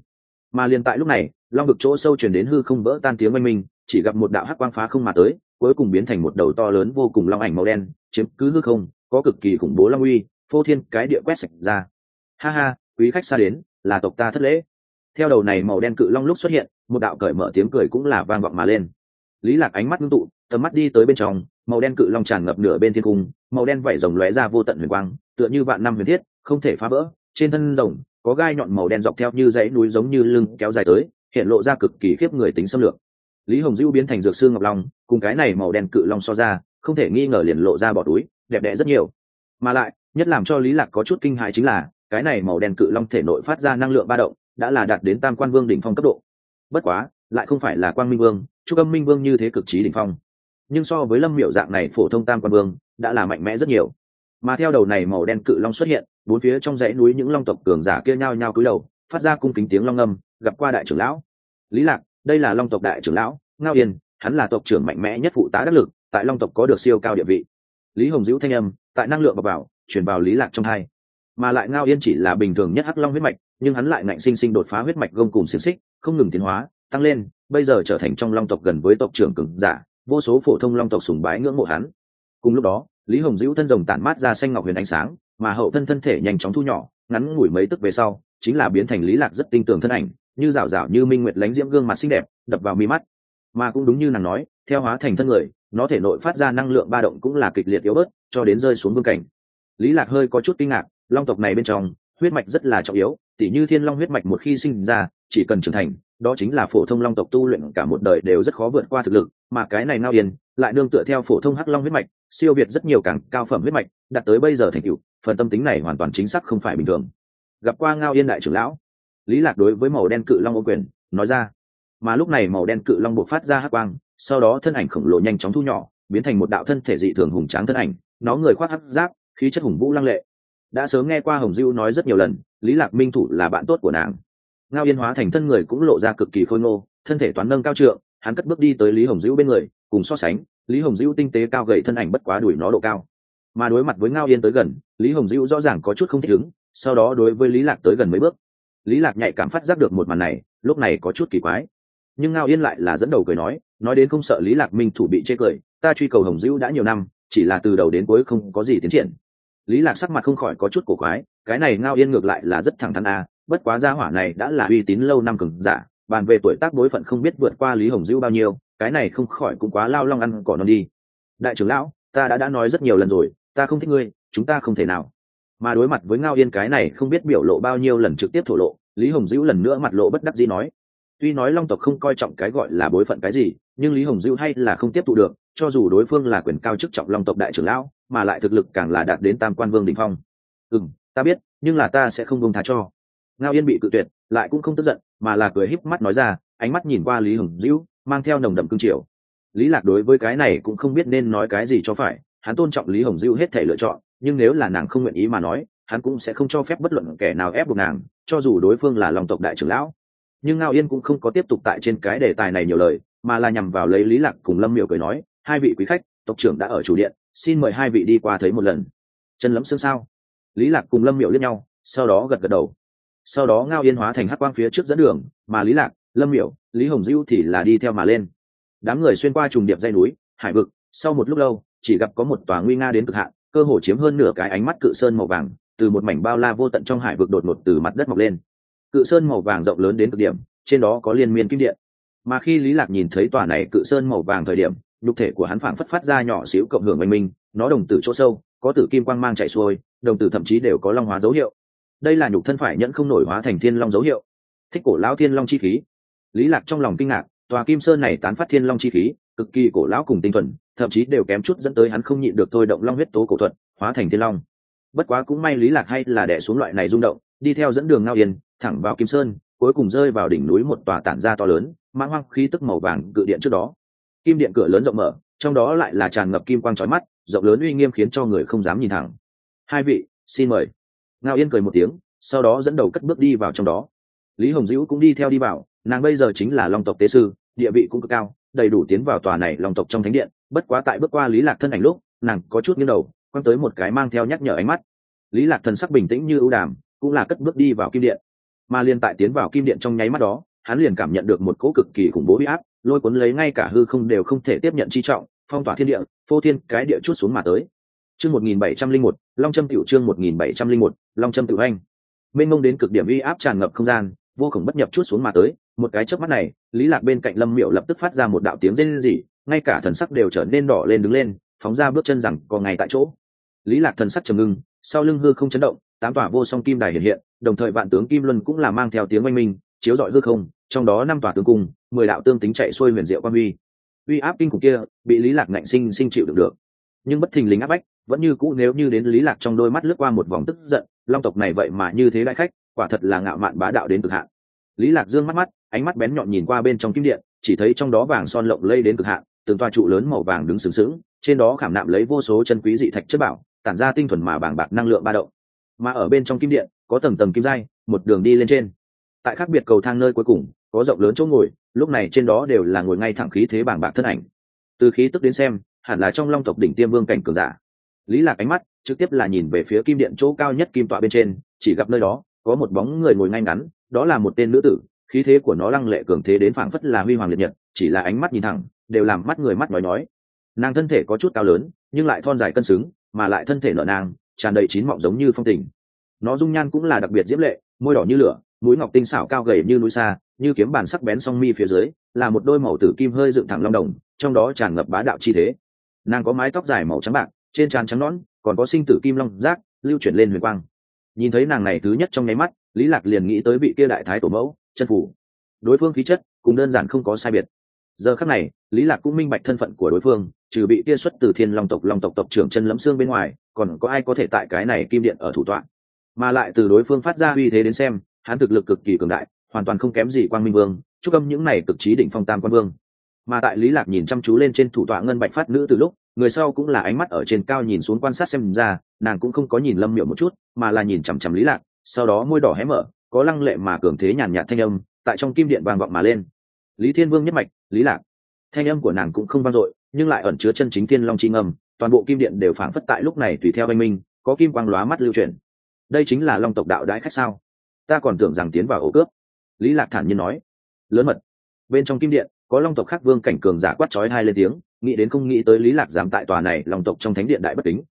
Mà liền tại lúc này, long vực chỗ sâu chuyển đến hư không vỡ tan tiếng oanh minh chỉ gặp một đạo hắc quang phá không mà tới, cuối cùng biến thành một đầu to lớn vô cùng long ảnh màu đen, chiếm cứ hư không, có cực kỳ khủng bố long uy, phô thiên cái địa quét sạch ra. Ha ha, quý khách xa đến, là tộc ta thất lễ. Theo đầu này màu đen cự long lúc xuất hiện, một đạo cởi mở tiếng cười cũng là vang vọng mà lên. Lý lạc ánh mắt ngưng tụ, tầm mắt đi tới bên trong, màu đen cự long tràn ngập nửa bên thiên cung, màu đen vảy rồng lóe ra vô tận huyền quang, tựa như vạn năm huyền thiết, không thể phá vỡ, trên thân rồng, có gai nhọn màu đen dọc theo như dãy núi giống như lưng kéo dài tới, hiện lộ ra cực kỳ khiếp người tính xâm lược lý hồng dữ biến thành dược sư ngọc long, cùng cái này màu đen cự long so ra, không thể nghi ngờ liền lộ ra bỏ túi, đẹp đẽ rất nhiều. Mà lại, nhất làm cho lý lạc có chút kinh hại chính là, cái này màu đen cự long thể nội phát ra năng lượng ba động, đã là đạt đến tam quan vương đỉnh phong cấp độ. Bất quá, lại không phải là quang minh vương chúc âm minh vương như thế cực trí đỉnh phong. Nhưng so với lâm miểu dạng này phổ thông tam quan vương, đã là mạnh mẽ rất nhiều. Mà theo đầu này màu đen cự long xuất hiện, bốn phía trong dãy núi những long tộc cường giả kia nhao nhao cúi đầu, phát ra cung kính tiếng long âm gặp qua đại trưởng lão. Lý lạc đây là long tộc đại trưởng lão, ngao yên, hắn là tộc trưởng mạnh mẽ nhất phụ tá đắc lực, tại long tộc có được siêu cao địa vị. Lý hồng dữ thanh âm, tại năng lượng bọc vào, truyền vào lý lạc trong hai. Mà lại ngao yên chỉ là bình thường nhất hắc long huyết mạch, nhưng hắn lại ngạnh sinh sinh đột phá huyết mạch gông cùng xiềng xích, không ngừng tiến hóa, tăng lên, bây giờ trở thành trong long tộc gần với tộc trưởng cường giả, vô số phổ thông long tộc sùng bái ngưỡng mộ hắn. Cùng lúc đó, lý hồng dữ thân rồng tản mát ra xanh ngọc huyền ánh sáng, mà hậu thân thân thể nhanh chóng thu nhỏ, ngắn ngủi mấy tức về sau, chính là biến thành lý lạc rất tinh tường thân ảnh như rảo rảo như minh nguyệt lánh diễm gương mặt xinh đẹp, đập vào mi mắt. Mà cũng đúng như nàng nói, theo hóa thành thân người, nó thể nội phát ra năng lượng ba động cũng là kịch liệt yếu bớt, cho đến rơi xuống vương cảnh. Lý lạc hơi có chút kinh ngạc, long tộc này bên trong, huyết mạch rất là trọng yếu, tỉ như thiên long huyết mạch một khi sinh ra, chỉ cần trưởng thành, đó chính là phổ thông long tộc tu luyện cả một đời đều rất khó vượt qua thực lực, mà cái này ngao yên, lại nương tựa theo phổ thông hắc long huyết mạch, siêu việt rất nhiều càng cao phẩm huyết mạch, đạt tới bây giờ thành cựu phần tâm tính này hoàn toàn chính xác không phải bình thường. Gặp qua ngao yên đại trưởng lão lý lạc đối với màu đen cự long ô quyền, nói ra. Mà lúc này màu đen cự long buộc phát ra hắc quang, sau đó thân ảnh khổng lồ nhanh chóng thu nhỏ, biến thành một đạo thân thể dị thường hùng tráng thân ảnh, nó người khoác hắc giáp, khí chất hùng vũ lăng lệ. Đã sớm nghe qua hồng diêu nói rất nhiều lần, lý lạc minh thủ là bạn tốt của nàng. Ngao yên hóa thành thân người cũng lộ ra cực kỳ khôi ngô, thân thể toán nâng cao trượng, hắn cất bước đi tới lý hồng diêu bên người, cùng so sánh, lý hồng diêu tinh tế cao gầy thân ảnh bất quá đuổi nó độ cao. Mà đối mặt với ngao yên tới gần, lý hồng diêu rõ ràng có chút không thích ứng, sau đó đối với lý lạc tới gần mấy bước lý lạc nhạy cảm phát giác được một màn này, lúc này có chút kỳ quái. Nhưng ngao yên lại là dẫn đầu cười nói nói đến không sợ lý lạc minh thủ bị chê cười, ta truy cầu hồng dữ đã nhiều năm, chỉ là từ đầu đến cuối không có gì tiến triển. Lý lạc sắc mặt không khỏi có chút cổ quái, cái này ngao yên ngược lại là rất thẳng thắn a, bất quá gia hỏa này đã là uy tín lâu năm cường giả, bàn về tuổi tác đối phận không biết vượt qua lý hồng dữ bao nhiêu, cái này không khỏi cũng quá lao long ăn cỏ non đi. Đại trưởng lão, ta đã đã nói rất nhiều lần rồi, ta không thích ngươi, chúng ta không thể nào mà đối mặt với ngao yên cái này không biết biểu lộ bao nhiêu lần trực tiếp thổ lộ, lý hồng dữ lần nữa mặt lộ bất đắc dĩ nói, tuy nói long tộc không coi trọng cái gọi là bối phận cái gì, nhưng lý hồng dữ hay là không tiếp thụ được, cho dù đối phương là quyền cao chức trọng long tộc đại trưởng lão, mà lại thực lực càng là đạt đến tam quan vương đình phong. Ừ m ta biết, nhưng là ta sẽ không buông tha cho. Ngao yên bị cự tuyệt, lại cũng không tức giận, mà là cười híp mắt nói ra, ánh mắt nhìn qua lý hồng dữ mang theo nồng đậm cương triều. Lý lạc đối với cái này cũng không biết nên nói cái gì cho phải, hắn tôn trọng lý hồng dữ hết thể lựa chọn nhưng nếu là nàng không nguyện ý mà nói, hắn cũng sẽ không cho phép bất luận kẻ nào ép buộc nàng, cho dù đối phương là lòng tộc đại trưởng lão. Nhưng ngao yên cũng không có tiếp tục tại trên cái đề tài này nhiều lời, mà là nhằm vào lấy lý lạc cùng lâm miểu cười nói, hai vị quý khách, tộc trưởng đã ở chủ điện, xin mời hai vị đi qua thấy một lần. Chân lấm xương sao? Lý lạc cùng lâm miểu liếc nhau, sau đó gật gật đầu. Sau đó ngao yên hóa thành hắc quang phía trước dẫn đường, mà lý lạc, lâm miểu, lý hồng dữ thì là đi theo mà lên. Đám người xuyên qua trùng điệp dây núi, hải vực, sau một lúc lâu, chỉ gặp có một tòa nguy nga đến cực hạn cơ hồ chiếm hơn nửa cái ánh mắt cự sơn màu vàng, từ một mảnh bao la vô tận trong hải vực đột ngột từ mặt đất mọc lên. Cự sơn màu vàng rộng lớn đến cực điểm, trên đó có liên miên kim điện. Mà khi lý lạc nhìn thấy tòa này cự sơn màu vàng thời điểm, nhục thể của hắn phảng phất phát ra nhỏ xíu cộng hưởng oanh minh, nó đồng tử chỗ sâu, có tử kim quang mang chạy xuôi, đồng tử thậm chí đều có long hóa dấu hiệu. Đây là nhục thân phải nhẫn không nổi hóa thành thiên long dấu hiệu. Thích cổ lão thiên long chi khí. Lý lạc trong lòng kinh ngạc, tòa kim sơn này tán phát thiên long chi khí cực kỳ cổ lão cùng tinh thuần, thậm chí đều kém chút dẫn tới hắn không nhịn được thôi động long huyết tố cổ thuật, hóa thành thiên long. Bất quá cũng may lý lạc hay là đẻ xuống loại này rung động, đi theo dẫn đường ngao yên, thẳng vào kim sơn, cuối cùng rơi vào đỉnh núi một tòa tản ra to lớn, mang hoang khí tức màu vàng cự điện trước đó. Kim điện cửa lớn rộng mở, trong đó lại là tràn ngập kim quang chói mắt, rộng lớn uy nghiêm khiến cho người không dám nhìn thẳng. Hai vị, xin mời. Ngao yên cười một tiếng, sau đó dẫn đầu cất bước đi vào trong đó. Lý hồng dữ cũng đi theo đi vào, nàng bây giờ chính là long tộc tế sư, địa vị cũng cực cao đầy đủ tiến vào tòa này lòng tộc trong thánh điện, bất quá tại bước qua lý lạc thân ảnh lúc, nàng có chút nghiêng đầu, quăng tới một cái mang theo nhắc nhở ánh mắt. Lý lạc thần sắc bình tĩnh như ưu đàm, cũng là cất bước đi vào kim điện. Mà liền tại tiến vào kim điện trong nháy mắt đó, hắn liền cảm nhận được một cỗ cực kỳ khủng bố huy áp, lôi cuốn lấy ngay cả hư không đều không thể tiếp nhận chi trọng, phong tỏa thiên địa, phô thiên cái địa chút xuống mà tới. Chương một nghìn bảy trăm linh một, long trâm tiểu chương một nghìn bảy trăm linh một, long trâm tiểu anh. Mênh mông đến cực điểm uy áp tràn ngập không gian, vô khổng bất nhập chút xuống mà tới một cái chớp mắt này, lý lạc bên cạnh lâm miệu lập tức phát ra một đạo tiếng rên rỉ, ngay cả thần sắc đều trở nên đỏ lên đứng lên, phóng ra bước chân rằng còn ngay tại chỗ. Lý lạc thần sắc trầm ngưng, sau lưng hư không chấn động, tám tòa vô song kim đài hiện hiện, đồng thời vạn tướng kim luân cũng là mang theo tiếng oanh minh, chiếu dọi hư không, trong đó năm tòa tướng cung, mười đạo tương tính chạy xuôi huyền diệu quan huy. Uy áp kinh khủng kia, bị lý lạc ngạnh sinh sinh chịu được được. Nhưng bất thình lình áp bách, vẫn như cũ nếu như đến lý lạc trong đôi mắt lướt qua một vòng tức giận, long tộc này vậy mà như thế đại khách, quả thật là ngạo mạn bá đạo đến cực hạn. Lý lạc dương mắt mắt ánh mắt bén nhọn nhìn qua bên trong kim điện, chỉ thấy trong đó vàng son lộng lây đến cực hạn, từng toa trụ lớn màu vàng đứng sừng sững, trên đó khảm nạm lấy vô số chân quý dị thạch chất bảo, tản ra tinh thuần mà bàng bạc năng lượng ba động. Mà ở bên trong kim điện, có tầng tầng kim dai một đường đi lên trên. Tại khác biệt cầu thang nơi cuối cùng, có rộng lớn chỗ ngồi, lúc này trên đó đều là ngồi ngay thẳng khí thế bàng bạc thân ảnh. Từ khí tức đến xem, hẳn là trong long tộc đỉnh tiêm vương cảnh cường giả. Lý lạc ánh mắt trực tiếp là nhìn về phía kim điện chỗ cao nhất kim tọa bên trên, chỉ gặp nơi đó, có một bóng người ngồi ngay ngắn, đó là một tên nữ tử khí thế của nó lăng lệ cường thế đến phảng phất là huy hoàng liệt nhật, chỉ là ánh mắt nhìn thẳng, đều làm mắt người mắt nói nói nàng thân thể có chút cao lớn, nhưng lại thon dài cân xứng, mà lại thân thể nợ nàng tràn đầy chín mọng giống như phong tình. Nó dung nhan cũng là đặc biệt diễm lệ, môi đỏ như lửa, mũi ngọc tinh xảo cao gầy như núi xa, như kiếm bàn sắc bén song mi phía dưới, là một đôi màu tử kim hơi dựng thẳng long đồng, trong đó tràn ngập bá đạo chi thế. Nàng có mái tóc dài màu trắng bạc, trên trán trắng nõn, còn có sinh tử kim long giác lưu chuyển lên huyền quang. Nhìn thấy nàng này thứ nhất trong nháy mắt, lý lạc liền nghĩ tới vị kia đại thái tổ mẫu chân phủ. Đối phương khí chất cũng đơn giản không có sai biệt. Giờ khắc này, lý lạc cũng minh bạch thân phận của đối phương, trừ bị kia xuất từ thiên long tộc long tộc tộc trưởng chân lẫm xương bên ngoài, còn có ai có thể tại cái này kim điện ở thủ tọa. Mà lại từ đối phương phát ra uy thế đến xem, hắn thực lực cực kỳ cường đại, hoàn toàn không kém gì quang minh vương, chúc âm những này cực trí đỉnh phong tam quan vương. Mà tại lý lạc nhìn chăm chú lên trên thủ tọa ngân bạch phát nữ từ lúc, người sau cũng là ánh mắt ở trên cao nhìn xuống quan sát xem ra, nàng cũng không có nhìn lâm miệu một chút, mà là nhìn chằm chằm lý lạc, sau đó môi đỏ hé mở có lăng lệ mà cường thế nhàn nhạt thanh âm, tại trong kim điện vang vọng mà lên. Lý thiên vương nhất mạch, lý lạc. Thanh âm của nàng cũng không vang dội, nhưng lại ẩn chứa chân chính thiên long chi ngầm toàn bộ kim điện đều phảng phất tại lúc này tùy theo anh minh, có kim quang lóa mắt lưu truyền đây chính là long tộc đạo đãi khách sao? Ta còn tưởng rằng tiến vào ổ cướp. Lý lạc thản nhiên nói. Lớn mật. Bên trong kim điện, có long tộc khác vương cảnh cường giả quát chói hai lên tiếng, nghĩ đến không nghĩ tới lý lạc dám tại tòa này long tộc trong thánh điện đại bất kính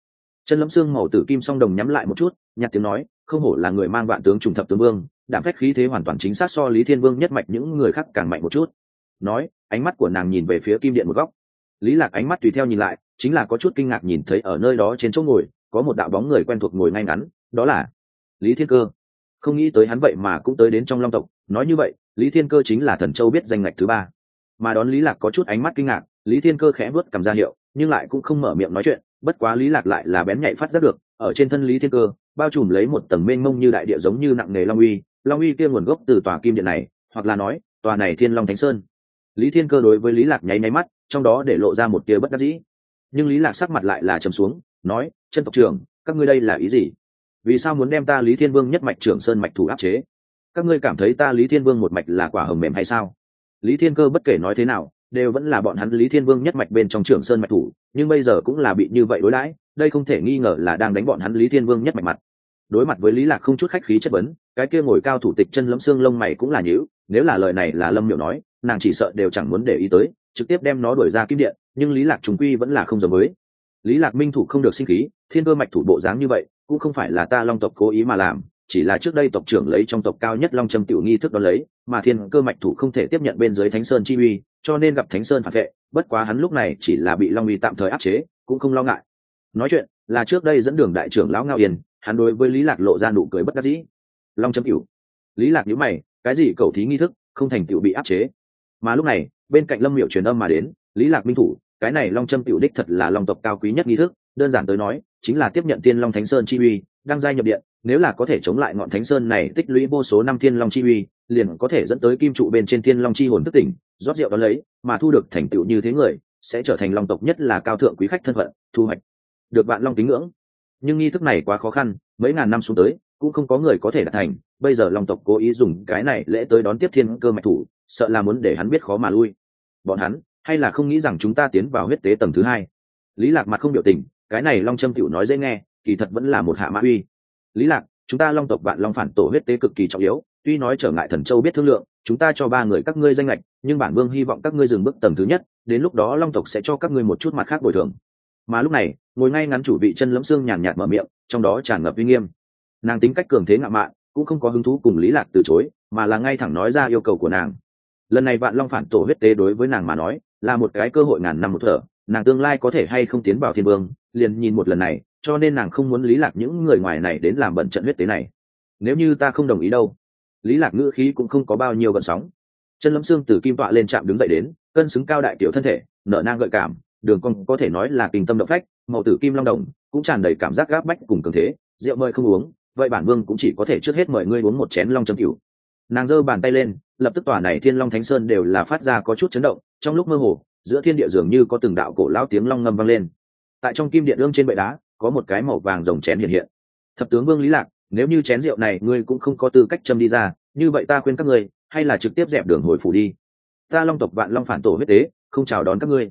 chân lâm xương màu tử kim song đồng nhắm lại một chút, nhặt tiếng nói, không hổ là người mang vạn tướng trùng thập tướng vương đảm phách khí thế hoàn toàn chính xác so lý thiên vương nhất mạch những người khác càng mạnh một chút. Nói, ánh mắt của nàng nhìn về phía kim điện một góc. Lý lạc ánh mắt tùy theo nhìn lại, chính là có chút kinh ngạc nhìn thấy ở nơi đó trên chỗ ngồi, có một đạo bóng người quen thuộc ngồi ngay ngắn, đó là lý thiên cơ. Không nghĩ tới hắn vậy mà cũng tới đến trong long tộc, nói như vậy, lý thiên cơ chính là thần châu biết danh ngạch thứ ba. Mà đón lý lạc có chút ánh mắt kinh ngạc, lý thiên cơ khẽ vớt cầm ra hiệu, nhưng lại cũng không mở miệng nói chuyện bất quá lý lạc lại là bén nhạy phát giác được, ở trên thân lý thiên cơ, bao trùm lấy một tầng mênh mông như đại địa giống như nặng nề long uy long uy kia nguồn gốc từ tòa kim điện này, hoặc là nói, tòa này thiên long thánh sơn. Lý thiên cơ đối với lý lạc nháy nháy mắt, trong đó để lộ ra một tia bất đắc dĩ. Nhưng lý lạc sắc mặt lại là trầm xuống, nói, chân tộc trưởng, các ngươi đây là ý gì? Vì sao muốn đem ta lý thiên vương nhất mạch trưởng sơn mạch thủ áp chế? Các ngươi cảm thấy ta lý thiên vương một mạch là quả hồng mềm hay sao? Lý thiên cơ bất kể nói thế nào đều vẫn là bọn hắn lý thiên vương nhất mạch bên trong Trường sơn mạch thủ, nhưng bây giờ cũng là bị như vậy đối đãi, đây không thể nghi ngờ là đang đánh bọn hắn lý thiên vương nhất mạch mặt. Đối mặt với lý lạc không chút khách khí chất vấn, cái kia ngồi cao thủ tịch chân lấm xương lông mày cũng là nhữ nếu là lời này là lâm Miểu nói, nàng chỉ sợ đều chẳng muốn để ý tới, trực tiếp đem nó đuổi ra kim điện, nhưng lý lạc trùng quy vẫn là không giống với. Lý lạc minh thủ không được sinh khí, thiên cơ mạch thủ bộ dáng như vậy, cũng không phải là ta long tộc cố ý mà làm, chỉ là trước đây tộc trưởng lấy trong tộc cao nhất long Trầm tiểu nghi thức đó lấy, mà thiên cơ mạch thủ không thể tiếp nhận bên dưới thánh sơn chi uy cho nên gặp thánh sơn phản vệ, bất quá hắn lúc này chỉ là bị long uy tạm thời áp chế, cũng không lo ngại. Nói chuyện, là trước đây dẫn đường đại trưởng lão ngao yên, hắn đối với lý lạc lộ ra nụ cười bất đắc dĩ. Long chấm cửu. Lý lạc nhíu mày, cái gì cầu thí nghi thức, không thành tựu bị áp chế. Mà lúc này, bên cạnh lâm miệu truyền âm mà đến, lý lạc minh thủ, cái này long châm tiểu đích thật là long tộc cao quý nhất nghi thức, đơn giản tới nói, chính là tiếp nhận tiên long thánh sơn chi uy, đăng giai nhập điện, nếu là có thể chống lại ngọn thánh sơn này tích lũy vô số năm thiên long chi uy liền có thể dẫn tới kim trụ bên trên thiên long chi hồn thức tỉnh, rót rượu đó lấy, mà thu được thành tựu như thế người, sẽ trở thành long tộc nhất là cao thượng quý khách thân phận, thu hoạch được bạn long tín ngưỡng. Nhưng nghi thức này quá khó khăn, mấy ngàn năm xuống tới, cũng không có người có thể đạt thành, bây giờ long tộc cố ý dùng cái này lễ tới đón tiếp thiên cơ mạch thủ, sợ là muốn để hắn biết khó mà lui. Bọn hắn, hay là không nghĩ rằng chúng ta tiến vào huyết tế tầng thứ hai? Lý lạc mặt không biểu tình, cái này long trâm tiểu nói dễ nghe, kỳ thật vẫn là một hạ mã uy. Lý lạc, chúng ta long tộc bạn long phản tổ huyết tế cực kỳ trọng yếu tuy nói trở ngại thần châu biết thương lượng, chúng ta cho ba người các ngươi danh lệch nhưng bản vương hy vọng các ngươi dừng bước tầng thứ nhất, đến lúc đó long tộc sẽ cho các ngươi một chút mặt khác bồi thường. Mà lúc này, ngồi ngay ngắn chủ vị chân lẫm xương nhàn nhạt mở miệng, trong đó tràn ngập uy nghiêm. Nàng tính cách cường thế ngạo mạn, cũng không có hứng thú cùng lý lạc từ chối, mà là ngay thẳng nói ra yêu cầu của nàng. Lần này vạn long phản tổ huyết tế đối với nàng mà nói, là một cái cơ hội ngàn năm một thở, nàng tương lai có thể hay không tiến vào thiên vương, liền nhìn một lần này, cho nên nàng không muốn lý lạc những người ngoài này đến làm bận trận huyết tế này. Nếu như ta không đồng ý đâu lý lạc ngữ khí cũng không có bao nhiêu gợn sóng. Chân lâm xương từ kim tọa lên chạm đứng dậy đến, cân xứng cao đại tiểu thân thể, nở nang gợi cảm, đường cong có thể nói là kinh tâm động phách, màu tử kim long đồng, cũng tràn đầy cảm giác gáp bách cùng cường thế, rượu mời không uống, vậy bản vương cũng chỉ có thể trước hết mời ngươi uống một chén long châm cửu. Nàng giơ bàn tay lên, lập tức tòa này thiên long thánh sơn đều là phát ra có chút chấn động, trong lúc mơ hồ, giữa thiên địa dường như có từng đạo cổ lao tiếng long ngâm vang lên. Tại trong kim điện ương trên bệ đá, có một cái màu vàng rồng chén hiện hiện. Thập tướng vương lý lạc nếu như chén rượu này ngươi cũng không có tư cách châm đi ra, như vậy ta khuyên các ngươi, hay là trực tiếp dẹp đường hồi phủ đi. Ta long tộc vạn long phản tổ huyết tế không chào đón các ngươi.